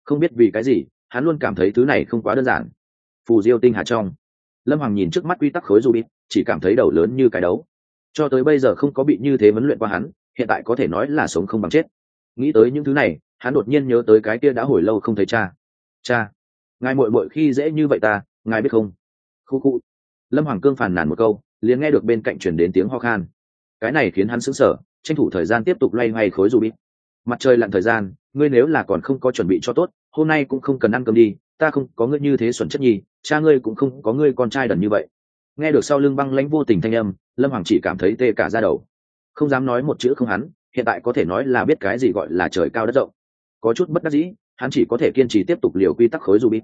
Không biết vì cái gì hắn luôn cảm thấy thứ này không quá đơn giản. Phù diêu tinh hà trong, lâm hoàng nhìn trước mắt quy tắc khối du bít chỉ cảm thấy đầu lớn như cái đấu. Cho tới bây giờ không có bị như thế vấn luyện qua hắn, hiện tại có thể nói là sống không bằng chết. Nghĩ tới những thứ này, hắn đột nhiên nhớ tới cái kia đã hồi lâu không thấy cha. Cha, ngài mội mội khi dễ như vậy ta, ngài biết không? Khu khu. Lâm hoàng cương phàn nàn một câu, liền nghe được bên cạnh chuyển đến tiếng ho khan. Cái này khiến hắn sững sờ, tranh thủ thời gian tiếp tục loay hoay khối dù bít mặt trời lặn thời gian, ngươi nếu là còn không có chuẩn bị cho tốt hôm nay cũng không cần ăn cơm đi, ta không có ngươi như thế xuẩn chất nhi, cha ngươi cũng không có ngươi con trai đần như vậy. Nghe được sau lưng băng lãnh vô tình thanh âm, lâm hoàng chỉ cảm thấy tê cả ra đầu. Không dám nói một chữ không hắn, hiện tại có thể nói là biết cái gì gọi là trời cao đất rộng. Có chút bất đắc dĩ, hắn chỉ có thể kiên trì tiếp tục liều quy tắc khối dù bịt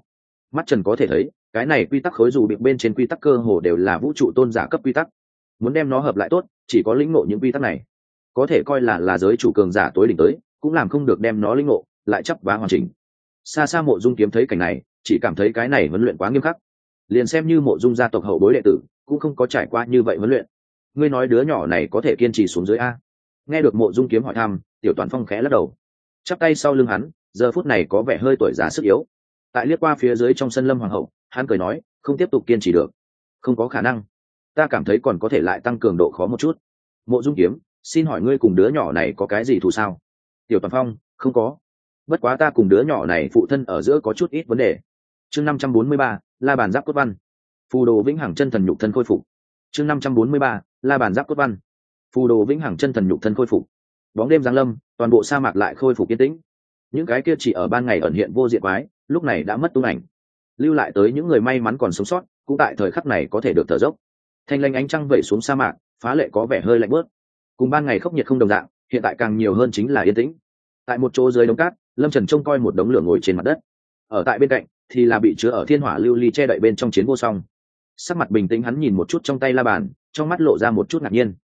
mắt trần có thể thấy, cái này quy tắc khối dù bịt bên trên quy tắc cơ hồ đều là vũ trụ tôn giả cấp quy tắc. Muốn đem nó hợp lại tốt, chỉ có lĩnh ngộ những quy tắc này. Có thể coi là là giới chủ cường giả tối đỉnh tới, cũng làm không được đem nó lĩnh ngộ, lại chấp vá hoàn chỉnh xa xa mộ dung kiếm thấy cảnh này, chỉ cảm thấy cái này huấn luyện quá nghiêm khắc. Liền xem như mộ dung gia tộc hậu bối đệ tử, cũng không có trải qua như vậy huấn luyện. Ngươi nói đứa nhỏ này có thể kiên trì xuống dưới a? Nghe được mộ dung kiếm hỏi thăm, tiểu toàn phong khẽ lắc đầu. Chắp tay sau lưng hắn, giờ phút này có vẻ hơi tuổi già sức yếu. Tại liếc qua phía dưới trong sân lâm hoàng hậu, hắn cười nói, không tiếp tục kiên trì được. Không có khả năng. Ta cảm thấy còn có thể lại tăng cường độ khó một chút. Mộ dung kiếm, xin hỏi ngươi cùng đứa nhỏ này có cái gì thù sao? Tiểu toàn phong, không có bất quá ta cùng đứa nhỏ này phụ thân ở giữa có chút ít vấn đề. Chương năm trăm bốn mươi ba, la bàn giáp cốt văn. Phù đồ vĩnh hằng chân thần nhục thân khôi phục. Chương năm trăm bốn mươi ba, la bàn giáp cốt văn. Phù đồ vĩnh hằng chân thần nhục thân khôi phục. Bóng đêm giáng lâm, toàn bộ sa mạc lại khôi phục yên tĩnh. Những cái kia chỉ ở ban ngày ẩn hiện vô diện quái, lúc này đã mất tung ảnh. Lưu lại tới những người may mắn còn sống sót, cũng tại thời khắc này có thể được thở dốc. Thanh lanh ánh trăng vẩy xuống sa mạc, phá lệ có vẻ hơi lạnh bớt. Cùng ban ngày khốc nhiệt không đồng dạng, hiện tại càng nhiều hơn chính là yên tĩnh. Tại một chỗ dưới đống cát lâm trần trông coi một đống lửa ngồi trên mặt đất. Ở tại bên cạnh, thì là bị chứa ở thiên hỏa lưu ly che đậy bên trong chiến vô song. Sắc mặt bình tĩnh hắn nhìn một chút trong tay la bàn, trong mắt lộ ra một chút ngạc nhiên.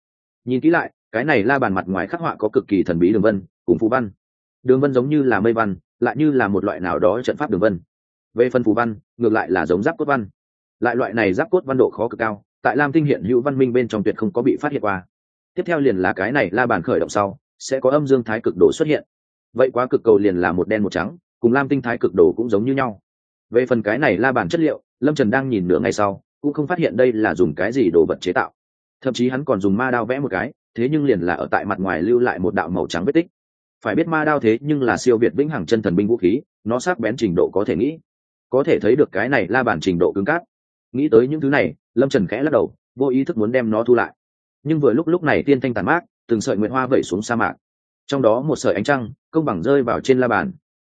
Nhìn kỹ lại, cái này la bàn mặt ngoài khắc họa có cực kỳ thần bí đường vân, cùng phù văn. Đường vân giống như là mây văn, lại như là một loại nào đó trận pháp đường vân. Về phần phù văn, ngược lại là giống giáp cốt văn. Lại loại này giáp cốt văn độ khó cực cao, tại lam tinh hiện hữu văn minh bên trong tuyệt không có bị phát hiện qua. Tiếp theo liền là cái này la bàn khởi động sau, sẽ có âm dương thái cực độ xuất hiện vậy quá cực cầu liền là một đen một trắng, cùng lam tinh thái cực đồ cũng giống như nhau. Về phần cái này la bàn chất liệu, lâm trần đang nhìn nửa ngày sau, cũng không phát hiện đây là dùng cái gì đồ vật chế tạo. Thậm chí hắn còn dùng ma đao vẽ một cái, thế nhưng liền là ở tại mặt ngoài lưu lại một đạo màu trắng vết tích. Phải biết ma đao thế nhưng là siêu việt vĩnh hằng chân thần binh vũ khí, nó sắc bén trình độ có thể nghĩ. Có thể thấy được cái này la bàn trình độ cứng cáp. Nghĩ tới những thứ này, lâm trần khẽ lắc đầu, vô ý thức muốn đem nó thu lại. Nhưng vừa lúc lúc này tiên thanh tàn mát, từng sợi nguyện hoa vẩy xuống sa mạc trong đó một sợi ánh trăng, công bằng rơi vào trên la bàn.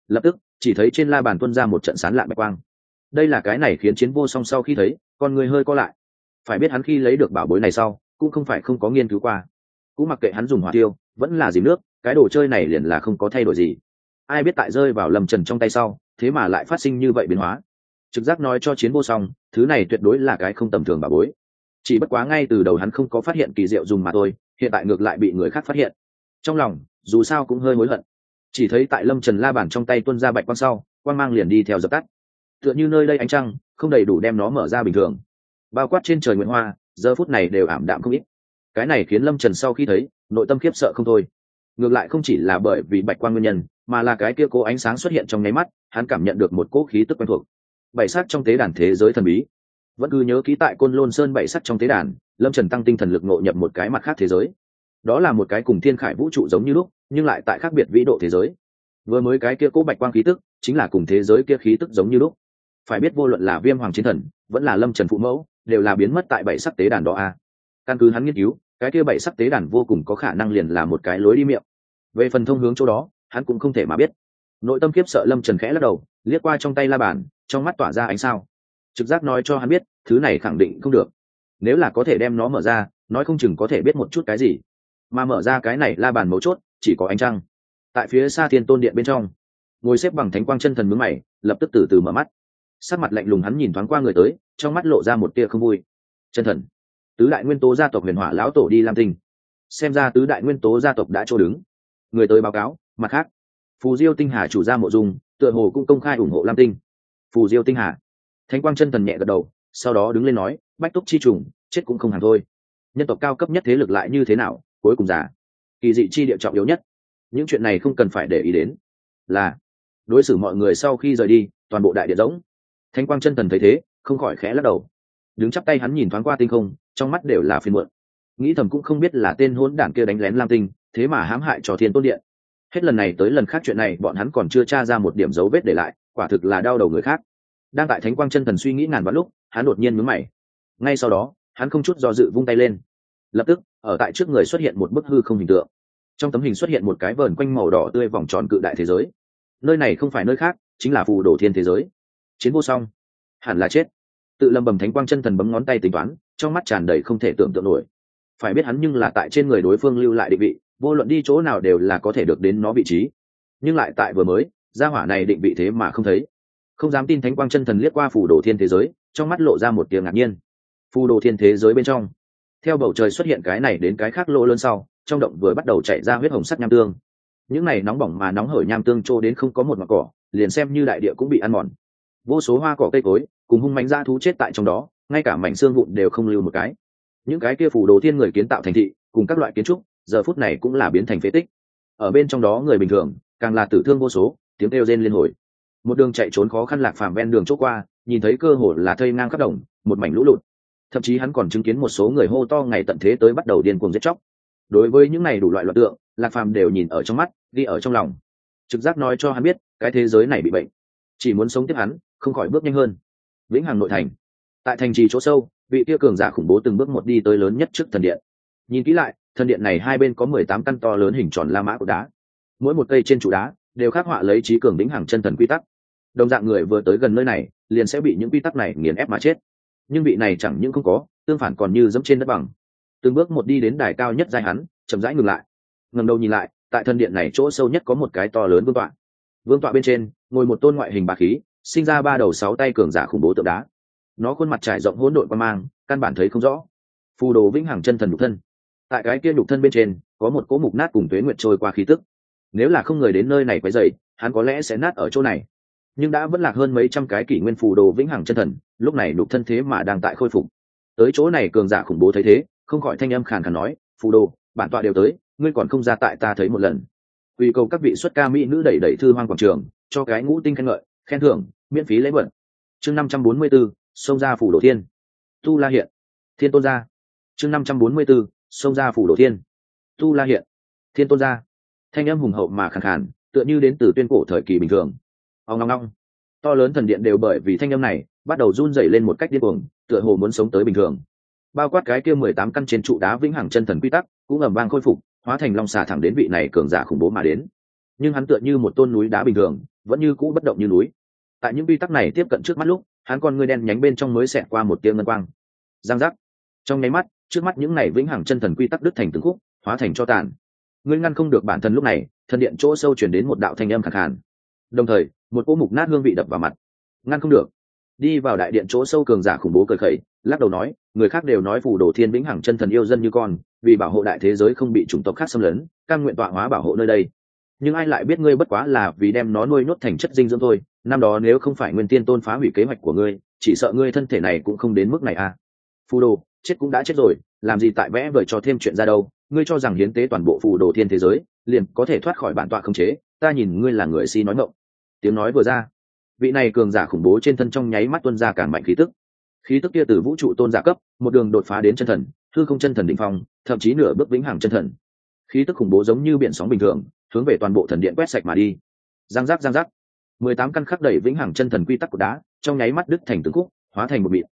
Lập tức, chỉ thấy trên la bàn tuân ra một trận sán lạ bạch quang. Đây là cái này khiến chiến vô song sau khi thấy, con người hơi co lại. Phải biết hắn khi lấy được bảo bối này sau, cũng không phải không có nghiên cứu qua. Cũng mặc kệ hắn dùng hỏa tiêu, vẫn là dìm nước, cái đồ chơi này liền là không có thay đổi gì. Ai biết tại rơi vào lầm trần trong tay sau, thế mà lại phát sinh như vậy biến hóa. Trực giác nói cho chiến vô song, thứ này tuyệt đối là cái không tầm thường bà bối. Chỉ bất quá ngay từ đầu hắn không có phát hiện kỳ diệu dùng mà thôi, hiện tại ngược lại bị người khác phát hiện. Trong lòng dù sao cũng hơi hối hận. Chỉ thấy tại lâm trần la bản trong tay tuân ra bạch quang sau, quang mang liền đi theo dập tắt. Tựa như nơi đây ánh trăng, không đầy đủ đem nó mở ra bình thường. Bao quát trên trời nguyện hoa, giờ phút này đều ảm đạm không ít. Cái này khiến lâm trần sau khi thấy, nội tâm khiếp sợ không thôi. Ngược lại không chỉ là bởi vì bạch quang nguyên nhân, mà là cái kia cố ánh sáng xuất hiện trong nháy mắt, hắn cảm nhận được một cỗ khí tức quen thuộc. Bảy sắc trong tế đàn thế giới thần bí. Vẫn cứ nhớ ký tại côn lôn sơn bảy sắc trong tế đàn, lâm trần tăng tinh thần lực ngộ nhập một cái mặt khác thế giới đó là một cái cùng thiên khải vũ trụ giống như lúc, nhưng lại tại khác biệt vĩ độ thế giới. Vừa mới cái kia cố bạch quang khí tức, chính là cùng thế giới kia khí tức giống như lúc. Phải biết vô luận là viêm hoàng chiến thần, vẫn là lâm trần phụ mẫu, đều là biến mất tại bảy sắc tế đàn đó a. Căn cứ hắn nghiên cứu, cái kia bảy sắc tế đàn vô cùng có khả năng liền là một cái lối đi miệng. Về phần thông hướng chỗ đó, hắn cũng không thể mà biết. Nội tâm kiếp sợ lâm trần khẽ lắc đầu, liếc qua trong tay la bàn, trong mắt tỏa ra ánh sao. Trực giác nói cho hắn biết, thứ này khẳng định không được. Nếu là có thể đem nó mở ra, nói không chừng có thể biết một chút cái gì mà mở ra cái này la bàn mấu chốt, chỉ có ánh trăng. Tại phía xa thiên tôn điện bên trong, ngồi xếp bằng thánh quang chân thần mướn mày, lập tức từ từ mở mắt. Sắc mặt lạnh lùng hắn nhìn thoáng qua người tới, trong mắt lộ ra một tia không vui. Chân thần, tứ đại nguyên tố gia tộc huyền hỏa lão tổ đi lam tinh. Xem ra tứ đại nguyên tố gia tộc đã chỗ đứng. Người tới báo cáo, mặt khác, phù diêu tinh hà chủ gia mộ dung, tựa hồ cũng công khai ủng hộ lam tinh. Phù diêu tinh hà, thánh quang chân thần nhẹ gật đầu, sau đó đứng lên nói, bách túc chi trùng, chết cũng không hẳn thôi. Nhân tộc cao cấp nhất thế lực lại như thế nào cuối cùng giả kỳ dị chi địa trọng yếu nhất. Những chuyện này không cần phải để ý đến. Là, đối xử mọi người sau khi rời đi, toàn bộ đại điện rỗng. Thanh quang chân thần thấy thế, không khỏi khẽ lắc đầu. Đứng chắp tay hắn nhìn thoáng qua tinh không, trong mắt đều là phiên muộn. Nghĩ thầm cũng không biết là tên hỗn đảng kia đánh lén lam tinh, thế mà hãm hại cho thiên tôn điện. Hết lần này tới lần khác chuyện này, bọn hắn còn chưa tra ra một điểm dấu vết để lại, quả thực là đau đầu người khác. Đang tại thánh quang chân thần suy nghĩ ngàn vạn lúc, hắn đột nhiên mướn mày. Ngay sau đó, hắn không chút do dự vung tay lên lập tức, ở tại trước người xuất hiện một bức hư không hình tượng. Trong tấm hình xuất hiện một cái vờn quanh màu đỏ tươi vòng tròn cự đại thế giới. Nơi này không phải nơi khác, chính là phù đồ thiên thế giới. Chiến vô song. Hẳn là chết. Tự lầm bầm thánh quang chân thần bấm ngón tay tính toán, trong mắt tràn đầy không thể tưởng tượng nổi. Phải biết hắn nhưng là tại trên người đối phương lưu lại định vị, vô luận đi chỗ nào đều là có thể được đến nó vị trí. Nhưng lại tại vừa mới, gia hỏa này định vị thế mà không thấy. Không dám tin thánh quang chân thần liếc qua phù đồ thiên thế giới, trong mắt lộ ra một tiếng ngạc nhiên. Phù đồ thiên thế giới bên trong theo bầu trời xuất hiện cái này đến cái khác lỗ lớn sau, trong động vừa bắt đầu chạy ra huyết hồng sắt nham tương. Những này nóng bỏng mà nóng hởi nham tương trô đến không có một mặt cỏ, liền xem như đại địa cũng bị ăn mòn. Vô số hoa cỏ cây cối cùng hung mánh ra thú chết tại trong đó, ngay cả mảnh xương vụn đều không lưu một cái. Những cái kia phủ đồ thiên người kiến tạo thành thị, cùng các loại kiến trúc, giờ phút này cũng là biến thành phế tích. Ở bên trong đó người bình thường, càng là tử thương vô số, tiếng kêu rên liên hồi. Một đường chạy trốn khó khăn lạc phàm ven đường chỗ qua, nhìn thấy cơ hồ là thây ngang khắp đồng, một mảnh lũ lụt thậm chí hắn còn chứng kiến một số người hô to ngày tận thế tới bắt đầu điên cuồng giết chóc. Đối với những này đủ loại loạt tượng, lạc phàm đều nhìn ở trong mắt, ghi ở trong lòng. Trực giác nói cho hắn biết, cái thế giới này bị bệnh. Chỉ muốn sống tiếp hắn, không khỏi bước nhanh hơn. Vĩnh hằng nội thành. Tại thành trì chỗ sâu, vị kia cường giả khủng bố từng bước một đi tới lớn nhất trước thần điện. Nhìn kỹ lại, thần điện này hai bên có mười tám căn to lớn hình tròn la mã của đá. Mỗi một cây trên trụ đá đều khắc họa lấy trí cường vĩnh hằng chân thần quy tắc. Đồng dạng người vừa tới gần nơi này, liền sẽ bị những quy tắc này nghiền ép mà chết nhưng vị này chẳng những không có, tương phản còn như dẫm trên đất bằng. Từng bước một đi đến đài cao nhất dài hắn, chậm rãi ngừng lại. Ngầm đầu nhìn lại, tại thân điện này chỗ sâu nhất có một cái to lớn vương tọa. Vương tọa bên trên, ngồi một tôn ngoại hình bà khí, sinh ra ba đầu sáu tay cường giả khủng bố tượng đá. Nó khuôn mặt trải rộng hỗn độn qua mang, căn bản thấy không rõ. Phù đồ vĩnh hằng chân thần nhục thân. Tại cái kia nhục thân bên trên, có một cỗ mục nát cùng tuế nguyệt trôi qua khí tức. Nếu là không người đến nơi này quấy dậy hắn có lẽ sẽ nát ở chỗ này. Nhưng đã vẫn lạc hơn mấy trăm cái kỷ nguyên phù đồ vĩnh hằng chân thần lúc này nhục thân thế mà đang tại khôi phục. Tới chỗ này cường giả khủng bố thấy thế không khỏi thanh âm khàn khàn nói phù đồ bản tọa đều tới ngươi còn không ra tại ta thấy một lần. Quy cầu các vị xuất ca mỹ nữ đẩy đẩy thư hoang quảng trường cho cái ngũ tinh khen ngợi khen thưởng miễn phí lễ vận chương năm trăm bốn mươi 544, sông ra phủ đồ thiên. Tu la hiện. Thiên tôn gia. Chương năm trăm bốn mươi 544, sông ra phủ đồ thiên. Tu la hiện. Thiên tôn gia. Thanh âm hùng hậu mà khàn khàn tựa như đến từ tuyên cổ thời kỳ bình thường. Ông ngong ngong to lớn thần điện đều bởi vì thanh âm này bắt đầu run rẩy lên một cách điên cuồng, tựa hồ muốn sống tới bình thường. Bao quát cái kia mười tám căn trên trụ đá vĩnh hằng chân thần quy tắc, cũng ầm vang khôi phục, hóa thành long xà thẳng đến vị này cường giả khủng bố mà đến. Nhưng hắn tựa như một tôn núi đá bình thường, vẫn như cũ bất động như núi. Tại những quy tắc này tiếp cận trước mắt lúc, hắn con ngươi đen nhánh bên trong mới xẹt qua một tia ngân quang. Giang giác. Trong nháy mắt, trước mắt những này vĩnh hằng chân thần quy tắc đứt thành từng khúc, hóa thành cho tàn. Ngươi ngăn không được bản thân lúc này, thần điện chỗ sâu chuyển đến một đạo thanh âm khẳng hẳn đồng thời một cỗ mục nát hương vị đập vào mặt. Ngăn không được. Đi vào đại điện chỗ sâu cường giả khủng bố cười khẩy, lắc đầu nói, người khác đều nói phủ đồ thiên vĩnh hằng chân thần yêu dân như con, vì bảo hộ đại thế giới không bị chủng tộc khác xâm lấn căn nguyện tọa hóa bảo hộ nơi đây. Nhưng ai lại biết ngươi bất quá là vì đem nó nuôi nhốt thành chất dinh dưỡng thôi, năm đó nếu không phải nguyên tiên tôn phá hủy kế hoạch của ngươi, chỉ sợ ngươi thân thể này cũng không đến mức này à. Phù đồ, chết cũng đã chết rồi, làm gì tại vẽ vời cho thêm chuyện ra đâu, ngươi cho rằng hiến tế toàn bộ phù đồ thiên thế giới, liền có thể thoát khỏi bản tọa không chế, ta nhìn ngươi là người si nói mộng tiếng nói vừa ra, vị này cường giả khủng bố trên thân trong nháy mắt tuân ra càng mạnh khí tức. Khí tức kia từ vũ trụ tôn giả cấp, một đường đột phá đến chân thần thư không chân thần định phong, thậm chí nửa bước vĩnh hằng chân thần. Khí tức khủng bố giống như biển sóng bình thường, hướng về toàn bộ thần điện quét sạch mà đi. Giang giác giang giác. Mười tám căn khắc đẩy vĩnh hằng chân thần quy tắc của đá, trong nháy mắt đứt thành từng khúc, hóa thành một mịn.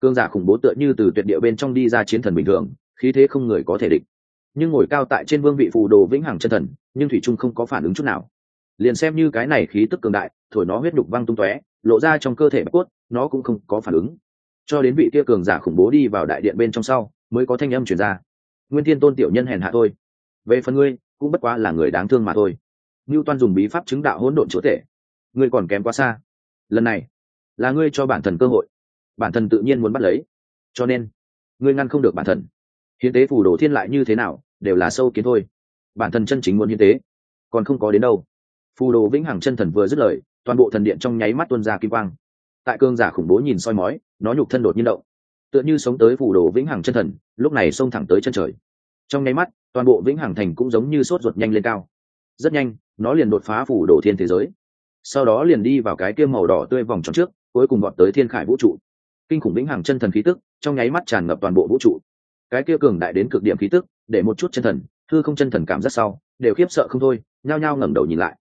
Cương giả khủng bố tựa như từ tuyệt địa bên trong đi ra chiến thần bình thường, khí thế không người có thể địch. Nhưng ngồi cao tại trên vương vị phù đồ vĩnh hằng chân thần, nhưng thủy trung không có phản ứng chút nào liền xem như cái này khí tức cường đại, thổi nó huyết đục văng tung tóe, lộ ra trong cơ thể bạch cốt, nó cũng không có phản ứng. Cho đến vị kia cường giả khủng bố đi vào đại điện bên trong sau, mới có thanh âm chuyển ra. Nguyên thiên tôn tiểu nhân hèn hạ thôi. Về phần ngươi, cũng bất quá là người đáng thương mà thôi. Ngưu toan dùng bí pháp chứng đạo hỗn độn chúa tể. Ngươi còn kém quá xa. Lần này, là ngươi cho bản thần cơ hội. Bản thần tự nhiên muốn bắt lấy. Cho nên, ngươi ngăn không được bản thần. hiến tế phù đồ thiên lại như thế nào, đều là sâu kiến thôi. Bản thân chân chính muốn hiến tế, còn không có đến đâu phù đồ vĩnh hằng chân thần vừa dứt lời, toàn bộ thần điện trong nháy mắt tuôn ra kim quang. Tại cương giả khủng bố nhìn soi mói, nó nhục thân đột nhiên động. Tựa như sống tới phù đồ vĩnh hằng chân thần, lúc này xông thẳng tới chân trời. Trong nháy mắt, toàn bộ vĩnh hằng thành cũng giống như sốt ruột nhanh lên cao. Rất nhanh, nó liền đột phá phủ đồ thiên thế giới. Sau đó liền đi vào cái kia màu đỏ tươi vòng tròn trước, cuối cùng gọn tới thiên khải vũ trụ. Kinh khủng vĩnh hằng chân thần khí tức, trong nháy mắt tràn ngập toàn bộ vũ trụ. Cái kia cường đại đến cực điểm khí tức, để một chút chân thần thư không chân thần cảm giác sau, đều khiếp sợ không thôi, nhao nhao ngẩng đầu nhìn lại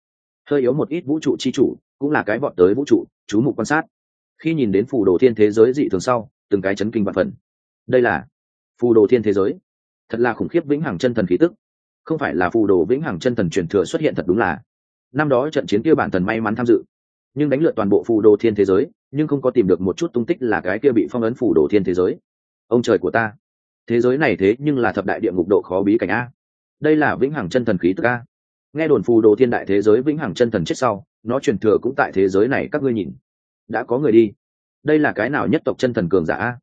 hơi yếu một ít vũ trụ chi chủ, cũng là cái bọn tới vũ trụ, chú mục quan sát. Khi nhìn đến phù đồ thiên thế giới dị thường sau, từng cái chấn kinh vạn phần. Đây là phù đồ thiên thế giới. Thật là khủng khiếp vĩnh hằng chân thần khí tức. Không phải là phù đồ vĩnh hằng chân thần truyền thừa xuất hiện thật đúng là. Năm đó trận chiến kia bản thần may mắn tham dự. Nhưng đánh lượt toàn bộ phù đồ thiên thế giới, nhưng không có tìm được một chút tung tích là cái kia bị phong ấn phù đồ thiên thế giới. Ông trời của ta, thế giới này thế nhưng là thập đại địa ngục độ khó bí cảnh a. Đây là vĩnh hằng chân thần khí tức a nghe đồn phù đồ thiên đại thế giới vĩnh hằng chân thần chết sau, nó truyền thừa cũng tại thế giới này, các ngươi nhìn. Đã có người đi. Đây là cái nào nhất tộc chân thần cường giả a?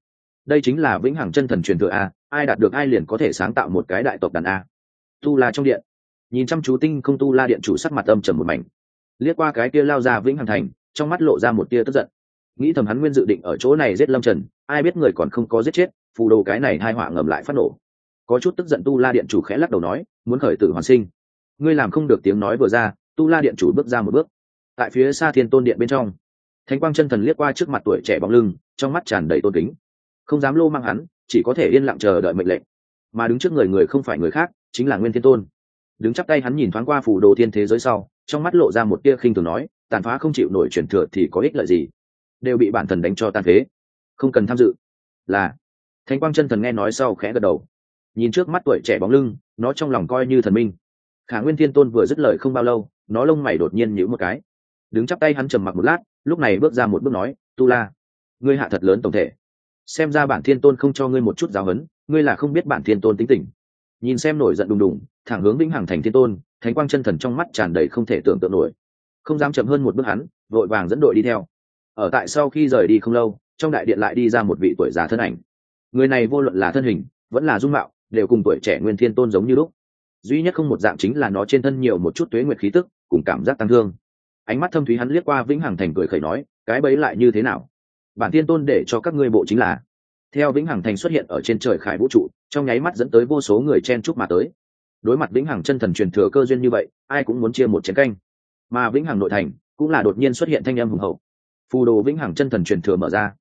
Đây chính là vĩnh hằng chân thần truyền thừa a, ai đạt được ai liền có thể sáng tạo một cái đại tộc đàn a. Tu la trong điện. Nhìn chăm chú tinh không tu la điện chủ sắc mặt âm trầm một mảnh. Liếc qua cái kia lao ra vĩnh hằng thành, trong mắt lộ ra một tia tức giận. Nghĩ thầm hắn nguyên dự định ở chỗ này giết lâm trần, ai biết người còn không có giết chết, phù đồ cái này hai họa ngầm lại phát nổ. Có chút tức giận tu la điện chủ khẽ lắc đầu nói, muốn khởi tử hoàn sinh ngươi làm không được tiếng nói vừa ra, tu la điện chủ bước ra một bước. Tại phía xa thiên tôn điện bên trong, thánh quang chân thần liếc qua trước mặt tuổi trẻ bóng lưng, trong mắt tràn đầy tôn kính. Không dám lô mang hắn, chỉ có thể yên lặng chờ đợi mệnh lệnh. Mà đứng trước người người không phải người khác, chính là nguyên thiên tôn. Đứng chắp tay hắn nhìn thoáng qua phủ đồ thiên thế giới sau, trong mắt lộ ra một tia khinh thường nói, tàn phá không chịu nổi chuyển thừa thì có ích lợi gì? Đều bị bản thần đánh cho tan phế. Không cần tham dự. Là, thánh quang chân thần nghe nói sau khẽ gật đầu. Nhìn trước mắt tuổi trẻ bóng lưng, nó trong lòng coi như thần minh khả nguyên thiên tôn vừa dứt lời không bao lâu, nó lông mày đột nhiên nhíu một cái. Đứng chắp tay hắn trầm mặc một lát, lúc này bước ra một bước nói, tu la, ngươi hạ thật lớn tổng thể. Xem ra bản thiên tôn không cho ngươi một chút giáo huấn, ngươi là không biết bản thiên tôn tính tình. Nhìn xem nổi giận đùng đùng, thẳng hướng vĩnh hằng thành thiên tôn, thánh quang chân thần trong mắt tràn đầy không thể tưởng tượng nổi. Không dám chậm hơn một bước hắn, vội vàng dẫn đội đi theo. Ở tại sau khi rời đi không lâu, trong đại điện lại đi ra một vị tuổi già thân ảnh. Người này vô luận là thân hình, vẫn là dung mạo, đều cùng tuổi trẻ nguyên thiên tôn giống như lúc duy nhất không một dạng chính là nó trên thân nhiều một chút tuế nguyệt khí tức, cùng cảm giác tăng thương. Ánh mắt thâm thúy hắn liếc qua vĩnh hằng thành cười khẩy nói, cái bấy lại như thế nào? Bản thiên tôn để cho các ngươi bộ chính là. Theo vĩnh hằng thành xuất hiện ở trên trời khải vũ trụ, trong nháy mắt dẫn tới vô số người chen chúc mà tới. Đối mặt vĩnh hằng chân thần truyền thừa cơ duyên như vậy, ai cũng muốn chia một chén canh. Mà vĩnh hằng nội thành cũng là đột nhiên xuất hiện thanh âm hùng hậu. Phù đồ vĩnh hằng chân thần truyền thừa mở ra.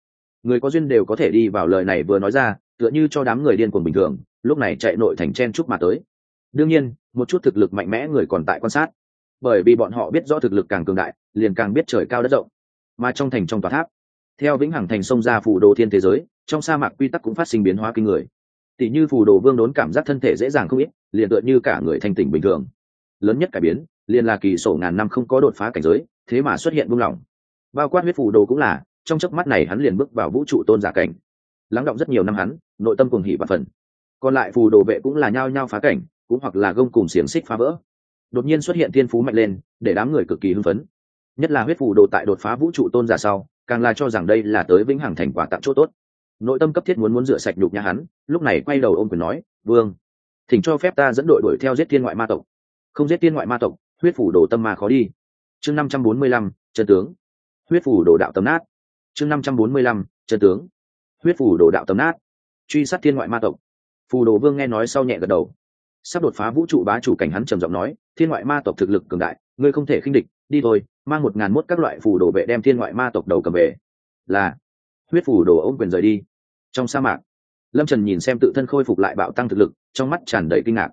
Người có duyên đều có thể đi vào lời này vừa nói ra, tựa như cho đám người điên cuồng bình thường, lúc này chạy nội thành chen chúc mà tới đương nhiên, một chút thực lực mạnh mẽ người còn tại quan sát. Bởi vì bọn họ biết rõ thực lực càng cường đại, liền càng biết trời cao đất rộng. Mà trong thành trong tòa tháp, theo vĩnh hằng thành sông ra phù đồ thiên thế giới, trong sa mạc quy tắc cũng phát sinh biến hóa kinh người. Tỷ như phù đồ vương đốn cảm giác thân thể dễ dàng không ít, liền tựa như cả người thanh tỉnh bình thường. Lớn nhất cải biến, liền là kỳ sổ ngàn năm không có đột phá cảnh giới, thế mà xuất hiện buông lỏng. Bao quát huyết phù đồ cũng là, trong chớp mắt này hắn liền bước vào vũ trụ tôn giả cảnh. Lắng động rất nhiều năm hắn, nội tâm cùng hỉ và phần còn lại phù đồ vệ cũng là nhao nhao phá cảnh cũng hoặc là gông cùng xiềng xích phá vỡ. Đột nhiên xuất hiện thiên phú mạnh lên, để đám người cực kỳ hưng phấn. Nhất là huyết phù đồ tại đột phá vũ trụ tôn giả sau, càng là cho rằng đây là tới vĩnh hằng thành quả tặng chỗ tốt. Nội tâm cấp thiết muốn muốn rửa sạch nhục nhà hắn, lúc này quay đầu ôm quyền nói, vương, thỉnh cho phép ta dẫn đội đuổi theo giết thiên ngoại ma tộc. Không giết thiên ngoại ma tộc, huyết phủ đồ tâm mà khó đi. Chương năm trăm bốn mươi lăm, chân tướng. Huyết phủ đồ đạo tấm nát. Chương năm trăm bốn mươi lăm, chân tướng. Huyết phủ đồ đạo tấm nát. Truy sát thiên ngoại ma tộc. Phù đồ vương nghe nói sau nhẹ gật đầu sắp đột phá vũ trụ bá chủ cảnh hắn trầm giọng nói, thiên ngoại ma tộc thực lực cường đại, ngươi không thể khinh địch, đi thôi, mang một ngàn mốt các loại phù đồ vệ đem thiên ngoại ma tộc đầu cầm về. Là, huyết phù đồ ôm quyền rời đi. Trong sa mạc, lâm trần nhìn xem tự thân khôi phục lại bạo tăng thực lực, trong mắt tràn đầy kinh ngạc.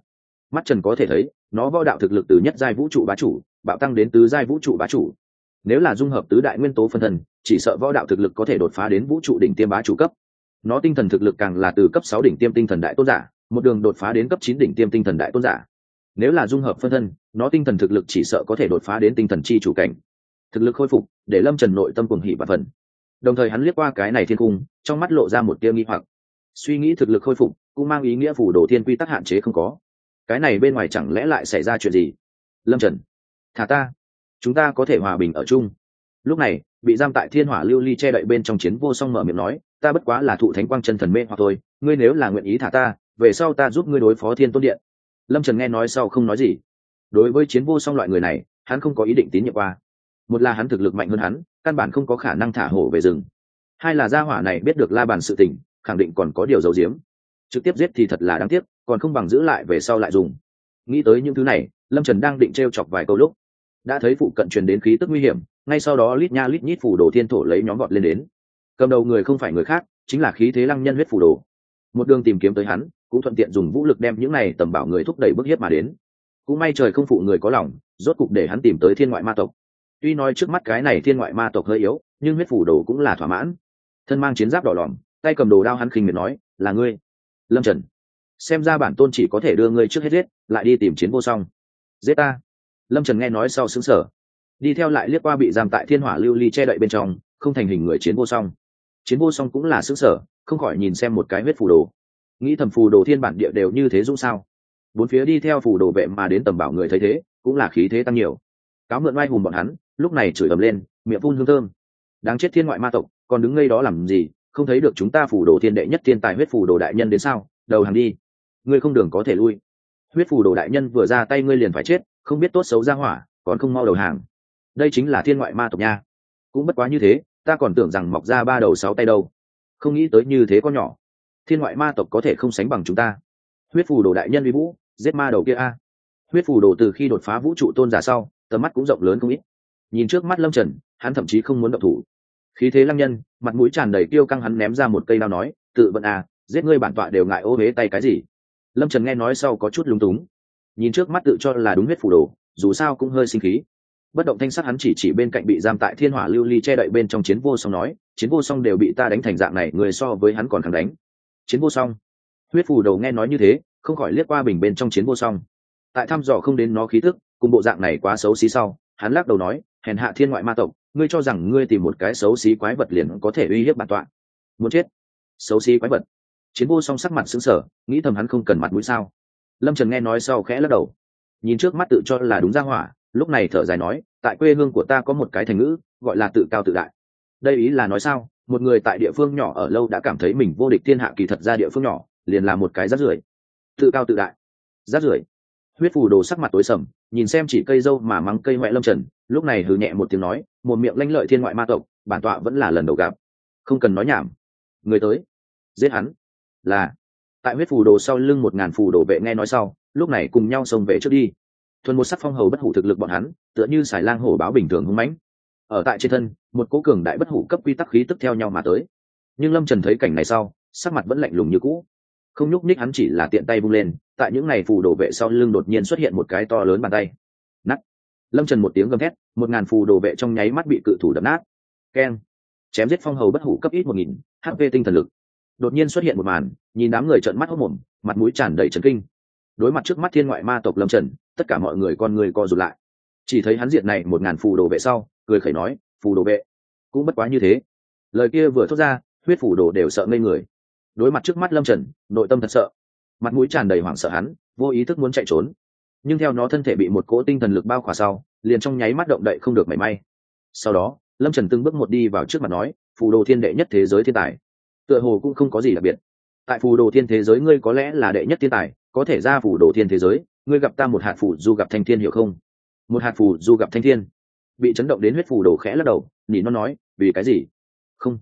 Mắt trần có thể thấy, nó võ đạo thực lực từ nhất giai vũ trụ bá chủ, bạo tăng đến tứ giai vũ trụ bá chủ. Nếu là dung hợp tứ đại nguyên tố phân thần chỉ sợ võ đạo thực lực có thể đột phá đến vũ trụ đỉnh tiêm bá chủ cấp. Nó tinh thần thực lực càng là từ cấp sáu đỉnh tiêm tinh thần đại tôn giả một đường đột phá đến cấp chín đỉnh tiêm tinh thần đại tôn giả. Nếu là dung hợp phân thân, nó tinh thần thực lực chỉ sợ có thể đột phá đến tinh thần chi chủ cảnh. Thực lực khôi phục, để lâm trần nội tâm cuồng hỉ và phần đồng thời hắn liếc qua cái này thiên cung, trong mắt lộ ra một tiêu nghi hoặc. Suy nghĩ thực lực khôi phục, cũng mang ý nghĩa phủ đồ thiên quy tắc hạn chế không có. Cái này bên ngoài chẳng lẽ lại xảy ra chuyện gì? Lâm trần, thả ta. Chúng ta có thể hòa bình ở chung. Lúc này, bị giam tại thiên hỏa lưu ly che đậy bên trong chiến vô song mở miệng nói, ta bất quá là thụ thánh quang chân thần mê hoặc thôi, ngươi nếu là nguyện ý thả ta về sau ta giúp ngươi đối phó thiên tôn điện. Lâm trần nghe nói sau không nói gì. Đối với chiến vô song loại người này, hắn không có ý định tín nhiệm qua. Một là hắn thực lực mạnh hơn hắn, căn bản không có khả năng thả hổ về rừng. Hai là gia hỏa này biết được la bàn sự tình, khẳng định còn có điều giấu giếm. Trực tiếp giết thì thật là đáng tiếc, còn không bằng giữ lại về sau lại dùng. Nghĩ tới những thứ này, lâm trần đang định t r e o chọc vài câu lúc, đã thấy phụ cận truyền đến khí tức nguy hiểm, ngay sau đó lít nha lít nhít phủ đồ thiên thổ lấy nhóm gọt lên đến. Cầm đầu người không phải người khác, chính là khí thế lăng nhân huyết phủ đồ. Một đường tìm kiếm tới hắn cũng thuận tiện dùng vũ lực đem những này tầm bảo người thúc đẩy bức hiếp mà đến. Cũng may trời không phụ người có lòng, rốt cục để hắn tìm tới thiên ngoại ma tộc. Tuy nói trước mắt cái này thiên ngoại ma tộc hơi yếu, nhưng huyết phủ đồ cũng là thỏa mãn. Thân mang chiến giáp đỏ lòm, tay cầm đồ đao hắn khinh miệt nói, là ngươi. Lâm trần, xem ra bản tôn chỉ có thể đưa ngươi trước hết giết, lại đi tìm chiến vô song. Giết ta? Lâm trần nghe nói sau xứng sở đi theo lại liếc qua bị giam tại thiên hỏa lưu ly che đậy bên trong, không thành hình người chiến vô song. Chiến vô song cũng là xứng sở không khỏi nhìn xem một cái huyết phủ đồ nghĩ thầm phù đồ thiên bản địa đều như thế dũng sao? Bốn phía đi theo phù đồ vệ mà đến tầm bảo người thấy thế, cũng là khí thế tăng nhiều. Cáo mượn oai hùng bọn hắn, lúc này chửi ầm lên, miệng phun hương thơm. Đáng chết thiên ngoại ma tộc, còn đứng ngây đó làm gì? Không thấy được chúng ta phù đồ thiên đệ nhất thiên tài huyết phù đồ đại nhân đến sao? Đầu hàng đi. Ngươi không đường có thể lui. Huyết phù đồ đại nhân vừa ra tay ngươi liền phải chết, không biết tốt xấu ra hỏa, còn không mau đầu hàng. Đây chính là thiên ngoại ma tộc nha. Cũng bất quá như thế, ta còn tưởng rằng mọc ra ba đầu sáu tay đâu. Không nghĩ tới như thế có nhỏ thiên ngoại ma tộc có thể không sánh bằng chúng ta. Huyết phù đồ đại nhân vi vũ, giết ma đầu kia a. Huyết phù đồ từ khi đột phá vũ trụ tôn giả sau, tầm mắt cũng rộng lớn không ít. Nhìn trước mắt lâm trần, hắn thậm chí không muốn động thủ. Khí thế lăng nhân, mặt mũi tràn đầy tiêu căng hắn ném ra một cây đao nói, tự vận à giết ngươi bản tọa đều ngại ô huế tay cái gì? Lâm trần nghe nói sau có chút lúng túng. Nhìn trước mắt tự cho là đúng huyết phù đồ, dù sao cũng hơi sinh khí. Bất động thanh sắc hắn chỉ chỉ bên cạnh bị giam tại thiên hỏa lưu ly che đậy bên trong chiến vô song nói, chiến vô song đều bị ta đánh thành dạng này, người so với hắn còn thắng đánh chiến vô song. Huyết phù đầu nghe nói như thế, không khỏi liếc qua bình bên trong chiến vô song. Tại thăm dò không đến nó khí thức cùng bộ dạng này quá xấu xí sau, hắn lắc đầu nói, hèn hạ thiên ngoại ma tộc, ngươi cho rằng ngươi tìm một cái xấu xí quái vật liền có thể uy hiếp bản tọa? Muốn chết? Xấu xí quái vật. Chiến vô song sắc mặt xứng sở nghĩ thầm hắn không cần mặt mũi sao? Lâm trần nghe nói sau khẽ lắc đầu. Nhìn trước mắt tự cho là đúng ra hỏa, lúc này thở dài nói, tại quê hương của ta có một cái thành ngữ, gọi là tự cao tự đại. Đây ý là nói sao? Một người tại địa phương nhỏ ở lâu đã cảm thấy mình vô địch thiên hạ kỳ thật ra địa phương nhỏ, liền là một cái rát rưởi. Tự cao tự đại. Rát rưởi. Huyết phù đồ sắc mặt tối sầm, nhìn xem chỉ cây dâu mà mắng cây ngoại lâm trần, lúc này hừ nhẹ một tiếng nói, một miệng lanh lợi thiên ngoại ma tộc, bản tọa vẫn là lần đầu gặp. Không cần nói nhảm. Người tới. Giết hắn. Là. Tại huyết phù đồ sau lưng một ngàn phù đồ vệ nghe nói sau, lúc này cùng nhau xông về trước đi. Thuần một sắc phong hầu bất hủ thực lực bọn hắn, tựa như xài lang hổ báo bình thường hung mãnh ở tại trên thân, một cố cường đại bất hủ cấp quy tắc khí tức theo nhau mà tới. Nhưng lâm trần thấy cảnh này sau, sắc mặt vẫn lạnh lùng như cũ. Không nhúc ních hắn chỉ là tiện tay vung lên, tại những ngày phù đồ vệ sau lưng đột nhiên xuất hiện một cái to lớn bàn tay. Nắt lâm trần một tiếng gầm thét, một ngàn phù đồ vệ trong nháy mắt bị cự thủ đập nát. Keng. Chém giết phong hầu bất hủ cấp ít một nghìn hp tinh thần lực. Đột nhiên xuất hiện một màn, nhìn đám người trợn mắt hốc mồm, mặt mũi tràn đầy trấn kinh. Đối mặt trước mắt thiên ngoại ma tộc lâm trần, tất cả mọi người con người co rụt lại. Chỉ thấy hắn diệt này một ngàn phù đồ vệ sau cười khẩy nói, phù đồ vệ, cũng bất quá như thế. Lời kia vừa thốt ra, huyết phù đồ đều sợ ngây người. Đối mặt trước mắt lâm trần, nội tâm thật sợ. Mặt mũi tràn đầy hoảng sợ hắn, vô ý thức muốn chạy trốn. Nhưng theo nó thân thể bị một cỗ tinh thần lực bao khỏa sau, liền trong nháy mắt động đậy không được mảy may. Sau đó, lâm trần từng bước một đi vào trước mặt nói, phù đồ thiên đệ nhất thế giới thiên tài. Tựa hồ cũng không có gì đặc biệt. Tại phù đồ thiên thế giới ngươi có lẽ là đệ nhất thiên tài, có thể ra phù đồ thiên thế giới, ngươi gặp ta một hạt phù du gặp thanh thiên hiểu không? Một hạt phù du gặp thanh thiên bị chấn động đến huyết phù đồ khẽ lắc đầu, nỉ nó nói, vì cái gì? Không.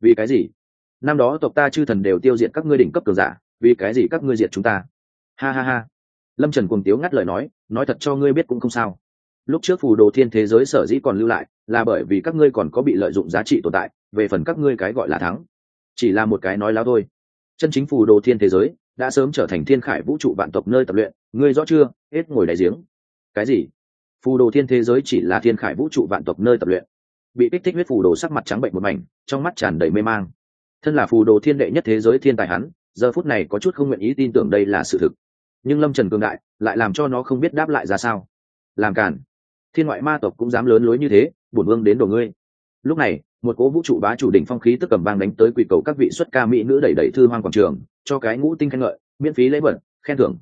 Vì cái gì? Năm đó tộc ta chư thần đều tiêu diệt các ngươi đỉnh cấp cường giả, vì cái gì các ngươi diệt chúng ta? Ha ha ha. Lâm trần cùng tiếu ngắt lời nói nói thật cho ngươi biết cũng không sao. Lúc trước phù đồ thiên thế giới sở dĩ còn lưu lại, là bởi vì các ngươi còn có bị lợi dụng giá trị tồn tại, về phần các ngươi cái gọi là thắng, chỉ là một cái nói láo thôi. Chân chính phù đồ thiên thế giới đã sớm trở thành thiên khải vũ trụ vạn tộc nơi tập luyện, ngươi rõ chưa? Hết ngồi đáy giếng. Cái gì? Phù đồ thiên thế giới chỉ là thiên khải vũ trụ vạn tộc nơi tập luyện. Bị kích thích huyết phù đồ sắc mặt trắng bệnh một mảnh, trong mắt tràn đầy mê mang. Thân là phù đồ thiên đệ nhất thế giới thiên tài hắn, giờ phút này có chút không nguyện ý tin tưởng đây là sự thực. Nhưng lâm trần cường đại, lại làm cho nó không biết đáp lại ra sao. Làm cản thiên ngoại ma tộc cũng dám lớn lối như thế, bổn vương đến đồ ngươi. Lúc này, một cố vũ trụ bá chủ đỉnh phong khí tức cầm vang đánh tới quỷ cầu các vị xuất ca mỹ nữ đẩy đẩy thư hoang quảng trường, cho cái ngũ tinh khen ngợi, miễn phí lễ vật, khen thưởng.